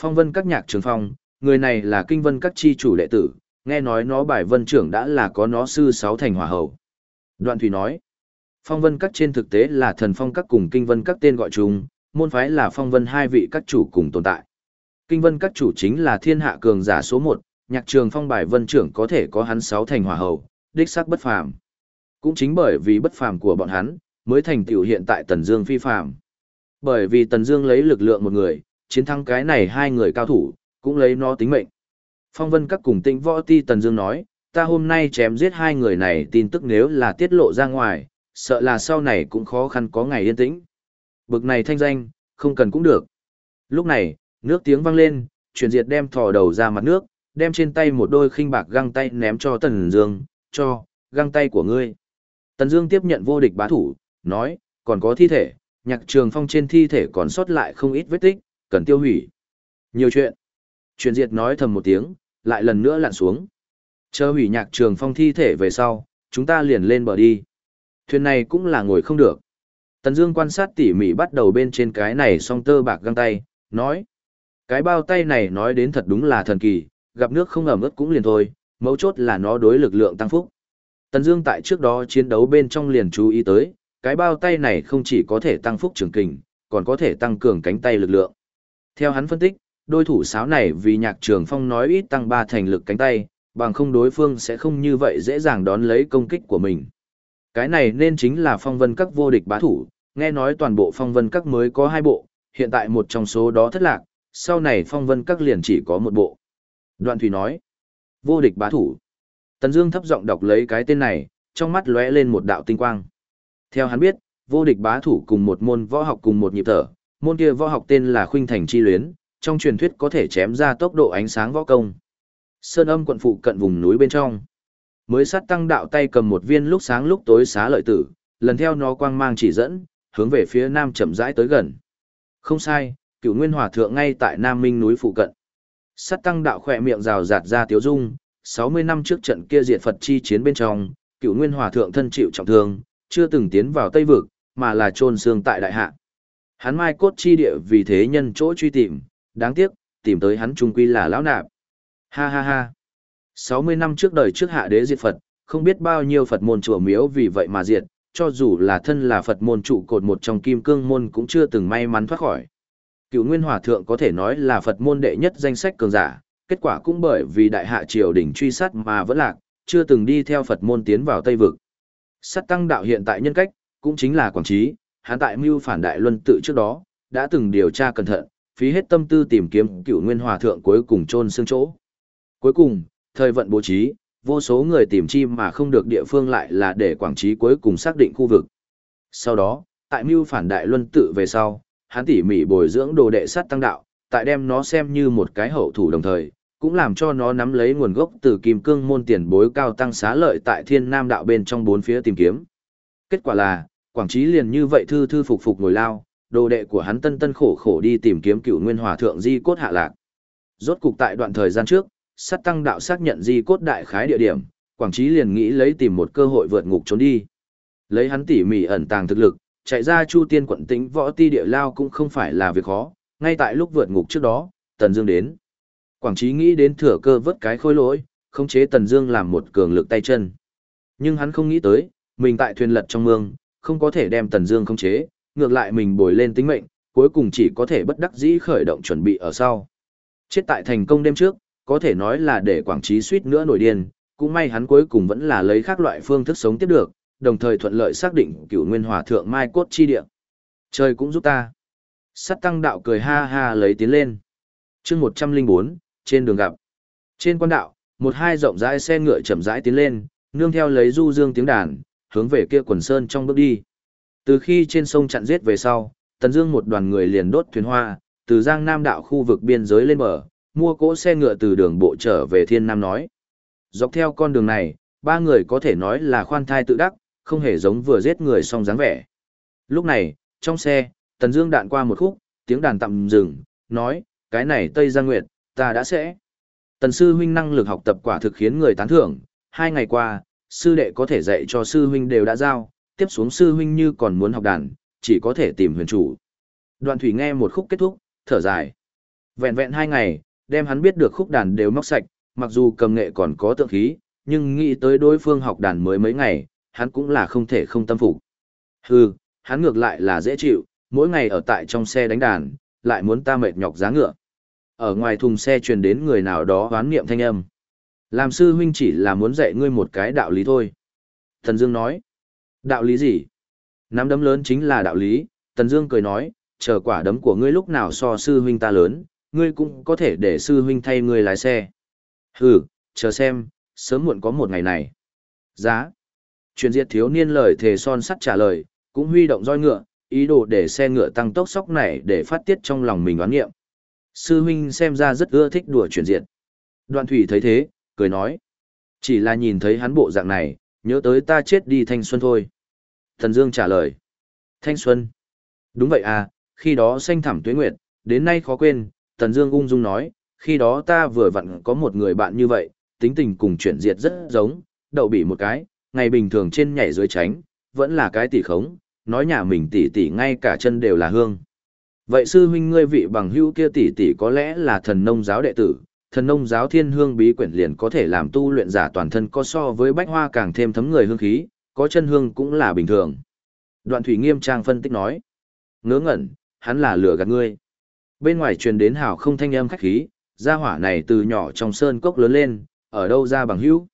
S1: Phong vân các nhạc trường phong, người này là kinh vân các chi chủ đệ tử, nghe nói nó bài vân trưởng đã là có nó sư sáu thành hỏa hậu. Đoạn Thủy nói, phong vân các trên thực tế là thần phong các cùng kinh vân các tên gọi chung, môn phái là phong vân hai vị các chủ cùng tồn tại. Kinh vân các chủ chính là thiên hạ cường giả số một, nhạc trường phong bài vân trưởng có thể có hắn sáu thành hỏa hậu, đích sắc bất phàm. Cũng chính bởi vì bất phàm của bọn hắn, mới thành tựu hiện tại Tần Dương phi phàm. Bởi vì Tần Dương lấy lực lượng một người, chiến thắng cái này hai người cao thủ, cũng lấy nó tính mệnh. Phong Vân các cùng Tĩnh Võ Ti Tần Dương nói, ta hôm nay chém giết hai người này tin tức nếu là tiết lộ ra ngoài, sợ là sau này cũng khó khăn có ngày yên tĩnh. Bực này thanh danh, không cần cũng được. Lúc này, nước tiếng vang lên, truyền diệt đem thò đầu ra mặt nước, đem trên tay một đôi khinh bạc găng tay ném cho Tần Dương, cho, găng tay của ngươi. Tần Dương tiếp nhận vô địch bá thủ, nói, còn có thi thể, nhạc trường phong trên thi thể còn sót lại không ít vết tích, cần tiêu hủy. Nhiều chuyện. Truyền diệt nói thầm một tiếng, lại lần nữa lặn xuống. Chờ hủy nhạc trường phong thi thể về sau, chúng ta liền lên bờ đi. Thuyền này cũng là ngồi không được. Tần Dương quan sát tỉ mỉ bắt đầu bên trên cái này song tơ bạc găng tay, nói. Cái bao tay này nói đến thật đúng là thần kỳ, gặp nước không ẩm ướt cũng liền thôi, mấu chốt là nó đối lực lượng tăng phúc. Tần Dương tại trước đó chiến đấu bên trong liền chú ý tới, cái bao tay này không chỉ có thể tăng phúc trường kình, còn có thể tăng cường cánh tay lực lượng. Theo hắn phân tích, đôi thủ sáo này vì nhạc trường phong nói ít tăng ba thành lực cánh tay, bằng không đối phương sẽ không như vậy dễ dàng đón lấy công kích của mình. Cái này nên chính là phong vân các vô địch bá thủ, nghe nói toàn bộ phong vân các mới có hai bộ, hiện tại một trong số đó thất lạc, sau này phong vân các liền chỉ có một bộ. Đoạn Thủy nói, vô địch bá thủ. Tần Dương thấp giọng đọc lấy cái tên này, trong mắt lóe lên một đạo tinh quang. Theo hắn biết, vô địch bá thủ cùng một môn võ học cùng một nhịp thở, môn kia võ học tên là Khuynh Thành Chi Luyến, trong truyền thuyết có thể chém ra tốc độ ánh sáng võ công. Sơn Âm quận phụ cận vùng núi bên trong, mới sát tăng đạo tay cầm một viên lúc sáng lúc tối xá lợi tử, lần theo nó quang mang chỉ dẫn, hướng về phía nam chậm rãi tới gần. Không sai, Cửu Nguyên Hòa thượng ngay tại Nam Minh núi phụ cận. Sắt tăng đạo khỏe miệng rào rạt ra tiếu dung, 60 năm trước trận kia diệt Phật chi chiến bên trong, cựu nguyên hòa thượng thân chịu trọng thương, chưa từng tiến vào Tây Vực, mà là trôn xương tại đại hạ. Hắn mai cốt chi địa vì thế nhân chỗ truy tìm, đáng tiếc, tìm tới hắn trung quy là lão nạp. Ha ha ha. 60 năm trước đời trước hạ đế diệt Phật, không biết bao nhiêu Phật môn chùa miếu vì vậy mà diệt, cho dù là thân là Phật môn trụ cột một trong kim cương môn cũng chưa từng may mắn thoát khỏi. Cựu Nguyên Hòa Thượng có thể nói là Phật môn đệ nhất danh sách cường giả, kết quả cũng bởi vì đại hạ triều đình truy sát mà vẫn lạc, chưa từng đi theo Phật môn tiến vào Tây Vực. Sát tăng đạo hiện tại nhân cách, cũng chính là Quảng Trí, Hán tại mưu phản đại luân tự trước đó, đã từng điều tra cẩn thận, phí hết tâm tư tìm kiếm cựu nguyên hòa thượng cuối cùng chôn xương chỗ. Cuối cùng, thời vận bố trí, vô số người tìm chim mà không được địa phương lại là để Quảng Trí cuối cùng xác định khu vực. Sau đó, tại mưu phản đại luân tự về sau, hắn tỉ mỉ bồi dưỡng đồ đệ sát tăng đạo, tại đem nó xem như một cái hậu thủ đồng thời, cũng làm cho nó nắm lấy nguồn gốc từ kim cương môn tiền bối cao tăng xá lợi tại thiên nam đạo bên trong bốn phía tìm kiếm. Kết quả là, Quảng Trí liền như vậy thư thư phục phục ngồi lao, đồ đệ của hắn tân tân khổ khổ đi tìm kiếm cựu nguyên hòa thượng di cốt hạ lạc. Rốt cục tại đoạn thời gian trước, sát tăng đạo xác nhận di cốt đại khái địa điểm, Quảng Trí liền nghĩ lấy tìm một cơ hội vượt ngục trốn đi. Lấy hắn tỉ mỉ ẩn tàng thực lực, chạy ra Chu Tiên quận tính võ ti địa lao cũng không phải là việc khó, ngay tại lúc vượt ngục trước đó, Tần Dương đến. Quảng Trí nghĩ đến thừa cơ vớt cái khôi lỗi, khống chế Tần Dương làm một cường lực tay chân. Nhưng hắn không nghĩ tới, mình tại thuyền lật trong mương, không có thể đem Tần Dương khống chế, ngược lại mình bồi lên tính mệnh, cuối cùng chỉ có thể bất đắc dĩ khởi động chuẩn bị ở sau. Chết tại thành công đêm trước, có thể nói là để Quảng Trí suýt nữa nổi điên, cũng may hắn cuối cùng vẫn là lấy khác loại phương thức sống tiếp được, đồng thời thuận lợi xác định cửu nguyên hòa thượng mai cốt chi địa. Trời cũng giúp ta. Sắt tăng đạo cười ha ha lấy tiến lên. chương 104, trên đường gặp. Trên quan đạo, một hai rộng rãi xe ngựa chậm rãi tiến lên, nương theo lấy du dương tiếng đàn, hướng về kia quần sơn trong bước đi. Từ khi trên sông chặn giết về sau, Tần Dương một đoàn người liền đốt thuyền hoa, từ Giang Nam đạo khu vực biên giới lên bờ, mua cỗ xe ngựa từ đường bộ trở về Thiên Nam nói. Dọc theo con đường này, ba người có thể nói là khoan thai tự đắc, không hề giống vừa giết người xong dáng vẻ. Lúc này, trong xe, Tần Dương đạn qua một khúc, tiếng đàn tạm dừng, nói, cái này Tây Giang Nguyệt, ta đã sẽ. Tần sư huynh năng lực học tập quả thực khiến người tán thưởng, hai ngày qua, sư đệ có thể dạy cho sư huynh đều đã giao, tiếp xuống sư huynh như còn muốn học đàn, chỉ có thể tìm huyền chủ. Đoạn thủy nghe một khúc kết thúc, thở dài. Vẹn vẹn hai ngày, đem hắn biết được khúc đàn đều móc sạch, mặc dù cầm nghệ còn có tượng khí, nhưng nghĩ tới đối phương học đàn mới mấy ngày, hắn cũng là không thể không tâm phục. Hừ, hắn ngược lại là dễ chịu, mỗi ngày ở tại trong xe đánh đàn, lại muốn ta mệt nhọc giá ngựa. Ở ngoài thùng xe truyền đến người nào đó hoán niệm thanh âm. Làm sư huynh chỉ là muốn dạy ngươi một cái đạo lý thôi. Thần Dương nói. Đạo lý gì? Nắm đấm lớn chính là đạo lý, Tần Dương cười nói, chờ quả đấm của ngươi lúc nào so sư huynh ta lớn, ngươi cũng có thể để sư huynh thay ngươi lái xe. Hừ, chờ xem, sớm muộn có một ngày này. Giá. Truyền diệt thiếu niên lời thề son sắt trả lời, cũng huy động roi ngựa, ý đồ để xe ngựa tăng tốc sóc này để phát tiết trong lòng mình oán nghiệm. Sư huynh xem ra rất ưa thích đùa truyền diệt. Đoạn thủy thấy thế, cười nói. Chỉ là nhìn thấy hắn bộ dạng này, nhớ tới ta chết đi thanh xuân thôi. Thần Dương trả lời. Thanh xuân. Đúng vậy à, khi đó xanh thẳm tuế nguyệt, đến nay khó quên, Thần Dương ung dung nói, khi đó ta vừa vặn có một người bạn như vậy, tính tình cùng chuyển diệt rất giống, đậu bị một cái, ngày bình thường trên nhảy dưới tránh, vẫn là cái tỷ khống, nói nhà mình tỷ tỷ ngay cả chân đều là hương. Vậy sư huynh ngươi vị bằng hữu kia tỷ tỷ có lẽ là thần nông giáo đệ tử, thần nông giáo thiên hương bí quyển liền có thể làm tu luyện giả toàn thân có so với bách hoa càng thêm thấm người hương khí, có chân hương cũng là bình thường. Đoạn thủy nghiêm trang phân tích nói. Ngớ ngẩn, hắn là lửa gạt ngươi. Bên ngoài truyền đến hào không thanh âm khách khí, gia hỏa này từ nhỏ trong sơn cốc lớn lên, ở đâu ra bằng hữu.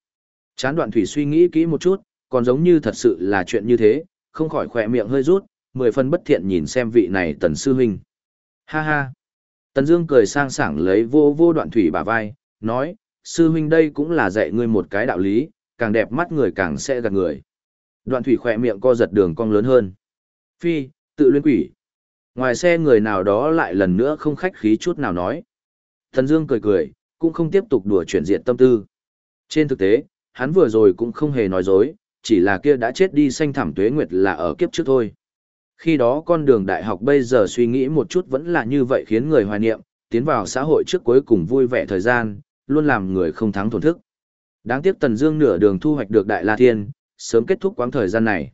S1: Chán đoạn thủy suy nghĩ kỹ một chút, còn giống như thật sự là chuyện như thế, không khỏi khỏe miệng hơi rút, mười phần bất thiện nhìn xem vị này tần sư huynh. Ha ha. Tần Dương cười sang sảng lấy vô vô đoạn thủy bả vai, nói, sư huynh đây cũng là dạy ngươi một cái đạo lý, càng đẹp mắt người càng sẽ gạt người. Đoạn thủy khỏe miệng co giật đường cong lớn hơn. Phi, tự luyên quỷ. Ngoài xe người nào đó lại lần nữa không khách khí chút nào nói. Tần Dương cười cười, cũng không tiếp tục đùa chuyển diện tâm tư. Trên thực tế, hắn vừa rồi cũng không hề nói dối, chỉ là kia đã chết đi xanh thảm tuế nguyệt là ở kiếp trước thôi. Khi đó con đường đại học bây giờ suy nghĩ một chút vẫn là như vậy khiến người hoài niệm, tiến vào xã hội trước cuối cùng vui vẻ thời gian, luôn làm người không thắng thổn thức. Đáng tiếc Tần Dương nửa đường thu hoạch được Đại La Thiên, sớm kết thúc quãng thời gian này.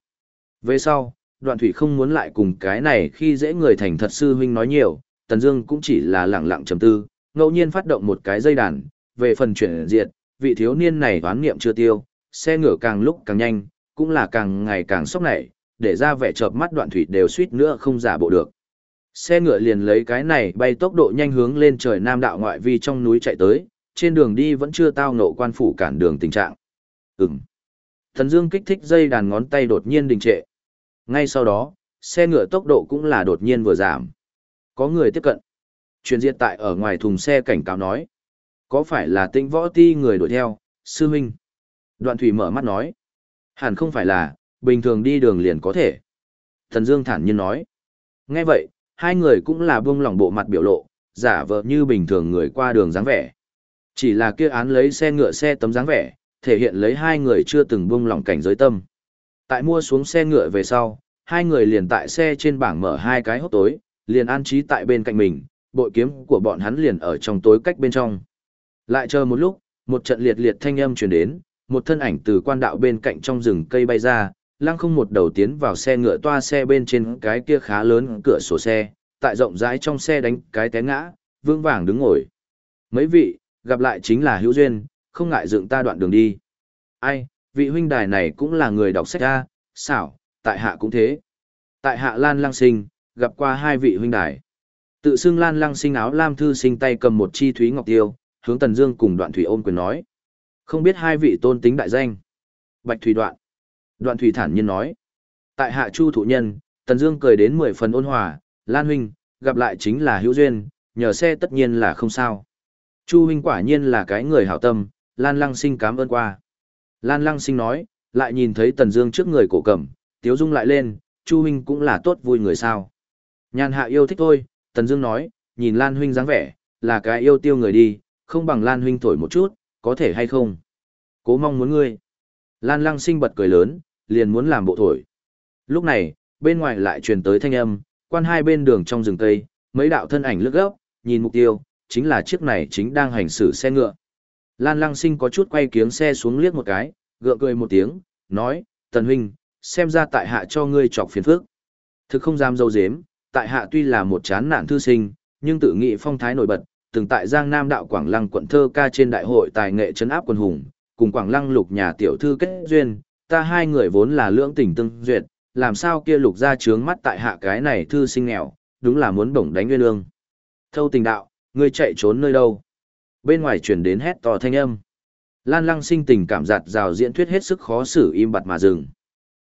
S1: Về sau, Đoạn Thủy không muốn lại cùng cái này khi dễ người thành thật sư huynh nói nhiều, Tần Dương cũng chỉ là lặng lặng trầm tư, ngẫu nhiên phát động một cái dây đàn, về phần chuyển diệt, vị thiếu niên này đoán niệm chưa tiêu, xe ngựa càng lúc càng nhanh, cũng là càng ngày càng sốc nảy, để ra vẻ chợp mắt Đoạn Thủy đều suýt nữa không giả bộ được. Xe ngựa liền lấy cái này bay tốc độ nhanh hướng lên trời nam đạo ngoại vi trong núi chạy tới, trên đường đi vẫn chưa tao nộ quan phủ cản đường tình trạng. Ừm. Thần Dương kích thích dây đàn ngón tay đột nhiên đình trệ. Ngay sau đó, xe ngựa tốc độ cũng là đột nhiên vừa giảm. Có người tiếp cận. Truyền diện tại ở ngoài thùng xe cảnh cáo nói. Có phải là tinh võ ti người đuổi theo, sư huynh? Đoạn thủy mở mắt nói. Hẳn không phải là, bình thường đi đường liền có thể. Thần Dương thản nhiên nói. Nghe vậy, hai người cũng là buông lỏng bộ mặt biểu lộ, giả vờ như bình thường người qua đường dáng vẻ. Chỉ là kia án lấy xe ngựa xe tấm dáng vẻ, thể hiện lấy hai người chưa từng buông lỏng cảnh giới tâm. Tại mua xuống xe ngựa về sau, hai người liền tại xe trên bảng mở hai cái hốc tối, liền an trí tại bên cạnh mình, bội kiếm của bọn hắn liền ở trong tối cách bên trong. Lại chờ một lúc, một trận liệt liệt thanh âm truyền đến, một thân ảnh từ quan đạo bên cạnh trong rừng cây bay ra, lăng không một đầu tiến vào xe ngựa toa xe bên trên cái kia khá lớn cửa sổ xe, tại rộng rãi trong xe đánh cái té ngã, vương vàng đứng ngồi. Mấy vị, gặp lại chính là hữu duyên, không ngại dựng ta đoạn đường đi. Ai, vị huynh đài này cũng là người đọc sách ra, xảo, tại hạ cũng thế. Tại hạ Lan Lăng Sinh, gặp qua hai vị huynh đài. Tự xưng Lan Lăng Sinh áo lam thư sinh tay cầm một chi thúy ngọc tiêu, hướng Tần Dương cùng Đoạn Thủy ôm quyền nói. Không biết hai vị tôn tính đại danh. Bạch Thủy Đoạn. Đoạn Thủy thản nhiên nói. Tại hạ Chu thụ nhân, Tần Dương cười đến mười phần ôn hòa, Lan huynh, gặp lại chính là hữu duyên, nhờ xe tất nhiên là không sao. Chu huynh quả nhiên là cái người hảo tâm, Lan Lăng Sinh cảm ơn qua. Lan Lăng Sinh nói, lại nhìn thấy Tần Dương trước người cổ cẩm, Tiếu Dung lại lên, Chu huynh cũng là tốt vui người sao? Nhàn Hạ yêu thích thôi, Tần Dương nói, nhìn Lan huynh dáng vẻ, là cái yêu tiêu người đi, không bằng Lan huynh thổi một chút, có thể hay không? Cố mong muốn ngươi. Lan Lăng Sinh bật cười lớn, liền muốn làm bộ thổi. Lúc này, bên ngoài lại truyền tới thanh âm, quan hai bên đường trong rừng cây, mấy đạo thân ảnh lướt gấp, nhìn mục tiêu, chính là chiếc này chính đang hành xử xe ngựa. Lan Lăng Sinh có chút quay kiếng xe xuống liếc một cái, gượng cười một tiếng, nói, Tần Huynh, xem ra tại hạ cho ngươi chọc phiền phức. Thực không dám dâu dếm, tại hạ tuy là một chán nạn thư sinh, nhưng tự nghị phong thái nổi bật, từng tại Giang Nam đạo Quảng Lăng quận thơ ca trên đại hội tài nghệ trấn áp quân hùng, cùng Quảng Lăng lục nhà tiểu thư kết duyên, ta hai người vốn là lưỡng tình tương duyệt, làm sao kia lục ra trướng mắt tại hạ cái này thư sinh nghèo, đúng là muốn bổng đánh nguyên lương. Thâu tình đạo, ngươi chạy trốn nơi đâu? Bên ngoài truyền đến hét to thanh âm. Lan lăng sinh tình cảm giặt rào diễn thuyết hết sức khó xử im bặt mà dừng.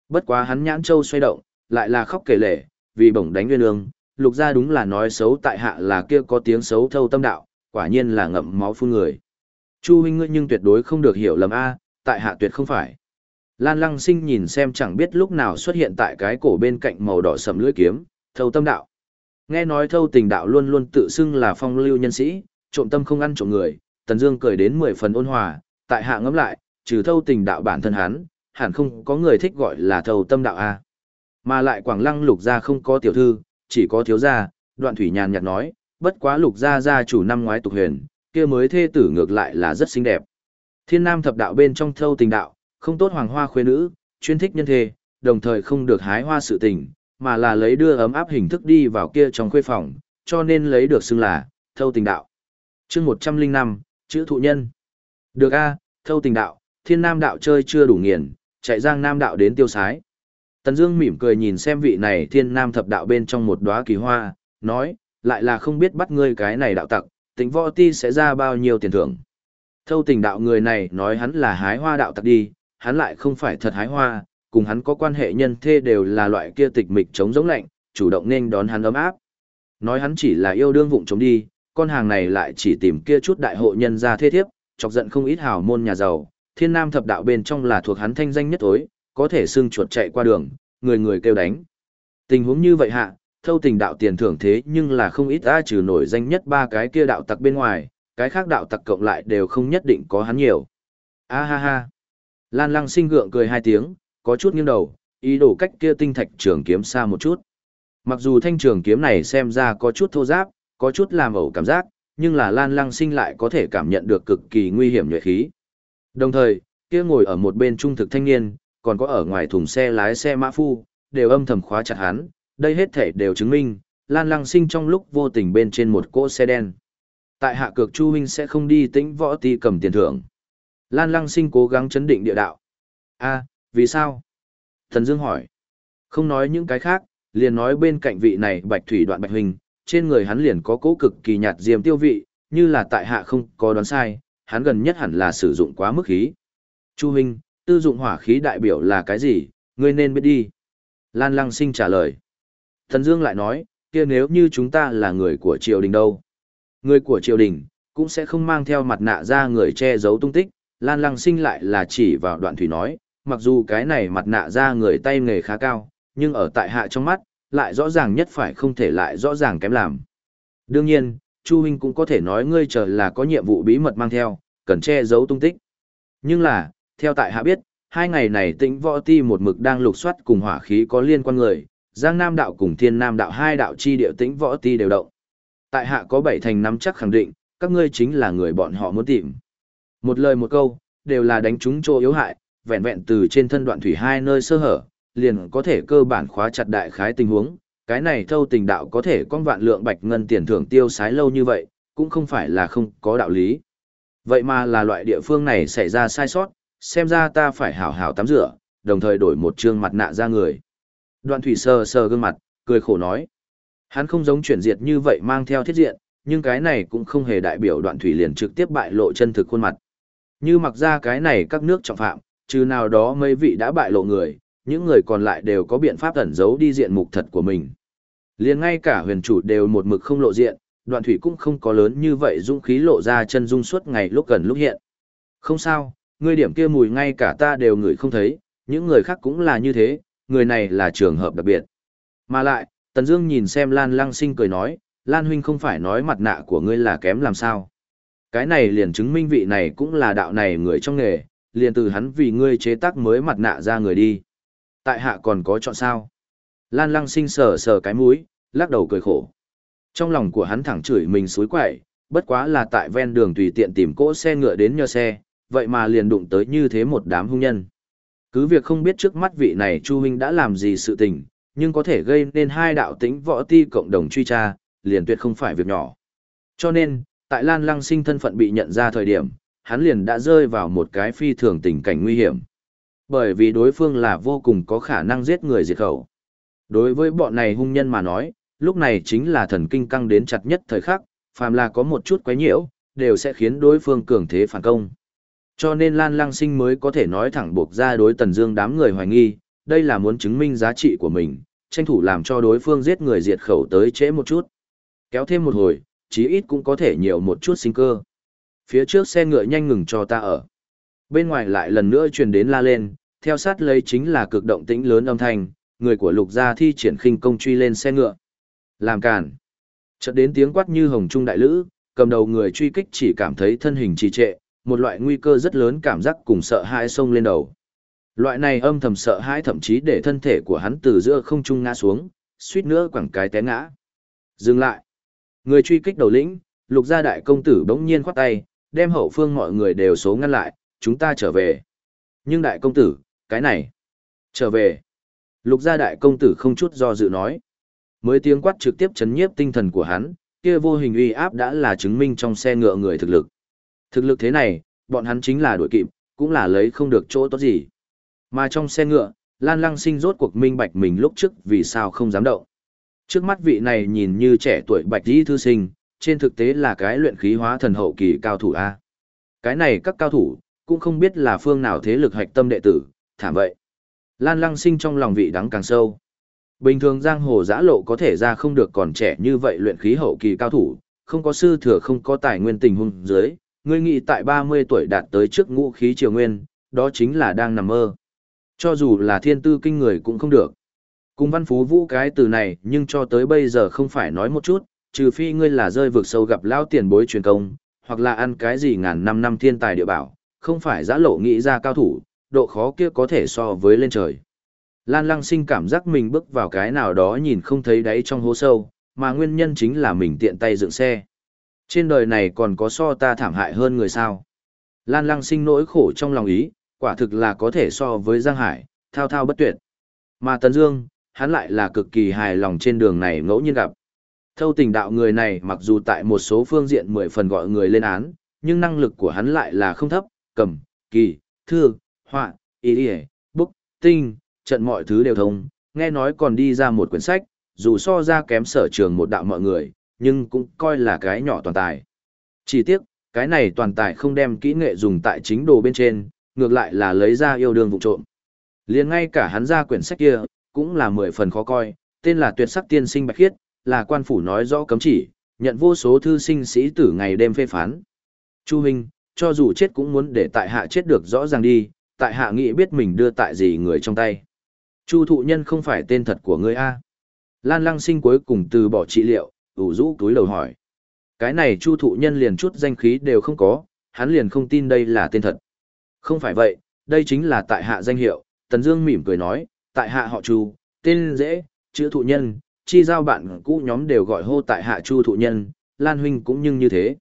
S1: Bất quá hắn nhãn châu xoay động, lại là khóc kể lể, vì bổng đánh nguyên lương, lục gia đúng là nói xấu tại hạ là kia có tiếng xấu thâu tâm đạo, quả nhiên là ngậm máu phun người. Chu huynh ngươi nhưng tuyệt đối không được hiểu lầm a, tại hạ tuyệt không phải. Lan Lăng Sinh nhìn xem chẳng biết lúc nào xuất hiện tại cái cổ bên cạnh màu đỏ sầm lưỡi kiếm, thâu tâm đạo. Nghe nói thâu tình đạo luôn luôn tự xưng là phong lưu nhân sĩ, trộm tâm không ăn trộm người, Tần Dương cười đến mười phần ôn hòa, tại hạ ngẫm lại, trừ thâu tình đạo bản thân hắn, hẳn không có người thích gọi là thâu tâm đạo a. Mà lại Quảng Lăng Lục gia không có tiểu thư, chỉ có thiếu gia, Đoạn Thủy nhàn nhạt nói, bất quá Lục gia gia chủ năm ngoái tục huyền, kia mới thê tử ngược lại là rất xinh đẹp. Thiên Nam thập đạo bên trong thâu tình đạo, không tốt hoàng hoa khuê nữ, chuyên thích nhân thê, đồng thời không được hái hoa sự tình, mà là lấy đưa ấm áp hình thức đi vào kia trong khuê phòng, cho nên lấy được xưng là thâu tình đạo. Chương 105, chữ thụ nhân. Được a, thâu tình đạo, thiên nam đạo chơi chưa đủ nghiền, chạy giang nam đạo đến tiêu sái. Tần Dương mỉm cười nhìn xem vị này thiên nam thập đạo bên trong một đóa kỳ hoa, nói, lại là không biết bắt ngươi cái này đạo tặc, tính võ ti sẽ ra bao nhiêu tiền thưởng. Thâu tình đạo người này nói hắn là hái hoa đạo tặc đi, hắn lại không phải thật hái hoa, cùng hắn có quan hệ nhân thê đều là loại kia tịch mịch chống giống lạnh, chủ động nên đón hắn ấm áp. Nói hắn chỉ là yêu đương vụng chống đi, con hàng này lại chỉ tìm kia chút đại hộ nhân gia thế thiếp, chọc giận không ít hào môn nhà giàu, thiên nam thập đạo bên trong là thuộc hắn thanh danh nhất tối, có thể xưng chuột chạy qua đường, người người kêu đánh. Tình huống như vậy hạ, thâu tình đạo tiền thưởng thế nhưng là không ít ai trừ nổi danh nhất ba cái kia đạo tặc bên ngoài, cái khác đạo tặc cộng lại đều không nhất định có hắn nhiều. A ha ha. Lan lăng sinh gượng cười hai tiếng, có chút nghiêng đầu, ý đồ cách kia tinh thạch trường kiếm xa một chút. Mặc dù thanh trường kiếm này xem ra có chút thô giáp, có chút làm ẩu cảm giác, nhưng là Lan Lăng Sinh lại có thể cảm nhận được cực kỳ nguy hiểm nhuệ khí. Đồng thời, kia ngồi ở một bên trung thực thanh niên, còn có ở ngoài thùng xe lái xe mã phu, đều âm thầm khóa chặt hắn, đây hết thể đều chứng minh, Lan Lăng Sinh trong lúc vô tình bên trên một cỗ xe đen. Tại hạ cược Chu huynh sẽ không đi tĩnh võ ti cầm tiền thưởng. Lan Lăng Sinh cố gắng chấn định địa đạo. A, vì sao? Thần Dương hỏi. Không nói những cái khác, liền nói bên cạnh vị này Bạch Thủy Đoạn Bạch huynh, trên người hắn liền có cỗ cực kỳ nhạt diêm tiêu vị, như là tại hạ không có đoán sai, hắn gần nhất hẳn là sử dụng quá mức khí. Chu huynh, tư dụng hỏa khí đại biểu là cái gì, ngươi nên biết đi. Lan Lăng Sinh trả lời. Thần Dương lại nói, kia nếu như chúng ta là người của triều đình đâu? Người của triều đình, cũng sẽ không mang theo mặt nạ ra người che giấu tung tích. Lan Lăng Sinh lại là chỉ vào đoạn thủy nói, mặc dù cái này mặt nạ ra người tay nghề khá cao, nhưng ở tại hạ trong mắt, lại rõ ràng nhất phải không thể lại rõ ràng kém làm. Đương nhiên, Chu Huynh cũng có thể nói ngươi chờ là có nhiệm vụ bí mật mang theo, cần che giấu tung tích. Nhưng là, theo tại hạ biết, hai ngày này tĩnh võ ti một mực đang lục soát cùng hỏa khí có liên quan người, Giang Nam đạo cùng Thiên Nam đạo hai đạo chi địa tĩnh võ ti đều động. Tại hạ có bảy thành nắm chắc khẳng định, các ngươi chính là người bọn họ muốn tìm. Một lời một câu, đều là đánh trúng chỗ yếu hại, vẹn vẹn từ trên thân đoạn thủy hai nơi sơ hở, liền có thể cơ bản khóa chặt đại khái tình huống. Cái này thâu tình đạo có thể con vạn lượng bạch ngân tiền thưởng tiêu sái lâu như vậy, cũng không phải là không có đạo lý. Vậy mà là loại địa phương này xảy ra sai sót, xem ra ta phải hảo hảo tắm rửa, đồng thời đổi một trương mặt nạ ra người. Đoạn thủy sờ sờ gương mặt, cười khổ nói. Hắn không giống chuyển diệt như vậy mang theo thiết diện, nhưng cái này cũng không hề đại biểu đoạn thủy liền trực tiếp bại lộ chân thực khuôn mặt. Như mặc ra cái này các nước trọng phạm, trừ nào đó mấy vị đã bại lộ người, những người còn lại đều có biện pháp ẩn giấu đi diện mục thật của mình. Liền ngay cả huyền chủ đều một mực không lộ diện, đoạn thủy cũng không có lớn như vậy dũng khí lộ ra chân dung suốt ngày lúc gần lúc hiện. Không sao, người điểm kia mùi ngay cả ta đều ngửi không thấy, những người khác cũng là như thế, người này là trường hợp đặc biệt. Mà lại, Tần Dương nhìn xem Lan Lăng Sinh cười nói, Lan huynh không phải nói mặt nạ của ngươi là kém làm sao? Cái này liền chứng minh vị này cũng là đạo này người trong nghề, liền từ hắn vì ngươi chế tác mới mặt nạ ra người đi. Tại hạ còn có chọn sao? Lan Lăng Sinh sờ sờ cái mũi, lắc đầu cười khổ. Trong lòng của hắn thẳng chửi mình suối quậy, bất quá là tại ven đường tùy tiện tìm cỗ xe ngựa đến nhờ xe, vậy mà liền đụng tới như thế một đám hung nhân. Cứ việc không biết trước mắt vị này Chu huynh đã làm gì sự tình, nhưng có thể gây nên hai đạo tính võ ti cộng đồng truy tra, liền tuyệt không phải việc nhỏ. Cho nên, tại Lan Lăng Sinh thân phận bị nhận ra thời điểm, hắn liền đã rơi vào một cái phi thường tình cảnh nguy hiểm. Bởi vì đối phương là vô cùng có khả năng giết người diệt khẩu. Đối với bọn này hung nhân mà nói, lúc này chính là thần kinh căng đến chặt nhất thời khắc, phàm là có một chút quấy nhiễu, đều sẽ khiến đối phương cường thế phản công. Cho nên Lan Lăng Sinh mới có thể nói thẳng buộc ra đối Tần Dương đám người hoài nghi, đây là muốn chứng minh giá trị của mình, tranh thủ làm cho đối phương giết người diệt khẩu tới trễ một chút. Kéo thêm một hồi, chí ít cũng có thể nhiều một chút sinh cơ. Phía trước xe ngựa nhanh ngừng cho ta ở. Bên ngoài lại lần nữa truyền đến la lên, theo sát lấy chính là cực động tĩnh lớn âm thanh, người của lục gia thi triển khinh công truy lên xe ngựa. Làm cản. Chợt đến tiếng quát như hồng trung đại lữ, cầm đầu người truy kích chỉ cảm thấy thân hình trì trệ, một loại nguy cơ rất lớn cảm giác cùng sợ hãi xông lên đầu. Loại này âm thầm sợ hãi thậm chí để thân thể của hắn từ giữa không trung ngã xuống, suýt nữa quẳng cái té ngã. Dừng lại. Người truy kích đầu lĩnh, lục gia đại công tử bỗng nhiên khoát tay, đem hậu phương mọi người đều số ngăn lại, chúng ta trở về. Nhưng đại công tử, cái này, trở về. Lục gia đại công tử không chút do dự nói. Mới tiếng quát trực tiếp chấn nhiếp tinh thần của hắn, kia vô hình uy áp đã là chứng minh trong xe ngựa người thực lực. Thực lực thế này, bọn hắn chính là đuổi kịp, cũng là lấy không được chỗ tốt gì. Mà trong xe ngựa, Lan Lăng sinh rốt cuộc minh bạch mình lúc trước vì sao không dám động. Trước mắt vị này nhìn như trẻ tuổi bạch dĩ thư sinh, trên thực tế là cái luyện khí hóa thần hậu kỳ cao thủ A. Cái này các cao thủ, cũng không biết là phương nào thế lực hạch tâm đệ tử, thảm vậy. Lan Lăng sinh trong lòng vị đắng càng sâu. Bình thường giang hồ giã lộ có thể ra không được còn trẻ như vậy luyện khí hậu kỳ cao thủ, không có sư thừa không có tài nguyên tình huống dưới, ngươi nghĩ tại 30 tuổi đạt tới trước ngũ khí triều nguyên, đó chính là đang nằm mơ. Cho dù là thiên tư kinh người cũng không được. Cùng văn phú vũ cái từ này nhưng cho tới bây giờ không phải nói một chút, trừ phi ngươi là rơi vực sâu gặp lao tiền bối truyền công, hoặc là ăn cái gì ngàn năm năm thiên tài địa bảo, không phải giã lộ nghĩ ra cao thủ, độ khó kia có thể so với lên trời. Lan lăng sinh cảm giác mình bước vào cái nào đó nhìn không thấy đáy trong hố sâu, mà nguyên nhân chính là mình tiện tay dựng xe. Trên đời này còn có so ta thảm hại hơn người sao. Lan lăng sinh nỗi khổ trong lòng ý, quả thực là có thể so với Giang Hải, thao thao bất tuyệt. Mà Tần Dương, hắn lại là cực kỳ hài lòng trên đường này ngẫu nhiên gặp. Thâu tình đạo người này mặc dù tại một số phương diện mười phần gọi người lên án, nhưng năng lực của hắn lại là không thấp, cầm, kỳ, thư, họa, ý đi bút, tinh, trận mọi thứ đều thông, nghe nói còn đi ra một quyển sách, dù so ra kém sở trường một đạo mọi người, nhưng cũng coi là cái nhỏ toàn tài. Chỉ tiếc, cái này toàn tài không đem kỹ nghệ dùng tại chính đồ bên trên, ngược lại là lấy ra yêu đương vụ trộm. liền ngay cả hắn ra quyển sách kia, cũng là mười phần khó coi, tên là tuyệt sắc tiên sinh bạch khiết, là quan phủ nói rõ cấm chỉ, nhận vô số thư sinh sĩ tử ngày đêm phê phán. Chu Minh, cho dù chết cũng muốn để tại hạ chết được rõ ràng đi, tại hạ nghĩ biết mình đưa tại gì người trong tay. Chu thụ nhân không phải tên thật của ngươi A. Lan lăng sinh cuối cùng từ bỏ trị liệu, ủ rũ túi lầu hỏi. Cái này chu thụ nhân liền chút danh khí đều không có, hắn liền không tin đây là tên thật. Không phải vậy, đây chính là tại hạ danh hiệu, Tần Dương mỉm cười nói, tại hạ họ Chu, tên dễ, chữ thụ nhân, chi giao bạn cũ nhóm đều gọi hô tại hạ Chu thụ nhân, Lan huynh cũng nhưng như thế.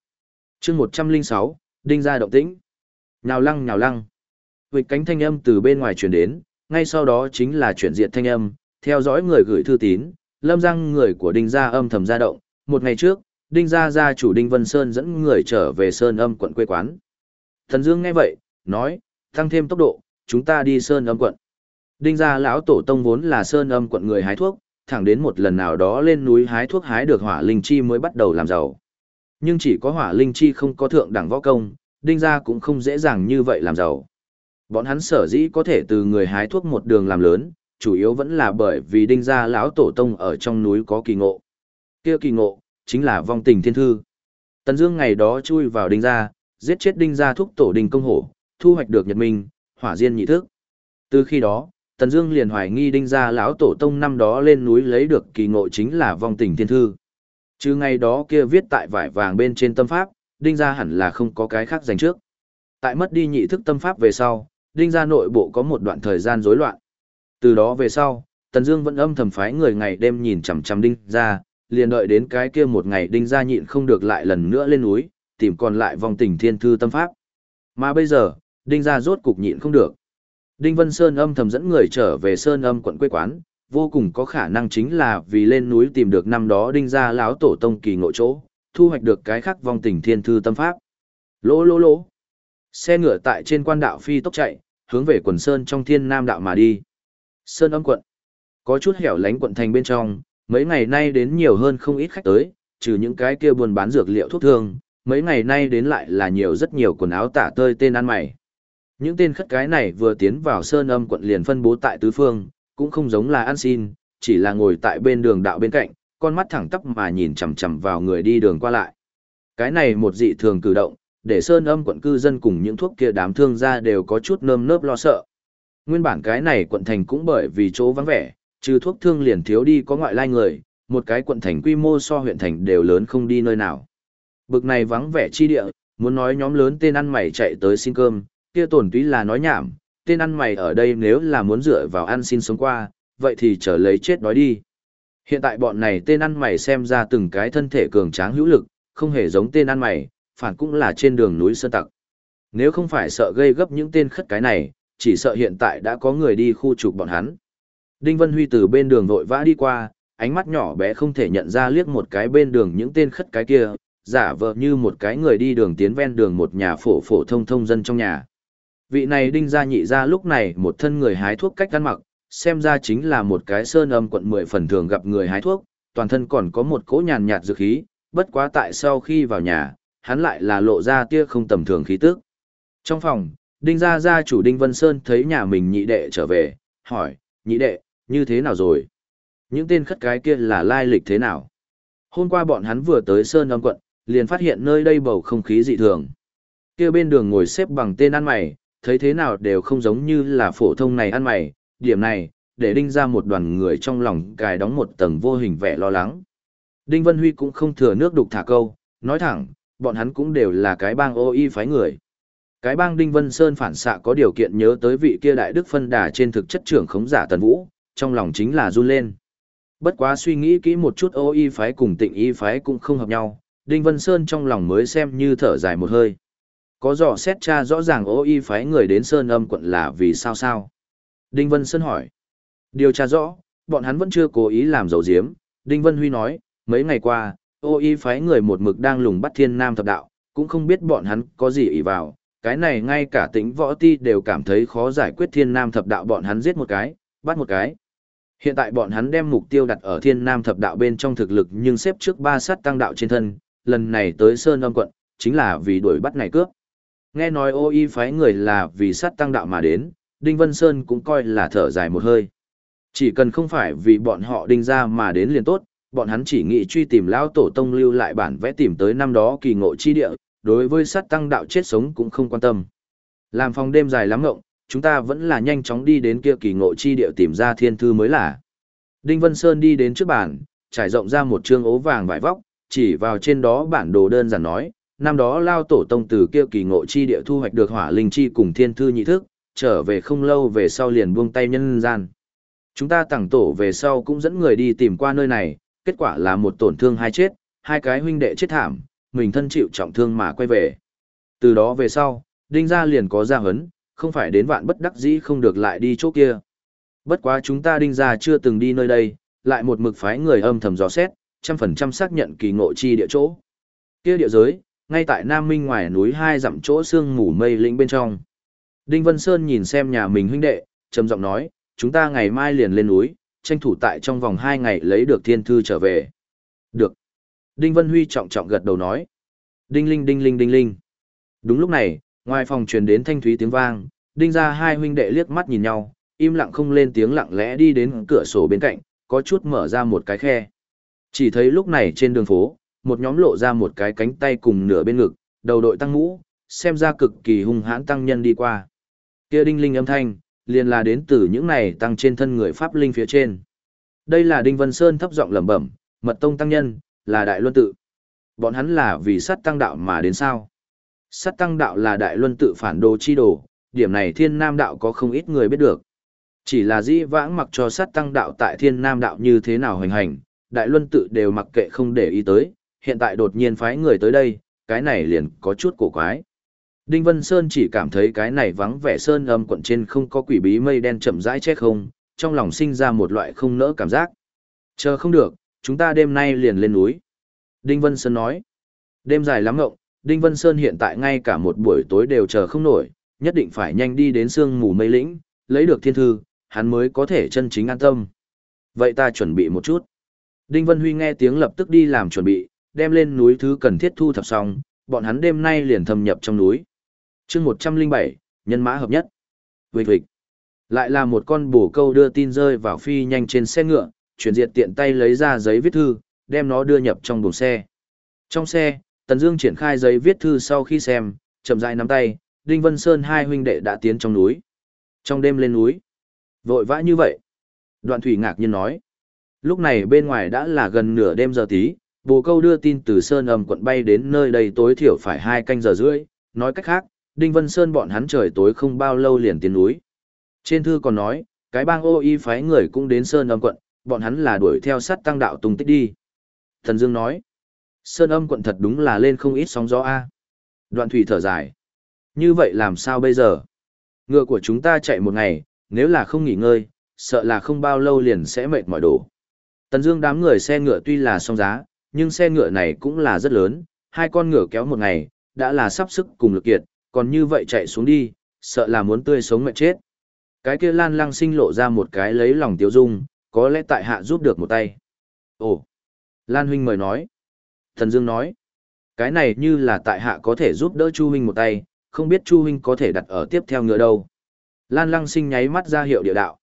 S1: Chương một trăm linh sáu, đinh gia động tĩnh. Nhào lăng nhào lăng. Vịch cánh thanh âm từ bên ngoài truyền đến, ngay sau đó chính là chuyển diện thanh âm, theo dõi người gửi thư tín, lâm răng người của đinh gia âm thầm ra động, một ngày trước, đinh gia gia chủ đinh Vân Sơn dẫn người trở về Sơn âm quận quê quán. Thần Dương nghe vậy, nói, tăng thêm tốc độ, chúng ta đi Sơn âm quận. Đinh gia lão tổ tông vốn là Sơn âm quận người hái thuốc, thẳng đến một lần nào đó lên núi hái thuốc hái được hỏa linh chi mới bắt đầu làm giàu. Nhưng chỉ có hỏa linh chi không có thượng đẳng võ công, đinh gia cũng không dễ dàng như vậy làm giàu. Bọn hắn sở dĩ có thể từ người hái thuốc một đường làm lớn, chủ yếu vẫn là bởi vì đinh gia lão tổ tông ở trong núi có kỳ ngộ. Kia kỳ ngộ, chính là vong tình thiên thư. Tần Dương ngày đó chui vào đinh gia, giết chết đinh gia thúc tổ đinh công hổ, thu hoạch được nhật minh, hỏa diên nhị thức. Từ khi đó, Tần Dương liền hoài nghi đinh gia lão tổ tông năm đó lên núi lấy được kỳ ngộ chính là vong tình thiên thư. Chứ ngày đó kia viết tại vải vàng bên trên tâm pháp, đinh gia hẳn là không có cái khác dành trước. Tại mất đi nhị thức tâm pháp về sau, đinh gia nội bộ có một đoạn thời gian rối loạn. Từ đó về sau, Tần Dương vẫn âm thầm phái người ngày đêm nhìn chằm chằm đinh gia, liền đợi đến cái kia một ngày đinh gia nhịn không được lại lần nữa lên núi, tìm còn lại vòng tình thiên thư tâm pháp. Mà bây giờ, đinh gia rốt cục nhịn không được. Đinh Vân Sơn âm thầm dẫn người trở về Sơn âm quận quê quán, vô cùng có khả năng chính là vì lên núi tìm được năm đó đinh gia lão tổ tông kỳ ngộ chỗ, thu hoạch được cái khắc vong tình thiên thư tâm pháp. Lỗ lỗ lỗ. Xe ngựa tại trên quan đạo phi tốc chạy, hướng về quần sơn trong thiên nam đạo mà đi. Sơn âm quận. Có chút hẻo lánh quận thành bên trong, mấy ngày nay đến nhiều hơn không ít khách tới, trừ những cái kia buôn bán dược liệu thuốc thương, mấy ngày nay đến lại là nhiều rất nhiều quần áo tả tơi tên ăn mày. Những tên khất cái này vừa tiến vào sơn âm quận liền phân bố tại tứ phương, cũng không giống là ăn xin, chỉ là ngồi tại bên đường đạo bên cạnh, con mắt thẳng tắp mà nhìn chằm chằm vào người đi đường qua lại. Cái này một dị thường cử động, để sơn âm quận cư dân cùng những thuốc kia đám thương gia đều có chút nơm nớp lo sợ. Nguyên bản cái này quận thành cũng bởi vì chỗ vắng vẻ, trừ thuốc thương liền thiếu đi có ngoại lai người, một cái quận thành quy mô so huyện thành đều lớn không đi nơi nào. Bực này vắng vẻ chi địa, muốn nói nhóm lớn tên ăn mày chạy tới xin cơm, kia tổn túy là nói nhảm, tên ăn mày ở đây nếu là muốn dựa vào ăn xin sống qua, vậy thì trở lấy chết đói đi. Hiện tại bọn này tên ăn mày xem ra từng cái thân thể cường tráng hữu lực, không hề giống tên ăn mày, phản cũng là trên đường núi sơn tặc. Nếu không phải sợ gây gấp những tên khất cái này, chỉ sợ hiện tại đã có người đi khu trục bọn hắn. Đinh Vân Huy từ bên đường vội vã đi qua, ánh mắt nhỏ bé không thể nhận ra liếc một cái bên đường những tên khất cái kia, giả vờ như một cái người đi đường tiến ven đường một nhà phổ phổ thông thông dân trong nhà. Vị này đinh gia nhị ra lúc này một thân người hái thuốc cách ăn mặc, xem ra chính là một cái sơn âm quận mười phần thường gặp người hái thuốc, toàn thân còn có một cỗ nhàn nhạt dược khí, bất quá tại sau khi vào nhà, hắn lại là lộ ra tia không tầm thường khí tức. Trong phòng, đinh gia gia chủ đinh Vân Sơn thấy nhà mình nhị đệ trở về, hỏi, nhị đệ, như thế nào rồi? Những tên khất cái kia là lai lịch thế nào? Hôm qua bọn hắn vừa tới Sơn Âm quận, liền phát hiện nơi đây bầu không khí dị thường. Kia bên đường ngồi xếp bằng tên ăn mày, thấy thế nào đều không giống như là phổ thông này ăn mày, điểm này, để đinh ra một đoàn người trong lòng cài đóng một tầng vô hình vẻ lo lắng. Đinh Vân Huy cũng không thừa nước đục thả câu, nói thẳng, bọn hắn cũng đều là cái bang ô y phái người. Cái bang Đinh Vân Sơn phản xạ có điều kiện nhớ tới vị kia đại đức phân đà trên thực chất trưởng khống giả Tần Vũ, trong lòng chính là run lên. Bất quá suy nghĩ kỹ một chút ô y phái cùng tịnh y phái cũng không hợp nhau, Đinh Vân Sơn trong lòng mới xem như thở dài một hơi. Có dò xét cha rõ ràng ô y phái người đến Sơn âm quận là vì sao sao? Đinh Vân Sơn hỏi. Điều tra rõ, bọn hắn vẫn chưa cố ý làm dấu diếm. Đinh Vân Huy nói, mấy ngày qua, ô y phái người một mực đang lùng bắt thiên nam thập đạo, cũng không biết bọn hắn có gì ý vào. Cái này ngay cả tính võ ti đều cảm thấy khó giải quyết thiên nam thập đạo bọn hắn giết một cái, bắt một cái. Hiện tại bọn hắn đem mục tiêu đặt ở thiên nam thập đạo bên trong thực lực nhưng xếp trước ba sát tăng đạo trên thân, lần này tới Sơn Âm quận, chính là vì đuổi bắt này cướp. Nghe nói ô y phái người là vì sát tăng đạo mà đến, Đinh Vân Sơn cũng coi là thở dài một hơi. Chỉ cần không phải vì bọn họ đinh ra mà đến liền tốt, bọn hắn chỉ nghĩ truy tìm lão tổ tông lưu lại bản vẽ tìm tới năm đó kỳ ngộ chi địa, đối với sát tăng đạo chết sống cũng không quan tâm. Làm phòng đêm dài lắm ngộng, chúng ta vẫn là nhanh chóng đi đến kia kỳ ngộ chi địa tìm ra thiên thư mới là. Đinh Vân Sơn đi đến trước bàn, trải rộng ra một chương ố vàng vải vóc, chỉ vào trên đó bản đồ đơn giản nói, năm đó lao tổ tông từ kia kỳ ngộ chi địa thu hoạch được hỏa linh chi cùng thiên thư nhị thức, trở về không lâu về sau liền buông tay nhân gian. Chúng ta tặng tổ về sau cũng dẫn người đi tìm qua nơi này, kết quả là một tổn thương hai chết, hai cái huynh đệ chết thảm, mình thân chịu trọng thương mà quay về. Từ đó về sau, đinh gia liền có gia hấn, không phải đến vạn bất đắc dĩ không được lại đi chỗ kia. Bất quá chúng ta đinh gia chưa từng đi nơi đây, lại một mực phái người âm thầm dò xét, trăm phần trăm xác nhận kỳ ngộ chi địa chỗ. Kia địa giới, ngay tại Nam Minh ngoài núi hai dặm chỗ sương mù mây lĩnh bên trong. Đinh Vân Sơn nhìn xem nhà mình huynh đệ, trầm giọng nói, chúng ta ngày mai liền lên núi, tranh thủ tại trong vòng hai ngày lấy được thiên thư trở về. Được. Đinh Vân Huy trọng trọng gật đầu nói. Đinh linh đinh linh đinh linh. Đúng lúc này, ngoài phòng truyền đến thanh thúy tiếng vang, đinh ra hai huynh đệ liếc mắt nhìn nhau, im lặng không lên tiếng lặng lẽ đi đến cửa sổ bên cạnh, có chút mở ra một cái khe. Chỉ thấy lúc này trên đường phố, một nhóm lộ ra một cái cánh tay cùng nửa bên ngực, đầu đội tăng mũ, xem ra cực kỳ hung hãn tăng nhân đi qua. Kia đinh linh âm thanh, liền là đến từ những này tăng trên thân người pháp linh phía trên. Đây là Đinh Vân Sơn thấp giọng lẩm bẩm, mật tông tăng nhân, là đại luân tự. Bọn hắn là vì sát tăng đạo mà đến sao? Sát tăng đạo là đại luân tự phản đồ chi đồ, điểm này thiên nam đạo có không ít người biết được. Chỉ là dĩ vãng mặc cho sát tăng đạo tại thiên nam đạo như thế nào hành hành, đại luân tự đều mặc kệ không để ý tới, hiện tại đột nhiên phái người tới đây, cái này liền có chút cổ quái. Đinh Vân Sơn chỉ cảm thấy cái này vắng vẻ sơn âm quận trên không có quỷ bí mây đen chậm rãi che không, trong lòng sinh ra một loại không nỡ cảm giác. Chờ không được, chúng ta đêm nay liền lên núi. Đinh Vân Sơn nói, đêm dài lắm ngộng, Đinh Vân Sơn hiện tại ngay cả một buổi tối đều chờ không nổi, nhất định phải nhanh đi đến sương mù mây lĩnh, lấy được thiên thư, hắn mới có thể chân chính an tâm. Vậy ta chuẩn bị một chút. Đinh Vân Huy nghe tiếng lập tức đi làm chuẩn bị, đem lên núi thứ cần thiết thu thập xong, bọn hắn đêm nay liền thâm nhập trong núi. chương 107, nhân mã hợp nhất. Vịt vịt. Lại là một con bổ câu đưa tin rơi vào phi nhanh trên xe ngựa, chuyển diệt tiện tay lấy ra giấy viết thư, đem nó đưa nhập trong buồng xe. Trong xe, Tần Dương triển khai giấy viết thư sau khi xem, chậm rãi nắm tay, Đinh Vân Sơn hai huynh đệ đã tiến trong núi. Trong đêm lên núi, vội vã như vậy. Đoạn Thủy ngạc nhiên nói. Lúc này bên ngoài đã là gần nửa đêm giờ tí, bồ câu đưa tin từ Sơn Âm quận bay đến nơi đây tối thiểu phải hai canh giờ rưỡi, nói cách khác, Đinh Vân Sơn bọn hắn trời tối không bao lâu liền tiến núi. Trên thư còn nói, cái bang ô y phái người cũng đến Sơn âm quận, bọn hắn là đuổi theo sát tăng đạo tung tích đi. Thần Dương nói, Sơn âm quận thật đúng là lên không ít sóng gió A. Đoạn thủy thở dài. Như vậy làm sao bây giờ? Ngựa của chúng ta chạy một ngày, nếu là không nghỉ ngơi, sợ là không bao lâu liền sẽ mệt mỏi đổ. Tần Dương đám người xe ngựa tuy là song giá, nhưng xe ngựa này cũng là rất lớn, hai con ngựa kéo một ngày, đã là sắp sức cùng lực kiệt, còn như vậy chạy xuống đi, sợ là muốn tươi sống mệt chết. Cái kia Lan Lăng Sinh lộ ra một cái lấy lòng tiêu dung, có lẽ tại hạ giúp được một tay. Ồ, Lan huynh mời nói. Thần Dương nói, cái này như là tại hạ có thể giúp đỡ Chu huynh một tay, không biết Chu huynh có thể đặt ở tiếp theo ngựa đâu. Lan Lăng Sinh nháy mắt ra hiệu địa đạo.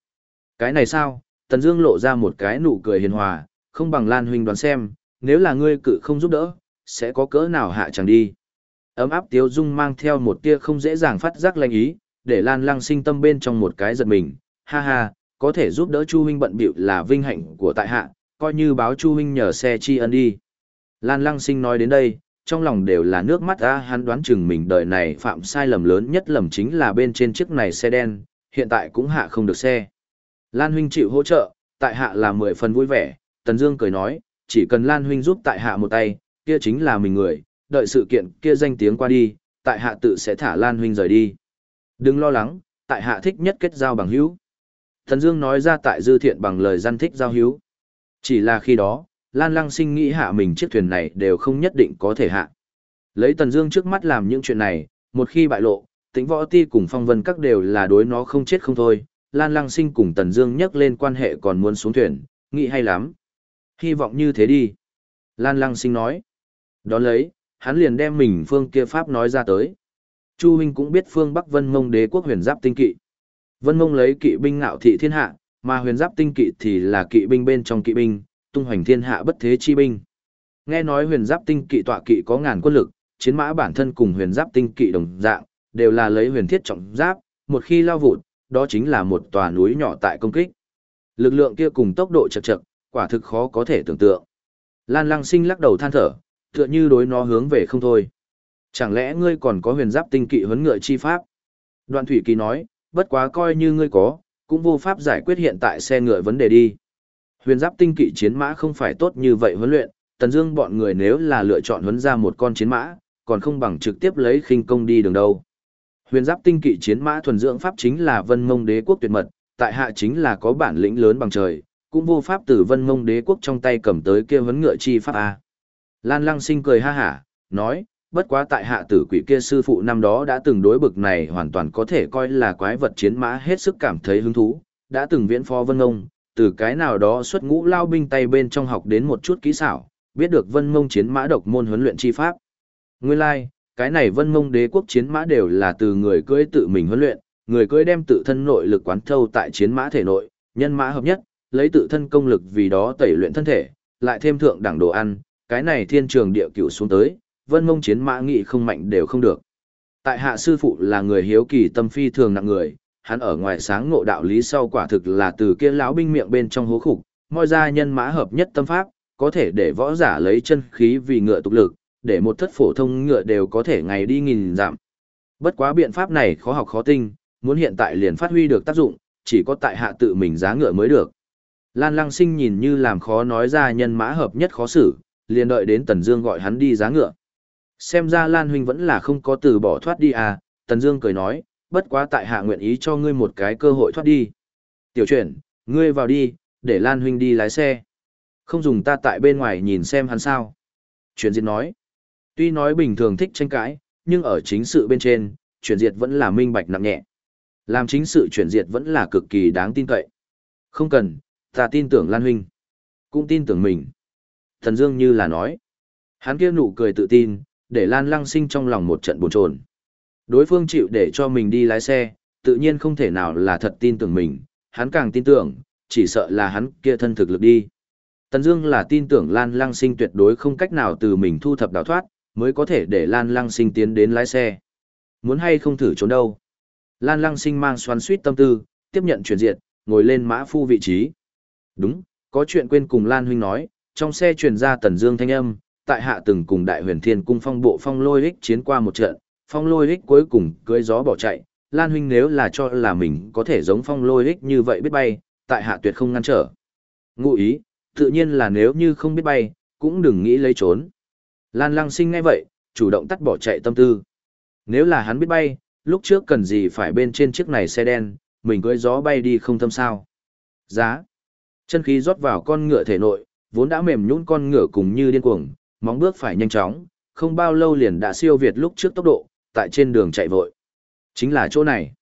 S1: Cái này sao? Tần Dương lộ ra một cái nụ cười hiền hòa, không bằng Lan huynh đoán xem, nếu là ngươi cự không giúp đỡ, sẽ có cỡ nào hạ chẳng đi. Ấm áp tiếu dung mang theo một tia không dễ dàng phát giác lanh ý, để Lan Lăng sinh tâm bên trong một cái giật mình, ha ha, có thể giúp đỡ Chu huynh bận bịu là vinh hạnh của tại hạ, coi như báo Chu huynh nhờ xe chi ân đi. Lan Lăng sinh nói đến đây, trong lòng đều là nước mắt ra hắn đoán chừng mình đời này phạm sai lầm lớn nhất lầm chính là bên trên chiếc này xe đen, hiện tại cũng hạ không được xe. Lan huynh chịu hỗ trợ, tại hạ là mười phần vui vẻ, Tần Dương cười nói, chỉ cần Lan huynh giúp tại hạ một tay, kia chính là mình người, đợi sự kiện kia danh tiếng qua đi, tại hạ tự sẽ thả Lan huynh rời đi. Đừng lo lắng, tại hạ thích nhất kết giao bằng hữu. Thần Dương nói ra tại dư thiện bằng lời gian thích giao hữu. Chỉ là khi đó, Lan Lăng Sinh nghĩ hạ mình chiếc thuyền này đều không nhất định có thể hạ. Lấy Tần Dương trước mắt làm những chuyện này, một khi bại lộ, Tĩnh Võ Ti cùng Phong Vân các đều là đối nó không chết không thôi. Lan Lăng Sinh cùng Tần Dương nhắc lên quan hệ còn muốn xuống thuyền, nghĩ hay lắm. Hy vọng như thế đi. Lan Lăng Sinh nói. Đón lấy, hắn liền đem mình phương kia pháp nói ra tới. Chu huynh cũng biết phương Bắc Vân Mông Đế quốc huyền giáp tinh kỵ. Vân Mông lấy kỵ binh ngạo thị thiên hạ, mà huyền giáp tinh kỵ thì là kỵ binh bên trong kỵ binh, tung hoành thiên hạ bất thế chi binh. Nghe nói huyền giáp tinh kỵ tọa kỵ có ngàn quân lực, chiến mã bản thân cùng huyền giáp tinh kỵ đồng dạng, đều là lấy huyền thiết trọng giáp, một khi lao vụt, đó chính là một tòa núi nhỏ tại công kích. Lực lượng kia cùng tốc độ chật chật, quả thực khó có thể tưởng tượng. Lan Lăng Sinh lắc đầu than thở, tựa như đối nó hướng về không thôi. Chẳng lẽ ngươi còn có huyền giáp tinh kỵ huấn ngựa chi pháp? Đoạn Thủy Kỳ nói, bất quá coi như ngươi có, cũng vô pháp giải quyết hiện tại xe ngựa vấn đề đi. Huyền giáp tinh kỵ chiến mã không phải tốt như vậy huấn luyện, Tần Dương bọn người nếu là lựa chọn huấn ra một con chiến mã, còn không bằng trực tiếp lấy khinh công đi đường đâu. Huyền giáp tinh kỵ chiến mã thuần dưỡng pháp chính là Vân Mông Đế quốc tuyệt mật, tại hạ chính là có bản lĩnh lớn bằng trời, cũng vô pháp từ Vân Mông Đế quốc trong tay cầm tới kia huấn ngựa chi pháp a. Lan Lăng Sinh cười ha hả, nói, bất quá tại hạ tử quỷ kia sư phụ năm đó đã từng đối bực này hoàn toàn có thể coi là quái vật chiến mã hết sức cảm thấy hứng thú, đã từng viễn phó Vân Mông, từ cái nào đó xuất ngũ lao binh tay bên trong học đến một chút kỹ xảo, biết được Vân Mông chiến mã độc môn huấn luyện chi pháp. Nguyên lai, like, cái này Vân Mông đế quốc chiến mã đều là từ người cưỡi tự mình huấn luyện, người cưỡi đem tự thân nội lực quán thâu tại chiến mã thể nội, nhân mã hợp nhất, lấy tự thân công lực vì đó tẩy luyện thân thể, lại thêm thượng đẳng đồ ăn, cái này thiên trường địa cửu xuống tới, vân mông chiến mã nghị không mạnh đều không được. Tại hạ sư phụ là người hiếu kỳ tâm phi thường nặng người, hắn ở ngoài sáng ngộ đạo lý sau quả thực là từ kia lão binh miệng bên trong hố khục, moi ra nhân mã hợp nhất tâm pháp, có thể để võ giả lấy chân khí vì ngựa tục lực, để một thất phổ thông ngựa đều có thể ngày đi nghìn giảm. Bất quá biện pháp này khó học khó tinh, muốn hiện tại liền phát huy được tác dụng, chỉ có tại hạ tự mình giá ngựa mới được. Lan Lăng Sinh nhìn như làm khó nói ra nhân mã hợp nhất khó xử, liền đợi đến Tần Dương gọi hắn đi giá ngựa. Xem ra Lan huynh vẫn là không có từ bỏ thoát đi à, Tần Dương cười nói, bất quá tại hạ nguyện ý cho ngươi một cái cơ hội thoát đi. Tiểu chuyển, ngươi vào đi, để Lan huynh đi lái xe. Không dùng ta tại bên ngoài nhìn xem hắn sao. Chuyển diệt nói, tuy nói bình thường thích tranh cãi, nhưng ở chính sự bên trên, chuyển diệt vẫn là minh bạch nặng nhẹ. Làm chính sự chuyển diệt vẫn là cực kỳ đáng tin cậy. Không cần, ta tin tưởng Lan huynh, cũng tin tưởng mình. Thần Dương như là nói. Hắn kia nụ cười tự tin, để Lan Lăng Sinh trong lòng một trận buồn chồn. Đối phương chịu để cho mình đi lái xe, tự nhiên không thể nào là thật tin tưởng mình, hắn càng tin tưởng, chỉ sợ là hắn kia thân thực lực đi. Tần Dương là tin tưởng Lan Lăng Sinh tuyệt đối không cách nào từ mình thu thập đào thoát, mới có thể để Lan Lăng Sinh tiến đến lái xe. Muốn hay không thử trốn đâu. Lan Lăng Sinh mang xoắn xuýt tâm tư, tiếp nhận chuyển diện, ngồi lên mã phu vị trí. Đúng, có chuyện quên cùng Lan huynh nói, trong xe truyền ra Tần Dương thanh âm, tại hạ từng cùng Đại Huyền Thiên cung phong bộ phong lôi ích chiến qua một trận, phong lôi ích cuối cùng cưỡi gió bỏ chạy, Lan huynh nếu là cho là mình có thể giống phong lôi ích như vậy biết bay, tại hạ tuyệt không ngăn trở. Ngụ ý, tự nhiên là nếu như không biết bay, cũng đừng nghĩ lấy trốn. Lan Lăng Sinh ngay vậy, chủ động tắt bỏ chạy tâm tư. Nếu là hắn biết bay, lúc trước cần gì phải bên trên chiếc này xe đen, mình cưỡi gió bay đi không thâm sao. Giá. Chân khí rót vào con ngựa thể nội, vốn đã mềm nhũn con ngựa cùng như điên cuồng, móng bước phải nhanh chóng, không bao lâu liền đã siêu việt lúc trước tốc độ, tại trên đường chạy vội. Chính là chỗ này.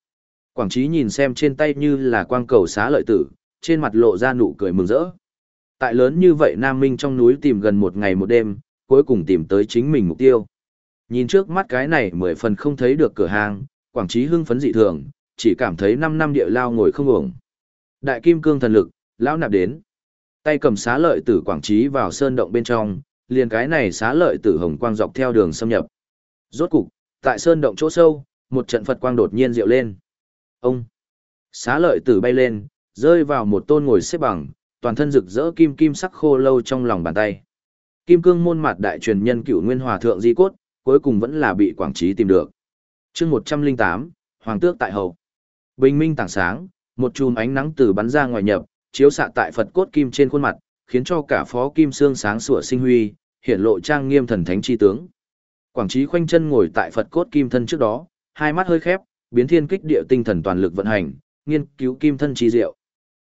S1: Quảng Trí nhìn xem trên tay như là quang cầu xá lợi tử, trên mặt lộ ra nụ cười mừng rỡ. Tại lớn như vậy Nam Minh trong núi tìm gần một ngày một đêm, cuối cùng tìm tới chính mình mục tiêu. Nhìn trước mắt cái này mười phần không thấy được cửa hàng, Quảng Trí hưng phấn dị thường, chỉ cảm thấy 5 năm địa lao ngồi không ổng. Đại kim cương thần lực, lão nạp đến. Tay cầm xá lợi tử quảng trí vào sơn động bên trong, liền cái này xá lợi tử hồng quang dọc theo đường xâm nhập. Rốt cục, tại sơn động chỗ sâu, một trận Phật quang đột nhiên diệu lên. Ông! Xá lợi tử bay lên, rơi vào một tôn ngồi xếp bằng, toàn thân rực rỡ kim kim sắc khô lâu trong lòng bàn tay. Kim cương môn mặt đại truyền nhân cựu nguyên hòa thượng di cốt, cuối cùng vẫn là bị quảng trí tìm được. chương 108, Hoàng tước tại hậu. Bình minh tảng sáng, một chùm ánh nắng từ bắn ra ngoài nhập, chiếu xạ tại Phật cốt kim trên khuôn mặt, khiến cho cả phó kim xương sáng sủa sinh huy, hiện lộ trang nghiêm thần thánh chi tướng. Quảng Trí khoanh chân ngồi tại Phật cốt kim thân trước đó, hai mắt hơi khép, biến thiên kích địa tinh thần toàn lực vận hành, nghiên cứu kim thân chi diệu.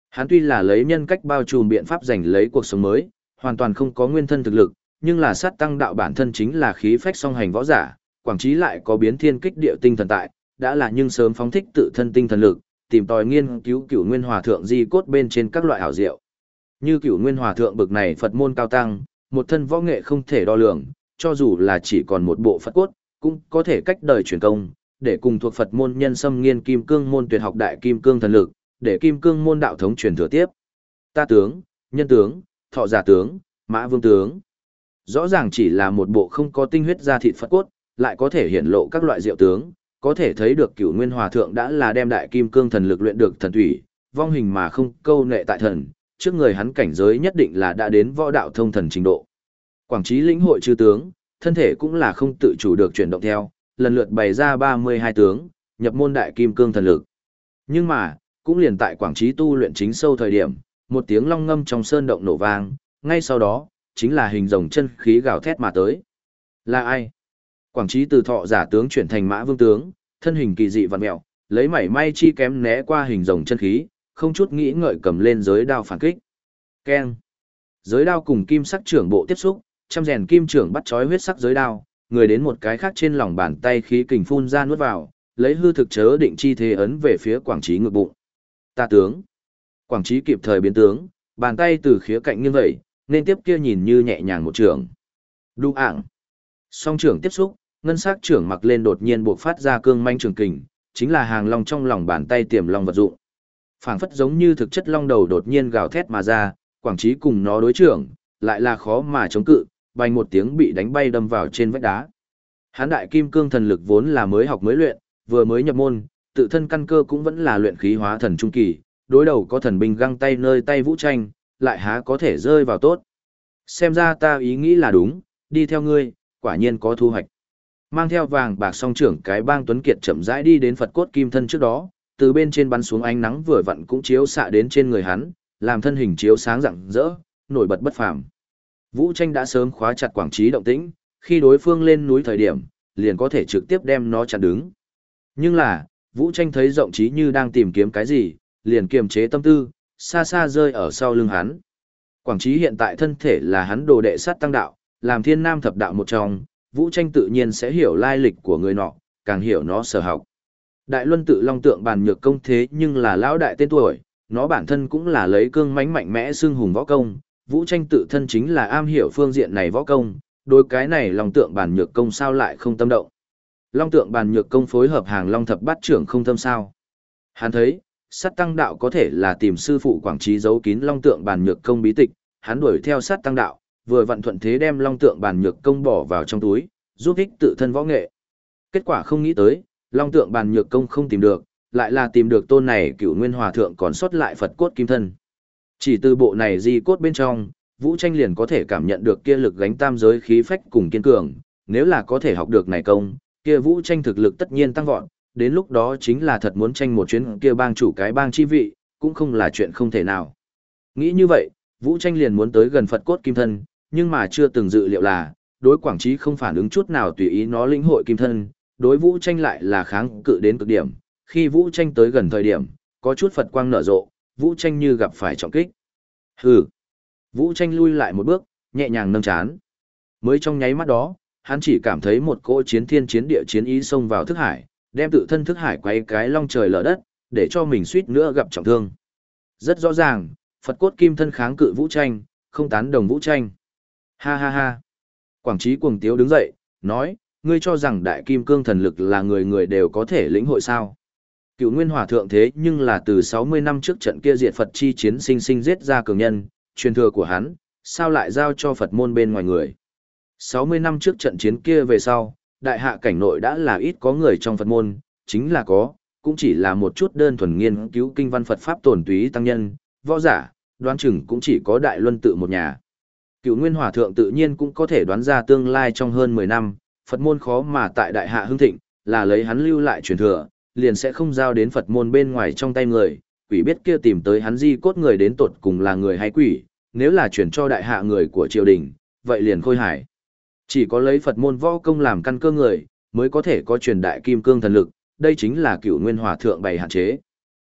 S1: Hắn tuy là lấy nhân cách bao trùm biện pháp giành lấy cuộc sống mới, hoàn toàn không có nguyên thân thực lực, nhưng là sát tăng đạo bản thân chính là khí phách song hành võ giả, quảng trí lại có biến thiên kích địa tinh thần tại, đã là nhưng sớm phóng thích tự thân tinh thần lực, tìm tòi nghiên cứu cửu nguyên hòa thượng di cốt bên trên các loại ảo diệu. Như cửu nguyên hòa thượng bực này Phật môn cao tăng, một thân võ nghệ không thể đo lường, cho dù là chỉ còn một bộ Phật cốt, cũng có thể cách đời truyền công, để cùng thuộc Phật môn nhân xâm nghiên kim cương môn tuyệt học đại kim cương thần lực, để kim cương môn đạo thống truyền thừa tiếp. Ta tướng, nhân tướng, thọ giả tướng, mã vương tướng. Rõ ràng chỉ là một bộ không có tinh huyết ra thịt Phật cốt, lại có thể hiện lộ các loại diệu tướng, có thể thấy được cửu nguyên hòa thượng đã là đem đại kim cương thần lực luyện được thần thủy, vong hình mà không câu nệ tại thần, trước người hắn cảnh giới nhất định là đã đến võ đạo thông thần trình độ. Quảng trí lĩnh hội chư tướng, thân thể cũng là không tự chủ được chuyển động theo, lần lượt bày ra 32 tướng, nhập môn đại kim cương thần lực. Nhưng mà, cũng liền tại quảng trí tu luyện chính sâu thời điểm, một tiếng long ngâm trong sơn động nổ vang, ngay sau đó, chính là hình rồng chân khí gào thét mà tới. Là ai? Quảng trí từ thọ giả tướng chuyển thành mã vương tướng, thân hình kỳ dị vặn mẹo, lấy mảy may chi kém né qua hình rồng chân khí, không chút nghĩ ngợi cầm lên giới đao phản kích. Keng. Giới đao cùng kim sắc trưởng bộ tiếp xúc, trăm rèn kim trưởng bắt chói huyết sắc giới đao, người đến một cái khác trên lòng bàn tay khí kình phun ra nuốt vào, lấy hư thực chớ định chi thế ấn về phía quảng trí ngực bụng. Ta tướng. Quảng trí kịp thời biến tướng, bàn tay từ khía cạnh như vậy, nên tiếp kia nhìn như nhẹ nhàng một trường. Đu ảng. Song trưởng tiếp xúc, ngân sắc trưởng mặc lên đột nhiên buộc phát ra cương manh trường kình, chính là hàng long trong lòng bàn tay tiềm long vật dụng. Phảng phất giống như thực chất long đầu đột nhiên gào thét mà ra, quảng trí cùng nó đối trưởng, lại là khó mà chống cự, bành một tiếng bị đánh bay đâm vào trên vách đá. Hán đại kim cương thần lực vốn là mới học mới luyện, vừa mới nhập môn, tự thân căn cơ cũng vẫn là luyện khí hóa thần trung kỳ, đối đầu có thần binh găng tay nơi tay vũ tranh, lại há có thể rơi vào tốt. Xem ra ta ý nghĩ là đúng, đi theo ngươi, quả nhiên có thu hoạch. Mang theo vàng bạc song trưởng cái bang tuấn kiệt chậm rãi đi đến Phật cốt kim thân trước đó, từ bên trên bắn xuống ánh nắng vừa vặn cũng chiếu xạ đến trên người hắn, làm thân hình chiếu sáng rạng rỡ, nổi bật bất phàm. Vũ tranh đã sớm khóa chặt quảng trí động tĩnh, khi đối phương lên núi thời điểm, liền có thể trực tiếp đem nó chặn đứng. Nhưng là, Vũ tranh thấy rộng trí như đang tìm kiếm cái gì, liền kiềm chế tâm tư, xa xa rơi ở sau lưng hắn. Quảng trí hiện tại thân thể là hắn đồ đệ sát tăng đạo, làm thiên nam thập đạo một trong, Vũ tranh tự nhiên sẽ hiểu lai lịch của người nọ, càng hiểu nó sở học. Đại luân tự long tượng bàn nhược công thế nhưng là lão đại tên tuổi, nó bản thân cũng là lấy cương mãnh mạnh mẽ xương hùng võ công, Vũ tranh tự thân chính là am hiểu phương diện này võ công, đối cái này long tượng bàn nhược công sao lại không tâm động. Long tượng bàn nhược công phối hợp hàng long thập bát trưởng không tâm sao. Hắn thấy, sát tăng đạo có thể là tìm sư phụ quảng trí giấu kín long tượng bàn nhược công bí tịch, hắn đuổi theo sát tăng đạo, vừa vận thuận thế đem long tượng bàn nhược công bỏ vào trong túi, giúp ích tự thân võ nghệ. Kết quả không nghĩ tới, long tượng bàn nhược công không tìm được, lại là tìm được tôn này cựu nguyên hòa thượng còn sót lại Phật cốt kim thân. Chỉ từ bộ này di cốt bên trong, Vũ Tranh liền có thể cảm nhận được kia lực gánh tam giới khí phách cùng kiên cường, nếu là có thể học được này công, kia Vũ Tranh thực lực tất nhiên tăng vọt, đến lúc đó chính là thật muốn tranh một chuyến kia bang chủ cái bang chi vị, cũng không là chuyện không thể nào. Nghĩ như vậy, Vũ Tranh liền muốn tới gần Phật cốt kim thân, nhưng mà chưa từng dự liệu là, đối Quảng Trí không phản ứng chút nào tùy ý nó lĩnh hội kim thân, đối Vũ Tranh lại là kháng cự đến cực điểm, khi Vũ Tranh tới gần thời điểm, có chút Phật quang nở rộ, Vũ Tranh như gặp phải trọng kích. Hừ. Vũ Tranh lui lại một bước, nhẹ nhàng nâng chán. Mới trong nháy mắt đó, hắn chỉ cảm thấy một cỗ chiến thiên chiến địa chiến ý xông vào thức hải, đem tự thân thức hải quay cái long trời lở đất, để cho mình suýt nữa gặp trọng thương. Rất rõ ràng, Phật cốt kim thân kháng cự Vũ Tranh, không tán đồng Vũ Tranh. Ha ha ha. Quảng trí cuồng tiếu đứng dậy, nói, ngươi cho rằng đại kim cương thần lực là người người đều có thể lĩnh hội sao. Cựu nguyên hòa thượng thế nhưng là từ 60 năm trước trận kia diệt Phật chi chiến sinh sinh giết ra cường nhân, truyền thừa của hắn, sao lại giao cho Phật môn bên ngoài người. 60 năm trước trận chiến kia về sau, đại hạ cảnh nội đã là ít có người trong Phật môn, chính là có, cũng chỉ là một chút đơn thuần nghiên cứu kinh văn Phật Pháp tổn túy tăng nhân, võ giả, đoán chừng cũng chỉ có đại luân tự một nhà. Cựu nguyên hòa thượng tự nhiên cũng có thể đoán ra tương lai trong hơn 10 năm, Phật môn khó mà tại đại hạ hưng thịnh, là lấy hắn lưu lại truyền thừa, liền sẽ không giao đến Phật môn bên ngoài trong tay người, quỷ biết kia tìm tới hắn di cốt người đến tột cùng là người hay quỷ, nếu là chuyển cho đại hạ người của triều đình, vậy liền khôi hải. Chỉ có lấy Phật môn võ công làm căn cơ người, mới có thể có truyền đại kim cương thần lực, đây chính là cựu nguyên hòa thượng bày hạn chế.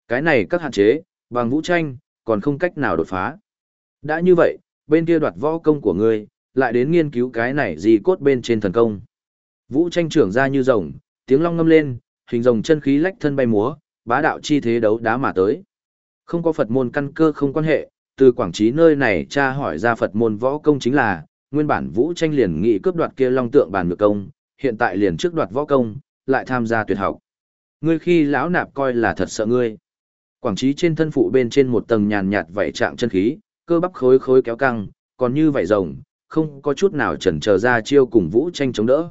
S1: Cái này các hạn chế, bằng vũ tranh, còn không cách nào đột phá. Đã như vậy, bên kia đoạt võ công của ngươi, lại đến nghiên cứu cái này gì cốt bên trên thần công. Vũ tranh trưởng ra như rồng, tiếng long ngâm lên, hình rồng chân khí lách thân bay múa, bá đạo chi thế đấu đá mà tới. Không có Phật môn căn cơ không quan hệ, từ Quảng Trí nơi này cha hỏi ra Phật môn võ công chính là, nguyên bản Vũ tranh liền nghị cướp đoạt kia long tượng bàn ngược công, hiện tại liền trước đoạt võ công, lại tham gia tuyệt học. Ngươi khi lão nạp coi là thật sợ ngươi. Quảng Trí trên thân phụ bên trên một tầng nhàn nhạt vảy trạng chân khí, cơ bắp khối khối kéo căng, còn như vảy rồng, không có chút nào chần chờ ra chiêu cùng Vũ tranh chống đỡ.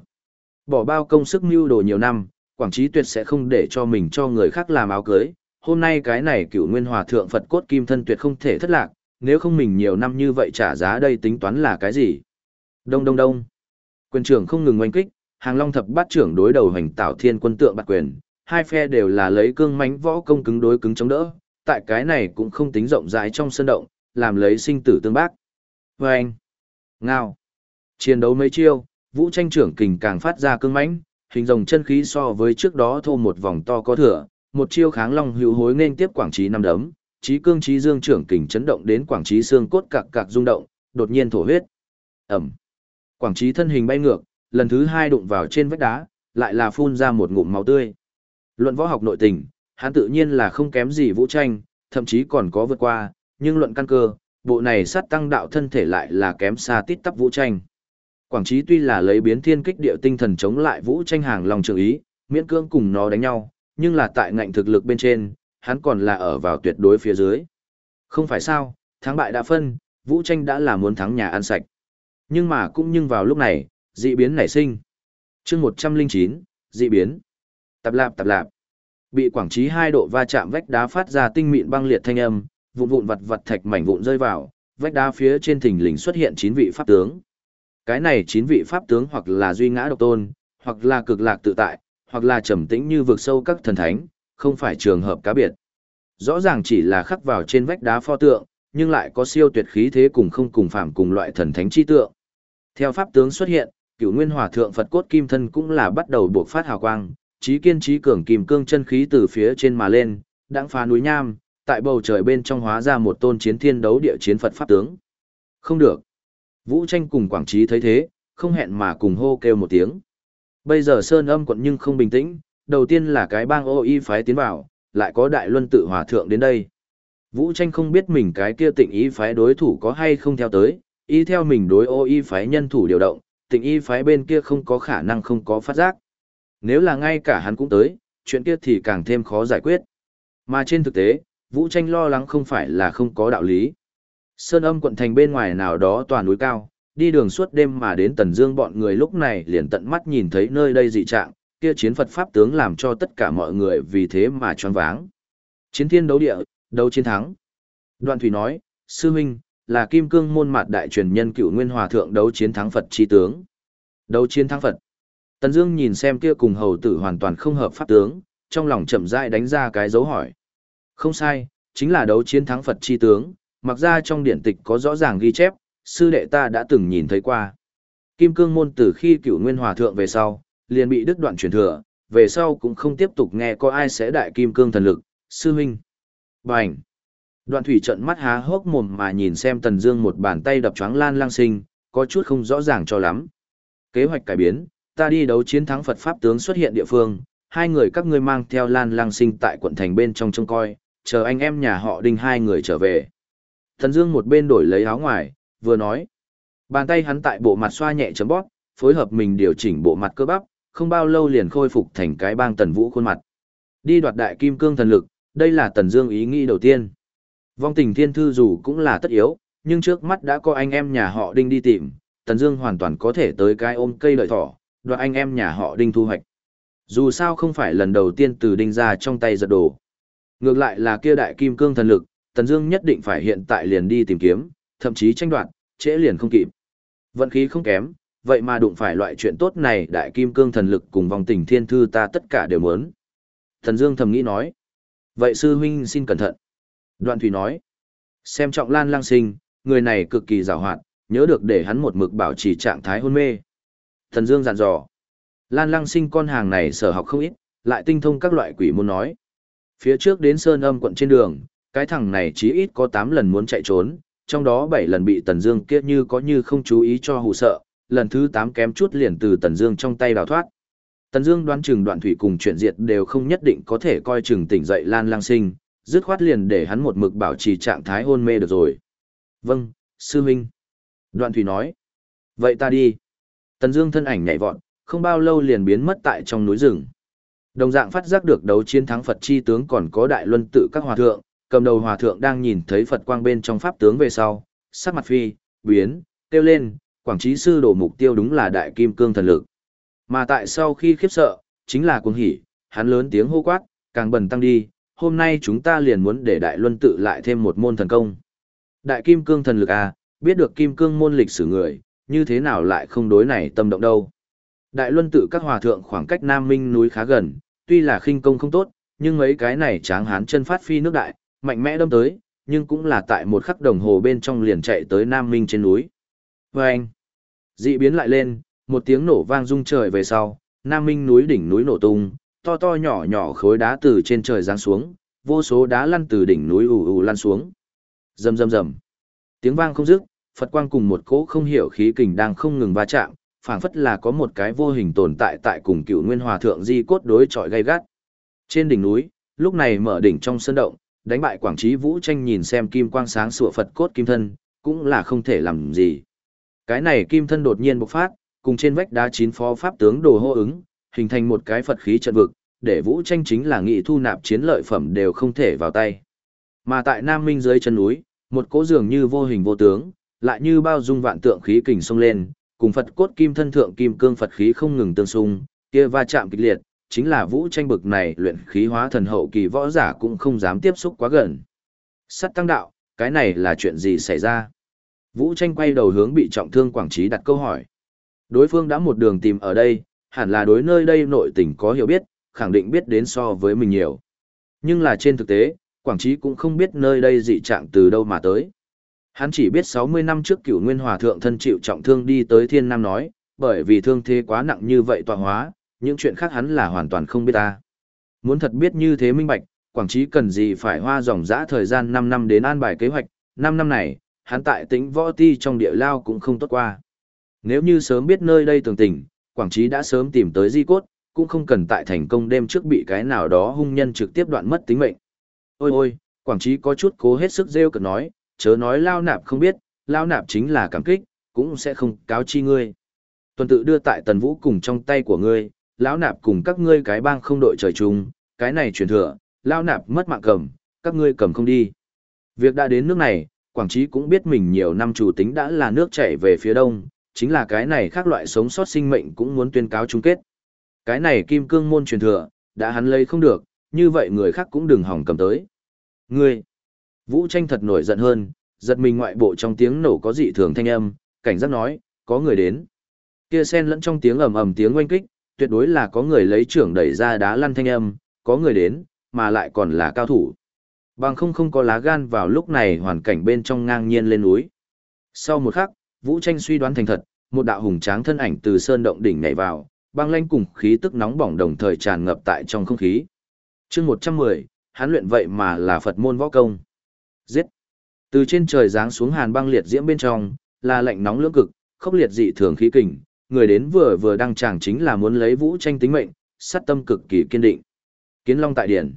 S1: Bỏ bao công sức mưu đồ nhiều năm, Quảng Trí tuyệt sẽ không để cho mình cho người khác làm áo cưới. Hôm nay cái này cựu nguyên hòa thượng Phật cốt kim thân tuyệt không thể thất lạc, nếu không mình nhiều năm như vậy trả giá đây tính toán là cái gì? Đông đông đông. Quyền trưởng không ngừng oanh kích, hàng long thập bát trưởng đối đầu hành tạo thiên quân tượng bạc quyền, hai phe đều là lấy cương mãnh võ công cứng đối cứng chống đỡ, tại cái này cũng không tính rộng rãi trong sân động, làm lấy sinh tử tương bác. Và anh, ngao, chiến đấu mấy chiêu, vũ tranh trưởng kình càng phát ra cương mãnh, hình rồng chân khí so với trước đó thô một vòng to có thừa, một chiêu kháng long hữu hối nên tiếp quảng trí năm đấm, trí cương trí dương trưởng kình chấn động đến quảng trí xương cốt cạc cạc rung động, đột nhiên thổ huyết. Ẩm. Quảng trí thân hình bay ngược, lần thứ hai đụng vào trên vách đá, lại là phun ra một ngụm máu tươi. Luận võ học nội tình, hắn tự nhiên là không kém gì vũ tranh, thậm chí còn có vượt qua, nhưng luận căn cơ, bộ này sát tăng đạo thân thể lại là kém xa tít tắp vũ tranh. Quảng Trí tuy là lấy biến thiên kích địa tinh thần chống lại vũ tranh hàng lòng trường ý, miễn cưỡng cùng nó đánh nhau, nhưng là tại ngạnh thực lực bên trên, hắn còn là ở vào tuyệt đối phía dưới. Không phải sao, thắng bại đã phân, vũ tranh đã là muốn thắng nhà ăn sạch. Nhưng mà cũng nhưng vào lúc này, dị biến nảy sinh. chương 109, dị biến. Tạp lạp tạp lạp. Bị quảng trí hai độ va chạm vách đá phát ra tinh mịn băng liệt thanh âm, vụn vụn vặt vặt thạch mảnh vụn rơi vào, vách đá phía trên thình lình xuất hiện chín vị pháp tướng. Cái này chín vị pháp tướng hoặc là duy ngã độc tôn, hoặc là cực lạc tự tại, hoặc là trầm tĩnh như vực sâu các thần thánh, không phải trường hợp cá biệt. Rõ ràng chỉ là khắc vào trên vách đá pho tượng, nhưng lại có siêu tuyệt khí thế cùng không cùng phạm cùng loại thần thánh chi tượng. Theo pháp tướng xuất hiện, cửu nguyên hòa thượng Phật cốt kim thân cũng là bắt đầu buộc phát hào quang, trí kiên trí cường kim cương chân khí từ phía trên mà lên, đãng phá núi nham, tại bầu trời bên trong hóa ra một tôn chiến thiên đấu địa chiến Phật pháp tướng. Không được. Vũ tranh cùng Quảng Trí thấy thế, không hẹn mà cùng hô kêu một tiếng. Bây giờ Sơn âm quận nhưng không bình tĩnh, đầu tiên là cái bang ô y phái tiến vào, lại có đại luân tự hòa thượng đến đây. Vũ tranh không biết mình cái kia tịnh y phái đối thủ có hay không theo tới, y theo mình đối ô y phái nhân thủ điều động, tịnh y phái bên kia không có khả năng không có phát giác. Nếu là ngay cả hắn cũng tới, chuyện kia thì càng thêm khó giải quyết. Mà trên thực tế, Vũ tranh lo lắng không phải là không có đạo lý. Sơn âm quận thành bên ngoài nào đó tòa núi cao, đi đường suốt đêm mà đến Tần Dương bọn người lúc này liền tận mắt nhìn thấy nơi đây dị trạng, kia chiến Phật pháp tướng làm cho tất cả mọi người vì thế mà choáng váng. Chiến thiên đấu địa, đấu chiến thắng. Đoạn Thủy nói, sư huynh, là Kim Cương môn mạt đại truyền nhân cựu Nguyên Hòa thượng đấu chiến thắng Phật chi tướng. Đấu chiến thắng Phật. Tần Dương nhìn xem kia cùng hầu tử hoàn toàn không hợp pháp tướng, trong lòng chậm rãi đánh ra cái dấu hỏi. Không sai, chính là đấu chiến thắng Phật chi tướng, mặc ra trong điển tịch có rõ ràng ghi chép, sư đệ ta đã từng nhìn thấy qua. Kim cương môn từ khi cựu nguyên hòa thượng về sau, liền bị đứt đoạn truyền thừa, về sau cũng không tiếp tục nghe có ai sẽ đại kim cương thần lực, sư huynh. Bành! Đoạn thủy trận mắt há hốc mồm mà nhìn xem tần dương một bàn tay đập choáng lan lang sinh, có chút không rõ ràng cho lắm. Kế hoạch cải biến, ta đi đấu chiến thắng Phật Pháp tướng xuất hiện địa phương, hai người các ngươi mang theo lan lang sinh tại quận thành bên trong trông coi, chờ anh em nhà họ đinh hai người trở về. Thần Dương một bên đổi lấy áo ngoài, vừa nói. Bàn tay hắn tại bộ mặt xoa nhẹ chấm bóp, phối hợp mình điều chỉnh bộ mặt cơ bắp, không bao lâu liền khôi phục thành cái bang tần vũ khuôn mặt. Đi đoạt đại kim cương thần lực, đây là tần dương ý nghĩ đầu tiên. Vong tình thiên thư dù cũng là tất yếu, nhưng trước mắt đã có anh em nhà họ đinh đi tìm, tần dương hoàn toàn có thể tới cái ôm cây lợi thỏ, đoạt anh em nhà họ đinh thu hoạch. Dù sao không phải lần đầu tiên từ đinh ra trong tay giật đồ. Ngược lại là kia đại kim cương thần lực, Tần Dương nhất định phải hiện tại liền đi tìm kiếm, thậm chí tranh đoạt, trễ liền không kịp. Vận khí không kém, vậy mà đụng phải loại chuyện tốt này, đại kim cương thần lực cùng vòng tình thiên thư ta tất cả đều muốn. Tần Dương thầm nghĩ nói. Vậy sư huynh xin cẩn thận. Đoạn Thủy nói. Xem trọng Lan Lang Sinh, người này cực kỳ giàu hoạt, nhớ được để hắn một mực bảo trì trạng thái hôn mê. Thần Dương dặn dò. Lan Lăng Sinh con hàng này sở học không ít, lại tinh thông các loại quỷ môn nói. Phía trước đến Sơn Âm quận trên đường, cái thằng này chí ít có 8 lần muốn chạy trốn, trong đó 7 lần bị Tần Dương kia như có như không chú ý cho hù sợ, lần thứ 8 kém chút liền từ Tần Dương trong tay đào thoát. Tần Dương đoán chừng đoạn thủy cùng chuyện diệt đều không nhất định có thể coi chừng tỉnh dậy Lan Lang Sinh, dứt khoát liền để hắn một mực bảo trì trạng thái hôn mê được rồi. "Vâng, sư huynh." Đoạn thủy nói. "Vậy ta đi." Tần Dương thân ảnh nhảy vọt, không bao lâu liền biến mất tại trong núi rừng. Đồng dạng phát giác được đấu chiến thắng Phật chi tướng còn có đại luân tự các hòa thượng, cầm đầu hòa thượng đang nhìn thấy Phật quang bên trong pháp tướng về sau, sắc mặt phi, biến, kêu lên, quảng trí sư đổ mục tiêu đúng là đại kim cương thần lực. Mà tại sau khi khiếp sợ, chính là cuồng hỉ, hắn lớn tiếng hô quát, càng bần tăng đi, hôm nay chúng ta liền muốn để đại luân tự lại thêm một môn thần công. Đại kim cương thần lực à, biết được kim cương môn lịch sử người, như thế nào lại không đối này tâm động đâu. Đại luân tự các hòa thượng khoảng cách Nam Minh núi khá gần, tuy là khinh công không tốt, nhưng mấy cái này tráng hán chân phát phi nước đại, mạnh mẽ đâm tới, nhưng cũng là tại một khắc đồng hồ bên trong liền chạy tới Nam Minh trên núi. Và anh, dị biến lại lên, một tiếng nổ vang rung trời về sau, Nam Minh núi đỉnh núi nổ tung, to to nhỏ nhỏ khối đá từ trên trời giáng xuống, vô số đá lăn từ đỉnh núi ù ù lăn xuống. Rầm rầm rầm. Tiếng vang không dứt, Phật quang cùng một cỗ không hiểu khí kình đang không ngừng va chạm, phảng phất là có một cái vô hình tồn tại tại cùng cựu nguyên hòa thượng di cốt đối chọi gay gắt. Trên đỉnh núi, lúc này mở đỉnh trong sơn động, đánh bại Quảng Trí Vũ tranh nhìn xem kim quang sáng sủa Phật cốt kim thân, cũng là không thể làm gì. Cái này kim thân đột nhiên bộc phát, cùng trên vách đá chín phó pháp tướng đồ hô ứng, hình thành một cái Phật khí trận vực, để Vũ tranh chính là nghị thu nạp chiến lợi phẩm đều không thể vào tay. Mà tại Nam Minh dưới chân núi, một cỗ dường như vô hình vô tướng, lại như bao dung vạn tượng khí kình xông lên, cùng Phật cốt kim thân thượng kim cương Phật khí không ngừng tương xung, kia va chạm kịch liệt, chính là vũ tranh bực này luyện khí hóa thần hậu kỳ võ giả cũng không dám tiếp xúc quá gần. Sắt tăng đạo, cái này là chuyện gì xảy ra? Vũ tranh quay đầu hướng bị trọng thương Quảng Trí đặt câu hỏi. Đối phương đã một đường tìm ở đây, hẳn là đối nơi đây nội tình có hiểu biết, khẳng định biết đến so với mình nhiều. Nhưng là trên thực tế, Quảng Trí cũng không biết nơi đây dị trạng từ đâu mà tới. Hắn chỉ biết 60 năm trước cửu nguyên hòa thượng thân chịu trọng thương đi tới thiên nam nói, bởi vì thương thế quá nặng như vậy tọa hóa, những chuyện khác hắn là hoàn toàn không biết ta. Muốn thật biết như thế minh bạch, Quảng Trí cần gì phải hoa dòng dã thời gian 5 năm đến an bài kế hoạch, 5 năm này, hắn tại tính võ ti trong địa lao cũng không tốt qua. Nếu như sớm biết nơi đây tường tình, Quảng Trí đã sớm tìm tới di cốt, cũng không cần tại thành công đêm trước bị cái nào đó hung nhân trực tiếp đoạn mất tính mệnh. Ôi ôi, Quảng Trí có chút cố hết sức rêu cực nói, chớ nói lao nạp không biết, lao nạp chính là cảm kích, cũng sẽ không cáo chi ngươi. Tuần tự đưa tại tần vũ cùng trong tay của ngươi, lão nạp cùng các ngươi cái bang không đội trời chung, cái này truyền thừa, lão nạp mất mạng cầm, các ngươi cầm không đi. Việc đã đến nước này, Quảng Trí cũng biết mình nhiều năm chủ tính đã là nước chảy về phía đông, chính là cái này khác loại sống sót sinh mệnh cũng muốn tuyên cáo chung kết. Cái này kim cương môn truyền thừa, đã hắn lấy không được, như vậy người khác cũng đừng hỏng cầm tới. Ngươi, Vũ tranh thật nổi giận hơn, giật mình ngoại bộ trong tiếng nổ có dị thường thanh âm, cảnh giác nói, có người đến. Kia sen lẫn trong tiếng ầm ầm tiếng oanh kích, tuyệt đối là có người lấy trưởng đẩy ra đá lăn thanh âm, có người đến, mà lại còn là cao thủ. Bằng không không có lá gan vào lúc này hoàn cảnh bên trong ngang nhiên lên núi. Sau một khắc, Vũ tranh suy đoán thành thật, một đạo hùng tráng thân ảnh từ sơn động đỉnh nhảy vào, băng lanh cùng khí tức nóng bỏng đồng thời tràn ngập tại trong không khí. chương 110, hắn luyện vậy mà là Phật môn võ công. Giết! Từ trên trời giáng xuống hàn băng liệt diễm bên trong, là lạnh nóng lưỡng cực, khốc liệt dị thường khí kình, người đến vừa vừa đăng tràng chính là muốn lấy vũ tranh tính mệnh, sát tâm cực kỳ kiên định. Kiến Long tại điển.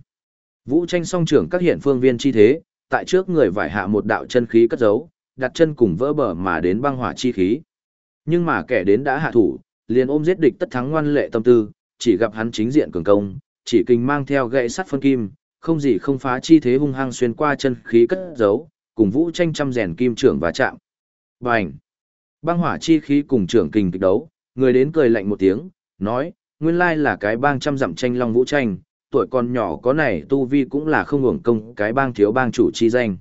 S1: Vũ tranh song trưởng các hiện phương viên chi thế, tại trước người vải hạ một đạo chân khí cất giấu, đặt chân cùng vỡ bờ mà đến băng hỏa chi khí. Nhưng mà kẻ đến đã hạ thủ, liền ôm giết địch tất thắng ngoan lệ tâm tư, chỉ gặp hắn chính diện cường công, chỉ kinh mang theo gậy sắt phân kim, không gì không phá chi thế hung hăng xuyên qua chân khí cất giấu, cùng vũ tranh trăm rèn kim trưởng và chạm. Bành! Băng hỏa chi khí cùng trưởng kình kịch đấu, người đến cười lạnh một tiếng, nói, nguyên lai là cái bang trăm dặm tranh long vũ tranh, tuổi còn nhỏ có này tu vi cũng là không hưởng công cái bang thiếu bang chủ chi danh.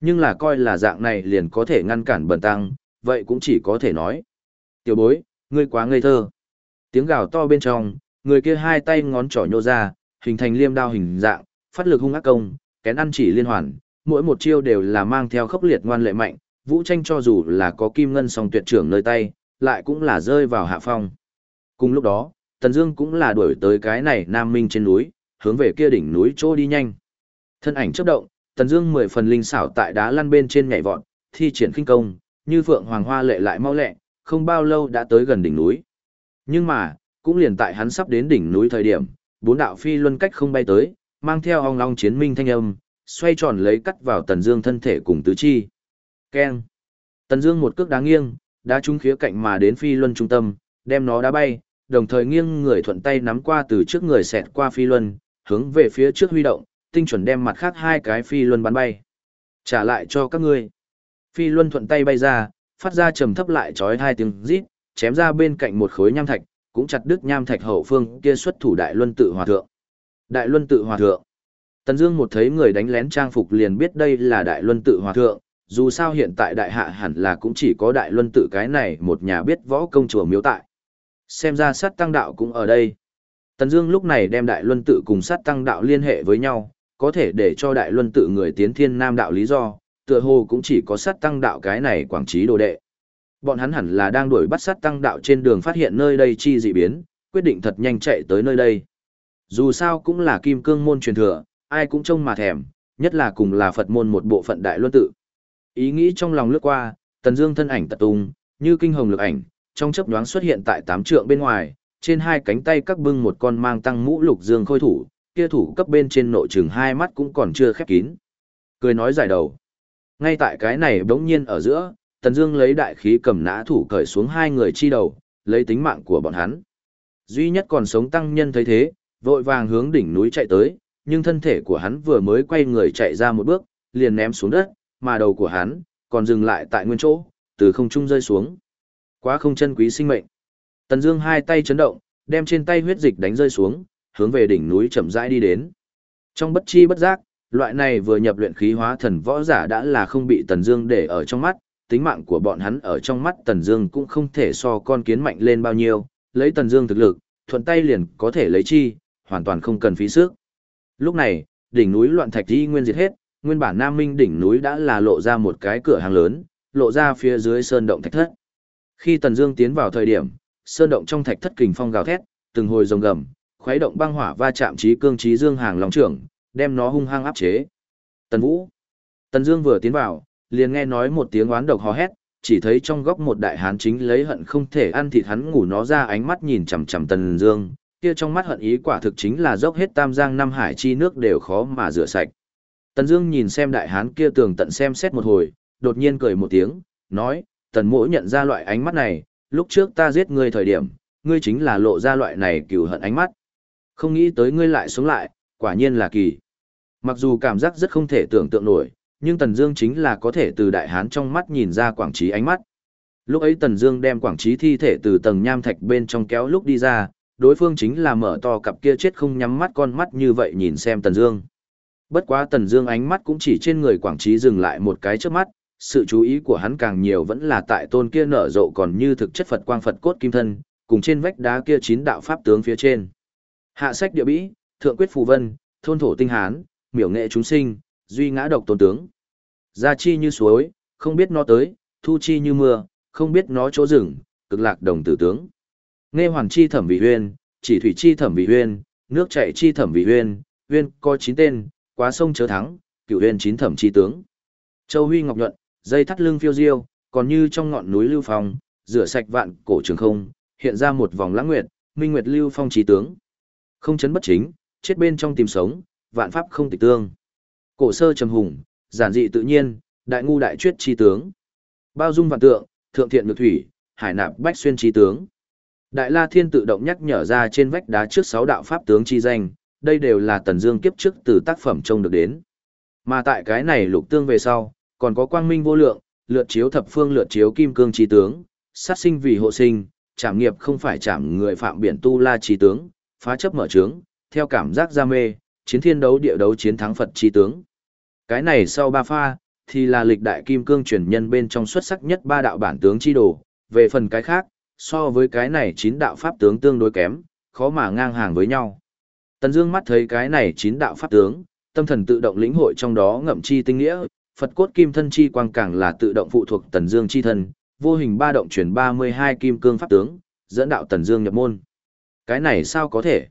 S1: Nhưng là coi là dạng này liền có thể ngăn cản bần tăng, vậy cũng chỉ có thể nói. Tiểu bối, ngươi quá ngây thơ. Tiếng gào to bên trong, người kia hai tay ngón trỏ nhô ra, hình thành liêm đao hình dạng, phát lực hung ác công, kén ăn chỉ liên hoàn, mỗi một chiêu đều là mang theo khốc liệt ngoan lệ mạnh, vũ tranh cho dù là có kim ngân song tuyệt trưởng nơi tay, lại cũng là rơi vào hạ phong. Cùng lúc đó, Tần Dương cũng là đuổi tới cái này Nam Minh trên núi, hướng về kia đỉnh núi chỗ đi nhanh. Thân ảnh chớp động, Tần Dương mười phần linh xảo tại đá lăn bên trên nhảy vọt, thi triển khinh công, như phượng hoàng hoa lệ lại mau lẹ, không bao lâu đã tới gần đỉnh núi. Nhưng mà, cũng liền tại hắn sắp đến đỉnh núi thời điểm, bốn đạo phi luân cách không bay tới, mang theo ong long chiến minh thanh âm, xoay tròn lấy cắt vào Tần Dương thân thể cùng tứ chi. Keng. Tần Dương một cước đá nghiêng, đá trúng khía cạnh mà đến phi luân trung tâm, đem nó đá bay, đồng thời nghiêng người thuận tay nắm qua từ trước người xẹt qua phi luân, hướng về phía trước huy động, tinh chuẩn đem mặt khác hai cái phi luân bắn bay. Trả lại cho các ngươi. Phi luân thuận tay bay ra, phát ra trầm thấp lại chói hai tiếng rít, chém ra bên cạnh một khối nham thạch, cũng chặt đứt nham thạch hậu phương kia xuất thủ đại luân tự hòa thượng. Đại luân tự hòa thượng. Tần Dương một thấy người đánh lén trang phục liền biết đây là đại luân tự hòa thượng, dù sao hiện tại đại hạ hẳn là cũng chỉ có đại luân tự cái này một nhà biết võ công chùa miếu tại. Xem ra sát tăng đạo cũng ở đây. Tần Dương lúc này đem đại luân tự cùng sát tăng đạo liên hệ với nhau, có thể để cho đại luân tự người tiến thiên nam đạo lý do, tựa hồ cũng chỉ có sát tăng đạo cái này quảng trí đồ đệ. Bọn hắn hẳn là đang đuổi bắt sát tăng đạo trên đường phát hiện nơi đây chi dị biến, quyết định thật nhanh chạy tới nơi đây. Dù sao cũng là kim cương môn truyền thừa, ai cũng trông mà thèm, nhất là cùng là Phật môn một bộ phận đại luân tự. Ý nghĩ trong lòng lướt qua, Tần Dương thân ảnh tật tung, như kinh hồng lực ảnh, trong chớp nhoáng xuất hiện tại tám trượng bên ngoài, trên hai cánh tay các bưng một con mang tăng mũ lục dương khôi thủ, kia thủ cấp bên trên nội trường hai mắt cũng còn chưa khép kín. Cười nói giải đầu. Ngay tại cái này bỗng nhiên ở giữa, Tần Dương lấy đại khí cầm nã thủ cởi xuống hai người chi đầu, lấy tính mạng của bọn hắn. Duy nhất còn sống tăng nhân thấy thế, vội vàng hướng đỉnh núi chạy tới, nhưng thân thể của hắn vừa mới quay người chạy ra một bước, liền ném xuống đất, mà đầu của hắn còn dừng lại tại nguyên chỗ, từ không trung rơi xuống. Quá không chân quý sinh mệnh. Tần Dương hai tay chấn động, đem trên tay huyết dịch đánh rơi xuống, hướng về đỉnh núi chậm rãi đi đến. Trong bất chi bất giác, loại này vừa nhập luyện khí hóa thần võ giả đã là không bị Tần Dương để ở trong mắt, tính mạng của bọn hắn ở trong mắt Tần Dương cũng không thể so con kiến mạnh lên bao nhiêu, lấy Tần Dương thực lực, thuận tay liền có thể lấy chi, hoàn toàn không cần phí sức. Lúc này, đỉnh núi loạn thạch y nguyên diệt hết, nguyên bản Nam Minh đỉnh núi đã là lộ ra một cái cửa hàng lớn, lộ ra phía dưới sơn động thạch thất. Khi Tần Dương tiến vào thời điểm, sơn động trong thạch thất kình phong gào thét, từng hồi rồng gầm, khuấy động băng hỏa va chạm chí cương chí dương hàng long trưởng, đem nó hung hăng áp chế. Tần Vũ. Tần Dương vừa tiến vào, liền nghe nói một tiếng oán độc hò hét, chỉ thấy trong góc một đại hán chính lấy hận không thể ăn thịt hắn ngủ nó ra ánh mắt nhìn chằm chằm Tần Dương, kia trong mắt hận ý quả thực chính là dốc hết tam giang năm hải chi nước đều khó mà rửa sạch. Tần Dương nhìn xem đại hán kia tường tận xem xét một hồi, đột nhiên cười một tiếng, nói, Tần Mỗ nhận ra loại ánh mắt này, lúc trước ta giết ngươi thời điểm, ngươi chính là lộ ra loại này cừu hận ánh mắt. Không nghĩ tới ngươi lại sống lại, quả nhiên là kỳ. Mặc dù cảm giác rất không thể tưởng tượng nổi, nhưng Tần Dương chính là có thể từ đại hán trong mắt nhìn ra quảng trí ánh mắt. Lúc ấy Tần Dương đem quảng trí thi thể từ tầng nham thạch bên trong kéo lúc đi ra, đối phương chính là mở to cặp kia chết không nhắm mắt con mắt như vậy nhìn xem Tần Dương. Bất quá Tần Dương ánh mắt cũng chỉ trên người quảng trí dừng lại một cái chớp mắt, sự chú ý của hắn càng nhiều vẫn là tại tôn kia nở rộ còn như thực chất Phật quang Phật cốt kim thân, cùng trên vách đá kia chín đạo pháp tướng phía trên. Hạ sách địa bĩ, thượng quyết phù vân, thôn thổ tinh hán, miểu nghệ chúng sinh, duy ngã độc tôn tướng. Gia chi như suối, không biết nó tới, thu chi như mưa, không biết nó chỗ rừng, cực lạc đồng tử tướng. Nghe hoàn chi thẩm vị huyên, chỉ thủy chi thẩm vị huyên, nước chảy chi thẩm vị huyên, huyên có chín tên, quá sông chớ thắng, cửu huyền chín thẩm chi tướng. Châu huy ngọc nhuận, dây thắt lưng phiêu diêu, còn như trong ngọn núi lưu phong, rửa sạch vạn cổ trường không, hiện ra một vòng lãng nguyệt, minh nguyệt lưu phong trí tướng. Không chấn bất chính, chết bên trong tìm sống, vạn pháp không tịch tương. Cổ sơ trầm hùng, giản dị tự nhiên, đại ngu đại chuyết chi tướng. Bao dung vạn tượng, thượng thiện nhược thủy, hải nạp bách xuyên chi tướng. Đại La Thiên tự động nhắc nhở ra trên vách đá trước sáu đạo pháp tướng chi danh, đây đều là Tần Dương kiếp trước từ tác phẩm trông được đến. Mà tại cái này lục tương về sau, còn có quang minh vô lượng, lượt chiếu thập phương lượt chiếu kim cương chi tướng, sát sinh vì hộ sinh, trảm nghiệp không phải trảm người phạm biển tu la chi tướng, phá chấp mở trướng, theo cảm giác gia mê, chiến thiên đấu địa đấu chiến thắng Phật chi tướng. Cái này sau ba pha, thì là lịch đại kim cương truyền nhân bên trong xuất sắc nhất ba đạo bản tướng chi đồ, về phần cái khác, so với cái này chín đạo pháp tướng tương đối kém, khó mà ngang hàng với nhau. Tần Dương mắt thấy cái này chín đạo pháp tướng, tâm thần tự động lĩnh hội trong đó ngậm chi tinh nghĩa, Phật cốt kim thân chi quang càng là tự động phụ thuộc Tần Dương chi thân, vô hình ba động truyền 32 kim cương pháp tướng, dẫn đạo Tần Dương nhập môn. Cái này sao có thể?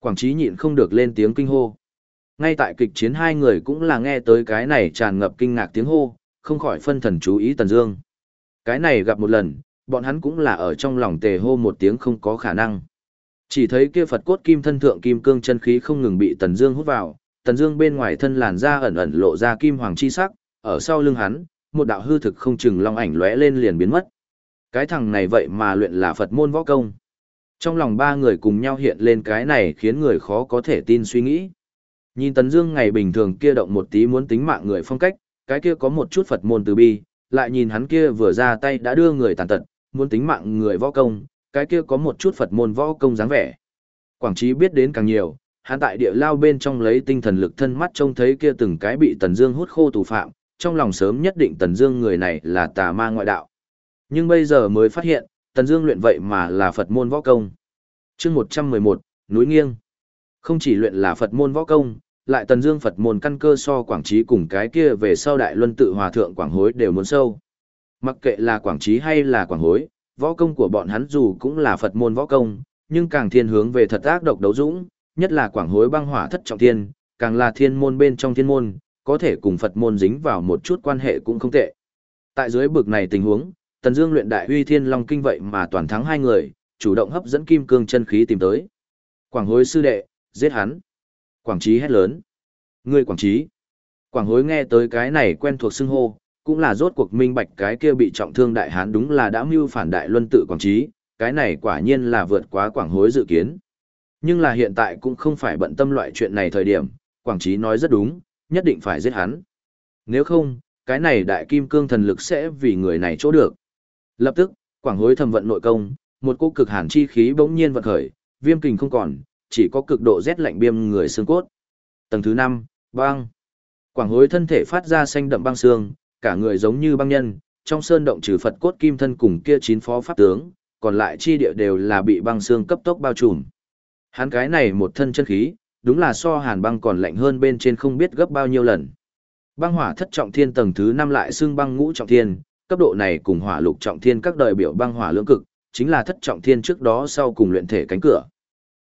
S1: Quảng Chí nhịn không được lên tiếng kinh hô. Ngay tại kịch chiến hai người cũng là nghe tới cái này tràn ngập kinh ngạc tiếng hô, không khỏi phân thần chú ý Tần Dương. Cái này gặp một lần, bọn hắn cũng là ở trong lòng tề hô một tiếng không có khả năng. Chỉ thấy kia Phật cốt kim thân thượng kim cương chân khí không ngừng bị Tần Dương hút vào, Tần Dương bên ngoài thân làn da ẩn ẩn lộ ra kim hoàng chi sắc, ở sau lưng hắn, một đạo hư thực không chừng long ảnh lóe lên liền biến mất. Cái thằng này vậy mà luyện là Phật môn võ công. Trong lòng ba người cùng nhau hiện lên cái này khiến người khó có thể tin suy nghĩ. Nhìn Tần Dương ngày bình thường kia động một tí muốn tính mạng người phong cách, cái kia có một chút Phật môn từ bi, lại nhìn hắn kia vừa ra tay đã đưa người tàn tật, muốn tính mạng người võ công, cái kia có một chút Phật môn võ công dáng vẻ. Quảng Trí biết đến càng nhiều, hắn tại địa lao bên trong lấy tinh thần lực thân mắt trông thấy kia từng cái bị Tần Dương hút khô tù phạm, trong lòng sớm nhất định Tần Dương người này là tà ma ngoại đạo. Nhưng bây giờ mới phát hiện, Tần Dương luyện vậy mà là Phật môn võ công. Chương 111, núi nghiêng. Không chỉ luyện là Phật môn võ công, lại Tần Dương Phật môn căn cơ so Quảng Trí cùng cái kia về sau Đại Luân tự hòa thượng Quảng Hối đều muốn sâu. Mặc kệ là Quảng Trí hay là Quảng Hối, võ công của bọn hắn dù cũng là Phật môn võ công, nhưng càng thiên hướng về thật ác độc đấu dũng, nhất là Quảng Hối băng hỏa thất trọng thiên, càng là thiên môn bên trong thiên môn, có thể cùng Phật môn dính vào một chút quan hệ cũng không tệ. Tại dưới bực này tình huống, Tần Dương luyện Đại Uy Thiên Long kinh vậy mà toàn thắng hai người, chủ động hấp dẫn kim cương chân khí tìm tới. Quảng Hối sư đệ, giết hắn. Quảng Trí hét lớn. Ngươi Quảng Trí. Quảng Hối nghe tới cái này quen thuộc xưng hô, cũng là rốt cuộc minh bạch cái kia bị trọng thương đại hán đúng là đã mưu phản đại luân tự Quảng Trí, cái này quả nhiên là vượt quá Quảng Hối dự kiến. Nhưng là hiện tại cũng không phải bận tâm loại chuyện này thời điểm, Quảng Trí nói rất đúng, nhất định phải giết hắn. Nếu không, cái này đại kim cương thần lực sẽ vì người này chỗ được. Lập tức, Quảng Hối thầm vận nội công, một cô cực hàn chi khí bỗng nhiên vận khởi, viêm kình không còn, chỉ có cực độ rét lạnh biêm người xương cốt. Tầng thứ 5, băng. Quảng Hối thân thể phát ra xanh đậm băng xương, cả người giống như băng nhân, trong sơn động trừ Phật cốt kim thân cùng kia chín phó pháp tướng, còn lại chi địa đều là bị băng xương cấp tốc bao trùm. Hắn cái này một thân chân khí, đúng là so hàn băng còn lạnh hơn bên trên không biết gấp bao nhiêu lần. Băng hỏa thất trọng thiên tầng thứ 5 lại xương băng ngũ trọng thiên, cấp độ này cùng hỏa lục trọng thiên các đời biểu băng hỏa lưỡng cực, chính là thất trọng thiên trước đó sau cùng luyện thể cánh cửa.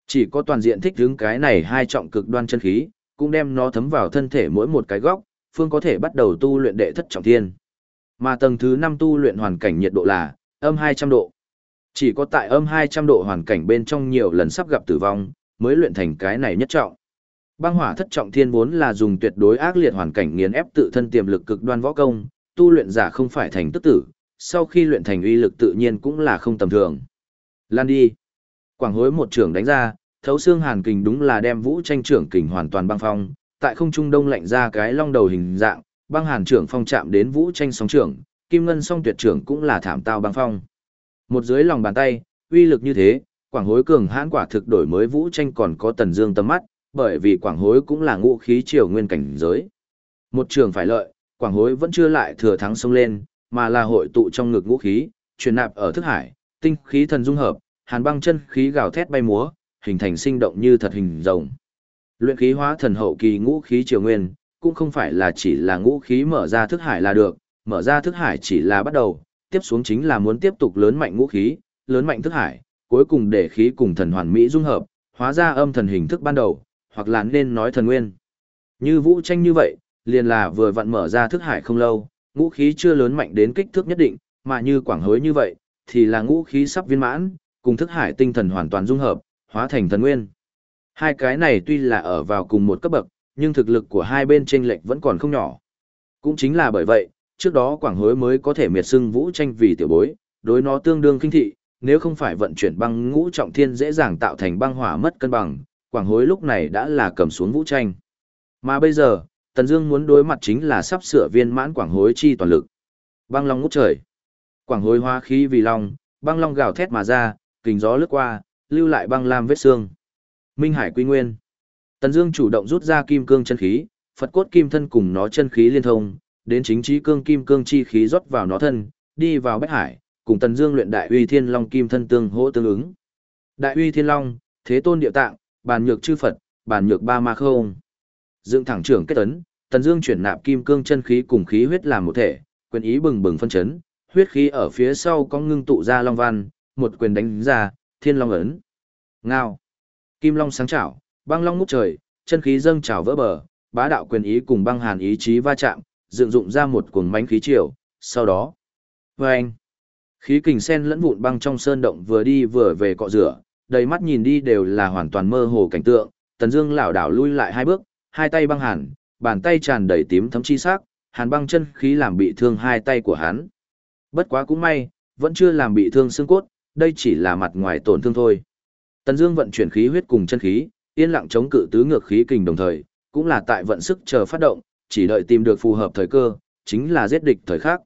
S1: Chỉ có toàn diện thích hướng cái này hai trọng cực đoan chân khí, cũng đem nó thấm vào thân thể mỗi một cái góc, phương có thể bắt đầu tu luyện đệ thất trọng thiên. Mà tầng thứ 5 tu luyện hoàn cảnh nhiệt độ là âm 200 độ. Chỉ có tại âm 200 độ hoàn cảnh bên trong nhiều lần sắp gặp tử vong, mới luyện thành cái này nhất trọng. Băng hỏa thất trọng thiên vốn là dùng tuyệt đối ác liệt hoàn cảnh nghiền ép tự thân tiềm lực cực đoan võ công, tu luyện giả không phải thành tức tử, sau khi luyện thành uy lực tự nhiên cũng là không tầm thường. Lan đi. Quảng hối một trưởng đánh ra, thấu xương hàn kình đúng là đem vũ tranh trưởng kình hoàn toàn băng phong, tại không trung đông lạnh ra cái long đầu hình dạng, băng hàn trưởng phong chạm đến vũ tranh sóng trưởng, kim ngân song tuyệt trưởng cũng là thảm tao băng phong. Một dưới lòng bàn tay, uy lực như thế, quảng hối cường hãn quả thực đổi mới vũ tranh còn có tần dương tầm mắt, bởi vì quảng hối cũng là ngũ khí triều nguyên cảnh giới. Một trường phải lợi, quảng hối vẫn chưa lại thừa thắng xông lên, mà là hội tụ trong ngực ngũ khí, truyền nạp ở thức hải, tinh khí thần dung hợp, hàn băng chân khí gào thét bay múa, hình thành sinh động như thật hình rồng. Luyện khí hóa thần hậu kỳ ngũ khí triều nguyên, cũng không phải là chỉ là ngũ khí mở ra thức hải là được, mở ra thức hải chỉ là bắt đầu, tiếp xuống chính là muốn tiếp tục lớn mạnh ngũ khí, lớn mạnh thức hải, cuối cùng để khí cùng thần hoàn mỹ dung hợp, hóa ra âm thần hình thức ban đầu, hoặc là nên nói thần nguyên. Như vũ tranh như vậy, liền là vừa vặn mở ra thức hải không lâu, ngũ khí chưa lớn mạnh đến kích thước nhất định, mà như quảng hối như vậy, thì là ngũ khí sắp viên mãn, cùng thức hải tinh thần hoàn toàn dung hợp, hóa thành thần nguyên. Hai cái này tuy là ở vào cùng một cấp bậc, nhưng thực lực của hai bên chênh lệch vẫn còn không nhỏ. Cũng chính là bởi vậy, trước đó quảng hối mới có thể miệt xưng vũ tranh vì tiểu bối, đối nó tương đương kinh thị, nếu không phải vận chuyển băng ngũ trọng thiên dễ dàng tạo thành băng hỏa mất cân bằng, quảng hối lúc này đã là cầm xuống vũ tranh. Mà bây giờ, Tần Dương muốn đối mặt chính là sắp sửa viên mãn quảng hối chi toàn lực. Băng long ngút trời. Quảng hối hóa khí vì long, băng long gào thét mà ra, kình gió lướt qua, lưu lại băng lam vết xương. Minh Hải quy nguyên. Tần Dương chủ động rút ra kim cương chân khí, Phật cốt kim thân cùng nó chân khí liên thông, đến chính trí cương kim cương chi khí rót vào nó thân, đi vào bách hải, cùng Tần Dương luyện Đại Uy Thiên Long kim thân tương hỗ tương ứng. Đại Uy Thiên Long, Thế Tôn Địa Tạng, Bàn Nhược Chư Phật, Bàn Nhược Ba Ma Không. Dựng thẳng trưởng kết ấn, Tần Dương chuyển nạp kim cương chân khí cùng khí huyết làm một thể, quyền ý bừng bừng phân chấn, huyết khí ở phía sau có ngưng tụ ra long văn, một quyền đánh ra, Thiên Long ấn. Ngao. Kim long sáng chảo, băng long ngút trời, chân khí dâng trào vỡ bờ, bá đạo quyền ý cùng băng hàn ý chí va chạm, dựng dụng ra một cuồng mãnh khí triều, sau đó, vâng, khí kình sen lẫn vụn băng trong sơn động vừa đi vừa về cọ rửa, đầy mắt nhìn đi đều là hoàn toàn mơ hồ cảnh tượng, Tần Dương lảo đảo lui lại hai bước, hai tay băng hàn, bàn tay tràn đầy tím thấm chi sắc, hàn băng chân khí làm bị thương hai tay của hắn. Bất quá cũng may, vẫn chưa làm bị thương xương cốt, đây chỉ là mặt ngoài tổn thương thôi. Tần Dương vận chuyển khí huyết cùng chân khí, yên lặng chống cự tứ ngược khí kình đồng thời, cũng là tại vận sức chờ phát động, chỉ đợi tìm được phù hợp thời cơ, chính là giết địch thời khắc.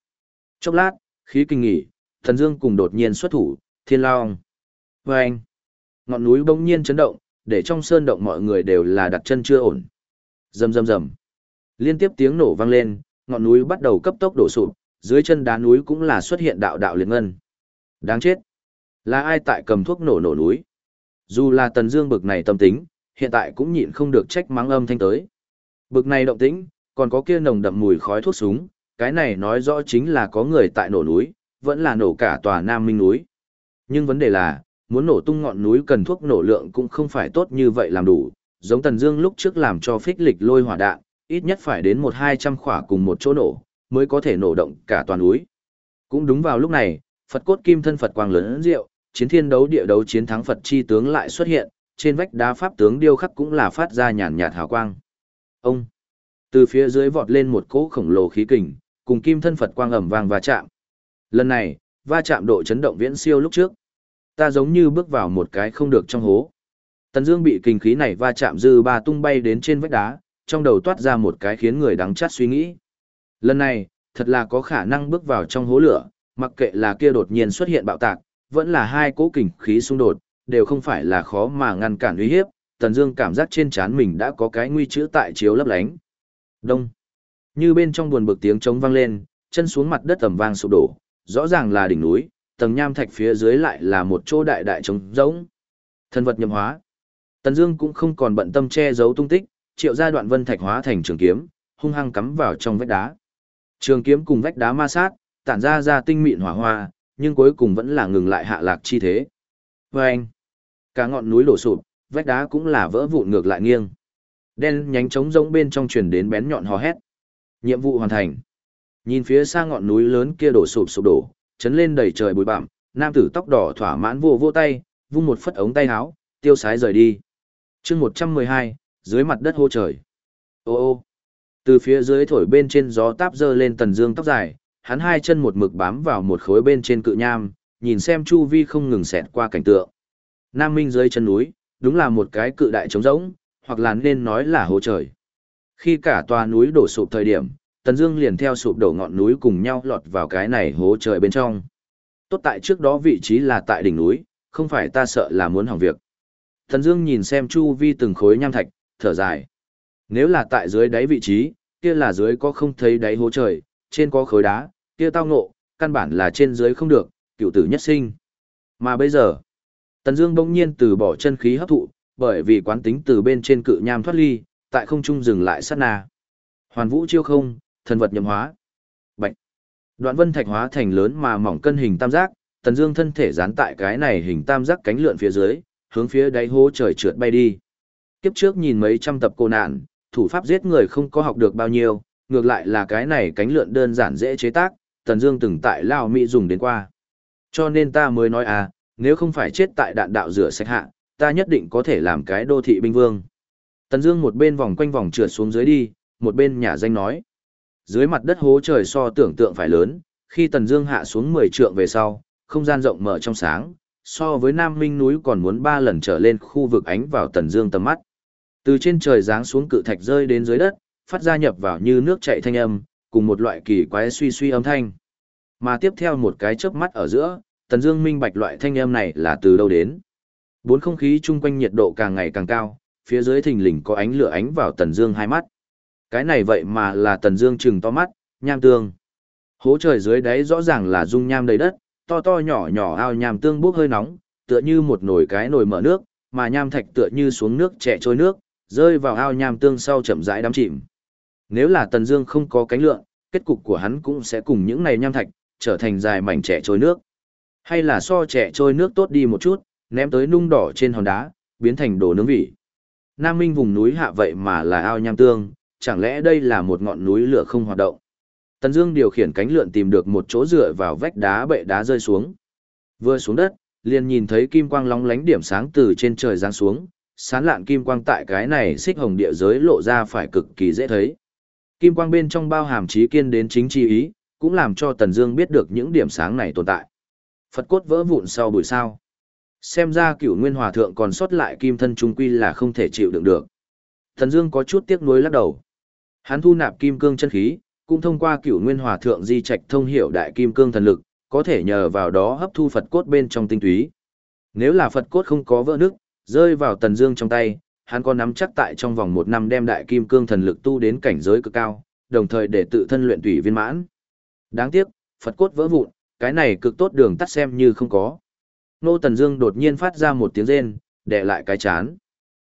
S1: Chốc lát, khí kinh nghỉ, Tần Dương cùng đột nhiên xuất thủ, Thiên Long. Oeng! Ngọn núi bỗng nhiên chấn động, để trong sơn động mọi người đều là đặt chân chưa ổn. Rầm rầm rầm. Liên tiếp tiếng nổ vang lên, ngọn núi bắt đầu cấp tốc đổ sụp, dưới chân đá núi cũng là xuất hiện đạo đạo liệt ngân. Đáng chết. Là ai tại cầm thuốc nổ nổ núi? Dù là Tần Dương bực này tâm tính, hiện tại cũng nhịn không được trách mắng âm thanh tới. Bực này động tĩnh, còn có kia nồng đậm mùi khói thuốc súng, cái này nói rõ chính là có người tại nổ núi, vẫn là nổ cả tòa Nam Minh núi. Nhưng vấn đề là, muốn nổ tung ngọn núi cần thuốc nổ lượng cũng không phải tốt như vậy làm đủ, giống Tần Dương lúc trước làm cho phích lịch lôi hỏa đạn, ít nhất phải đến một hai trăm khỏa cùng một chỗ nổ, mới có thể nổ động cả toàn núi. Cũng đúng vào lúc này, Phật cốt kim thân Phật quang lớn rượu, chiến thiên đấu địa đấu chiến thắng Phật chi tướng lại xuất hiện, trên vách đá pháp tướng điêu khắc cũng là phát ra nhàn nhạt hào quang. Ông từ phía dưới vọt lên một cỗ khổng lồ khí kình, cùng kim thân Phật quang ầm vang va chạm. Lần này, va chạm độ chấn động viễn siêu lúc trước. Ta giống như bước vào một cái không được trong hố. Tần Dương bị kinh khí này va chạm dư ba tung bay đến trên vách đá, trong đầu toát ra một cái khiến người đắng chát suy nghĩ. Lần này, thật là có khả năng bước vào trong hố lửa, mặc kệ là kia đột nhiên xuất hiện bạo tạc, vẫn là hai cỗ kình khí xung đột, đều không phải là khó mà ngăn cản uy hiếp. Tần Dương cảm giác trên trán mình đã có cái nguy chữ tại chiếu lấp lánh. Đông. Như bên trong buồn bực tiếng trống vang lên, chân xuống mặt đất tầm vang sụp đổ, rõ ràng là đỉnh núi, tầng nham thạch phía dưới lại là một chỗ đại đại trống rỗng. Thân vật nhầm hóa. Tần Dương cũng không còn bận tâm che giấu tung tích, triệu ra đoạn vân thạch hóa thành trường kiếm, hung hăng cắm vào trong vách đá. Trường kiếm cùng vách đá ma sát, tản ra ra tinh mịn hỏa hoa, nhưng cuối cùng vẫn là ngừng lại hạ lạc chi thế. Và anh, cả ngọn núi đổ sụp, vách đá cũng là vỡ vụn ngược lại nghiêng. Đen nhánh trống rỗng bên trong truyền đến bén nhọn hò hét. Nhiệm vụ hoàn thành. Nhìn phía xa ngọn núi lớn kia đổ sụp sụp đổ, chấn lên đầy trời bụi bặm, nam tử tóc đỏ thỏa mãn vô vô tay, vung một phất ống tay áo, tiêu sái rời đi. Chương 112, dưới mặt đất hô trời. Ô ô. Từ phía dưới thổi bên trên gió táp dơ lên tần dương tóc dài, hắn hai chân một mực bám vào một khối bên trên cự nham, nhìn xem chu vi không ngừng xẹt qua cảnh tượng. Nam Minh dưới chân núi, đúng là một cái cự đại trống rỗng, hoặc là nên nói là hồ trời. Khi cả tòa núi đổ sụp thời điểm, Tần Dương liền theo sụp đổ ngọn núi cùng nhau lọt vào cái này hố trời bên trong. Tốt tại trước đó vị trí là tại đỉnh núi, không phải ta sợ là muốn hỏng việc. Tần Dương nhìn xem chu vi từng khối nham thạch, thở dài. Nếu là tại dưới đáy vị trí, kia là dưới có không thấy đáy hố trời, trên có khối đá, kia tao ngộ, căn bản là trên dưới không được, cựu tử nhất sinh. Mà bây giờ, Tần Dương bỗng nhiên từ bỏ chân khí hấp thụ, bởi vì quán tính từ bên trên cự nham thoát ly, tại không trung dừng lại sát na. Hoàn vũ chiêu không, thần vật nhậm hóa. Bạch. Đoạn vân thạch hóa thành lớn mà mỏng cân hình tam giác, Tần Dương thân thể dán tại cái này hình tam giác cánh lượn phía dưới, hướng phía đáy hố trời trượt bay đi. Kiếp trước nhìn mấy trăm tập cô nạn, thủ pháp giết người không có học được bao nhiêu, ngược lại là cái này cánh lượn đơn giản dễ chế tác, Tần Dương từng tại Lao Mỹ dùng đến qua. Cho nên ta mới nói à, nếu không phải chết tại đạn đạo rửa sạch hạ, ta nhất định có thể làm cái đô thị binh vương. Tần Dương một bên vòng quanh vòng trượt xuống dưới đi, một bên nhà danh nói. Dưới mặt đất hố trời so tưởng tượng phải lớn, khi Tần Dương hạ xuống 10 trượng về sau, không gian rộng mở trong sáng, so với Nam Minh núi còn muốn 3 lần trở lên khu vực ánh vào Tần Dương tầm mắt. Từ trên trời giáng xuống cự thạch rơi đến dưới đất, phát ra nhập vào như nước chảy thanh âm, cùng một loại kỳ quái suy suy âm thanh. Mà tiếp theo một cái chớp mắt ở giữa, Tần Dương minh bạch loại thanh âm này là từ đâu đến. Bốn không khí chung quanh nhiệt độ càng ngày càng cao, phía dưới thình lình có ánh lửa ánh vào Tần Dương hai mắt. Cái này vậy mà là Tần Dương trừng to mắt, nham tương. Hố trời dưới đáy rõ ràng là dung nham đầy đất, to to nhỏ nhỏ ao nham tương bốc hơi nóng, tựa như một nồi cái nồi mở nước, mà nham thạch tựa như xuống nước chảy trôi nước, rơi vào ao nham tương sau chậm rãi đắm chìm. Nếu là Tần Dương không có cánh lượng, kết cục của hắn cũng sẽ cùng những này nham thạch trở thành dài mảnh trẻ trôi nước. Hay là so trẻ trôi nước tốt đi một chút, ném tới nung đỏ trên hòn đá, biến thành đồ nướng vị. Nam Minh vùng núi hạ vậy mà là ao nham tương, chẳng lẽ đây là một ngọn núi lửa không hoạt động? Tần Dương điều khiển cánh lượn tìm được một chỗ dựa vào vách đá bệ đá rơi xuống. Vừa xuống đất, liền nhìn thấy kim quang lóng lánh điểm sáng từ trên trời giáng xuống, sáng lạn kim quang tại cái này xích hồng địa giới lộ ra phải cực kỳ dễ thấy. Kim quang bên trong bao hàm trí kiên đến chính chi ý, cũng làm cho Tần Dương biết được những điểm sáng này tồn tại. Phật cốt vỡ vụn sau buổi sao. Xem ra cửu nguyên hòa thượng còn sót lại kim thân trung quy là không thể chịu đựng được. Tần Dương có chút tiếc nuối lắc đầu. Hắn thu nạp kim cương chân khí, cũng thông qua cửu nguyên hòa thượng di trạch thông hiểu đại kim cương thần lực, có thể nhờ vào đó hấp thu Phật cốt bên trong tinh túy. Nếu là Phật cốt không có vỡ nứt, rơi vào Tần Dương trong tay, hắn có nắm chắc tại trong vòng một năm đem đại kim cương thần lực tu đến cảnh giới cực cao, đồng thời để tự thân luyện tùy viên mãn. Đáng tiếc, Phật cốt vỡ vụn, cái này cực tốt đường tắt xem như không có. Nô Tần Dương đột nhiên phát ra một tiếng rên, đè lại cái chán.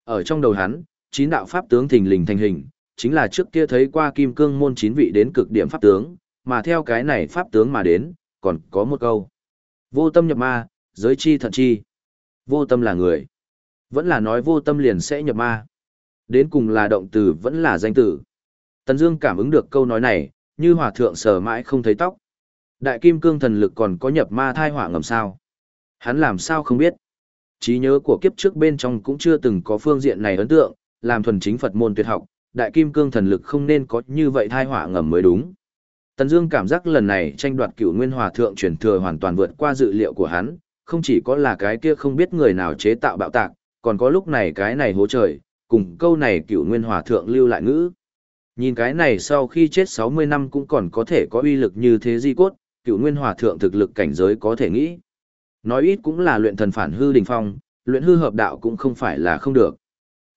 S1: Ở trong đầu hắn, chín đạo pháp tướng thình lình thành hình, chính là trước kia thấy qua kim cương môn chín vị đến cực điểm pháp tướng, mà theo cái này pháp tướng mà đến, còn có một câu. Vô tâm nhập ma, giới chi thận chi. Vô tâm là người. Vẫn là nói vô tâm liền sẽ nhập ma. Đến cùng là động từ vẫn là danh từ. Tần Dương cảm ứng được câu nói này, như hòa thượng sờ mãi không thấy tóc. Đại kim cương thần lực còn có nhập ma thai hỏa ngầm sao? Hắn làm sao không biết? Trí nhớ của kiếp trước bên trong cũng chưa từng có phương diện này ấn tượng, làm thuần chính Phật môn tuyệt học, đại kim cương thần lực không nên có như vậy thai hỏa ngầm mới đúng. Tần Dương cảm giác lần này tranh đoạt cửu nguyên hòa thượng truyền thừa hoàn toàn vượt qua dự liệu của hắn, không chỉ có là cái kia không biết người nào chế tạo bạo tạc, còn có lúc này cái này hố trời, cùng câu này cửu nguyên hòa thượng lưu lại ngữ. Nhìn cái này sau khi chết 60 năm cũng còn có thể có uy lực như thế di cốt, cựu nguyên hòa thượng thực lực cảnh giới có thể nghĩ. Nói ít cũng là luyện thần phản hư đình phong, luyện hư hợp đạo cũng không phải là không được.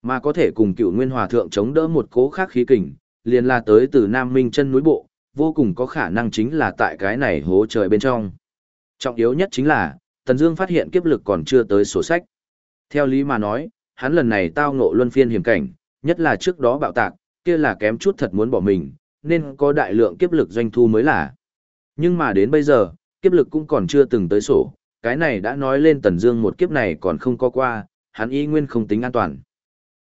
S1: Mà có thể cùng cựu nguyên hòa thượng chống đỡ một cố khác khí kình, liền là tới từ Nam Minh chân núi bộ, vô cùng có khả năng chính là tại cái này hố trời bên trong. Trọng yếu nhất chính là, Tần Dương phát hiện kiếp lực còn chưa tới sổ sách. Theo lý mà nói, hắn lần này tao ngộ luân phiên hiểm cảnh, nhất là trước đó bạo tạc, kia là kém chút thật muốn bỏ mình, nên có đại lượng kiếp lực doanh thu mới là. Nhưng mà đến bây giờ, kiếp lực cũng còn chưa từng tới sổ, cái này đã nói lên Tần Dương một kiếp này còn không có qua, hắn y nguyên không tính an toàn.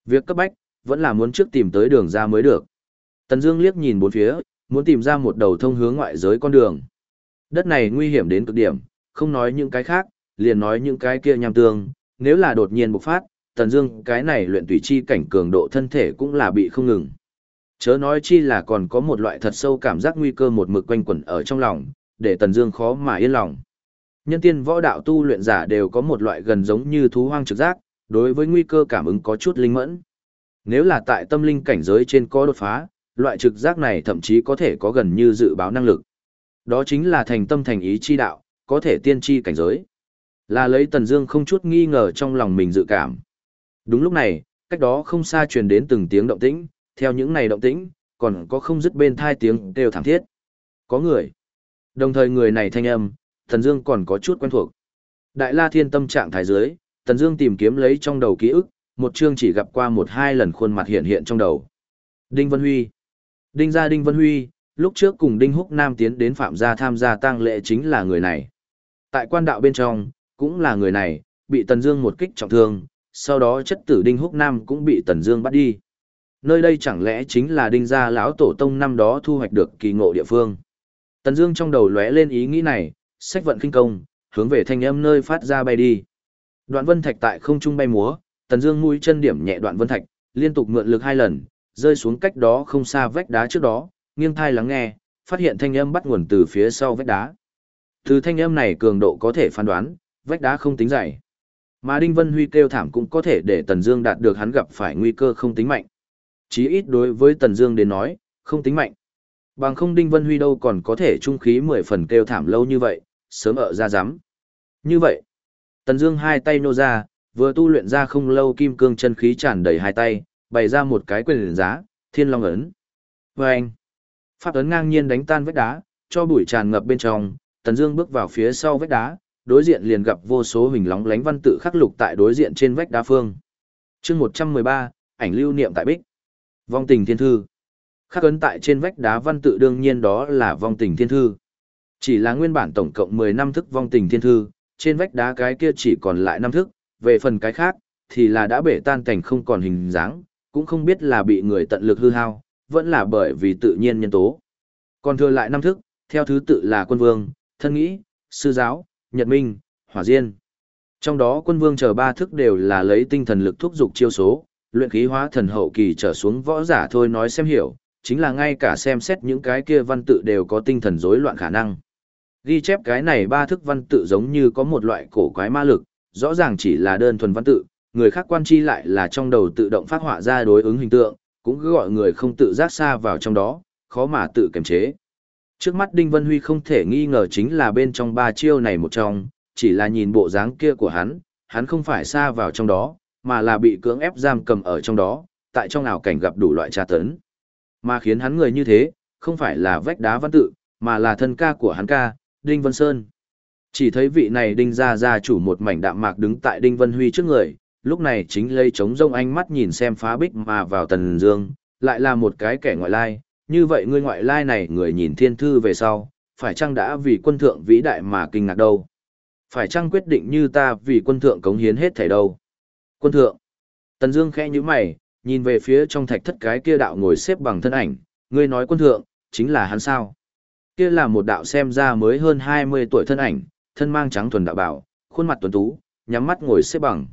S1: Việc cấp bách, vẫn là muốn trước tìm tới đường ra mới được. Tần Dương liếc nhìn bốn phía, muốn tìm ra một đầu thông hướng ngoại giới con đường. Đất này nguy hiểm đến cực điểm, không nói những cái khác, liền nói những cái kia nham tương, nếu là đột nhiên bộc phát, Tần Dương cái này luyện tùy chi cảnh cường độ thân thể cũng là bị không ngừng. Chớ nói chi là còn có một loại thật sâu cảm giác nguy cơ một mực quanh quẩn ở trong lòng, để Tần Dương khó mà yên lòng. Nhân tiên võ đạo tu luyện giả đều có một loại gần giống như thú hoang trực giác, đối với nguy cơ cảm ứng có chút linh mẫn. Nếu là tại tâm linh cảnh giới trên có đột phá, loại trực giác này thậm chí có thể có gần như dự báo năng lực. Đó chính là thành tâm thành ý chi đạo, có thể tiên tri cảnh giới. Là lấy Tần Dương không chút nghi ngờ trong lòng mình dự cảm. Đúng lúc này, cách đó không xa truyền đến từng tiếng động tĩnh, theo những này động tĩnh, còn có không dứt bên thai tiếng kêu thảm thiết. Có người. Đồng thời người này thanh âm, Tần Dương còn có chút quen thuộc. Đại La Thiên tâm trạng thái dưới, Tần Dương tìm kiếm lấy trong đầu ký ức, một chương chỉ gặp qua một hai lần khuôn mặt hiện hiện trong đầu. Đinh Vân Huy. Đinh gia Đinh Vân Huy, lúc trước cùng Đinh Húc Nam tiến đến phạm gia tham gia tang lễ chính là người này. Tại quan đạo bên trong, cũng là người này, bị Tần Dương một kích trọng thương, sau đó chất tử Đinh Húc Nam cũng bị Tần Dương bắt đi. Nơi đây chẳng lẽ chính là Đinh gia lão tổ tông năm đó thu hoạch được kỳ ngộ địa phương. Tần Dương trong đầu lóe lên ý nghĩ này, sách vận kinh công, hướng về thanh âm nơi phát ra bay đi. Đoạn Vân Thạch tại không trung bay múa, Tần Dương mũi chân điểm nhẹ Đoạn Vân Thạch, liên tục mượn lực hai lần, rơi xuống cách đó không xa vách đá trước đó, nghiêng thai lắng nghe, phát hiện thanh âm bắt nguồn từ phía sau vách đá. Từ thanh âm này cường độ có thể phán đoán, vách đá không tính dày. Mà Đinh Vân Huy kêu thảm cũng có thể để Tần Dương đạt được hắn gặp phải nguy cơ không tính mạnh. Chí ít đối với Tần Dương đến nói, không tính mạnh. Bằng không Đinh Vân Huy đâu còn có thể trung khí mười phần kêu thảm lâu như vậy, sớm ở ra dám. Như vậy, Tần Dương hai tay nô ra, vừa tu luyện ra không lâu kim cương chân khí tràn đầy hai tay, bày ra một cái quyền giá, Thiên Long ấn. Oeng! Pháp ấn ngang nhiên đánh tan vách đá, cho bụi tràn ngập bên trong, Tần Dương bước vào phía sau vách đá, đối diện liền gặp vô số hình lóng lánh văn tự khắc lục tại đối diện trên vách đá phương. Chương 113, ảnh lưu niệm tại bích. Vong tình thiên thư. Khắc ấn tại trên vách đá văn tự đương nhiên đó là vong tình thiên thư. Chỉ là nguyên bản tổng cộng 10 năm thức vong tình thiên thư, trên vách đá cái kia chỉ còn lại năm thức, về phần cái khác, thì là đã bể tan cảnh không còn hình dáng, cũng không biết là bị người tận lực hư hao, vẫn là bởi vì tự nhiên nhân tố. Còn thừa lại năm thức, theo thứ tự là quân vương, thân nghĩ, sư giáo, nhật minh, hỏa diên. Trong đó quân vương chờ ba thức đều là lấy tinh thần lực thúc dục chiêu số, luyện khí hóa thần hậu kỳ trở xuống võ giả thôi nói xem hiểu, chính là ngay cả xem xét những cái kia văn tự đều có tinh thần rối loạn khả năng. Ghi chép cái này ba thức văn tự giống như có một loại cổ quái ma lực, rõ ràng chỉ là đơn thuần văn tự, người khác quan chi lại là trong đầu tự động phát họa ra đối ứng hình tượng, cũng cứ gọi người không tự giác xa vào trong đó, khó mà tự kiềm chế. Trước mắt Đinh Vân Huy không thể nghi ngờ chính là bên trong ba chiêu này một trong, chỉ là nhìn bộ dáng kia của hắn, hắn không phải xa vào trong đó, mà là bị cưỡng ép giam cầm ở trong đó, tại trong ảo cảnh gặp đủ loại tra tấn. Mà khiến hắn người như thế, không phải là vách đá văn tự, mà là thân ca của hắn ca, Đinh Vân Sơn. Chỉ thấy vị này Đinh gia gia chủ một mảnh đạm mạc đứng tại Đinh Vân Huy trước người, lúc này chính lây trống rông ánh mắt nhìn xem phá bích mà vào tần dương, lại là một cái kẻ ngoại lai, như vậy ngươi ngoại lai này người nhìn thiên thư về sau, phải chăng đã vì quân thượng vĩ đại mà kinh ngạc đâu? Phải chăng quyết định như ta vì quân thượng cống hiến hết thảy đâu? Quân thượng. Tần Dương khẽ nhíu mày, nhìn về phía trong thạch thất cái kia đạo ngồi xếp bằng thân ảnh, ngươi nói quân thượng, chính là hắn sao? Kia là một đạo xem ra mới hơn 20 tuổi thân ảnh, thân mang trắng thuần đạo bảo, khuôn mặt tuấn tú, nhắm mắt ngồi xếp bằng.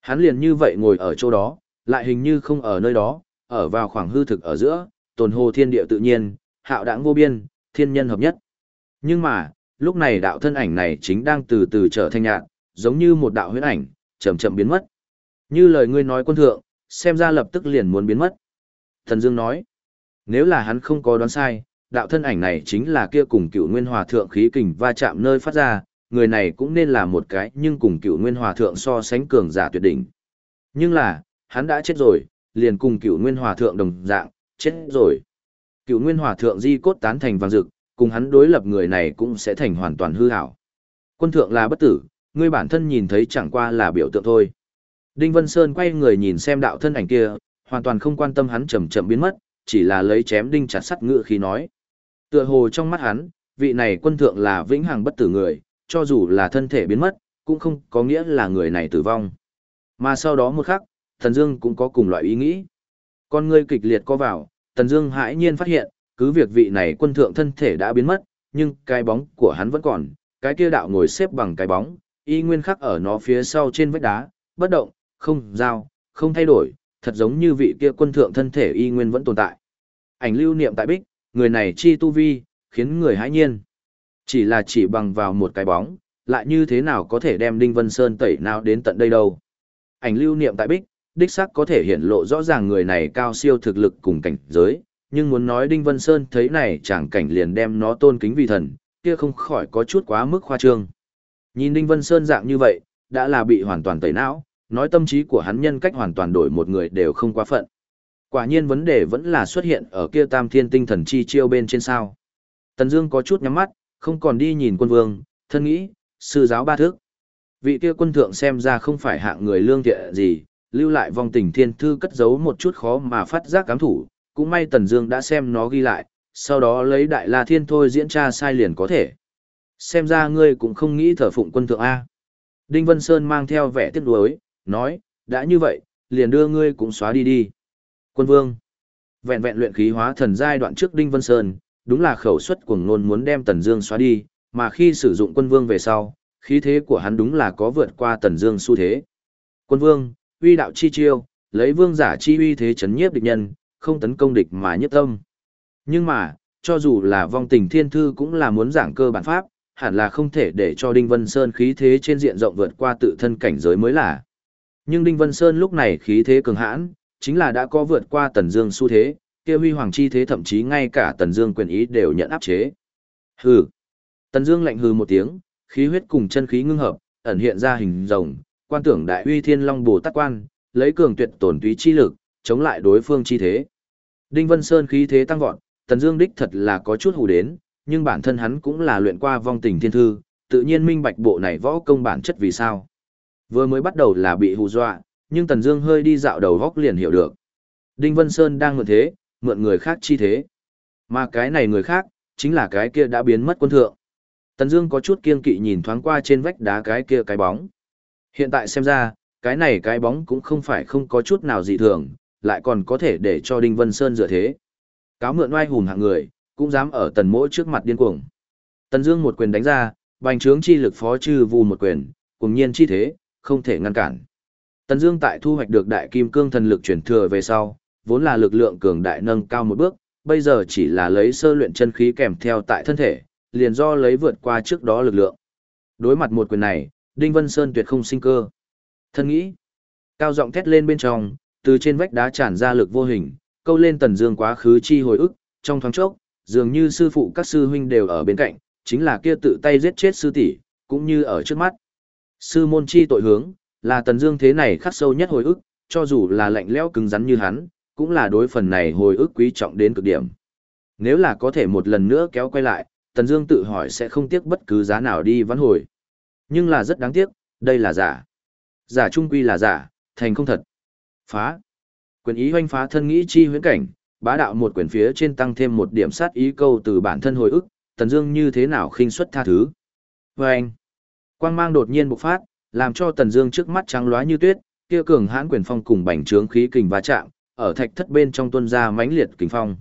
S1: Hắn liền như vậy ngồi ở chỗ đó, lại hình như không ở nơi đó, ở vào khoảng hư thực ở giữa, tồn hồ thiên địa tự nhiên, hạo đãng vô biên, thiên nhân hợp nhất. Nhưng mà, lúc này đạo thân ảnh này chính đang từ từ trở thành nhạt, giống như một đạo huyễn ảnh, chậm chậm biến mất. Như lời ngươi nói quân thượng, xem ra lập tức liền muốn biến mất. Thần Dương nói, nếu là hắn không có đoán sai, đạo thân ảnh này chính là kia cùng cựu nguyên hòa thượng khí kình va chạm nơi phát ra, người này cũng nên là một cái nhưng cùng cựu nguyên hòa thượng so sánh cường giả tuyệt đỉnh. Nhưng là, hắn đã chết rồi, liền cùng cựu nguyên hòa thượng đồng dạng, chết rồi. Cựu nguyên hòa thượng di cốt tán thành vàng rực, cùng hắn đối lập người này cũng sẽ thành hoàn toàn hư hảo. Quân thượng là bất tử, ngươi bản thân nhìn thấy chẳng qua là biểu tượng thôi. Đinh Vân Sơn quay người nhìn xem đạo thân ảnh kia, hoàn toàn không quan tâm hắn chậm chậm biến mất, chỉ là lấy chém đinh chặt sắt ngựa khi nói. Tựa hồ trong mắt hắn, vị này quân thượng là vĩnh hằng bất tử người, cho dù là thân thể biến mất, cũng không có nghĩa là người này tử vong. Mà sau đó một khắc, Thần Dương cũng có cùng loại ý nghĩ. Con ngươi kịch liệt co vào, thần Dương hãi nhiên phát hiện, cứ việc vị này quân thượng thân thể đã biến mất, nhưng cái bóng của hắn vẫn còn, cái kia đạo ngồi xếp bằng cái bóng, y nguyên khắc ở nó phía sau trên vách đá, bất động, không giao, không thay đổi, thật giống như vị kia quân thượng thân thể y nguyên vẫn tồn tại. Ảnh lưu niệm tại bích, người này chi tu vi, khiến người hãi nhiên. Chỉ là chỉ bằng vào một cái bóng, lại như thế nào có thể đem Đinh Vân Sơn tẩy nào đến tận đây đâu. Ảnh lưu niệm tại bích, đích xác có thể hiện lộ rõ ràng người này cao siêu thực lực cùng cảnh giới, nhưng muốn nói Đinh Vân Sơn thấy này chẳng cảnh liền đem nó tôn kính vì thần, kia không khỏi có chút quá mức khoa trương. Nhìn Đinh Vân Sơn dạng như vậy, đã là bị hoàn toàn tẩy não, nói tâm trí của hắn nhân cách hoàn toàn đổi một người đều không quá phận. Quả nhiên vấn đề vẫn là xuất hiện ở kia tam thiên tinh thần chi chiêu bên trên sao. Tần Dương có chút nhắm mắt, không còn đi nhìn quân vương, thân nghĩ, sư giáo ba thước. Vị kia quân thượng xem ra không phải hạng người lương thiện gì, lưu lại vong tình thiên thư cất giấu một chút khó mà phát giác cám thủ, cũng may Tần Dương đã xem nó ghi lại, sau đó lấy đại la thiên thôi diễn tra sai liền có thể. Xem ra ngươi cũng không nghĩ thờ phụng quân thượng A. Đinh Vân Sơn mang theo vẻ tiếc nuối, nói, đã như vậy, liền đưa ngươi cũng xóa đi đi. Quân vương, vẹn vẹn luyện khí hóa thần giai đoạn trước Đinh Vân Sơn, đúng là khẩu suất cuồng ngôn muốn đem Tần Dương xóa đi, mà khi sử dụng quân vương về sau, khí thế của hắn đúng là có vượt qua Tần Dương xu thế. Quân vương, uy đạo chi chiêu, lấy vương giả chi uy thế chấn nhiếp địch nhân, không tấn công địch mà nhất tâm. Nhưng mà, cho dù là vong tình thiên thư cũng là muốn giảng cơ bản pháp, hẳn là không thể để cho Đinh Vân Sơn khí thế trên diện rộng vượt qua tự thân cảnh giới mới là. Nhưng Đinh Vân Sơn lúc này khí thế cường hãn, chính là đã có vượt qua Tần Dương xu thế, kia huy hoàng chi thế thậm chí ngay cả Tần Dương quyền ý đều nhận áp chế. Hừ. Tần Dương lạnh hừ một tiếng, khí huyết cùng chân khí ngưng hợp, ẩn hiện ra hình rồng, quan tưởng đại uy thiên long bồ tát quan, lấy cường tuyệt tổn túy chi lực, chống lại đối phương chi thế. Đinh Vân Sơn khí thế tăng vọt, Tần Dương đích thật là có chút hù đến, nhưng bản thân hắn cũng là luyện qua vong tình thiên thư, tự nhiên minh bạch bộ này võ công bản chất vì sao. Vừa mới bắt đầu là bị hù dọa, nhưng Tần Dương hơi đi dạo đầu góc liền hiểu được. Đinh Vân Sơn đang mượn thế, mượn người khác chi thế. Mà cái này người khác, chính là cái kia đã biến mất quân thượng. Tần Dương có chút kiên kỵ nhìn thoáng qua trên vách đá cái kia cái bóng. Hiện tại xem ra, cái này cái bóng cũng không phải không có chút nào dị thường, lại còn có thể để cho Đinh Vân Sơn dựa thế. Cáo mượn oai hùng hạng người, cũng dám ở tần mỗi trước mặt điên cuồng. Tần Dương một quyền đánh ra, bành trướng chi lực phó trừ vù một quyền, cùng nhiên chi thế, không thể ngăn cản. Tần Dương tại thu hoạch được đại kim cương thần lực chuyển thừa về sau, vốn là lực lượng cường đại nâng cao một bước, bây giờ chỉ là lấy sơ luyện chân khí kèm theo tại thân thể, liền do lấy vượt qua trước đó lực lượng. Đối mặt một quyền này, Đinh Vân Sơn tuyệt không sinh cơ. Thân nghĩ, cao giọng thét lên bên trong, từ trên vách đá tràn ra lực vô hình, câu lên Tần Dương quá khứ chi hồi ức, trong thoáng chốc, dường như sư phụ các sư huynh đều ở bên cạnh, chính là kia tự tay giết chết sư tỷ, cũng như ở trước mắt. Sư môn chi tội hướng, là Tần Dương thế này khắc sâu nhất hồi ức, cho dù là lạnh lẽo cứng rắn như hắn, cũng là đối phần này hồi ức quý trọng đến cực điểm. Nếu là có thể một lần nữa kéo quay lại, Tần Dương tự hỏi sẽ không tiếc bất cứ giá nào đi vãn hồi. Nhưng là rất đáng tiếc, đây là giả. Giả trung quy là giả, thành không thật. Phá. Quyền ý hoanh phá thân nghĩ chi huyễn cảnh, bá đạo một quyền phía trên tăng thêm một điểm sát ý câu từ bản thân hồi ức, Tần Dương như thế nào khinh suất tha thứ. Oeng. Quang mang đột nhiên bộc phát, làm cho Tần Dương trước mắt trắng loá như tuyết, kia cường hãn quyền phong cùng bành trướng khí kình va chạm, ở thạch thất bên trong tuôn ra mãnh liệt kình phong.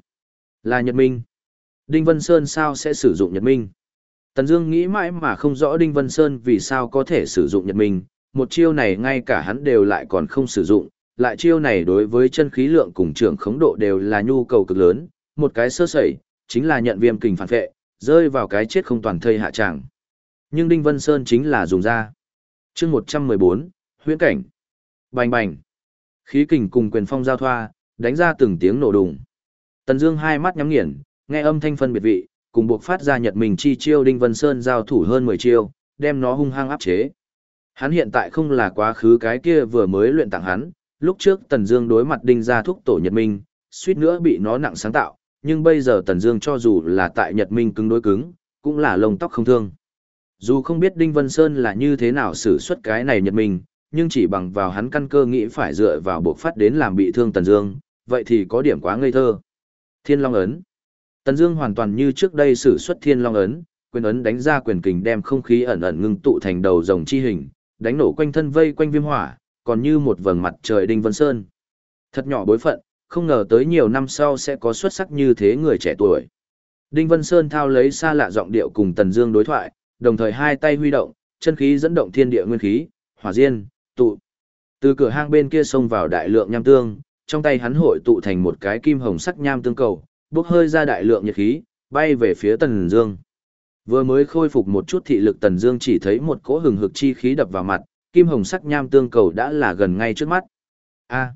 S1: Là Nhật Minh. Đinh Vân Sơn sao sẽ sử dụng Nhật Minh? Tần Dương nghĩ mãi mà không rõ Đinh Vân Sơn vì sao có thể sử dụng Nhật Minh, một chiêu này ngay cả hắn đều lại còn không sử dụng, lại chiêu này đối với chân khí lượng cùng trưởng khống độ đều là nhu cầu cực lớn, một cái sơ sẩy, chính là nhận viêm kình phản vệ, rơi vào cái chết không toàn thây hạ trạng. Nhưng Đinh Vân Sơn chính là dùng ra. Chương 114, huyễn cảnh. Bành bành. Khí kình cùng quyền phong giao thoa, đánh ra từng tiếng nổ đùng. Tần Dương hai mắt nhắm nghiền, nghe âm thanh phân biệt vị, cùng buộc phát ra Nhật mình chi chiêu Đinh Vân Sơn giao thủ hơn 10 chiêu, đem nó hung hăng áp chế. Hắn hiện tại không là quá khứ cái kia vừa mới luyện tặng hắn, lúc trước Tần Dương đối mặt Đinh gia thúc tổ Nhật Minh, suýt nữa bị nó nặng sáng tạo, nhưng bây giờ Tần Dương cho dù là tại Nhật Minh cứng đối cứng, cũng là lông tóc không thương. Dù không biết Đinh Vân Sơn là như thế nào xử xuất cái này Nhật Minh, nhưng chỉ bằng vào hắn căn cơ nghĩ phải dựa vào buộc phát đến làm bị thương Tần Dương, vậy thì có điểm quá ngây thơ. Thiên Long ấn. Tần Dương hoàn toàn như trước đây sử xuất Thiên Long ấn, quyền ấn đánh ra quyền kình đem không khí ẩn ẩn ngưng tụ thành đầu rồng chi hình, đánh nổ quanh thân vây quanh viêm hỏa, còn như một vầng mặt trời đinh vân sơn. Thật nhỏ bối phận, không ngờ tới nhiều năm sau sẽ có xuất sắc như thế người trẻ tuổi. Đinh Vân Sơn thao lấy xa lạ giọng điệu cùng Tần Dương đối thoại, đồng thời hai tay huy động, chân khí dẫn động thiên địa nguyên khí, hỏa diên, tụ. Từ cửa hang bên kia xông vào đại lượng nham tương, trong tay hắn hội tụ thành một cái kim hồng sắc nham tương cầu, bốc hơi ra đại lượng nhiệt khí, bay về phía Tần Dương. Vừa mới khôi phục một chút thị lực Tần Dương chỉ thấy một cỗ hừng hực chi khí đập vào mặt, kim hồng sắc nham tương cầu đã là gần ngay trước mắt. A.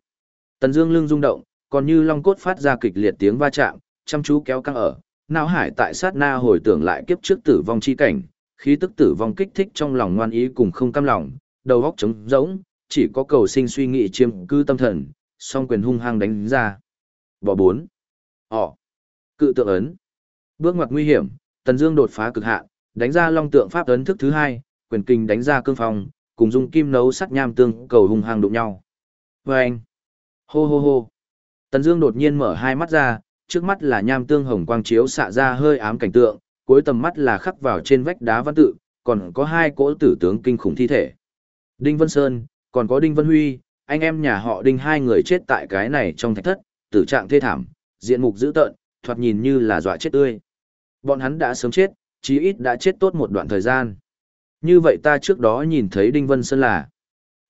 S1: Tần Dương lưng rung động, còn như long cốt phát ra kịch liệt tiếng va chạm, chăm chú kéo căng ở, não hải tại sát na hồi tưởng lại kiếp trước tử vong chi cảnh, khí tức tử vong kích thích trong lòng ngoan ý cùng không cam lòng, đầu óc trống rỗng, chỉ có cầu sinh suy nghĩ chiêm cư tâm thần, song quyền hung hăng đánh ra. Bỏ bốn. Họ. Cự tượng ấn. Bước ngoặt nguy hiểm, Tần Dương đột phá cực hạn, đánh ra long tượng pháp ấn thức thứ hai, quyền kinh đánh ra cương phong, cùng dung kim nấu sắt nham tương cầu hung hăng đụng nhau. Vâng! Hô hô hô! Tần Dương đột nhiên mở hai mắt ra, trước mắt là nham tương hồng quang chiếu xạ ra hơi ám cảnh tượng, cuối tầm mắt là khắc vào trên vách đá văn tự, còn có hai cỗ tử tướng kinh khủng thi thể. Đinh Vân Sơn, còn có Đinh Vân Huy, anh em nhà họ Đinh hai người chết tại cái này trong thạch thất, tử trạng thê thảm, diện mục dữ tợn, thoạt nhìn như là dọa chết tươi. Bọn hắn đã sớm chết, chí ít đã chết tốt một đoạn thời gian. Như vậy ta trước đó nhìn thấy Đinh Vân Sơn là.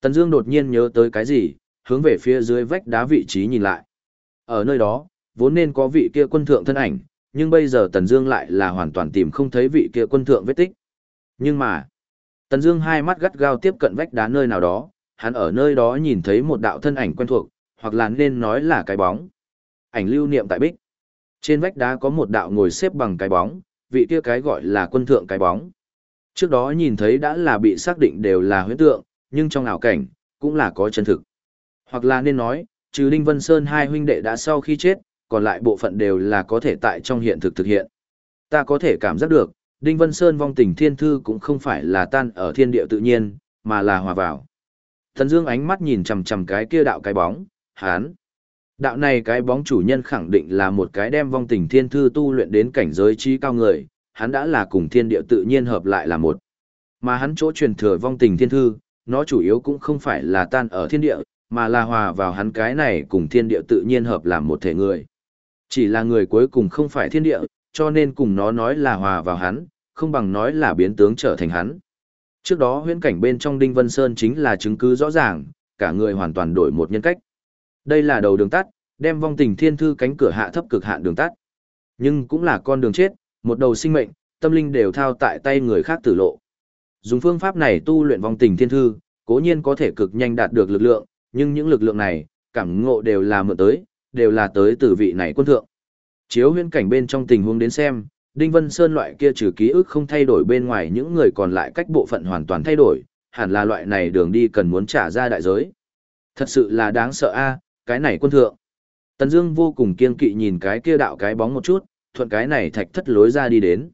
S1: Tần Dương đột nhiên nhớ tới cái gì, hướng về phía dưới vách đá vị trí nhìn lại. Ở nơi đó, vốn nên có vị kia quân thượng thân ảnh, nhưng bây giờ Tần Dương lại là hoàn toàn tìm không thấy vị kia quân thượng vết tích. Nhưng mà, Tần Dương hai mắt gắt gao tiếp cận vách đá nơi nào đó, hắn ở nơi đó nhìn thấy một đạo thân ảnh quen thuộc, hoặc là nên nói là cái bóng. Ảnh lưu niệm tại bích. Trên vách đá có một đạo ngồi xếp bằng cái bóng, vị kia cái gọi là quân thượng cái bóng. Trước đó nhìn thấy đã là bị xác định đều là huyễn tượng, nhưng trong ảo cảnh, cũng là có chân thực. Hoặc là nên nói, trừ Đinh Vân Sơn hai huynh đệ đã sau khi chết, còn lại bộ phận đều là có thể tại trong hiện thực thực hiện. Ta có thể cảm giác được, Đinh Vân Sơn vong tình thiên thư cũng không phải là tan ở thiên địa tự nhiên, mà là hòa vào. Thần Dương ánh mắt nhìn chằm chằm cái kia đạo cái bóng, hán. Đạo này cái bóng chủ nhân khẳng định là một cái đem vong tình thiên thư tu luyện đến cảnh giới trí cao người, hắn đã là cùng thiên địa tự nhiên hợp lại là một. Mà hắn chỗ truyền thừa vong tình thiên thư, nó chủ yếu cũng không phải là tan ở thiên địa, mà là hòa vào hắn cái này cùng thiên địa tự nhiên hợp làm một thể người. Chỉ là người cuối cùng không phải thiên địa, cho nên cùng nó nói là hòa vào hắn, không bằng nói là biến tướng trở thành hắn. Trước đó huyễn cảnh bên trong Đinh Vân Sơn chính là chứng cứ rõ ràng, cả người hoàn toàn đổi một nhân cách. Đây là đầu đường tắt, đem vong tình thiên thư cánh cửa hạ thấp cực hạn đường tắt. Nhưng cũng là con đường chết, một đầu sinh mệnh, tâm linh đều thao tại tay người khác tử lộ. Dùng phương pháp này tu luyện vong tình thiên thư, cố nhiên có thể cực nhanh đạt được lực lượng, nhưng những lực lượng này, cảm ngộ đều là mượn tới, đều là tới từ vị này quân thượng. Chiếu huyễn cảnh bên trong tình huống đến xem, Đinh Vân Sơn loại kia trừ ký ức không thay đổi bên ngoài những người còn lại cách bộ phận hoàn toàn thay đổi, hẳn là loại này đường đi cần muốn trả ra đại giới. Thật sự là đáng sợ a, cái này quân thượng. Tần Dương vô cùng kiên kỵ nhìn cái kia đạo cái bóng một chút, thuận cái này thạch thất lối ra đi đến.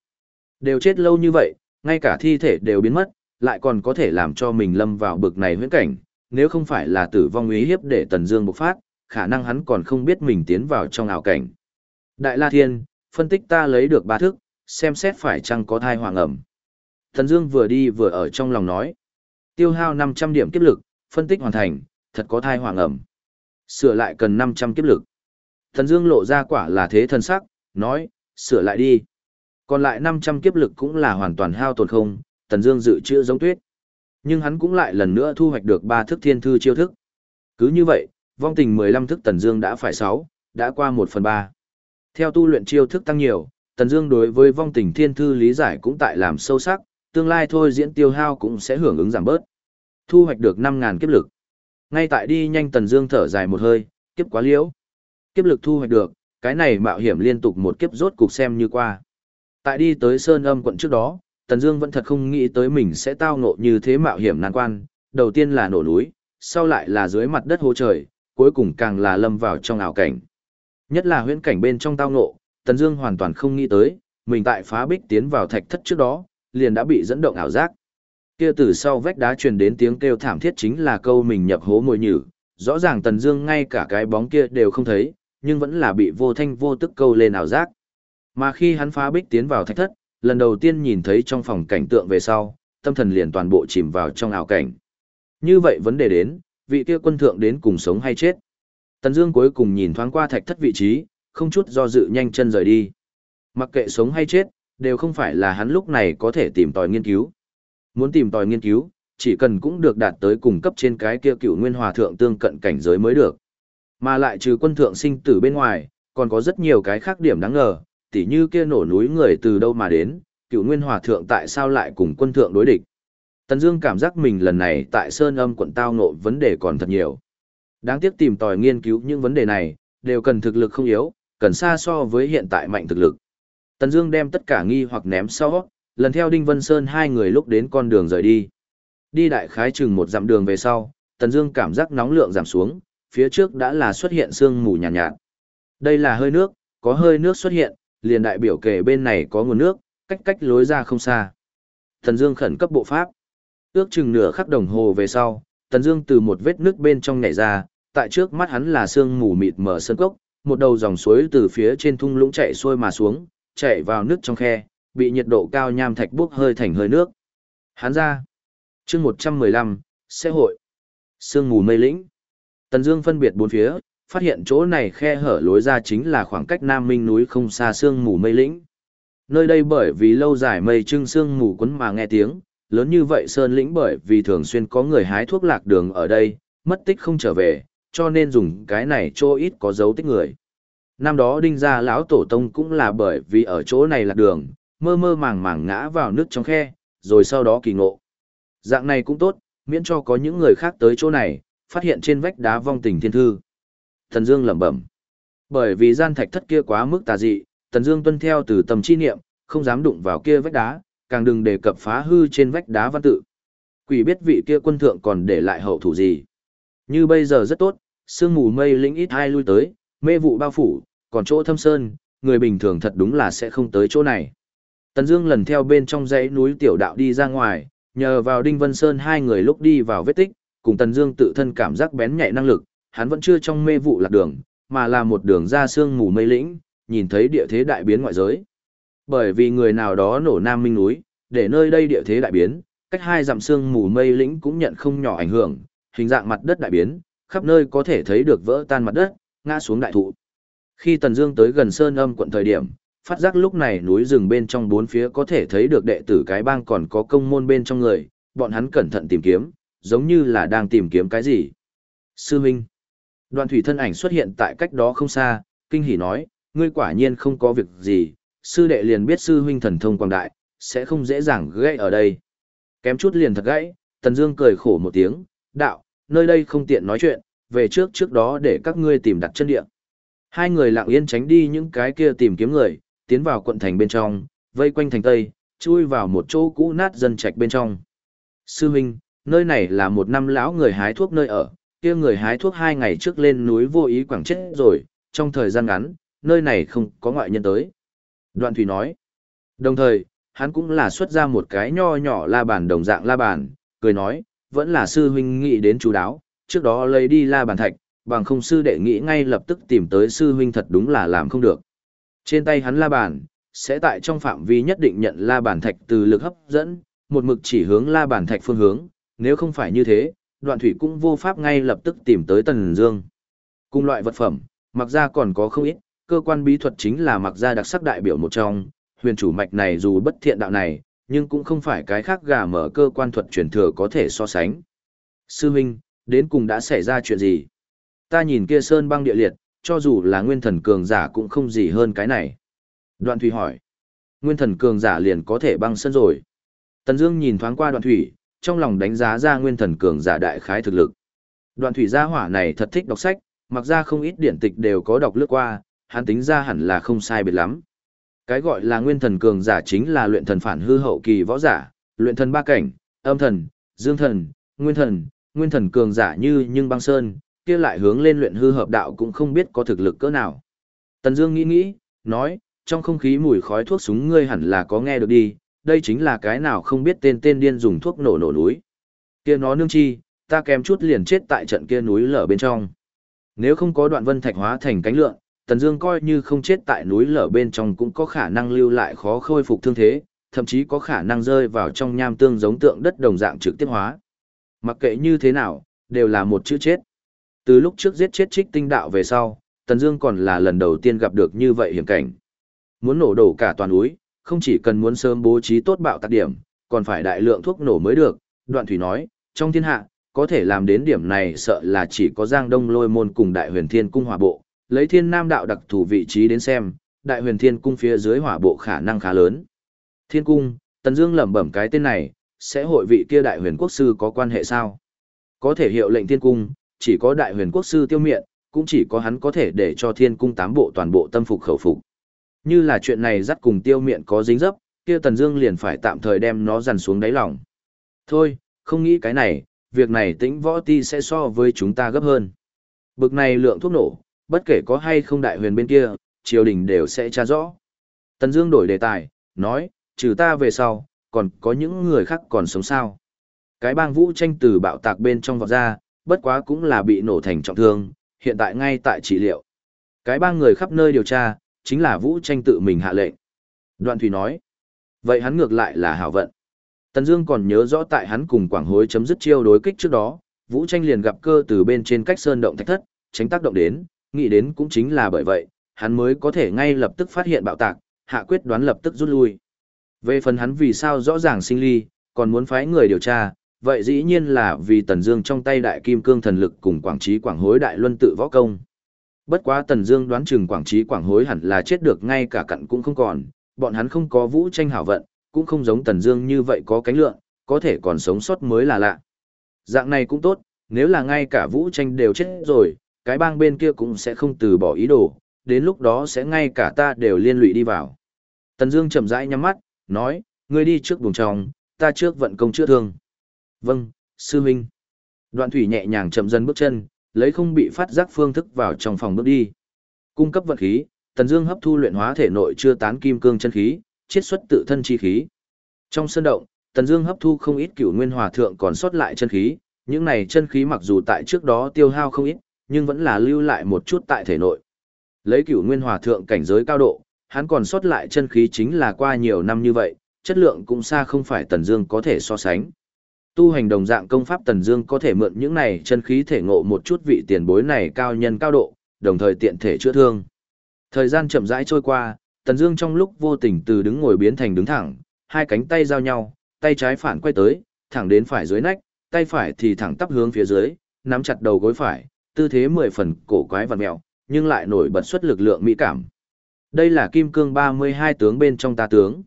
S1: Đều chết lâu như vậy, ngay cả thi thể đều biến mất, lại còn có thể làm cho mình lâm vào bực này huyễn cảnh, nếu không phải là tử vong uy hiếp để Tần Dương bộc phát, khả năng hắn còn không biết mình tiến vào trong ảo cảnh. Đại La Thiên, phân tích ta lấy được ba thức, xem xét phải chăng có thai hoàng ẩm. Thần Dương vừa đi vừa ở trong lòng nói. Tiêu hao 500 điểm kiếp lực, phân tích hoàn thành, thật có thai hoàng ẩm. Sửa lại cần 500 kiếp lực. Thần Dương lộ ra quả là thế thần sắc, nói, sửa lại đi. Còn lại 500 kiếp lực cũng là hoàn toàn hao tổn không, Tần Dương dự trữ giống tuyết. Nhưng hắn cũng lại lần nữa thu hoạch được ba thức thiên thư chiêu thức. Cứ như vậy, vong tình 15 thức Tần Dương đã phải 6, đã qua 1 phần 3. Theo tu luyện chiêu thức tăng nhiều, Tần Dương đối với vong tình thiên thư lý giải cũng tại làm sâu sắc, tương lai thôi diễn tiêu hao cũng sẽ hưởng ứng giảm bớt. Thu hoạch được 5000 kiếp lực. Ngay tại đi nhanh Tần Dương thở dài một hơi, kiếp quá liễu. Kiếp lực thu hoạch được, cái này mạo hiểm liên tục một kiếp rốt cục xem như qua. Tại đi tới Sơn Âm quận trước đó, Tần Dương vẫn thật không nghĩ tới mình sẽ tao ngộ như thế mạo hiểm nan quan, đầu tiên là nổ núi, sau lại là dưới mặt đất hố trời, cuối cùng càng là lâm vào trong ảo cảnh. Nhất là huyễn cảnh bên trong tao ngộ, Tần Dương hoàn toàn không nghĩ tới, mình tại phá bích tiến vào thạch thất trước đó, liền đã bị dẫn động ảo giác. Kia từ sau vách đá truyền đến tiếng kêu thảm thiết chính là câu mình nhập hố mồi nhử, rõ ràng Tần Dương ngay cả cái bóng kia đều không thấy, nhưng vẫn là bị vô thanh vô tức câu lên ảo giác. Mà khi hắn phá bích tiến vào thạch thất, lần đầu tiên nhìn thấy trong phòng cảnh tượng về sau, tâm thần liền toàn bộ chìm vào trong ảo cảnh. Như vậy vấn đề đến, vị kia quân thượng đến cùng sống hay chết. Tần Dương cuối cùng nhìn thoáng qua thạch thất vị trí, không chút do dự nhanh chân rời đi. Mặc kệ sống hay chết, đều không phải là hắn lúc này có thể tìm tòi nghiên cứu. Muốn tìm tòi nghiên cứu, chỉ cần cũng được đạt tới cùng cấp trên cái kia cựu nguyên hòa thượng tương cận cảnh giới mới được. Mà lại trừ quân thượng sinh tử bên ngoài, còn có rất nhiều cái khác điểm đáng ngờ, tỉ như kia nổ núi người từ đâu mà đến, cựu nguyên hòa thượng tại sao lại cùng quân thượng đối địch. Tần Dương cảm giác mình lần này tại Sơn Âm quận tao ngộ vấn đề còn thật nhiều. Đáng tiếc tìm tòi nghiên cứu những vấn đề này, đều cần thực lực không yếu, cần xa so với hiện tại mạnh thực lực. Tần Dương đem tất cả nghi hoặc ném sau, lần theo Đinh Vân Sơn hai người lúc đến con đường rời đi. Đi đại khái chừng một dặm đường về sau, Tần Dương cảm giác nóng lượng giảm xuống, phía trước đã là xuất hiện sương mù nhàn nhạt, nhạt. Đây là hơi nước, có hơi nước xuất hiện, liền đại biểu kể bên này có nguồn nước, cách cách lối ra không xa. Tần Dương khẩn cấp bộ pháp. Ước chừng nửa khắc đồng hồ về sau, Tần Dương từ một vết nước bên trong nhảy ra, tại trước mắt hắn là sương mù mịt mờ sơn cốc, một đầu dòng suối từ phía trên thung lũng chảy xuôi mà xuống, chảy vào nước trong khe, bị nhiệt độ cao nham thạch bốc hơi thành hơi nước. Hắn ra. Chương 115, xe hội. Sương mù mây lĩnh. Tần Dương phân biệt bốn phía, phát hiện chỗ này khe hở lối ra chính là khoảng cách Nam Minh núi không xa sương mù mây lĩnh. Nơi đây bởi vì lâu dài mây trưng sương mù quấn mà nghe tiếng, lớn như vậy sơn lĩnh bởi vì thường xuyên có người hái thuốc lạc đường ở đây, mất tích không trở về, cho nên dùng cái này chỗ ít có dấu tích người. Năm đó đinh gia lão tổ tông cũng là bởi vì ở chỗ này lạc đường, mơ mơ màng màng ngã vào nước trong khe, rồi sau đó kỳ ngộ. Dạng này cũng tốt, miễn cho có những người khác tới chỗ này, phát hiện trên vách đá vong tình thiên thư. Thần Dương lẩm bẩm. Bởi vì gian thạch thất kia quá mức tà dị, Tần Dương tuân theo từ tầm chi niệm, không dám đụng vào kia vách đá, càng đừng đề cập phá hư trên vách đá văn tự. Quỷ biết vị kia quân thượng còn để lại hậu thủ gì. Như bây giờ rất tốt, sương mù mây lĩnh ít hai lui tới, mê vụ bao phủ, còn chỗ thâm sơn, người bình thường thật đúng là sẽ không tới chỗ này. Tần Dương lần theo bên trong dãy núi tiểu đạo đi ra ngoài, nhờ vào Đinh Vân Sơn hai người lúc đi vào vết tích, cùng Tần Dương tự thân cảm giác bén nhạy năng lực, hắn vẫn chưa trong mê vụ lạc đường, mà là một đường ra sương mù mây lĩnh, nhìn thấy địa thế đại biến ngoại giới. Bởi vì người nào đó nổ Nam Minh núi, để nơi đây địa thế đại biến, Cách hai dặm sương mù mây lĩnh cũng nhận không nhỏ ảnh hưởng, hình dạng mặt đất đại biến, khắp nơi có thể thấy được vỡ tan mặt đất, ngã xuống đại thụ. Khi Tần Dương tới gần Sơn Âm quận thời điểm, phát giác lúc này núi rừng bên trong bốn phía có thể thấy được đệ tử cái bang còn có công môn bên trong người, bọn hắn cẩn thận tìm kiếm, giống như là đang tìm kiếm cái gì. Sư Minh. Đoàn thủy thân ảnh xuất hiện tại cách đó không xa, kinh hỉ nói, ngươi quả nhiên không có việc gì, sư đệ liền biết sư huynh thần thông quang đại, sẽ không dễ dàng gãy ở đây. Kém chút liền thật gãy, Tần Dương cười khổ một tiếng, đạo, nơi đây không tiện nói chuyện, về trước trước đó để các ngươi tìm đặt chân địa. Hai người lặng yên tránh đi những cái kia tìm kiếm người, tiến vào quận thành bên trong, vây quanh thành tây, chui vào một chỗ cũ nát dân trạch bên trong. Sư huynh, nơi này là một năm lão người hái thuốc nơi ở, kia người hái thuốc hai ngày trước lên núi vô ý quảng chết rồi, trong thời gian ngắn, nơi này không có ngoại nhân tới. Đoạn Thủy nói. Đồng thời, hắn cũng là xuất ra một cái nho nhỏ la bàn đồng dạng la bàn, cười nói, vẫn là sư huynh nghĩ đến chú đáo, trước đó lấy đi la bàn thạch, bằng không sư đệ nghĩ ngay lập tức tìm tới sư huynh thật đúng là làm không được. Trên tay hắn la bàn, sẽ tại trong phạm vi nhất định nhận la bàn thạch từ lực hấp dẫn, một mực chỉ hướng la bàn thạch phương hướng, nếu không phải như thế, đoạn thủy cũng vô pháp ngay lập tức tìm tới Tần Dương. Cùng loại vật phẩm, mặc ra còn có không ít, cơ quan bí thuật chính là mặc gia đặc sắc đại biểu một trong, huyền chủ mạch này dù bất thiện đạo này, nhưng cũng không phải cái khác gà mở cơ quan thuật truyền thừa có thể so sánh. Sư huynh, đến cùng đã xảy ra chuyện gì? Ta nhìn kia sơn băng địa liệt, cho dù là nguyên thần cường giả cũng không gì hơn cái này. Đoạn thủy hỏi. Nguyên thần cường giả liền có thể băng sơn rồi. Tần Dương nhìn thoáng qua đoạn thủy, trong lòng đánh giá ra nguyên thần cường giả đại khái thực lực. Đoạn thủy gia hỏa này thật thích đọc sách, mặc ra không ít điển tịch đều có đọc lướt qua, hắn tính ra hẳn là không sai biệt lắm. Cái gọi là nguyên thần cường giả chính là luyện thần phản hư hậu kỳ võ giả, luyện thần ba cảnh, âm thần, dương thần, nguyên thần, nguyên thần cường giả như nhưng băng sơn, kia lại hướng lên luyện hư hợp đạo cũng không biết có thực lực cỡ nào. Tần Dương nghĩ nghĩ, nói, trong không khí mùi khói thuốc súng ngươi hẳn là có nghe được đi, đây chính là cái nào không biết tên tên điên dùng thuốc nổ nổ núi. Kia nó nương chi, ta kém chút liền chết tại trận kia núi lở bên trong. Nếu không có đoạn vân thạch hóa thành cánh lượng, Tần Dương coi như không chết tại núi lở bên trong cũng có khả năng lưu lại khó khôi phục thương thế, thậm chí có khả năng rơi vào trong nham tương giống tượng đất đồng dạng trực tiếp hóa. Mặc kệ như thế nào, đều là một chữ chết. Từ lúc trước giết chết Trích Tinh đạo về sau, Tần Dương còn là lần đầu tiên gặp được như vậy hiểm cảnh. Muốn nổ đổ cả toàn núi, không chỉ cần muốn sớm bố trí tốt bạo tạc điểm, còn phải đại lượng thuốc nổ mới được. Đoạn Thủy nói, trong thiên hạ, có thể làm đến điểm này sợ là chỉ có Giang Đông Lôi môn cùng Đại Huyền Thiên cung Hòa bộ, lấy Thiên Nam đạo đặc thủ vị trí đến xem, Đại Huyền Thiên cung phía dưới hỏa bộ khả năng khá lớn. Thiên cung, Tần Dương lẩm bẩm cái tên này, sẽ hội vị kia Đại Huyền quốc sư có quan hệ sao? Có thể hiệu lệnh Thiên cung, chỉ có Đại Huyền quốc sư tiêu miện, cũng chỉ có hắn có thể để cho Thiên cung tám bộ toàn bộ tâm phục khẩu phục. Như là chuyện này dắt cùng tiêu miện có dính dấp, kia Tần Dương liền phải tạm thời đem nó dằn xuống đáy lòng. Thôi, không nghĩ cái này, việc này tĩnh võ ti sẽ so với chúng ta gấp hơn. Bực này lượng thuốc nổ, bất kể có hay không đại huyền bên kia, triều đình đều sẽ tra rõ. Tần Dương đổi đề tài, nói, trừ ta về sau, còn có những người khác còn sống sao. Cái bang vũ tranh từ bạo tạc bên trong vọt ra, bất quá cũng là bị nổ thành trọng thương, hiện tại ngay tại trị liệu. Cái bang người khắp nơi điều tra, chính là vũ tranh tự mình hạ lệnh. Đoạn Thủy nói, vậy hắn ngược lại là hảo vận. Tần Dương còn nhớ rõ tại hắn cùng Quảng Hối chấm dứt chiêu đối kích trước đó, Vũ Tranh liền gặp cơ từ bên trên cách sơn động thạch thất, tránh tác động đến, nghĩ đến cũng chính là bởi vậy, hắn mới có thể ngay lập tức phát hiện bạo tạc, hạ quyết đoán lập tức rút lui. Về phần hắn vì sao rõ ràng sinh ly, còn muốn phái người điều tra, vậy dĩ nhiên là vì Tần Dương trong tay đại kim cương thần lực cùng Quảng Chí Quảng Hối đại luân tự võ công. Bất quá Tần Dương đoán chừng Quảng Chí Quảng Hối hẳn là chết được ngay cả cặn cũng không còn, bọn hắn không có vũ tranh hảo vận, cũng không giống Tần Dương như vậy có cánh lượng, có thể còn sống sót mới là lạ. Dạng này cũng tốt, nếu là ngay cả vũ tranh đều chết rồi, cái bang bên kia cũng sẽ không từ bỏ ý đồ, đến lúc đó sẽ ngay cả ta đều liên lụy đi vào. Tần Dương chậm rãi nhắm mắt, nói, ngươi đi trước buồng trong, ta trước vận công chữa thương. Vâng, sư huynh. Đoạn thủy nhẹ nhàng chậm dần bước chân, lấy không bị phát giác phương thức vào trong phòng bước đi. Cung cấp vận khí, Tần Dương hấp thu luyện hóa thể nội chưa tán kim cương chân khí, chiết xuất tự thân chi khí. Trong sân động, Tần Dương hấp thu không ít cửu nguyên hòa thượng còn sót lại chân khí, những này chân khí mặc dù tại trước đó tiêu hao không ít, nhưng vẫn là lưu lại một chút tại thể nội. Lấy cửu nguyên hòa thượng cảnh giới cao độ, hắn còn sót lại chân khí chính là qua nhiều năm như vậy, chất lượng cũng xa không phải Tần Dương có thể so sánh. Tu hành đồng dạng công pháp Tần Dương có thể mượn những này chân khí thể ngộ một chút vị tiền bối này cao nhân cao độ, đồng thời tiện thể chữa thương. Thời gian chậm rãi trôi qua, Tần Dương trong lúc vô tình từ đứng ngồi biến thành đứng thẳng, hai cánh tay giao nhau, tay trái phản quay tới, thẳng đến phải dưới nách, tay phải thì thẳng tắp hướng phía dưới, nắm chặt đầu gối phải, tư thế mười phần cổ quái vặn mẹo nhưng lại nổi bật xuất lực lượng mỹ cảm. Đây là kim cương 32 tướng bên trong ta tướng.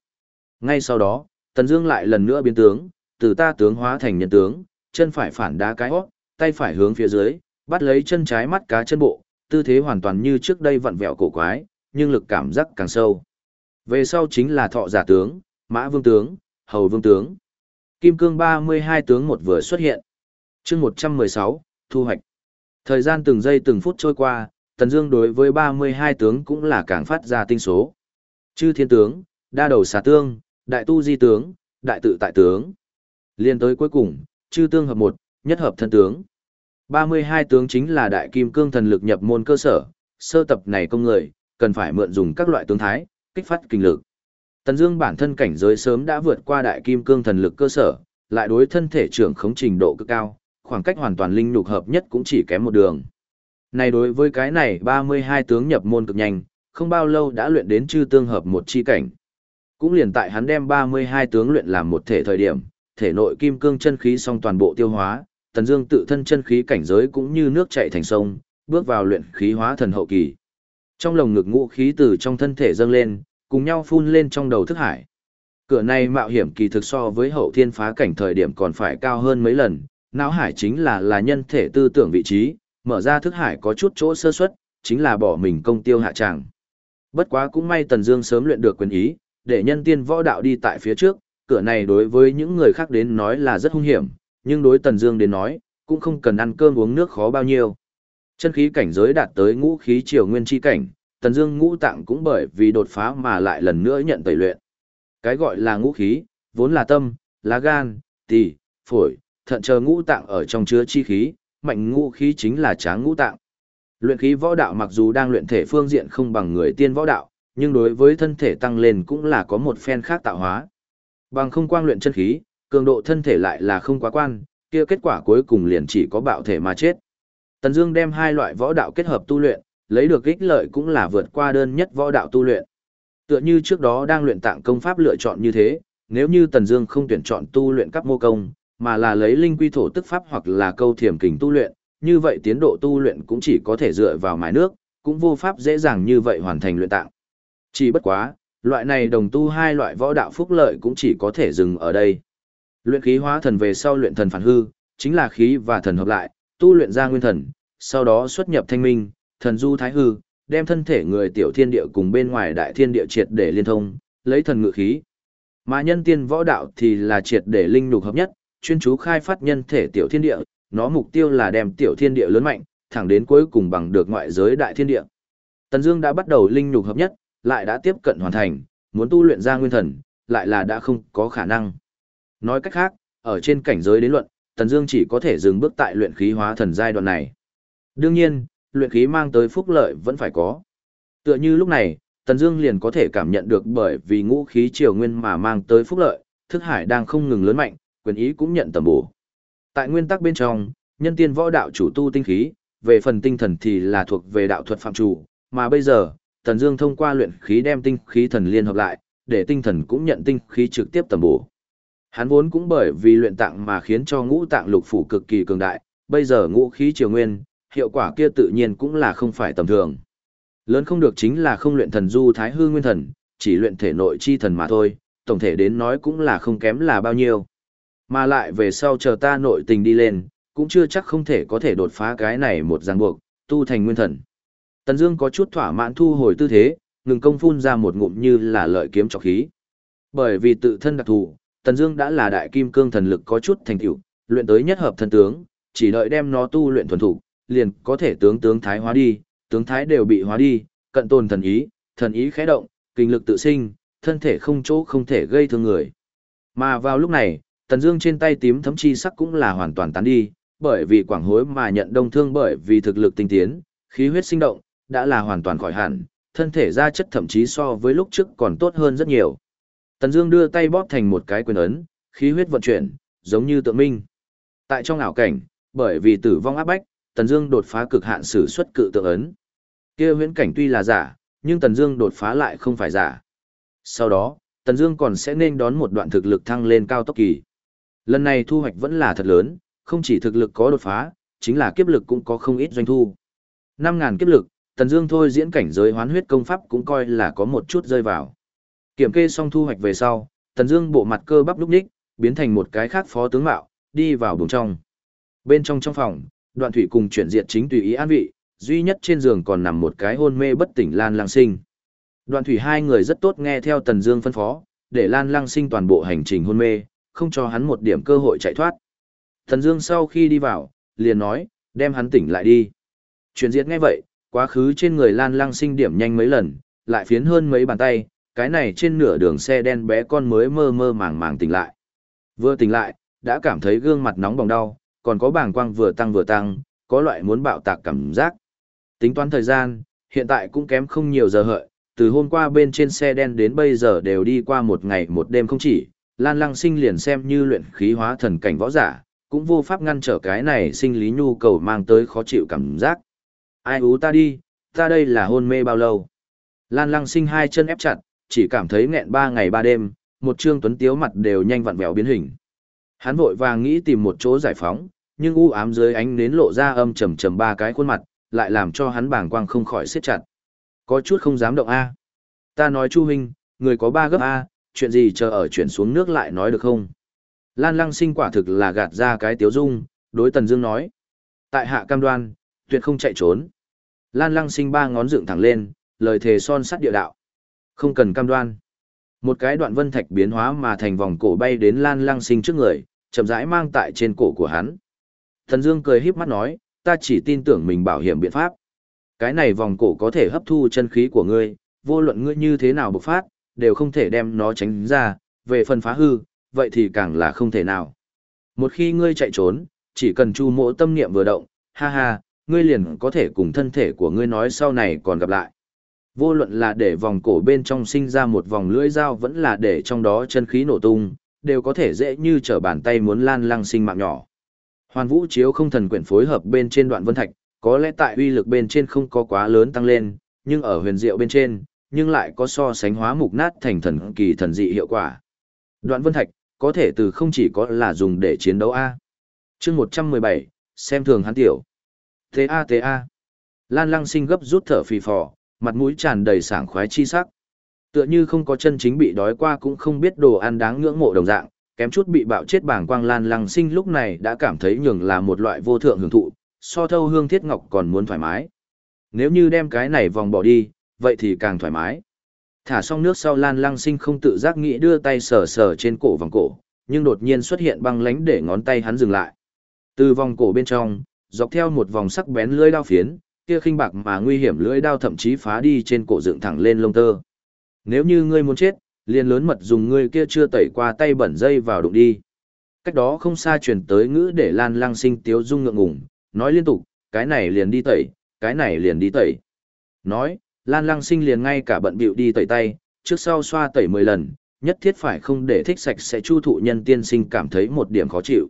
S1: Ngay sau đó, Tần Dương lại lần nữa biến tướng, từ ta tướng hóa thành nhân tướng, chân phải phản đá cái hót, tay phải hướng phía dưới, bắt lấy chân trái mắt cá chân bộ, tư thế hoàn toàn như trước đây vặn vẹo cổ quái, nhưng lực cảm giác càng sâu. Về sau chính là thọ giả tướng, mã vương tướng, hầu vương tướng. Kim cương 32 tướng một vừa xuất hiện. chương 116, thu hoạch. Thời gian từng giây từng phút trôi qua, Tần Dương đối với 32 tướng cũng là càng phát ra tinh số. Chư thiên tướng, đa đầu xà tương, đại tu di tướng, đại tự tại tướng. Liên tới cuối cùng, chư tương hợp một, nhất hợp thân tướng. 32 tướng chính là đại kim cương thần lực nhập môn cơ sở, sơ tập này công người, cần phải mượn dùng các loại tướng thái, kích phát kinh lực. Tần Dương bản thân cảnh giới sớm đã vượt qua đại kim cương thần lực cơ sở, lại đối thân thể trưởng khống trình độ cực cao, khoảng cách hoàn toàn linh nhục hợp nhất cũng chỉ kém một đường. Này đối với cái này 32 tướng nhập môn cực nhanh, không bao lâu đã luyện đến chư tương hợp một chi cảnh. Cũng liền tại hắn đem 32 tướng luyện làm một thể thời điểm, thể nội kim cương chân khí xong toàn bộ tiêu hóa, Tần Dương tự thân chân khí cảnh giới cũng như nước chảy thành sông, bước vào luyện khí hóa thần hậu kỳ. Trong lồng ngực ngũ khí từ trong thân thể dâng lên, cùng nhau phun lên trong đầu thức hải. Cửa này mạo hiểm kỳ thực so với hậu thiên phá cảnh thời điểm còn phải cao hơn mấy lần, não hải chính là là nhân thể tư tưởng vị trí, mở ra thức hải có chút chỗ sơ suất, chính là bỏ mình công tiêu hạ tràng. Bất quá cũng may Tần Dương sớm luyện được quyền ý, để nhân tiên võ đạo đi tại phía trước, cửa này đối với những người khác đến nói là rất hung hiểm, nhưng đối Tần Dương đến nói, cũng không cần ăn cơm uống nước khó bao nhiêu. Chân khí cảnh giới đạt tới ngũ khí triều nguyên chi cảnh, Tần Dương ngũ tạng cũng bởi vì đột phá mà lại lần nữa nhận tẩy luyện. Cái gọi là ngũ khí, vốn là tâm, lá gan, tỳ, phổi, thận chờ ngũ tạng ở trong chứa chi khí, mạnh ngũ khí chính là tráng ngũ tạng. Luyện khí võ đạo mặc dù đang luyện thể phương diện không bằng người tiên võ đạo, nhưng đối với thân thể tăng lên cũng là có một phen khác tạo hóa. Bằng không quang luyện chân khí, cường độ thân thể lại là không quá quan, kia kết quả cuối cùng liền chỉ có bạo thể mà chết. Tần Dương đem hai loại võ đạo kết hợp tu luyện, lấy được ích lợi cũng là vượt qua đơn nhất võ đạo tu luyện. Tựa như trước đó đang luyện tạng công pháp lựa chọn như thế, nếu như Tần Dương không tuyển chọn tu luyện các mô công, mà là lấy linh quy thổ tức pháp hoặc là câu thiểm kình tu luyện, như vậy tiến độ tu luyện cũng chỉ có thể dựa vào mài nước, cũng vô pháp dễ dàng như vậy hoàn thành luyện tạng. Chỉ bất quá, loại này đồng tu hai loại võ đạo phúc lợi cũng chỉ có thể dừng ở đây. Luyện khí hóa thần về sau luyện thần phản hư, chính là khí và thần hợp lại, tu luyện ra nguyên thần, sau đó xuất nhập thanh minh, thần du thái hư, đem thân thể người tiểu thiên địa cùng bên ngoài đại thiên địa triệt để liên thông, lấy thần ngự khí. Mà nhân tiên võ đạo thì là triệt để linh nục hợp nhất, chuyên chú khai phát nhân thể tiểu thiên địa, nó mục tiêu là đem tiểu thiên địa lớn mạnh, thẳng đến cuối cùng bằng được ngoại giới đại thiên địa. Tần Dương đã bắt đầu linh nhục hợp nhất, lại đã tiếp cận hoàn thành, muốn tu luyện ra nguyên thần, lại là đã không có khả năng. Nói cách khác, ở trên cảnh giới đến luận, Tần Dương chỉ có thể dừng bước tại luyện khí hóa thần giai đoạn này. Đương nhiên, luyện khí mang tới phúc lợi vẫn phải có. Tựa như lúc này, Tần Dương liền có thể cảm nhận được bởi vì ngũ khí triều nguyên mà mang tới phúc lợi, thức hải đang không ngừng lớn mạnh, quyền ý cũng nhận tầm bổ. Tại nguyên tắc bên trong, nhân tiên võ đạo chủ tu tinh khí, về phần tinh thần thì là thuộc về đạo thuật phạm chủ, mà bây giờ, Tần Dương thông qua luyện khí đem tinh khí thần liên hợp lại, để tinh thần cũng nhận tinh khí trực tiếp tầm bổ. Hắn vốn cũng bởi vì luyện tạng mà khiến cho ngũ tạng lục phủ cực kỳ cường đại, bây giờ ngũ khí triều nguyên, hiệu quả kia tự nhiên cũng là không phải tầm thường. Lớn không được chính là không luyện thần du thái hư nguyên thần, chỉ luyện thể nội chi thần mà thôi, tổng thể đến nói cũng là không kém là bao nhiêu. Mà lại về sau chờ ta nội tình đi lên, cũng chưa chắc không thể có thể đột phá cái này một ràng buộc, tu thành nguyên thần. Tần Dương có chút thỏa mãn thu hồi tư thế, ngừng công phun ra một ngụm như là lợi kiếm trọc khí. Bởi vì tự thân đặc thù, Tần Dương đã là đại kim cương thần lực có chút thành tựu, luyện tới nhất hợp thần tướng, chỉ đợi đem nó tu luyện thuần thục, liền có thể tướng tướng thái hóa đi, tướng thái đều bị hóa đi, cận tồn thần ý, thần ý khẽ động, kinh lực tự sinh, thân thể không chỗ không thể gây thương người. Mà vào lúc này, Tần Dương trên tay tím thấm chi sắc cũng là hoàn toàn tán đi, bởi vì quảng hối mà nhận đông thương bởi vì thực lực tinh tiến, khí huyết sinh động, đã là hoàn toàn khỏi hẳn, thân thể da chất thậm chí so với lúc trước còn tốt hơn rất nhiều. Tần Dương đưa tay bóp thành một cái quyền ấn, khí huyết vận chuyển, giống như tượng minh. Tại trong ảo cảnh, bởi vì tử vong áp bách, Tần Dương đột phá cực hạn sử xuất cự tượng ấn. Kia huyễn cảnh tuy là giả, nhưng Tần Dương đột phá lại không phải giả. Sau đó, Tần Dương còn sẽ nên đón một đoạn thực lực thăng lên cao tốc kỳ. Lần này thu hoạch vẫn là thật lớn, không chỉ thực lực có đột phá, chính là kiếp lực cũng có không ít doanh thu. 5.000 kiếp lực, Tần Dương thôi diễn cảnh giới hoán huyết công pháp cũng coi là có một chút rơi vào. Kiểm kê xong thu hoạch về sau, Tần Dương bộ mặt cơ bắp lúc nhích, biến thành một cái khác phó tướng mạo, đi vào buồng trong. Bên trong trong phòng, Đoạn Thủy cùng chuyển diệt chính tùy ý an vị, duy nhất trên giường còn nằm một cái hôn mê bất tỉnh Lan Lang Sinh. Đoạn Thủy hai người rất tốt nghe theo Tần Dương phân phó, để Lan Lang Sinh toàn bộ hành trình hôn mê, không cho hắn một điểm cơ hội chạy thoát. Thần Dương sau khi đi vào, liền nói, đem hắn tỉnh lại đi. Truyền diệt nghe vậy, quá khứ trên người Lan lăng Sinh điểm nhanh mấy lần, lại phiến hơn mấy bàn tay, cái này trên nửa đường xe đen bé con mới mơ mơ màng màng tỉnh lại. Vừa tỉnh lại, đã cảm thấy gương mặt nóng bỏng đau, còn có bàng quang vừa tăng vừa tăng, có loại muốn bạo tạc cảm giác. Tính toán thời gian, hiện tại cũng kém không nhiều giờ hợi, từ hôm qua bên trên xe đen đến bây giờ đều đi qua một ngày một đêm không chỉ, Lan Lăng Sinh liền xem như luyện khí hóa thần cảnh võ giả, cũng vô pháp ngăn trở cái này sinh lý nhu cầu mang tới khó chịu cảm giác. Ai ú ta đi, ta đây là hôn mê bao lâu? Lan Lăng Sinh hai chân ép chặt, chỉ cảm thấy nghẹn ba ngày ba đêm, một trương tuấn tiếu mặt đều nhanh vặn vẹo biến hình. Hắn vội vàng nghĩ tìm một chỗ giải phóng, nhưng u ám dưới ánh nến lộ ra âm trầm trầm ba cái khuôn mặt, lại làm cho hắn bàng quang không khỏi siết chặt. Có chút không dám động a. Ta nói Chu huynh, người có ba gấp a, chuyện gì chờ ở chuyển xuống nước lại nói được không? Lan Lăng Sinh quả thực là gạt ra cái tiếu dung, đối Tần Dương nói: "Tại hạ cam đoan, tuyệt không chạy trốn." Lan Lăng Sinh ba ngón dựng thẳng lên, lời thề son sắt địa đạo. Không cần cam đoan. Một cái đoạn vân thạch biến hóa mà thành vòng cổ bay đến Lan Lăng Sinh trước người, chậm rãi mang tại trên cổ của hắn. Thần Dương cười híp mắt nói, ta chỉ tin tưởng mình bảo hiểm biện pháp. Cái này vòng cổ có thể hấp thu chân khí của ngươi, vô luận ngươi như thế nào bộc phát, đều không thể đem nó tránh ra, về phần phá hư, vậy thì càng là không thể nào. Một khi ngươi chạy trốn, chỉ cần chu mộ tâm niệm vừa động, ha ha, ngươi liền có thể cùng thân thể của ngươi nói sau này còn gặp lại. Vô luận là để vòng cổ bên trong sinh ra một vòng lưỡi dao vẫn là để trong đó chân khí nổ tung, đều có thể dễ như trở bàn tay muốn lan lăng sinh mạng nhỏ. Hoàn vũ chiếu không thần quyển phối hợp bên trên đoạn vân thạch, có lẽ tại uy lực bên trên không có quá lớn tăng lên, nhưng ở huyền diệu bên trên, nhưng lại có so sánh hóa mục nát thành thần kỳ thần dị hiệu quả. Đoạn vân thạch, có thể từ không chỉ có là dùng để chiến đấu A. chương 117, xem thường hắn tiểu. T-A T-A. Lan lăng sinh gấp rút thở phì phò, mặt mũi tràn đầy sảng khoái chi sắc. Tựa như không có chân chính bị đói qua cũng không biết đồ ăn đáng ngưỡng mộ đồng dạng, kém chút bị bạo chết bảng quang lan lăng sinh lúc này đã cảm thấy nhường là một loại vô thượng hưởng thụ, so thâu hương thiết ngọc còn muốn thoải mái. Nếu như đem cái này vòng bỏ đi, vậy thì càng thoải mái. Thả xong nước sau lan lăng sinh không tự giác nghĩ đưa tay sờ sờ trên cổ vòng cổ, nhưng đột nhiên xuất hiện băng lánh để ngón tay hắn dừng lại. Từ vòng cổ bên trong, dọc theo một vòng sắc bén lưỡi đao phiến, kia khinh bạc mà nguy hiểm lưỡi đao thậm chí phá đi trên cổ dựng thẳng lên lông tơ. Nếu như ngươi muốn chết, liền lớn mật dùng ngươi kia chưa tẩy qua tay bẩn dây vào đụng đi. Cách đó không xa truyền tới ngữ để Lan Lăng Sinh tiếu dung ngượng ngùng, nói liên tục, cái này liền đi tẩy, cái này liền đi tẩy. Nói, Lan Lăng Sinh liền ngay cả bận bịu đi tẩy tay, trước sau xoa tẩy 10 lần, nhất thiết phải không để thích sạch sẽ chu thụ nhân tiên sinh cảm thấy một điểm khó chịu.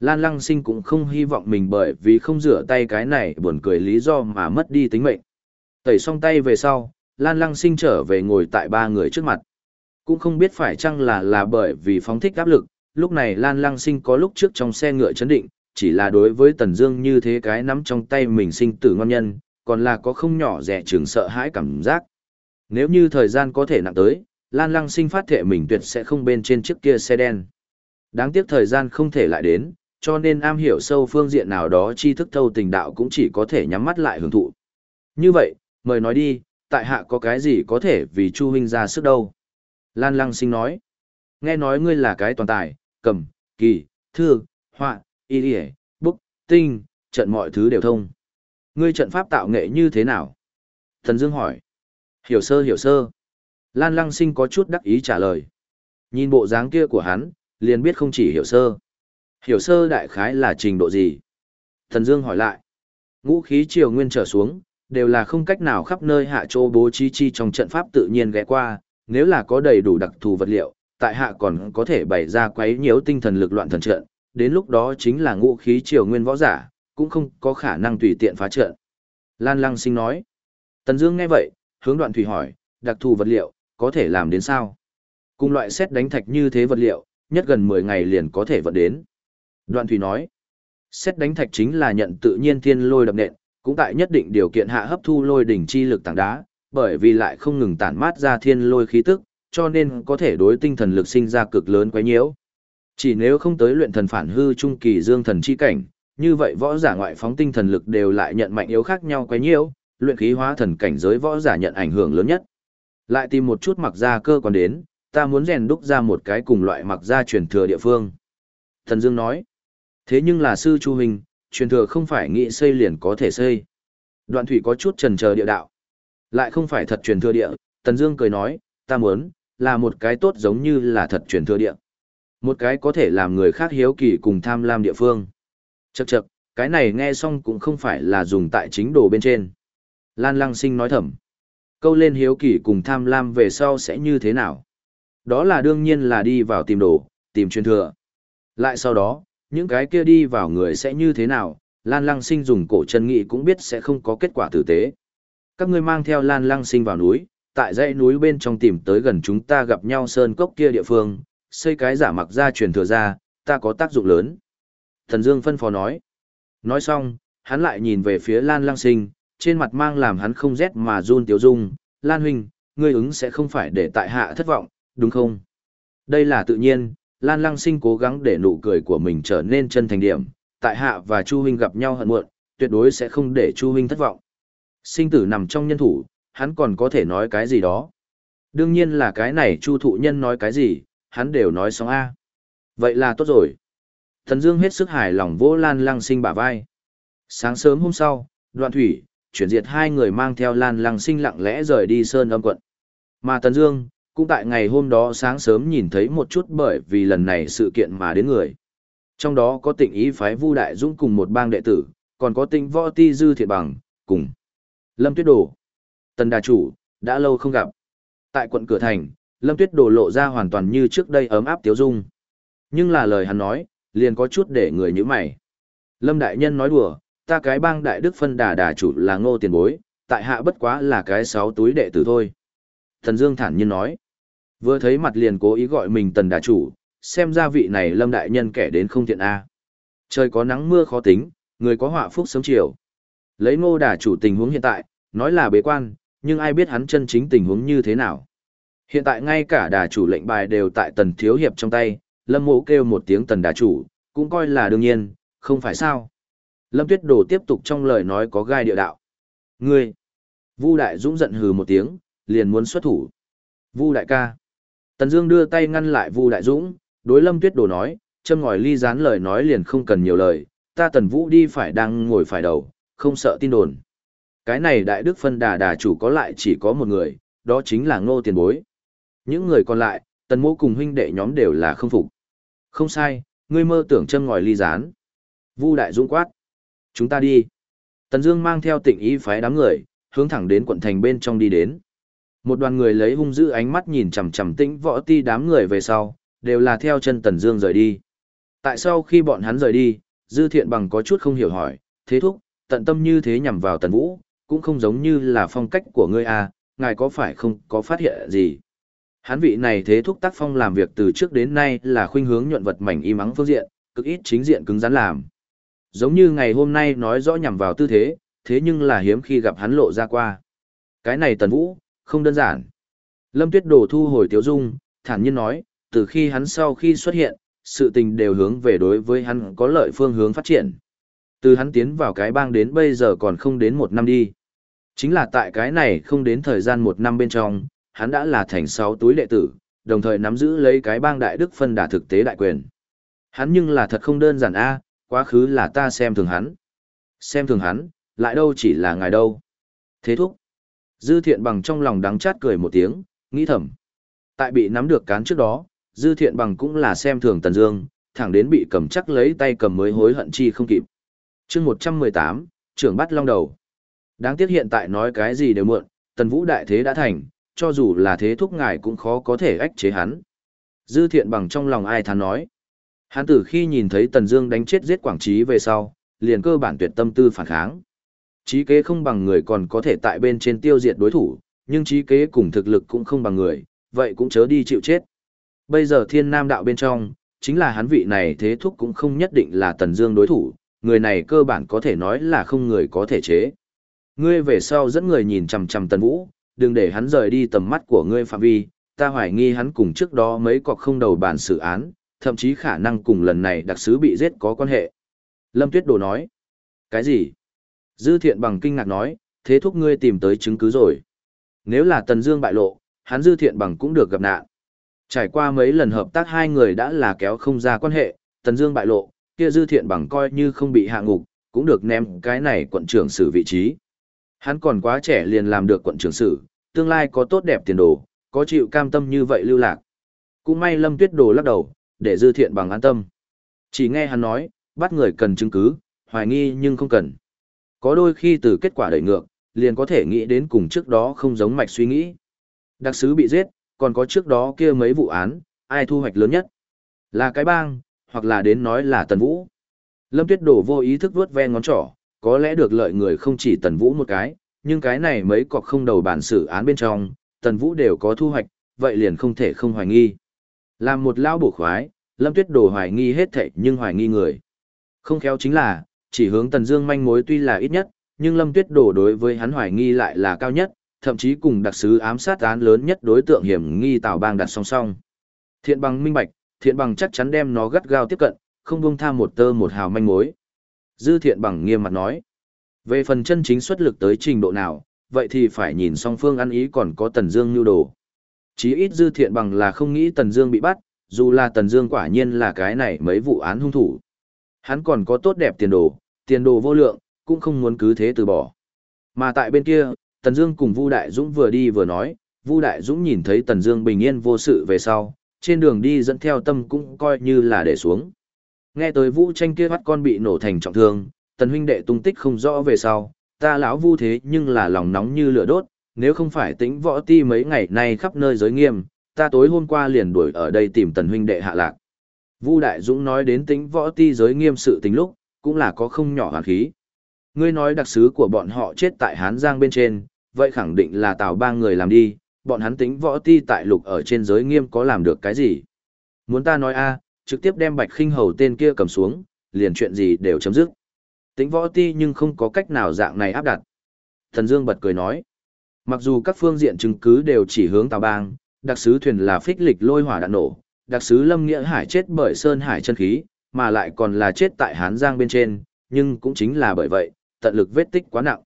S1: Lan Lăng Sinh cũng không hy vọng mình bởi vì không rửa tay cái này buồn cười lý do mà mất đi tính mệnh. Tẩy xong tay về sau, Lan Lăng Sinh trở về ngồi tại ba người trước mặt. Cũng không biết phải chăng là là bởi vì phóng thích áp lực, lúc này Lan Lăng Sinh có lúc trước trong xe ngựa chấn định, chỉ là đối với Tần Dương như thế cái nắm trong tay mình sinh tử ngon nhân, còn là có không nhỏ rẻ chừng sợ hãi cảm giác. Nếu như thời gian có thể nặng tới, Lan Lăng Sinh phát thệ mình tuyệt sẽ không bên trên chiếc kia xe đen. Đáng tiếc thời gian không thể lại đến, cho nên am hiểu sâu phương diện nào đó tri thức thâu tình đạo cũng chỉ có thể nhắm mắt lại hưởng thụ. Như vậy, mời nói đi, tại hạ có cái gì có thể vì Chu huynh ra sức đâu? Lan Lăng Sinh nói, nghe nói ngươi là cái toàn tài, cầm, kỳ, thư, họa, y điề, bút, tinh, trận mọi thứ đều thông. Ngươi trận pháp tạo nghệ như thế nào? Thần Dương hỏi. Hiểu sơ hiểu sơ. Lan Lăng Sinh có chút đắc ý trả lời. Nhìn bộ dáng kia của hắn, liền biết không chỉ hiểu sơ. Hiểu sơ đại khái là trình độ gì? Thần Dương hỏi lại. Ngũ khí triều nguyên trở xuống, đều là không cách nào khắp nơi hạ chỗ bố trí chi trong trận pháp tự nhiên ghé qua, nếu là có đầy đủ đặc thù vật liệu, tại hạ còn có thể bày ra quấy nhiễu tinh thần lực loạn thần trận, đến lúc đó chính là ngũ khí triều nguyên võ giả, cũng không có khả năng tùy tiện phá trận. Lan Lăng Sinh nói. Tần Dương nghe vậy, hướng Đoạn Thủy hỏi, đặc thù vật liệu, có thể làm đến sao? Cùng loại xét đánh thạch như thế vật liệu, nhất gần 10 ngày liền có thể vận đến. Đoạn Thủy nói, xét đánh thạch chính là nhận tự nhiên thiên lôi đập nện, cũng tại nhất định điều kiện hạ hấp thu lôi đỉnh chi lực tảng đá, bởi vì lại không ngừng tản mát ra thiên lôi khí tức, cho nên có thể đối tinh thần lực sinh ra cực lớn quấy nhiễu. Chỉ nếu không tới luyện thần phản hư trung kỳ dương thần chi cảnh, như vậy võ giả ngoại phóng tinh thần lực đều lại nhận mạnh yếu khác nhau quấy nhiễu, luyện khí hóa thần cảnh giới võ giả nhận ảnh hưởng lớn nhất. Lại tìm một chút mặc ra cơ còn đến, ta muốn rèn đúc ra một cái cùng loại mặc ra truyền thừa địa phương. Thần Dương nói, thế nhưng là sư Chu Hình, truyền thừa không phải nghĩ xây liền có thể xây. Đoạn thủy có chút trần chờ địa đạo. Lại không phải thật truyền thừa địa, Tần Dương cười nói, ta muốn, là một cái tốt giống như là thật truyền thừa địa. Một cái có thể làm người khác hiếu kỳ cùng tham lam địa phương. Chậc chậc, cái này nghe xong cũng không phải là dùng tại chính đồ bên trên. Lan Lăng Sinh nói thầm. Câu lên hiếu kỳ cùng tham lam về sau sẽ như thế nào? Đó là đương nhiên là đi vào tìm đồ, tìm truyền thừa. Lại sau đó, những cái kia đi vào người sẽ như thế nào? Lan Lăng Sinh dùng cổ chân nghị cũng biết sẽ không có kết quả tử tế. Các ngươi mang theo Lan Lăng Sinh vào núi, tại dãy núi bên trong tìm tới gần chúng ta gặp nhau sơn cốc kia địa phương, xây cái giả mặc ra truyền thừa ra, ta có tác dụng lớn. Thần Dương phân phó nói. Nói xong, hắn lại nhìn về phía Lan Lăng Sinh, trên mặt mang làm hắn không rét mà run tiểu dung, Lan Huynh, ngươi ứng sẽ không phải để tại hạ thất vọng, đúng không? Đây là tự nhiên, Lan Lăng Sinh cố gắng để nụ cười của mình trở nên chân thành điểm, tại hạ và Chu Huynh gặp nhau hận muộn, tuyệt đối sẽ không để Chu Huynh thất vọng. Sinh tử nằm trong nhân thủ, hắn còn có thể nói cái gì đó. Đương nhiên là cái này Chu thụ nhân nói cái gì, hắn đều nói xong A. Vậy là tốt rồi. Thần Dương hết sức hài lòng vỗ Lan Lăng Sinh bả vai. Sáng sớm hôm sau, đoạn thủy, chuyển diệt hai người mang theo Lan Lăng Sinh lặng lẽ rời đi Sơn Âm quận. Mà Tần Dương, cũng tại ngày hôm đó sáng sớm nhìn thấy một chút bởi vì lần này sự kiện mà đến người. Trong đó có tịnh ý phái Vu Đại Dũng cùng một bang đệ tử, còn có tịnh võ ti dư thiệt bằng, cùng Lâm Tuyết Đồ. Tần Đà Chủ, đã lâu không gặp. Tại quận Cửa Thành, Lâm Tuyết Đồ lộ ra hoàn toàn như trước đây ấm áp tiếu dung. Nhưng là lời hắn nói, liền có chút để người như mày. Lâm Đại Nhân nói đùa, ta cái bang đại đức phân đà đà chủ là ngô tiền bối, tại hạ bất quá là cái sáu túi đệ tử thôi. Thần Dương thản nhiên nói, vừa thấy mặt liền cố ý gọi mình tần đà chủ, xem ra vị này lâm đại nhân kẻ đến không thiện a. Trời có nắng mưa khó tính, người có họa phúc sớm chiều. Lấy ngô đà chủ tình huống hiện tại, nói là bế quan, nhưng ai biết hắn chân chính tình huống như thế nào. Hiện tại ngay cả đà chủ lệnh bài đều tại tần thiếu hiệp trong tay, lâm mộ kêu một tiếng tần đà chủ, cũng coi là đương nhiên, không phải sao. Lâm Tuyết Đồ tiếp tục trong lời nói có gai địa đạo. Ngươi! Vu Đại Dũng giận hừ một tiếng, liền muốn xuất thủ. Vu Đại ca! Tần Dương đưa tay ngăn lại Vu Đại Dũng, đối Lâm Tuyết Đồ nói, châm ngòi ly gián lời nói liền không cần nhiều lời, ta Tần Vũ đi phải đang ngồi phải đầu, không sợ tin đồn. Cái này Đại Đức phân đà đà chủ có lại chỉ có một người, đó chính là Ngô Tiền Bối. Những người còn lại, Tần mô cùng huynh đệ nhóm đều là không phục. Không sai, ngươi mơ tưởng châm ngòi ly gián. Vu Đại Dũng quát. Chúng ta đi. Tần Dương mang theo tịnh ý phái đám người, hướng thẳng đến quận thành bên trong đi đến. Một đoàn người lấy hung dữ ánh mắt nhìn chằm chằm tĩnh võ ti đám người về sau, đều là theo chân Tần Dương rời đi. Tại sao khi bọn hắn rời đi, Dư Thiện bằng có chút không hiểu hỏi, thế thúc, tận tâm như thế nhằm vào Tần Vũ, cũng không giống như là phong cách của ngươi à, ngài có phải không có phát hiện gì? Hắn vị này thế thúc tác phong làm việc từ trước đến nay là khuynh hướng nhuận vật mảnh y mắng phương diện, cực ít chính diện cứng rắn làm. Giống như ngày hôm nay nói rõ nhằm vào tư thế, thế nhưng là hiếm khi gặp hắn lộ ra qua. Cái này tần vũ, không đơn giản. Lâm Tuyết Đồ thu hồi tiếu dung, thản nhiên nói, từ khi hắn sau khi xuất hiện, sự tình đều hướng về đối với hắn có lợi phương hướng phát triển. Từ hắn tiến vào cái bang đến bây giờ còn không đến một năm đi. Chính là tại cái này không đến thời gian một năm bên trong, hắn đã là thành sáu túi đệ tử, đồng thời nắm giữ lấy cái bang đại đức phân đà thực tế đại quyền. Hắn nhưng là thật không đơn giản a, quá khứ là ta xem thường hắn. Xem thường hắn, lại đâu chỉ là ngài đâu. Thế thúc. Dư thiện bằng trong lòng đắng chát cười một tiếng, nghĩ thầm. Tại bị nắm được cán trước đó, dư thiện bằng cũng là xem thường Tần Dương, thẳng đến bị cầm chắc lấy tay cầm mới hối hận chi không kịp. Chương 118, trưởng bắt long đầu. Đáng tiếc hiện tại nói cái gì đều muộn, Tần Vũ đại thế đã thành, cho dù là thế thúc ngài cũng khó có thể ách chế hắn. Dư thiện bằng trong lòng ai thán nói. Hắn từ khi nhìn thấy Tần Dương đánh chết giết Quảng Trí về sau, liền cơ bản tuyệt tâm tư phản kháng. Trí kế không bằng người còn có thể tại bên trên tiêu diệt đối thủ, nhưng trí kế cùng thực lực cũng không bằng người, vậy cũng chớ đi chịu chết. Bây giờ thiên nam đạo bên trong, chính là hắn vị này thế thúc cũng không nhất định là Tần Dương đối thủ, người này cơ bản có thể nói là không người có thể chế. Ngươi về sau dẫn người nhìn chằm chằm Tần Vũ, đừng để hắn rời đi tầm mắt của ngươi phạm vi, ta hoài nghi hắn cùng trước đó mấy cọc không đầu bản xử án, thậm chí khả năng cùng lần này đặc sứ bị giết có quan hệ. Lâm Tuyết Đồ nói. Cái gì? Dư thiện bằng kinh ngạc nói, thế thúc ngươi tìm tới chứng cứ rồi. Nếu là Tần Dương bại lộ, hắn dư thiện bằng cũng được gặp nạn. Trải qua mấy lần hợp tác hai người đã là kéo không ra quan hệ, Tần Dương bại lộ, kia dư thiện bằng coi như không bị hạ ngục, cũng được ném cái này quận trưởng xử vị trí. Hắn còn quá trẻ liền làm được quận trưởng sử, tương lai có tốt đẹp tiền đồ, có chịu cam tâm như vậy lưu lạc. Cũng may Lâm Tuyết Đồ lắc đầu, để dư thiện bằng an tâm. Chỉ nghe hắn nói, bắt người cần chứng cứ, hoài nghi nhưng không cần. Có đôi khi từ kết quả đẩy ngược, liền có thể nghĩ đến cùng trước đó không giống mạch suy nghĩ. Đặc sứ bị giết, còn có trước đó kia mấy vụ án, ai thu hoạch lớn nhất? Là cái bang, hoặc là đến nói là Tần Vũ. Lâm Tuyết Đổ vô ý thức vuốt ve ngón trỏ, có lẽ được lợi người không chỉ Tần Vũ một cái, nhưng cái này mấy cọc không đầu bản xử án bên trong, Tần Vũ đều có thu hoạch, vậy liền không thể không hoài nghi. Làm một lao bổ khoái, Lâm Tuyết Đổ hoài nghi hết thảy nhưng hoài nghi người. Không khéo chính là, chỉ hướng Tần Dương manh mối tuy là ít nhất, nhưng Lâm Tuyết Đổ đối với hắn hoài nghi lại là cao nhất, thậm chí cùng đặc sứ ám sát án lớn nhất đối tượng hiểm nghi Tào Bang đặt song song. Thiện bằng minh bạch, thiện bằng chắc chắn đem nó gắt gao tiếp cận, không buông tha một tơ một hào manh mối. Dư thiện bằng nghiêm mặt nói. Về phần chân chính xuất lực tới trình độ nào, vậy thì phải nhìn song phương ăn ý còn có Tần Dương nhu đồ. Chí ít dư thiện bằng là không nghĩ Tần Dương bị bắt, dù là Tần Dương quả nhiên là cái này mấy vụ án hung thủ. Hắn còn có tốt đẹp tiền đồ, tiền đồ vô lượng, cũng không muốn cứ thế từ bỏ. Mà tại bên kia, Tần Dương cùng Vu Đại Dũng vừa đi vừa nói, Vu Đại Dũng nhìn thấy Tần Dương bình yên vô sự về sau, trên đường đi dẫn theo tâm cũng coi như là để xuống. Nghe tới Vũ Tranh kia bắt con bị nổ thành trọng thương, Tần huynh đệ tung tích không rõ về sau, ta lão Vu thế nhưng là lòng nóng như lửa đốt, nếu không phải tính võ ti mấy ngày nay khắp nơi giới nghiêm, ta tối hôm qua liền đuổi ở đây tìm Tần huynh đệ hạ lạc. Vu Đại Dũng nói đến tính võ ti giới nghiêm sự tình lúc, cũng là có không nhỏ hoàn khí. Ngươi nói đặc sứ của bọn họ chết tại Hán Giang bên trên, vậy khẳng định là Tào ba người làm đi, bọn hắn tính võ ti tại lục ở trên giới nghiêm có làm được cái gì. Muốn ta nói a, trực tiếp đem bạch khinh hầu tên kia cầm xuống, liền chuyện gì đều chấm dứt. Tính võ ti nhưng không có cách nào dạng này áp đặt. Thần Dương bật cười nói, mặc dù các phương diện chứng cứ đều chỉ hướng Tào bang, đặc sứ thuyền là phích lịch lôi hỏa đạn nổ, đặc sứ Lâm Nghĩa Hải chết bởi Sơn Hải chân khí, mà lại còn là chết tại Hán Giang bên trên, nhưng cũng chính là bởi vậy, tận lực vết tích quá nặng.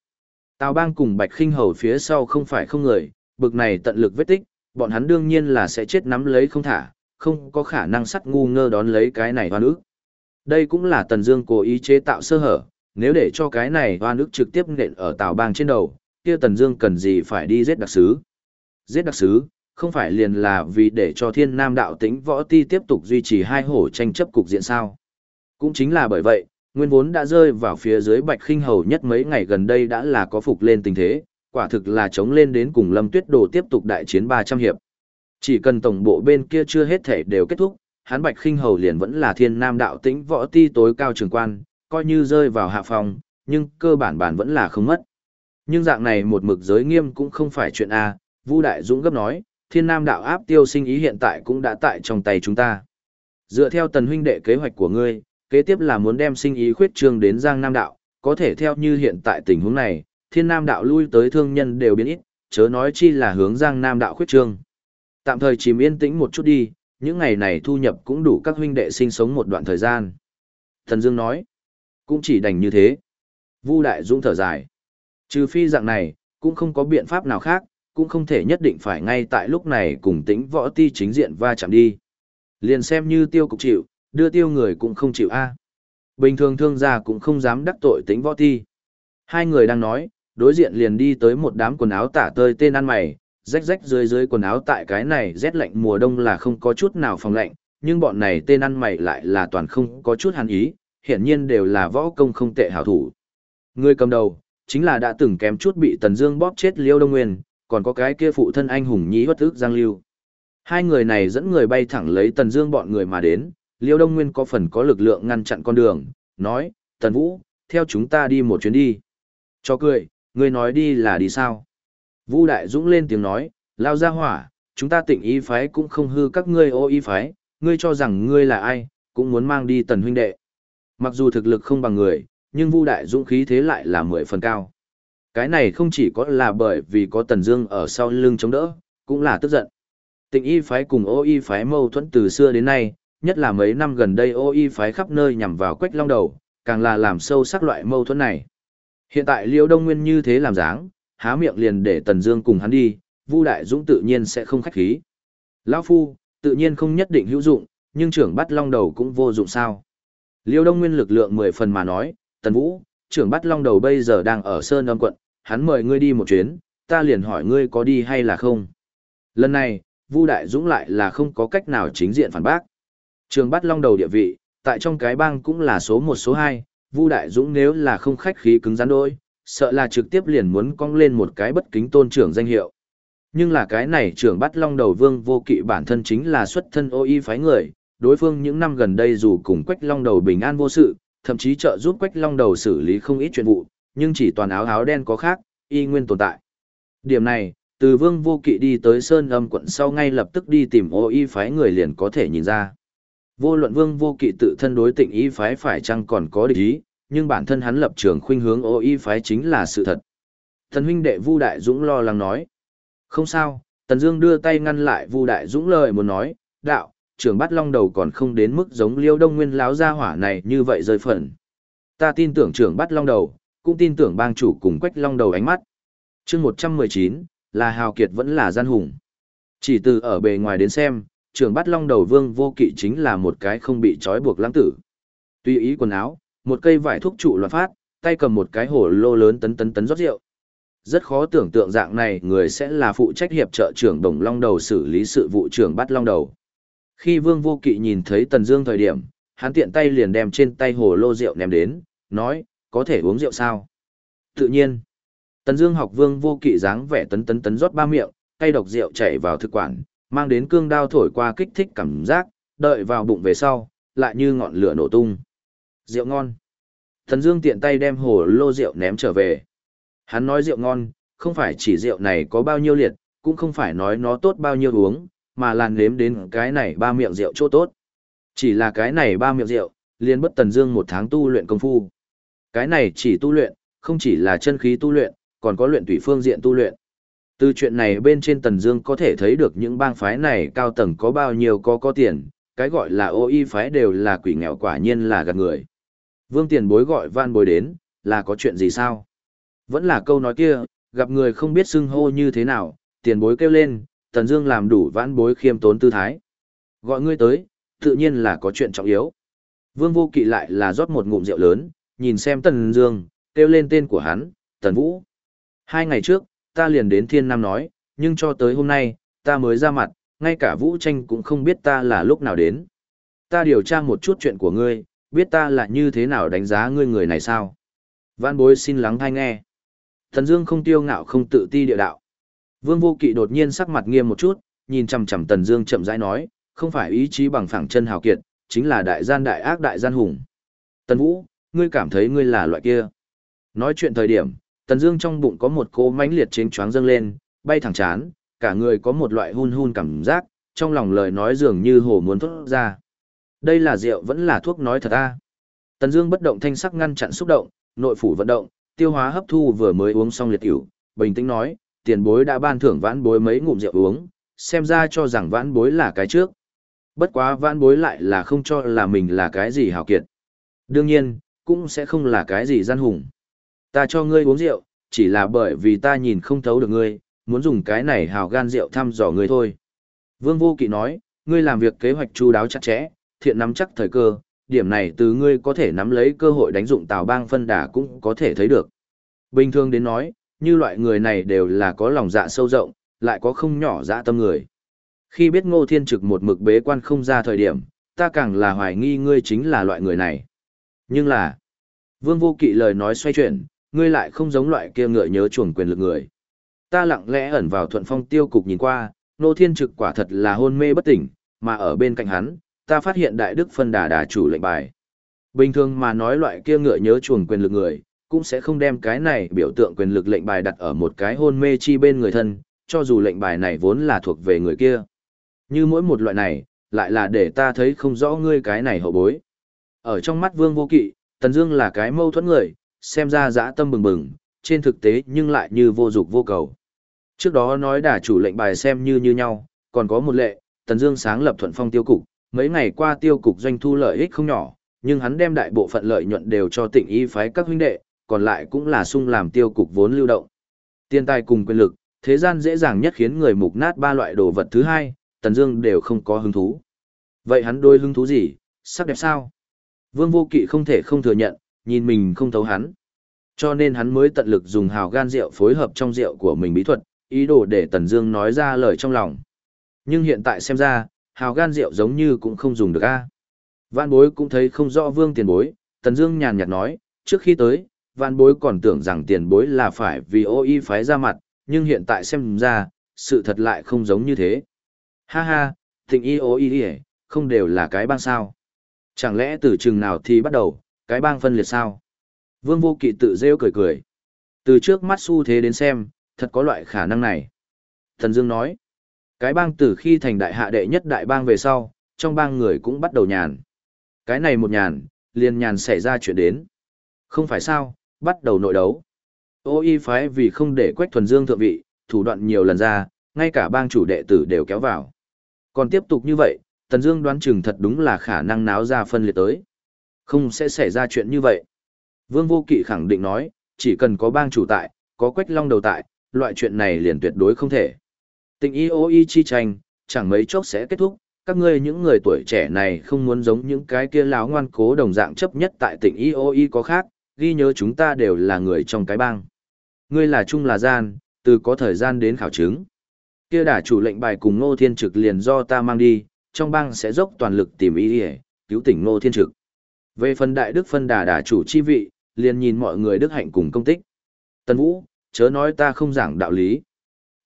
S1: Tào bang cùng Bạch Khinh Hầu phía sau không phải không người, bực này tận lực vết tích, bọn hắn đương nhiên là sẽ chết nắm lấy không thả, không có khả năng sắt ngu ngơ đón lấy cái này hoa nước. Đây cũng là Tần Dương cố ý chế tạo sơ hở, nếu để cho cái này hoa nước trực tiếp nện ở Tào bang trên đầu, kia Tần Dương cần gì phải đi giết đặc sứ. Giết đặc sứ, không phải liền là vì để cho Thiên Nam đạo tĩnh võ ti tiếp tục duy trì hai hổ tranh chấp cục diện sao? Cũng chính là bởi vậy, nguyên vốn đã rơi vào phía dưới Bạch Khinh hầu nhất mấy ngày gần đây đã là có phục lên tình thế, quả thực là chống lên đến cùng Lâm Tuyết Đồ tiếp tục đại chiến 300 hiệp. Chỉ cần tổng bộ bên kia chưa hết thể đều kết thúc, hắn Bạch Khinh Hầu liền vẫn là Thiên Nam đạo tĩnh võ ti tối cao trường quan, coi như rơi vào hạ phòng, nhưng cơ bản bản vẫn là không mất. Nhưng dạng này một mực giới nghiêm cũng không phải chuyện a, Vu Đại Dũng gấp nói, Thiên Nam đạo áp tiêu sinh ý hiện tại cũng đã tại trong tay chúng ta. Dựa theo tần huynh đệ kế hoạch của ngươi, kế tiếp là muốn đem sinh ý khuyết trương đến Giang Nam đạo, có thể theo như hiện tại tình huống này, thiên nam đạo lui tới thương nhân đều biến ít, chớ nói chi là hướng giang nam đạo khuyết trương. Tạm thời chìm yên tĩnh một chút đi, những ngày này thu nhập cũng đủ các huynh đệ sinh sống một đoạn thời gian. Thần Dương nói, cũng chỉ đành như thế. Vu Đại Dũng thở dài. Trừ phi dạng này, cũng không có biện pháp nào khác, cũng không thể nhất định phải ngay tại lúc này cùng tĩnh võ ti chính diện va chạm đi. Liền xem như tiêu cục chịu, đưa tiêu người cũng không chịu a. Bình thường thương gia cũng không dám đắc tội tĩnh võ ti. Hai người đang nói, đối diện liền đi tới một đám quần áo tả tơi tên ăn mày, rách rách dưới dưới quần áo tại cái này rét lạnh mùa đông là không có chút nào phòng lạnh, nhưng bọn này tên ăn mày lại là toàn không có chút hàn ý, hiển nhiên đều là võ công không tệ hảo thủ. Người cầm đầu, chính là đã từng kém chút bị Tần Dương bóp chết Liêu Đông Nguyên, còn có cái kia phụ thân anh hùng nhí bất ức Giang Lưu. Hai người này dẫn người bay thẳng lấy Tần Dương bọn người mà đến, Liêu Đông Nguyên có phần có lực lượng ngăn chặn con đường, nói, Tần Vũ, theo chúng ta đi một chuyến đi. Cho cười, ngươi nói đi là đi sao? Vu Đại Dũng lên tiếng nói, lao ra hỏa, chúng ta tịnh y phái cũng không hư các ngươi ô y phái, ngươi cho rằng ngươi là ai, cũng muốn mang đi tần huynh đệ. Mặc dù thực lực không bằng người, nhưng Vu Đại Dũng khí thế lại là mười phần cao. Cái này không chỉ có là bởi vì có Tần Dương ở sau lưng chống đỡ, cũng là tức giận. Tịnh y phái cùng ô y phái mâu thuẫn từ xưa đến nay, nhất là mấy năm gần đây ô y phái khắp nơi nhằm vào quách long đầu, càng là làm sâu sắc loại mâu thuẫn này. Hiện tại Liêu Đông Nguyên như thế làm dáng, há miệng liền để Tần Dương cùng hắn đi, Vu Đại Dũng tự nhiên sẽ không khách khí. Lão phu, tự nhiên không nhất định hữu dụng, nhưng trưởng bắt long đầu cũng vô dụng sao? Liêu Đông Nguyên lực lượng mười phần mà nói, Tần Vũ, trưởng bắt long đầu bây giờ đang ở Sơn Âm quận, hắn mời ngươi đi một chuyến, ta liền hỏi ngươi có đi hay là không. Lần này, Vu Đại Dũng lại là không có cách nào chính diện phản bác. Trường bắt long đầu địa vị, tại trong cái bang cũng là số một số hai, Vu Đại Dũng nếu là không khách khí cứng rắn đôi, sợ là trực tiếp liền muốn cong lên một cái bất kính tôn trưởng danh hiệu. Nhưng là cái này trưởng bắt long đầu vương vô kỵ bản thân chính là xuất thân ô y phái người, đối phương những năm gần đây dù cùng quách long đầu bình an vô sự, thậm chí trợ giúp quách long đầu xử lý không ít chuyện vụ, nhưng chỉ toàn áo áo đen có khác, y nguyên tồn tại. Điểm này, từ vương vô kỵ đi tới sơn âm quận sau ngay lập tức đi tìm ô y phái người liền có thể nhìn ra. Vô luận vương vô kỵ tự thân đối tịnh y phái phải chăng còn có địch ý, nhưng bản thân hắn lập trường khuynh hướng ô y phái chính là sự thật. Thần huynh đệ Vu Đại Dũng lo lắng nói. Không sao, Tần Dương đưa tay ngăn lại Vu Đại Dũng lời muốn nói, đạo, trưởng bắt long đầu còn không đến mức giống Liêu Đông Nguyên láo gia hỏa này như vậy rơi phần. Ta tin tưởng trưởng bắt long đầu, cũng tin tưởng bang chủ cùng quách long đầu ánh mắt. Chương 119, là hào kiệt vẫn là gian hùng. Chỉ từ ở bề ngoài đến xem, trưởng bắt long đầu vương vô kỵ chính là một cái không bị trói buộc lãng tử. Tuy ý quần áo, một cây vải thuốc trụ loạn phát, tay cầm một cái hổ lô lớn tấn tấn tấn rót rượu. Rất khó tưởng tượng dạng này người sẽ là phụ trách hiệp trợ trưởng đồng long đầu xử lý sự vụ trưởng bắt long đầu. Khi vương vô kỵ nhìn thấy tần dương thời điểm, hắn tiện tay liền đem trên tay hồ lô rượu ném đến, nói, có thể uống rượu sao? Tự nhiên. Tần dương học vương vô kỵ dáng vẻ tấn tấn tấn rót ba miệng, tay độc rượu chảy vào thực quản, mang đến cương đao thổi qua kích thích cảm giác, đợi vào bụng về sau, lại như ngọn lửa nổ tung. Rượu ngon. Thần Dương tiện tay đem hồ lô rượu ném trở về. Hắn nói rượu ngon, không phải chỉ rượu này có bao nhiêu liệt, cũng không phải nói nó tốt bao nhiêu uống, mà là nếm đến cái này ba miệng rượu chỗ tốt. Chỉ là cái này ba miệng rượu, liền bất Tần Dương một tháng tu luyện công phu. Cái này chỉ tu luyện, không chỉ là chân khí tu luyện, còn có luyện tùy phương diện tu luyện. Từ chuyện này bên trên Tần Dương có thể thấy được những bang phái này cao tầng có bao nhiêu có có tiền, cái gọi là ô y phái đều là quỷ nghèo quả nhiên là gạt người. Vương tiền bối gọi van bối đến, là có chuyện gì sao? Vẫn là câu nói kia, gặp người không biết xưng hô như thế nào, tiền bối kêu lên, Tần Dương làm đủ vãn bối khiêm tốn tư thái. Gọi ngươi tới, tự nhiên là có chuyện trọng yếu. Vương Vô Kỵ lại là rót một ngụm rượu lớn, nhìn xem Tần Dương, kêu lên tên của hắn, Tần Vũ. Hai ngày trước, ta liền đến Thiên Nam nói, nhưng cho tới hôm nay, ta mới ra mặt, ngay cả Vũ Tranh cũng không biết ta là lúc nào đến. Ta điều tra một chút chuyện của ngươi, biết ta là như thế nào đánh giá ngươi người này sao? Vạn bối xin lắng hay nghe. Thần Dương không tiêu ngạo không tự ti địa đạo. Vương Vô Kỵ đột nhiên sắc mặt nghiêm một chút, nhìn chằm chằm Tần Dương chậm rãi nói, không phải ý chí bằng phẳng chân hào kiệt, chính là đại gian đại ác đại gian hùng. Tần Vũ, ngươi cảm thấy ngươi là loại kia? Nói chuyện thời điểm, Tần Dương trong bụng có một cỗ mãnh liệt chiến choáng dâng lên, bay thẳng chán, cả người có một loại hun hun cảm giác, trong lòng lời nói dường như hồ muốn thoát ra. Đây là rượu vẫn là thuốc nói thật a. Tần Dương bất động thanh sắc ngăn chặn xúc động, nội phủ vận động, tiêu hóa hấp thu vừa mới uống xong liệt cửu, bình tĩnh nói, tiền bối đã ban thưởng vãn bối mấy ngụm rượu uống, xem ra cho rằng vãn bối là cái trước. Bất quá vãn bối lại là không cho là mình là cái gì hào kiệt. Đương nhiên, cũng sẽ không là cái gì gian hùng. Ta cho ngươi uống rượu, chỉ là bởi vì ta nhìn không thấu được ngươi, muốn dùng cái này hào gan rượu thăm dò ngươi thôi. Vương Vô Kỵ nói, ngươi làm việc kế hoạch chu đáo chặt chẽ, thiện nắm chắc thời cơ, điểm này từ ngươi có thể nắm lấy cơ hội đánh dụng tào bang phân đà cũng có thể thấy được. Bình thường đến nói, như loại người này đều là có lòng dạ sâu rộng, lại có không nhỏ dạ tâm người. Khi biết ngô thiên trực một mực bế quan không ra thời điểm, ta càng là hoài nghi ngươi chính là loại người này. Nhưng là, vương vô kỵ lời nói xoay chuyển, ngươi lại không giống loại kia ngựa nhớ chuồng quyền lực người. Ta lặng lẽ ẩn vào thuận phong tiêu cục nhìn qua, Ngô Thiên Trực quả thật là hôn mê bất tỉnh, mà ở bên cạnh hắn, ta phát hiện đại đức phân đà đà chủ lệnh bài. Bình thường mà nói loại kia ngựa nhớ chuồng quyền lực người, cũng sẽ không đem cái này biểu tượng quyền lực lệnh bài đặt ở một cái hôn mê chi bên người thân, cho dù lệnh bài này vốn là thuộc về người kia. Như mỗi một loại này, lại là để ta thấy không rõ ngươi cái này hậu bối. Ở trong mắt Vương Vô Kỵ, Tần Dương là cái mâu thuẫn người, xem ra dã tâm bừng bừng, trên thực tế nhưng lại như vô dục vô cầu. Trước đó nói đả chủ lệnh bài xem như như nhau, còn có một lệ, Tần Dương sáng lập thuận phong tiêu cục, mấy ngày qua tiêu cục doanh thu lợi ích không nhỏ, nhưng hắn đem đại bộ phận lợi nhuận đều cho Tịnh Y phái các huynh đệ, còn lại cũng là sung làm tiêu cục vốn lưu động. Tiền tài cùng quyền lực, thế gian dễ dàng nhất khiến người mục nát ba loại đồ vật thứ hai, Tần Dương đều không có hứng thú. Vậy hắn đôi hứng thú gì, sắc đẹp sao? Vương Vô Kỵ không thể không thừa nhận, nhìn mình không thấu hắn. Cho nên hắn mới tận lực dùng hào gan rượu phối hợp trong rượu của mình bí thuật, ý đồ để Tần Dương nói ra lời trong lòng. Nhưng hiện tại xem ra, hào gan rượu giống như cũng không dùng được a. Vạn Bối cũng thấy không rõ Vương Tiền Bối, Tần Dương nhàn nhạt nói, trước khi tới, Vạn Bối còn tưởng rằng Tiền Bối là phải vì ô y phái ra mặt, nhưng hiện tại xem ra, sự thật lại không giống như thế. Ha ha, Thịnh y ô y không đều là cái bang sao? Chẳng lẽ từ chừng nào thì bắt đầu, cái bang phân liệt sao? Vương Vô Kỵ tự rêu cười cười. Từ trước mắt xu thế đến xem, thật có loại khả năng này. Thần Dương nói, cái bang từ khi thành đại hạ đệ nhất đại bang về sau, trong bang người cũng bắt đầu nhàn. Cái này một nhàn, liền nhàn xảy ra chuyện đến. Không phải sao, bắt đầu nội đấu. Ô y phái vì không để Quách Thuần Dương thượng vị, thủ đoạn nhiều lần ra, ngay cả bang chủ đệ tử đều kéo vào. Còn tiếp tục như vậy, Tần Dương đoán chừng thật đúng là khả năng náo ra phân liệt tới. Không sẽ xảy ra chuyện như vậy. Vương Vô Kỵ khẳng định nói, chỉ cần có bang chủ tại, có Quách Long đầu tại, loại chuyện này liền tuyệt đối không thể. Tình y ô y chi tranh, chẳng mấy chốc sẽ kết thúc, các ngươi những người tuổi trẻ này không muốn giống những cái kia láo ngoan cố đồng dạng chấp nhất tại tỉnh y ô y có khác, ghi nhớ chúng ta đều là người trong cái bang. Ngươi là chung là gian, từ có thời gian đến khảo chứng. Kia đả chủ lệnh bài cùng Ngô Thiên Trực liền do ta mang đi, trong bang sẽ dốc toàn lực tìm ý để cứu tỉnh Ngô Thiên Trực. Về phần đại đức phân đà đả chủ chi vị, liền nhìn mọi người đức hạnh cùng công tích. Tân Vũ, chớ nói ta không giảng đạo lý.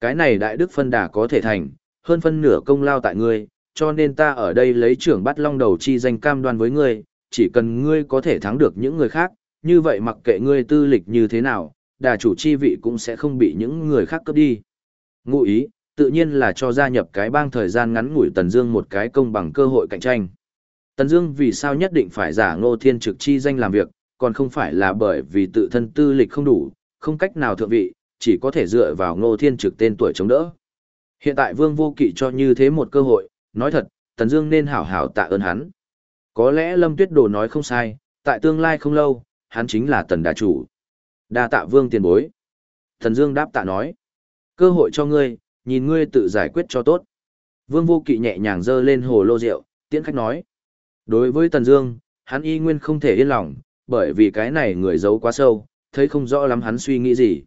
S1: Cái này đại đức phân đà có thể thành, hơn phân nửa công lao tại ngươi, cho nên ta ở đây lấy trưởng bắt long đầu chi danh cam đoan với ngươi, chỉ cần ngươi có thể thắng được những người khác, như vậy mặc kệ ngươi tư lịch như thế nào, đà chủ chi vị cũng sẽ không bị những người khác cướp đi. Ngụ ý, tự nhiên là cho gia nhập cái bang thời gian ngắn ngủi Tần Dương một cái công bằng cơ hội cạnh tranh. Tần Dương vì sao nhất định phải giả Ngô Thiên Trực chi danh làm việc, còn không phải là bởi vì tự thân tư lịch không đủ, không cách nào thượng vị, chỉ có thể dựa vào Ngô Thiên Trực tên tuổi chống đỡ. Hiện tại Vương Vô Kỵ cho như thế một cơ hội, nói thật, Tần Dương nên hảo hảo tạ ơn hắn. Có lẽ Lâm Tuyết Đồ nói không sai, tại tương lai không lâu, hắn chính là Tần đà chủ. Đa tạ Vương tiền bối. Tần Dương đáp tạ nói, cơ hội cho ngươi, nhìn ngươi tự giải quyết cho tốt. Vương Vô Kỵ nhẹ nhàng giơ lên hồ lô rượu, tiễn khách nói. Đối với Tần Dương, hắn y nguyên không thể yên lòng, bởi vì cái này người giấu quá sâu, thấy không rõ lắm hắn suy nghĩ gì.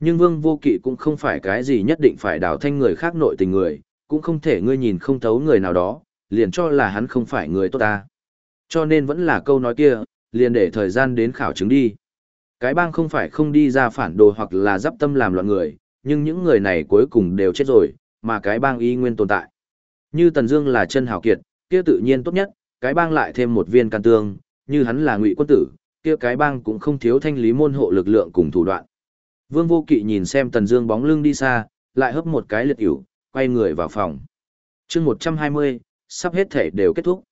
S1: Nhưng Vương Vô Kỵ cũng không phải cái gì nhất định phải đào thanh người khác nội tình người, cũng không thể ngươi nhìn không thấu người nào đó, liền cho là hắn không phải người tốt ta. Cho nên vẫn là câu nói kia, liền để thời gian đến khảo chứng đi. Cái bang không phải không đi ra phản đồ hoặc là giáp tâm làm loạn người, nhưng những người này cuối cùng đều chết rồi, mà cái bang y nguyên tồn tại. Như Tần Dương là chân hảo kiệt, kia tự nhiên tốt nhất, cái bang lại thêm một viên can tương, như hắn là ngụy quân tử, kia cái bang cũng không thiếu thanh lý môn hộ lực lượng cùng thủ đoạn. Vương Vô Kỵ nhìn xem Tần Dương bóng lưng đi xa, lại hấp một cái liệt ỉu, quay người vào phòng. Chương 120, sắp hết thể đều kết thúc.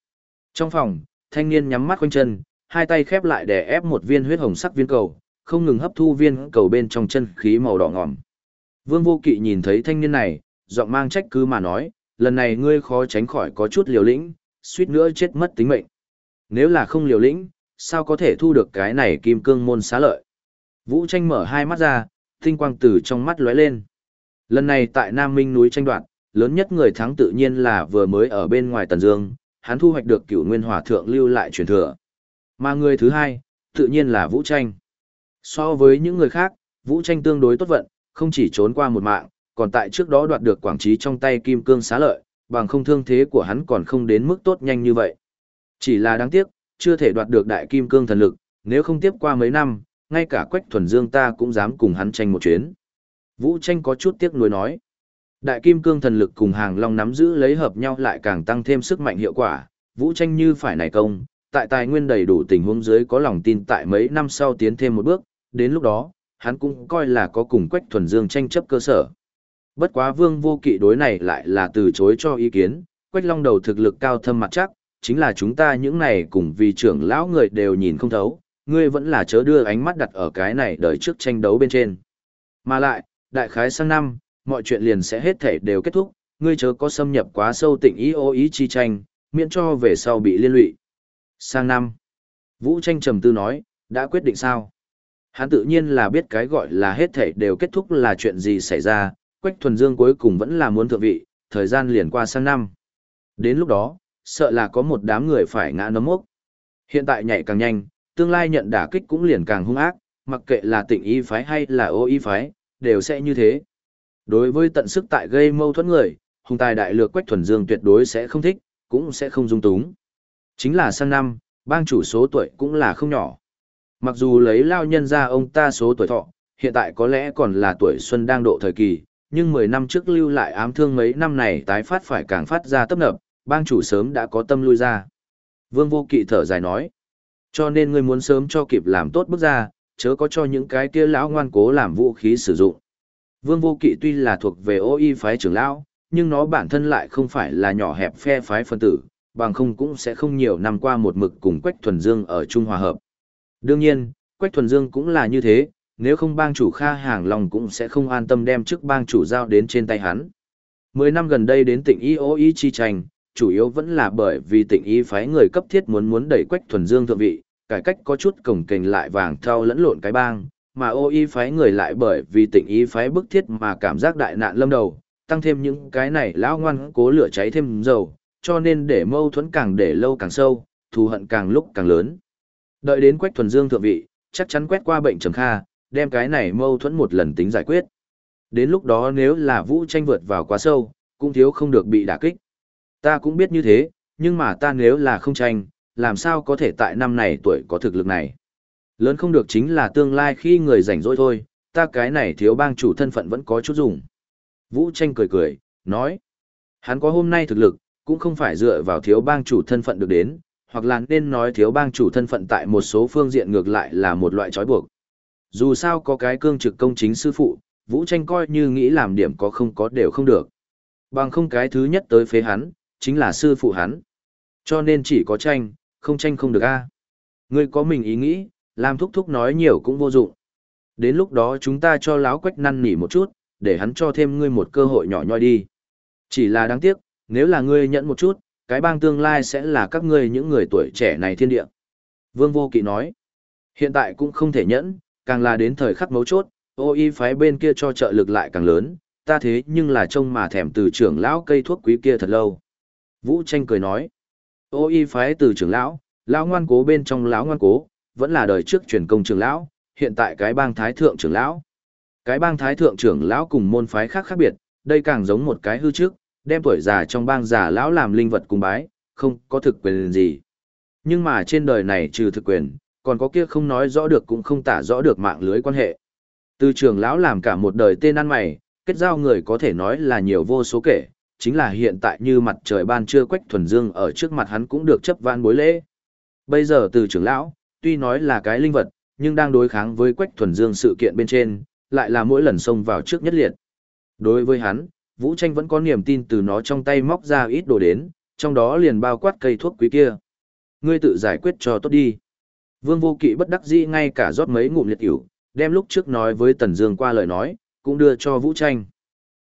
S1: Trong phòng, thanh niên nhắm mắt quanh chân, hai tay khép lại để ép một viên huyết hồng sắc viên cầu, không ngừng hấp thu viên cầu bên trong chân khí màu đỏ ngòm. Vương Vô Kỵ nhìn thấy thanh niên này, giọng mang trách cứ mà nói, lần này ngươi khó tránh khỏi có chút liều lĩnh, suýt nữa chết mất tính mệnh. Nếu là không liều lĩnh, sao có thể thu được cái này kim cương môn xá lợi? Vũ tranh mở hai mắt ra, tinh quang từ trong mắt lóe lên. Lần này tại Nam Minh núi tranh đoạt, lớn nhất người thắng tự nhiên là vừa mới ở bên ngoài Tần Dương, hắn thu hoạch được cửu nguyên hòa thượng lưu lại truyền thừa. Mà người thứ hai, tự nhiên là Vũ Tranh. So với những người khác, Vũ Tranh tương đối tốt vận, không chỉ trốn qua một mạng, còn tại trước đó đoạt được quảng trí trong tay kim cương xá lợi, bằng không thương thế của hắn còn không đến mức tốt nhanh như vậy. Chỉ là đáng tiếc, chưa thể đoạt được đại kim cương thần lực, nếu không tiếp qua mấy năm, ngay cả Quách Thuần Dương ta cũng dám cùng hắn tranh một chuyến. Vũ Tranh có chút tiếc nuối nói. Đại kim cương thần lực cùng hàng long nắm giữ lấy hợp nhau lại càng tăng thêm sức mạnh hiệu quả, vũ tranh như phải nảy công, tại tài nguyên đầy đủ tình huống dưới có lòng tin tại mấy năm sau tiến thêm một bước, đến lúc đó, hắn cũng coi là có cùng Quách Thuần Dương tranh chấp cơ sở. Bất quá Vương Vô Kỵ đối này lại là từ chối cho ý kiến, Quách Long đầu thực lực cao thâm mặt chắc, chính là chúng ta những này cùng vì trưởng lão người đều nhìn không thấu, ngươi vẫn là chớ đưa ánh mắt đặt ở cái này đợi trước tranh đấu bên trên. Mà lại, đại khái sang năm, mọi chuyện liền sẽ hết thể đều kết thúc, ngươi chớ có xâm nhập quá sâu tình ý ô ý chi tranh, miễn cho về sau bị liên lụy. Sang năm, Vũ tranh trầm tư nói, đã quyết định sao? Hắn tự nhiên là biết cái gọi là hết thể đều kết thúc là chuyện gì xảy ra, Quách Thuần Dương cuối cùng vẫn là muốn thượng vị, thời gian liền qua sang năm. Đến lúc đó, sợ là có một đám người phải ngã nấm mốc. Hiện tại nhảy càng nhanh, tương lai nhận đả kích cũng liền càng hung ác, mặc kệ là tịnh y phái hay là ô y phái, đều sẽ như thế. Đối với tận sức tại gây mâu thuẫn người, hùng tài đại lược Quách Thuần Dương tuyệt đối sẽ không thích, cũng sẽ không dung túng. Chính là sang năm, bang chủ số tuổi cũng là không nhỏ. Mặc dù lấy lao nhân ra ông ta số tuổi thọ, hiện tại có lẽ còn là tuổi xuân đang độ thời kỳ, nhưng 10 năm trước lưu lại ám thương mấy năm này tái phát phải càng phát ra tấp nập, bang chủ sớm đã có tâm lui ra. Vương vô kỵ thở dài nói, cho nên ngươi muốn sớm cho kịp làm tốt bước ra, chớ có cho những cái kia lão ngoan cố làm vũ khí sử dụng. Vương vô kỵ tuy là thuộc về ô y phái trưởng lão, nhưng nó bản thân lại không phải là nhỏ hẹp phe phái phân tử, bằng không cũng sẽ không nhiều năm qua một mực cùng Quách Thuần Dương ở Trung Hòa Hợp. Đương nhiên, Quách Thuần Dương cũng là như thế, nếu không bang chủ Kha Hàng Long cũng sẽ không an tâm đem chức bang chủ giao đến trên tay hắn. Mười năm gần đây đến tỉnh Y ô Y chi tranh, chủ yếu vẫn là bởi vì tỉnh Y phái người cấp thiết muốn muốn đẩy Quách Thuần Dương thượng vị, cải cách có chút cổng kềnh lại vàng thao lẫn lộn cái bang, mà ô y phái người lại bởi vì tỉnh y phái bức thiết mà cảm giác đại nạn lâm đầu, tăng thêm những cái này lão ngoan cố lửa cháy thêm dầu, cho nên để mâu thuẫn càng để lâu càng sâu, thù hận càng lúc càng lớn. Đợi đến Quách Thuần Dương thượng vị, chắc chắn quét qua bệnh trầm kha, đem cái này mâu thuẫn một lần tính giải quyết. Đến lúc đó nếu là vũ tranh vượt vào quá sâu, cũng thiếu không được bị đả kích. Ta cũng biết như thế, nhưng mà ta nếu là không tranh, làm sao có thể tại năm này tuổi có thực lực này. Lớn không được chính là tương lai khi người rảnh rỗi thôi, ta cái này thiếu bang chủ thân phận vẫn có chút dùng. Vũ tranh cười cười, nói. Hắn có hôm nay thực lực, cũng không phải dựa vào thiếu bang chủ thân phận được đến, hoặc là nên nói thiếu bang chủ thân phận tại một số phương diện ngược lại là một loại trói buộc. Dù sao có cái cương trực công chính sư phụ, Vũ tranh coi như nghĩ làm điểm có không có đều không được. Bằng không cái thứ nhất tới phế hắn, chính là sư phụ hắn. Cho nên chỉ có tranh, không tranh không được a. Ngươi có mình ý nghĩ, làm thúc thúc nói nhiều cũng vô dụng. Đến lúc đó chúng ta cho láo quách năn nỉ một chút, để hắn cho thêm ngươi một cơ hội nhỏ nhoi đi. Chỉ là đáng tiếc, nếu là ngươi nhận một chút, cái bang tương lai sẽ là các ngươi những người tuổi trẻ này thiên địa. Vương Vô Kỵ nói, hiện tại cũng không thể nhẫn, càng là đến thời khắc mấu chốt, ô y phái bên kia cho trợ lực lại càng lớn, ta thế nhưng là trông mà thèm từ trưởng lão cây thuốc quý kia thật lâu. Vũ tranh cười nói, ô y phái từ trưởng lão, lão ngoan cố bên trong lão ngoan cố, vẫn là đời trước truyền công trưởng lão, hiện tại cái bang thái thượng trưởng lão. Cái bang thái thượng trưởng lão cùng môn phái khác khác biệt, đây càng giống một cái hư trước, đem tuổi già trong bang già lão làm linh vật cung bái, không có thực quyền gì. Nhưng mà trên đời này trừ thực quyền, còn có kia không nói rõ được cũng không tả rõ được mạng lưới quan hệ. Từ trưởng lão làm cả một đời tên ăn mày, kết giao người có thể nói là nhiều vô số kể, chính là hiện tại như mặt trời ban trưa quách thuần dương ở trước mặt hắn cũng được chấp vãn bối lễ. Bây giờ từ trưởng lão, tuy nói là cái linh vật, nhưng đang đối kháng với Quách Thuần Dương sự kiện bên trên, lại là mỗi lần xông vào trước nhất liệt. Đối với hắn, Vũ Tranh vẫn có niềm tin từ nó trong tay móc ra ít đồ đến, trong đó liền bao quát cây thuốc quý kia. Ngươi tự giải quyết cho tốt đi. Vương Vô Kỵ bất đắc dĩ ngay cả rót mấy ngụm liệt ỉu, đem lúc trước nói với Tần Dương qua lời nói, cũng đưa cho Vũ Tranh.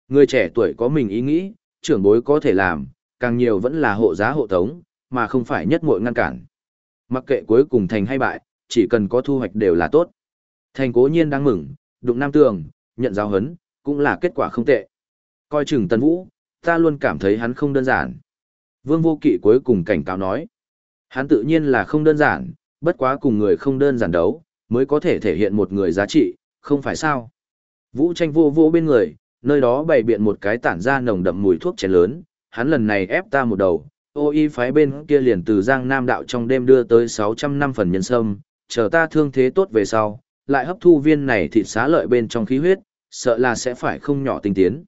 S1: Người trẻ tuổi có mình ý nghĩ, trưởng bối có thể làm, càng nhiều vẫn là hộ giá hộ tống, mà không phải nhất muội ngăn cản. Mặc kệ cuối cùng thành hay bại, chỉ cần có thu hoạch đều là tốt. Thành cố nhiên đang mừng, đụng nam tường, nhận giáo hấn, cũng là kết quả không tệ. Coi chừng Tân Vũ, ta luôn cảm thấy hắn không đơn giản. Vương Vô Kỵ cuối cùng cảnh cáo nói. Hắn tự nhiên là không đơn giản, bất quá cùng người không đơn giản đấu, mới có thể thể hiện một người giá trị, không phải sao. Vũ tranh vô vô bên người, nơi đó bày biện một cái tản ra nồng đậm mùi thuốc chén lớn, hắn lần này ép ta một đầu, ô y phái bên kia liền từ Giang Nam đạo trong đêm đưa tới 600 năm phần nhân sâm, chờ ta thương thế tốt về sau, lại hấp thu viên này thịt xá lợi bên trong khí huyết, sợ là sẽ phải không nhỏ tinh tiến.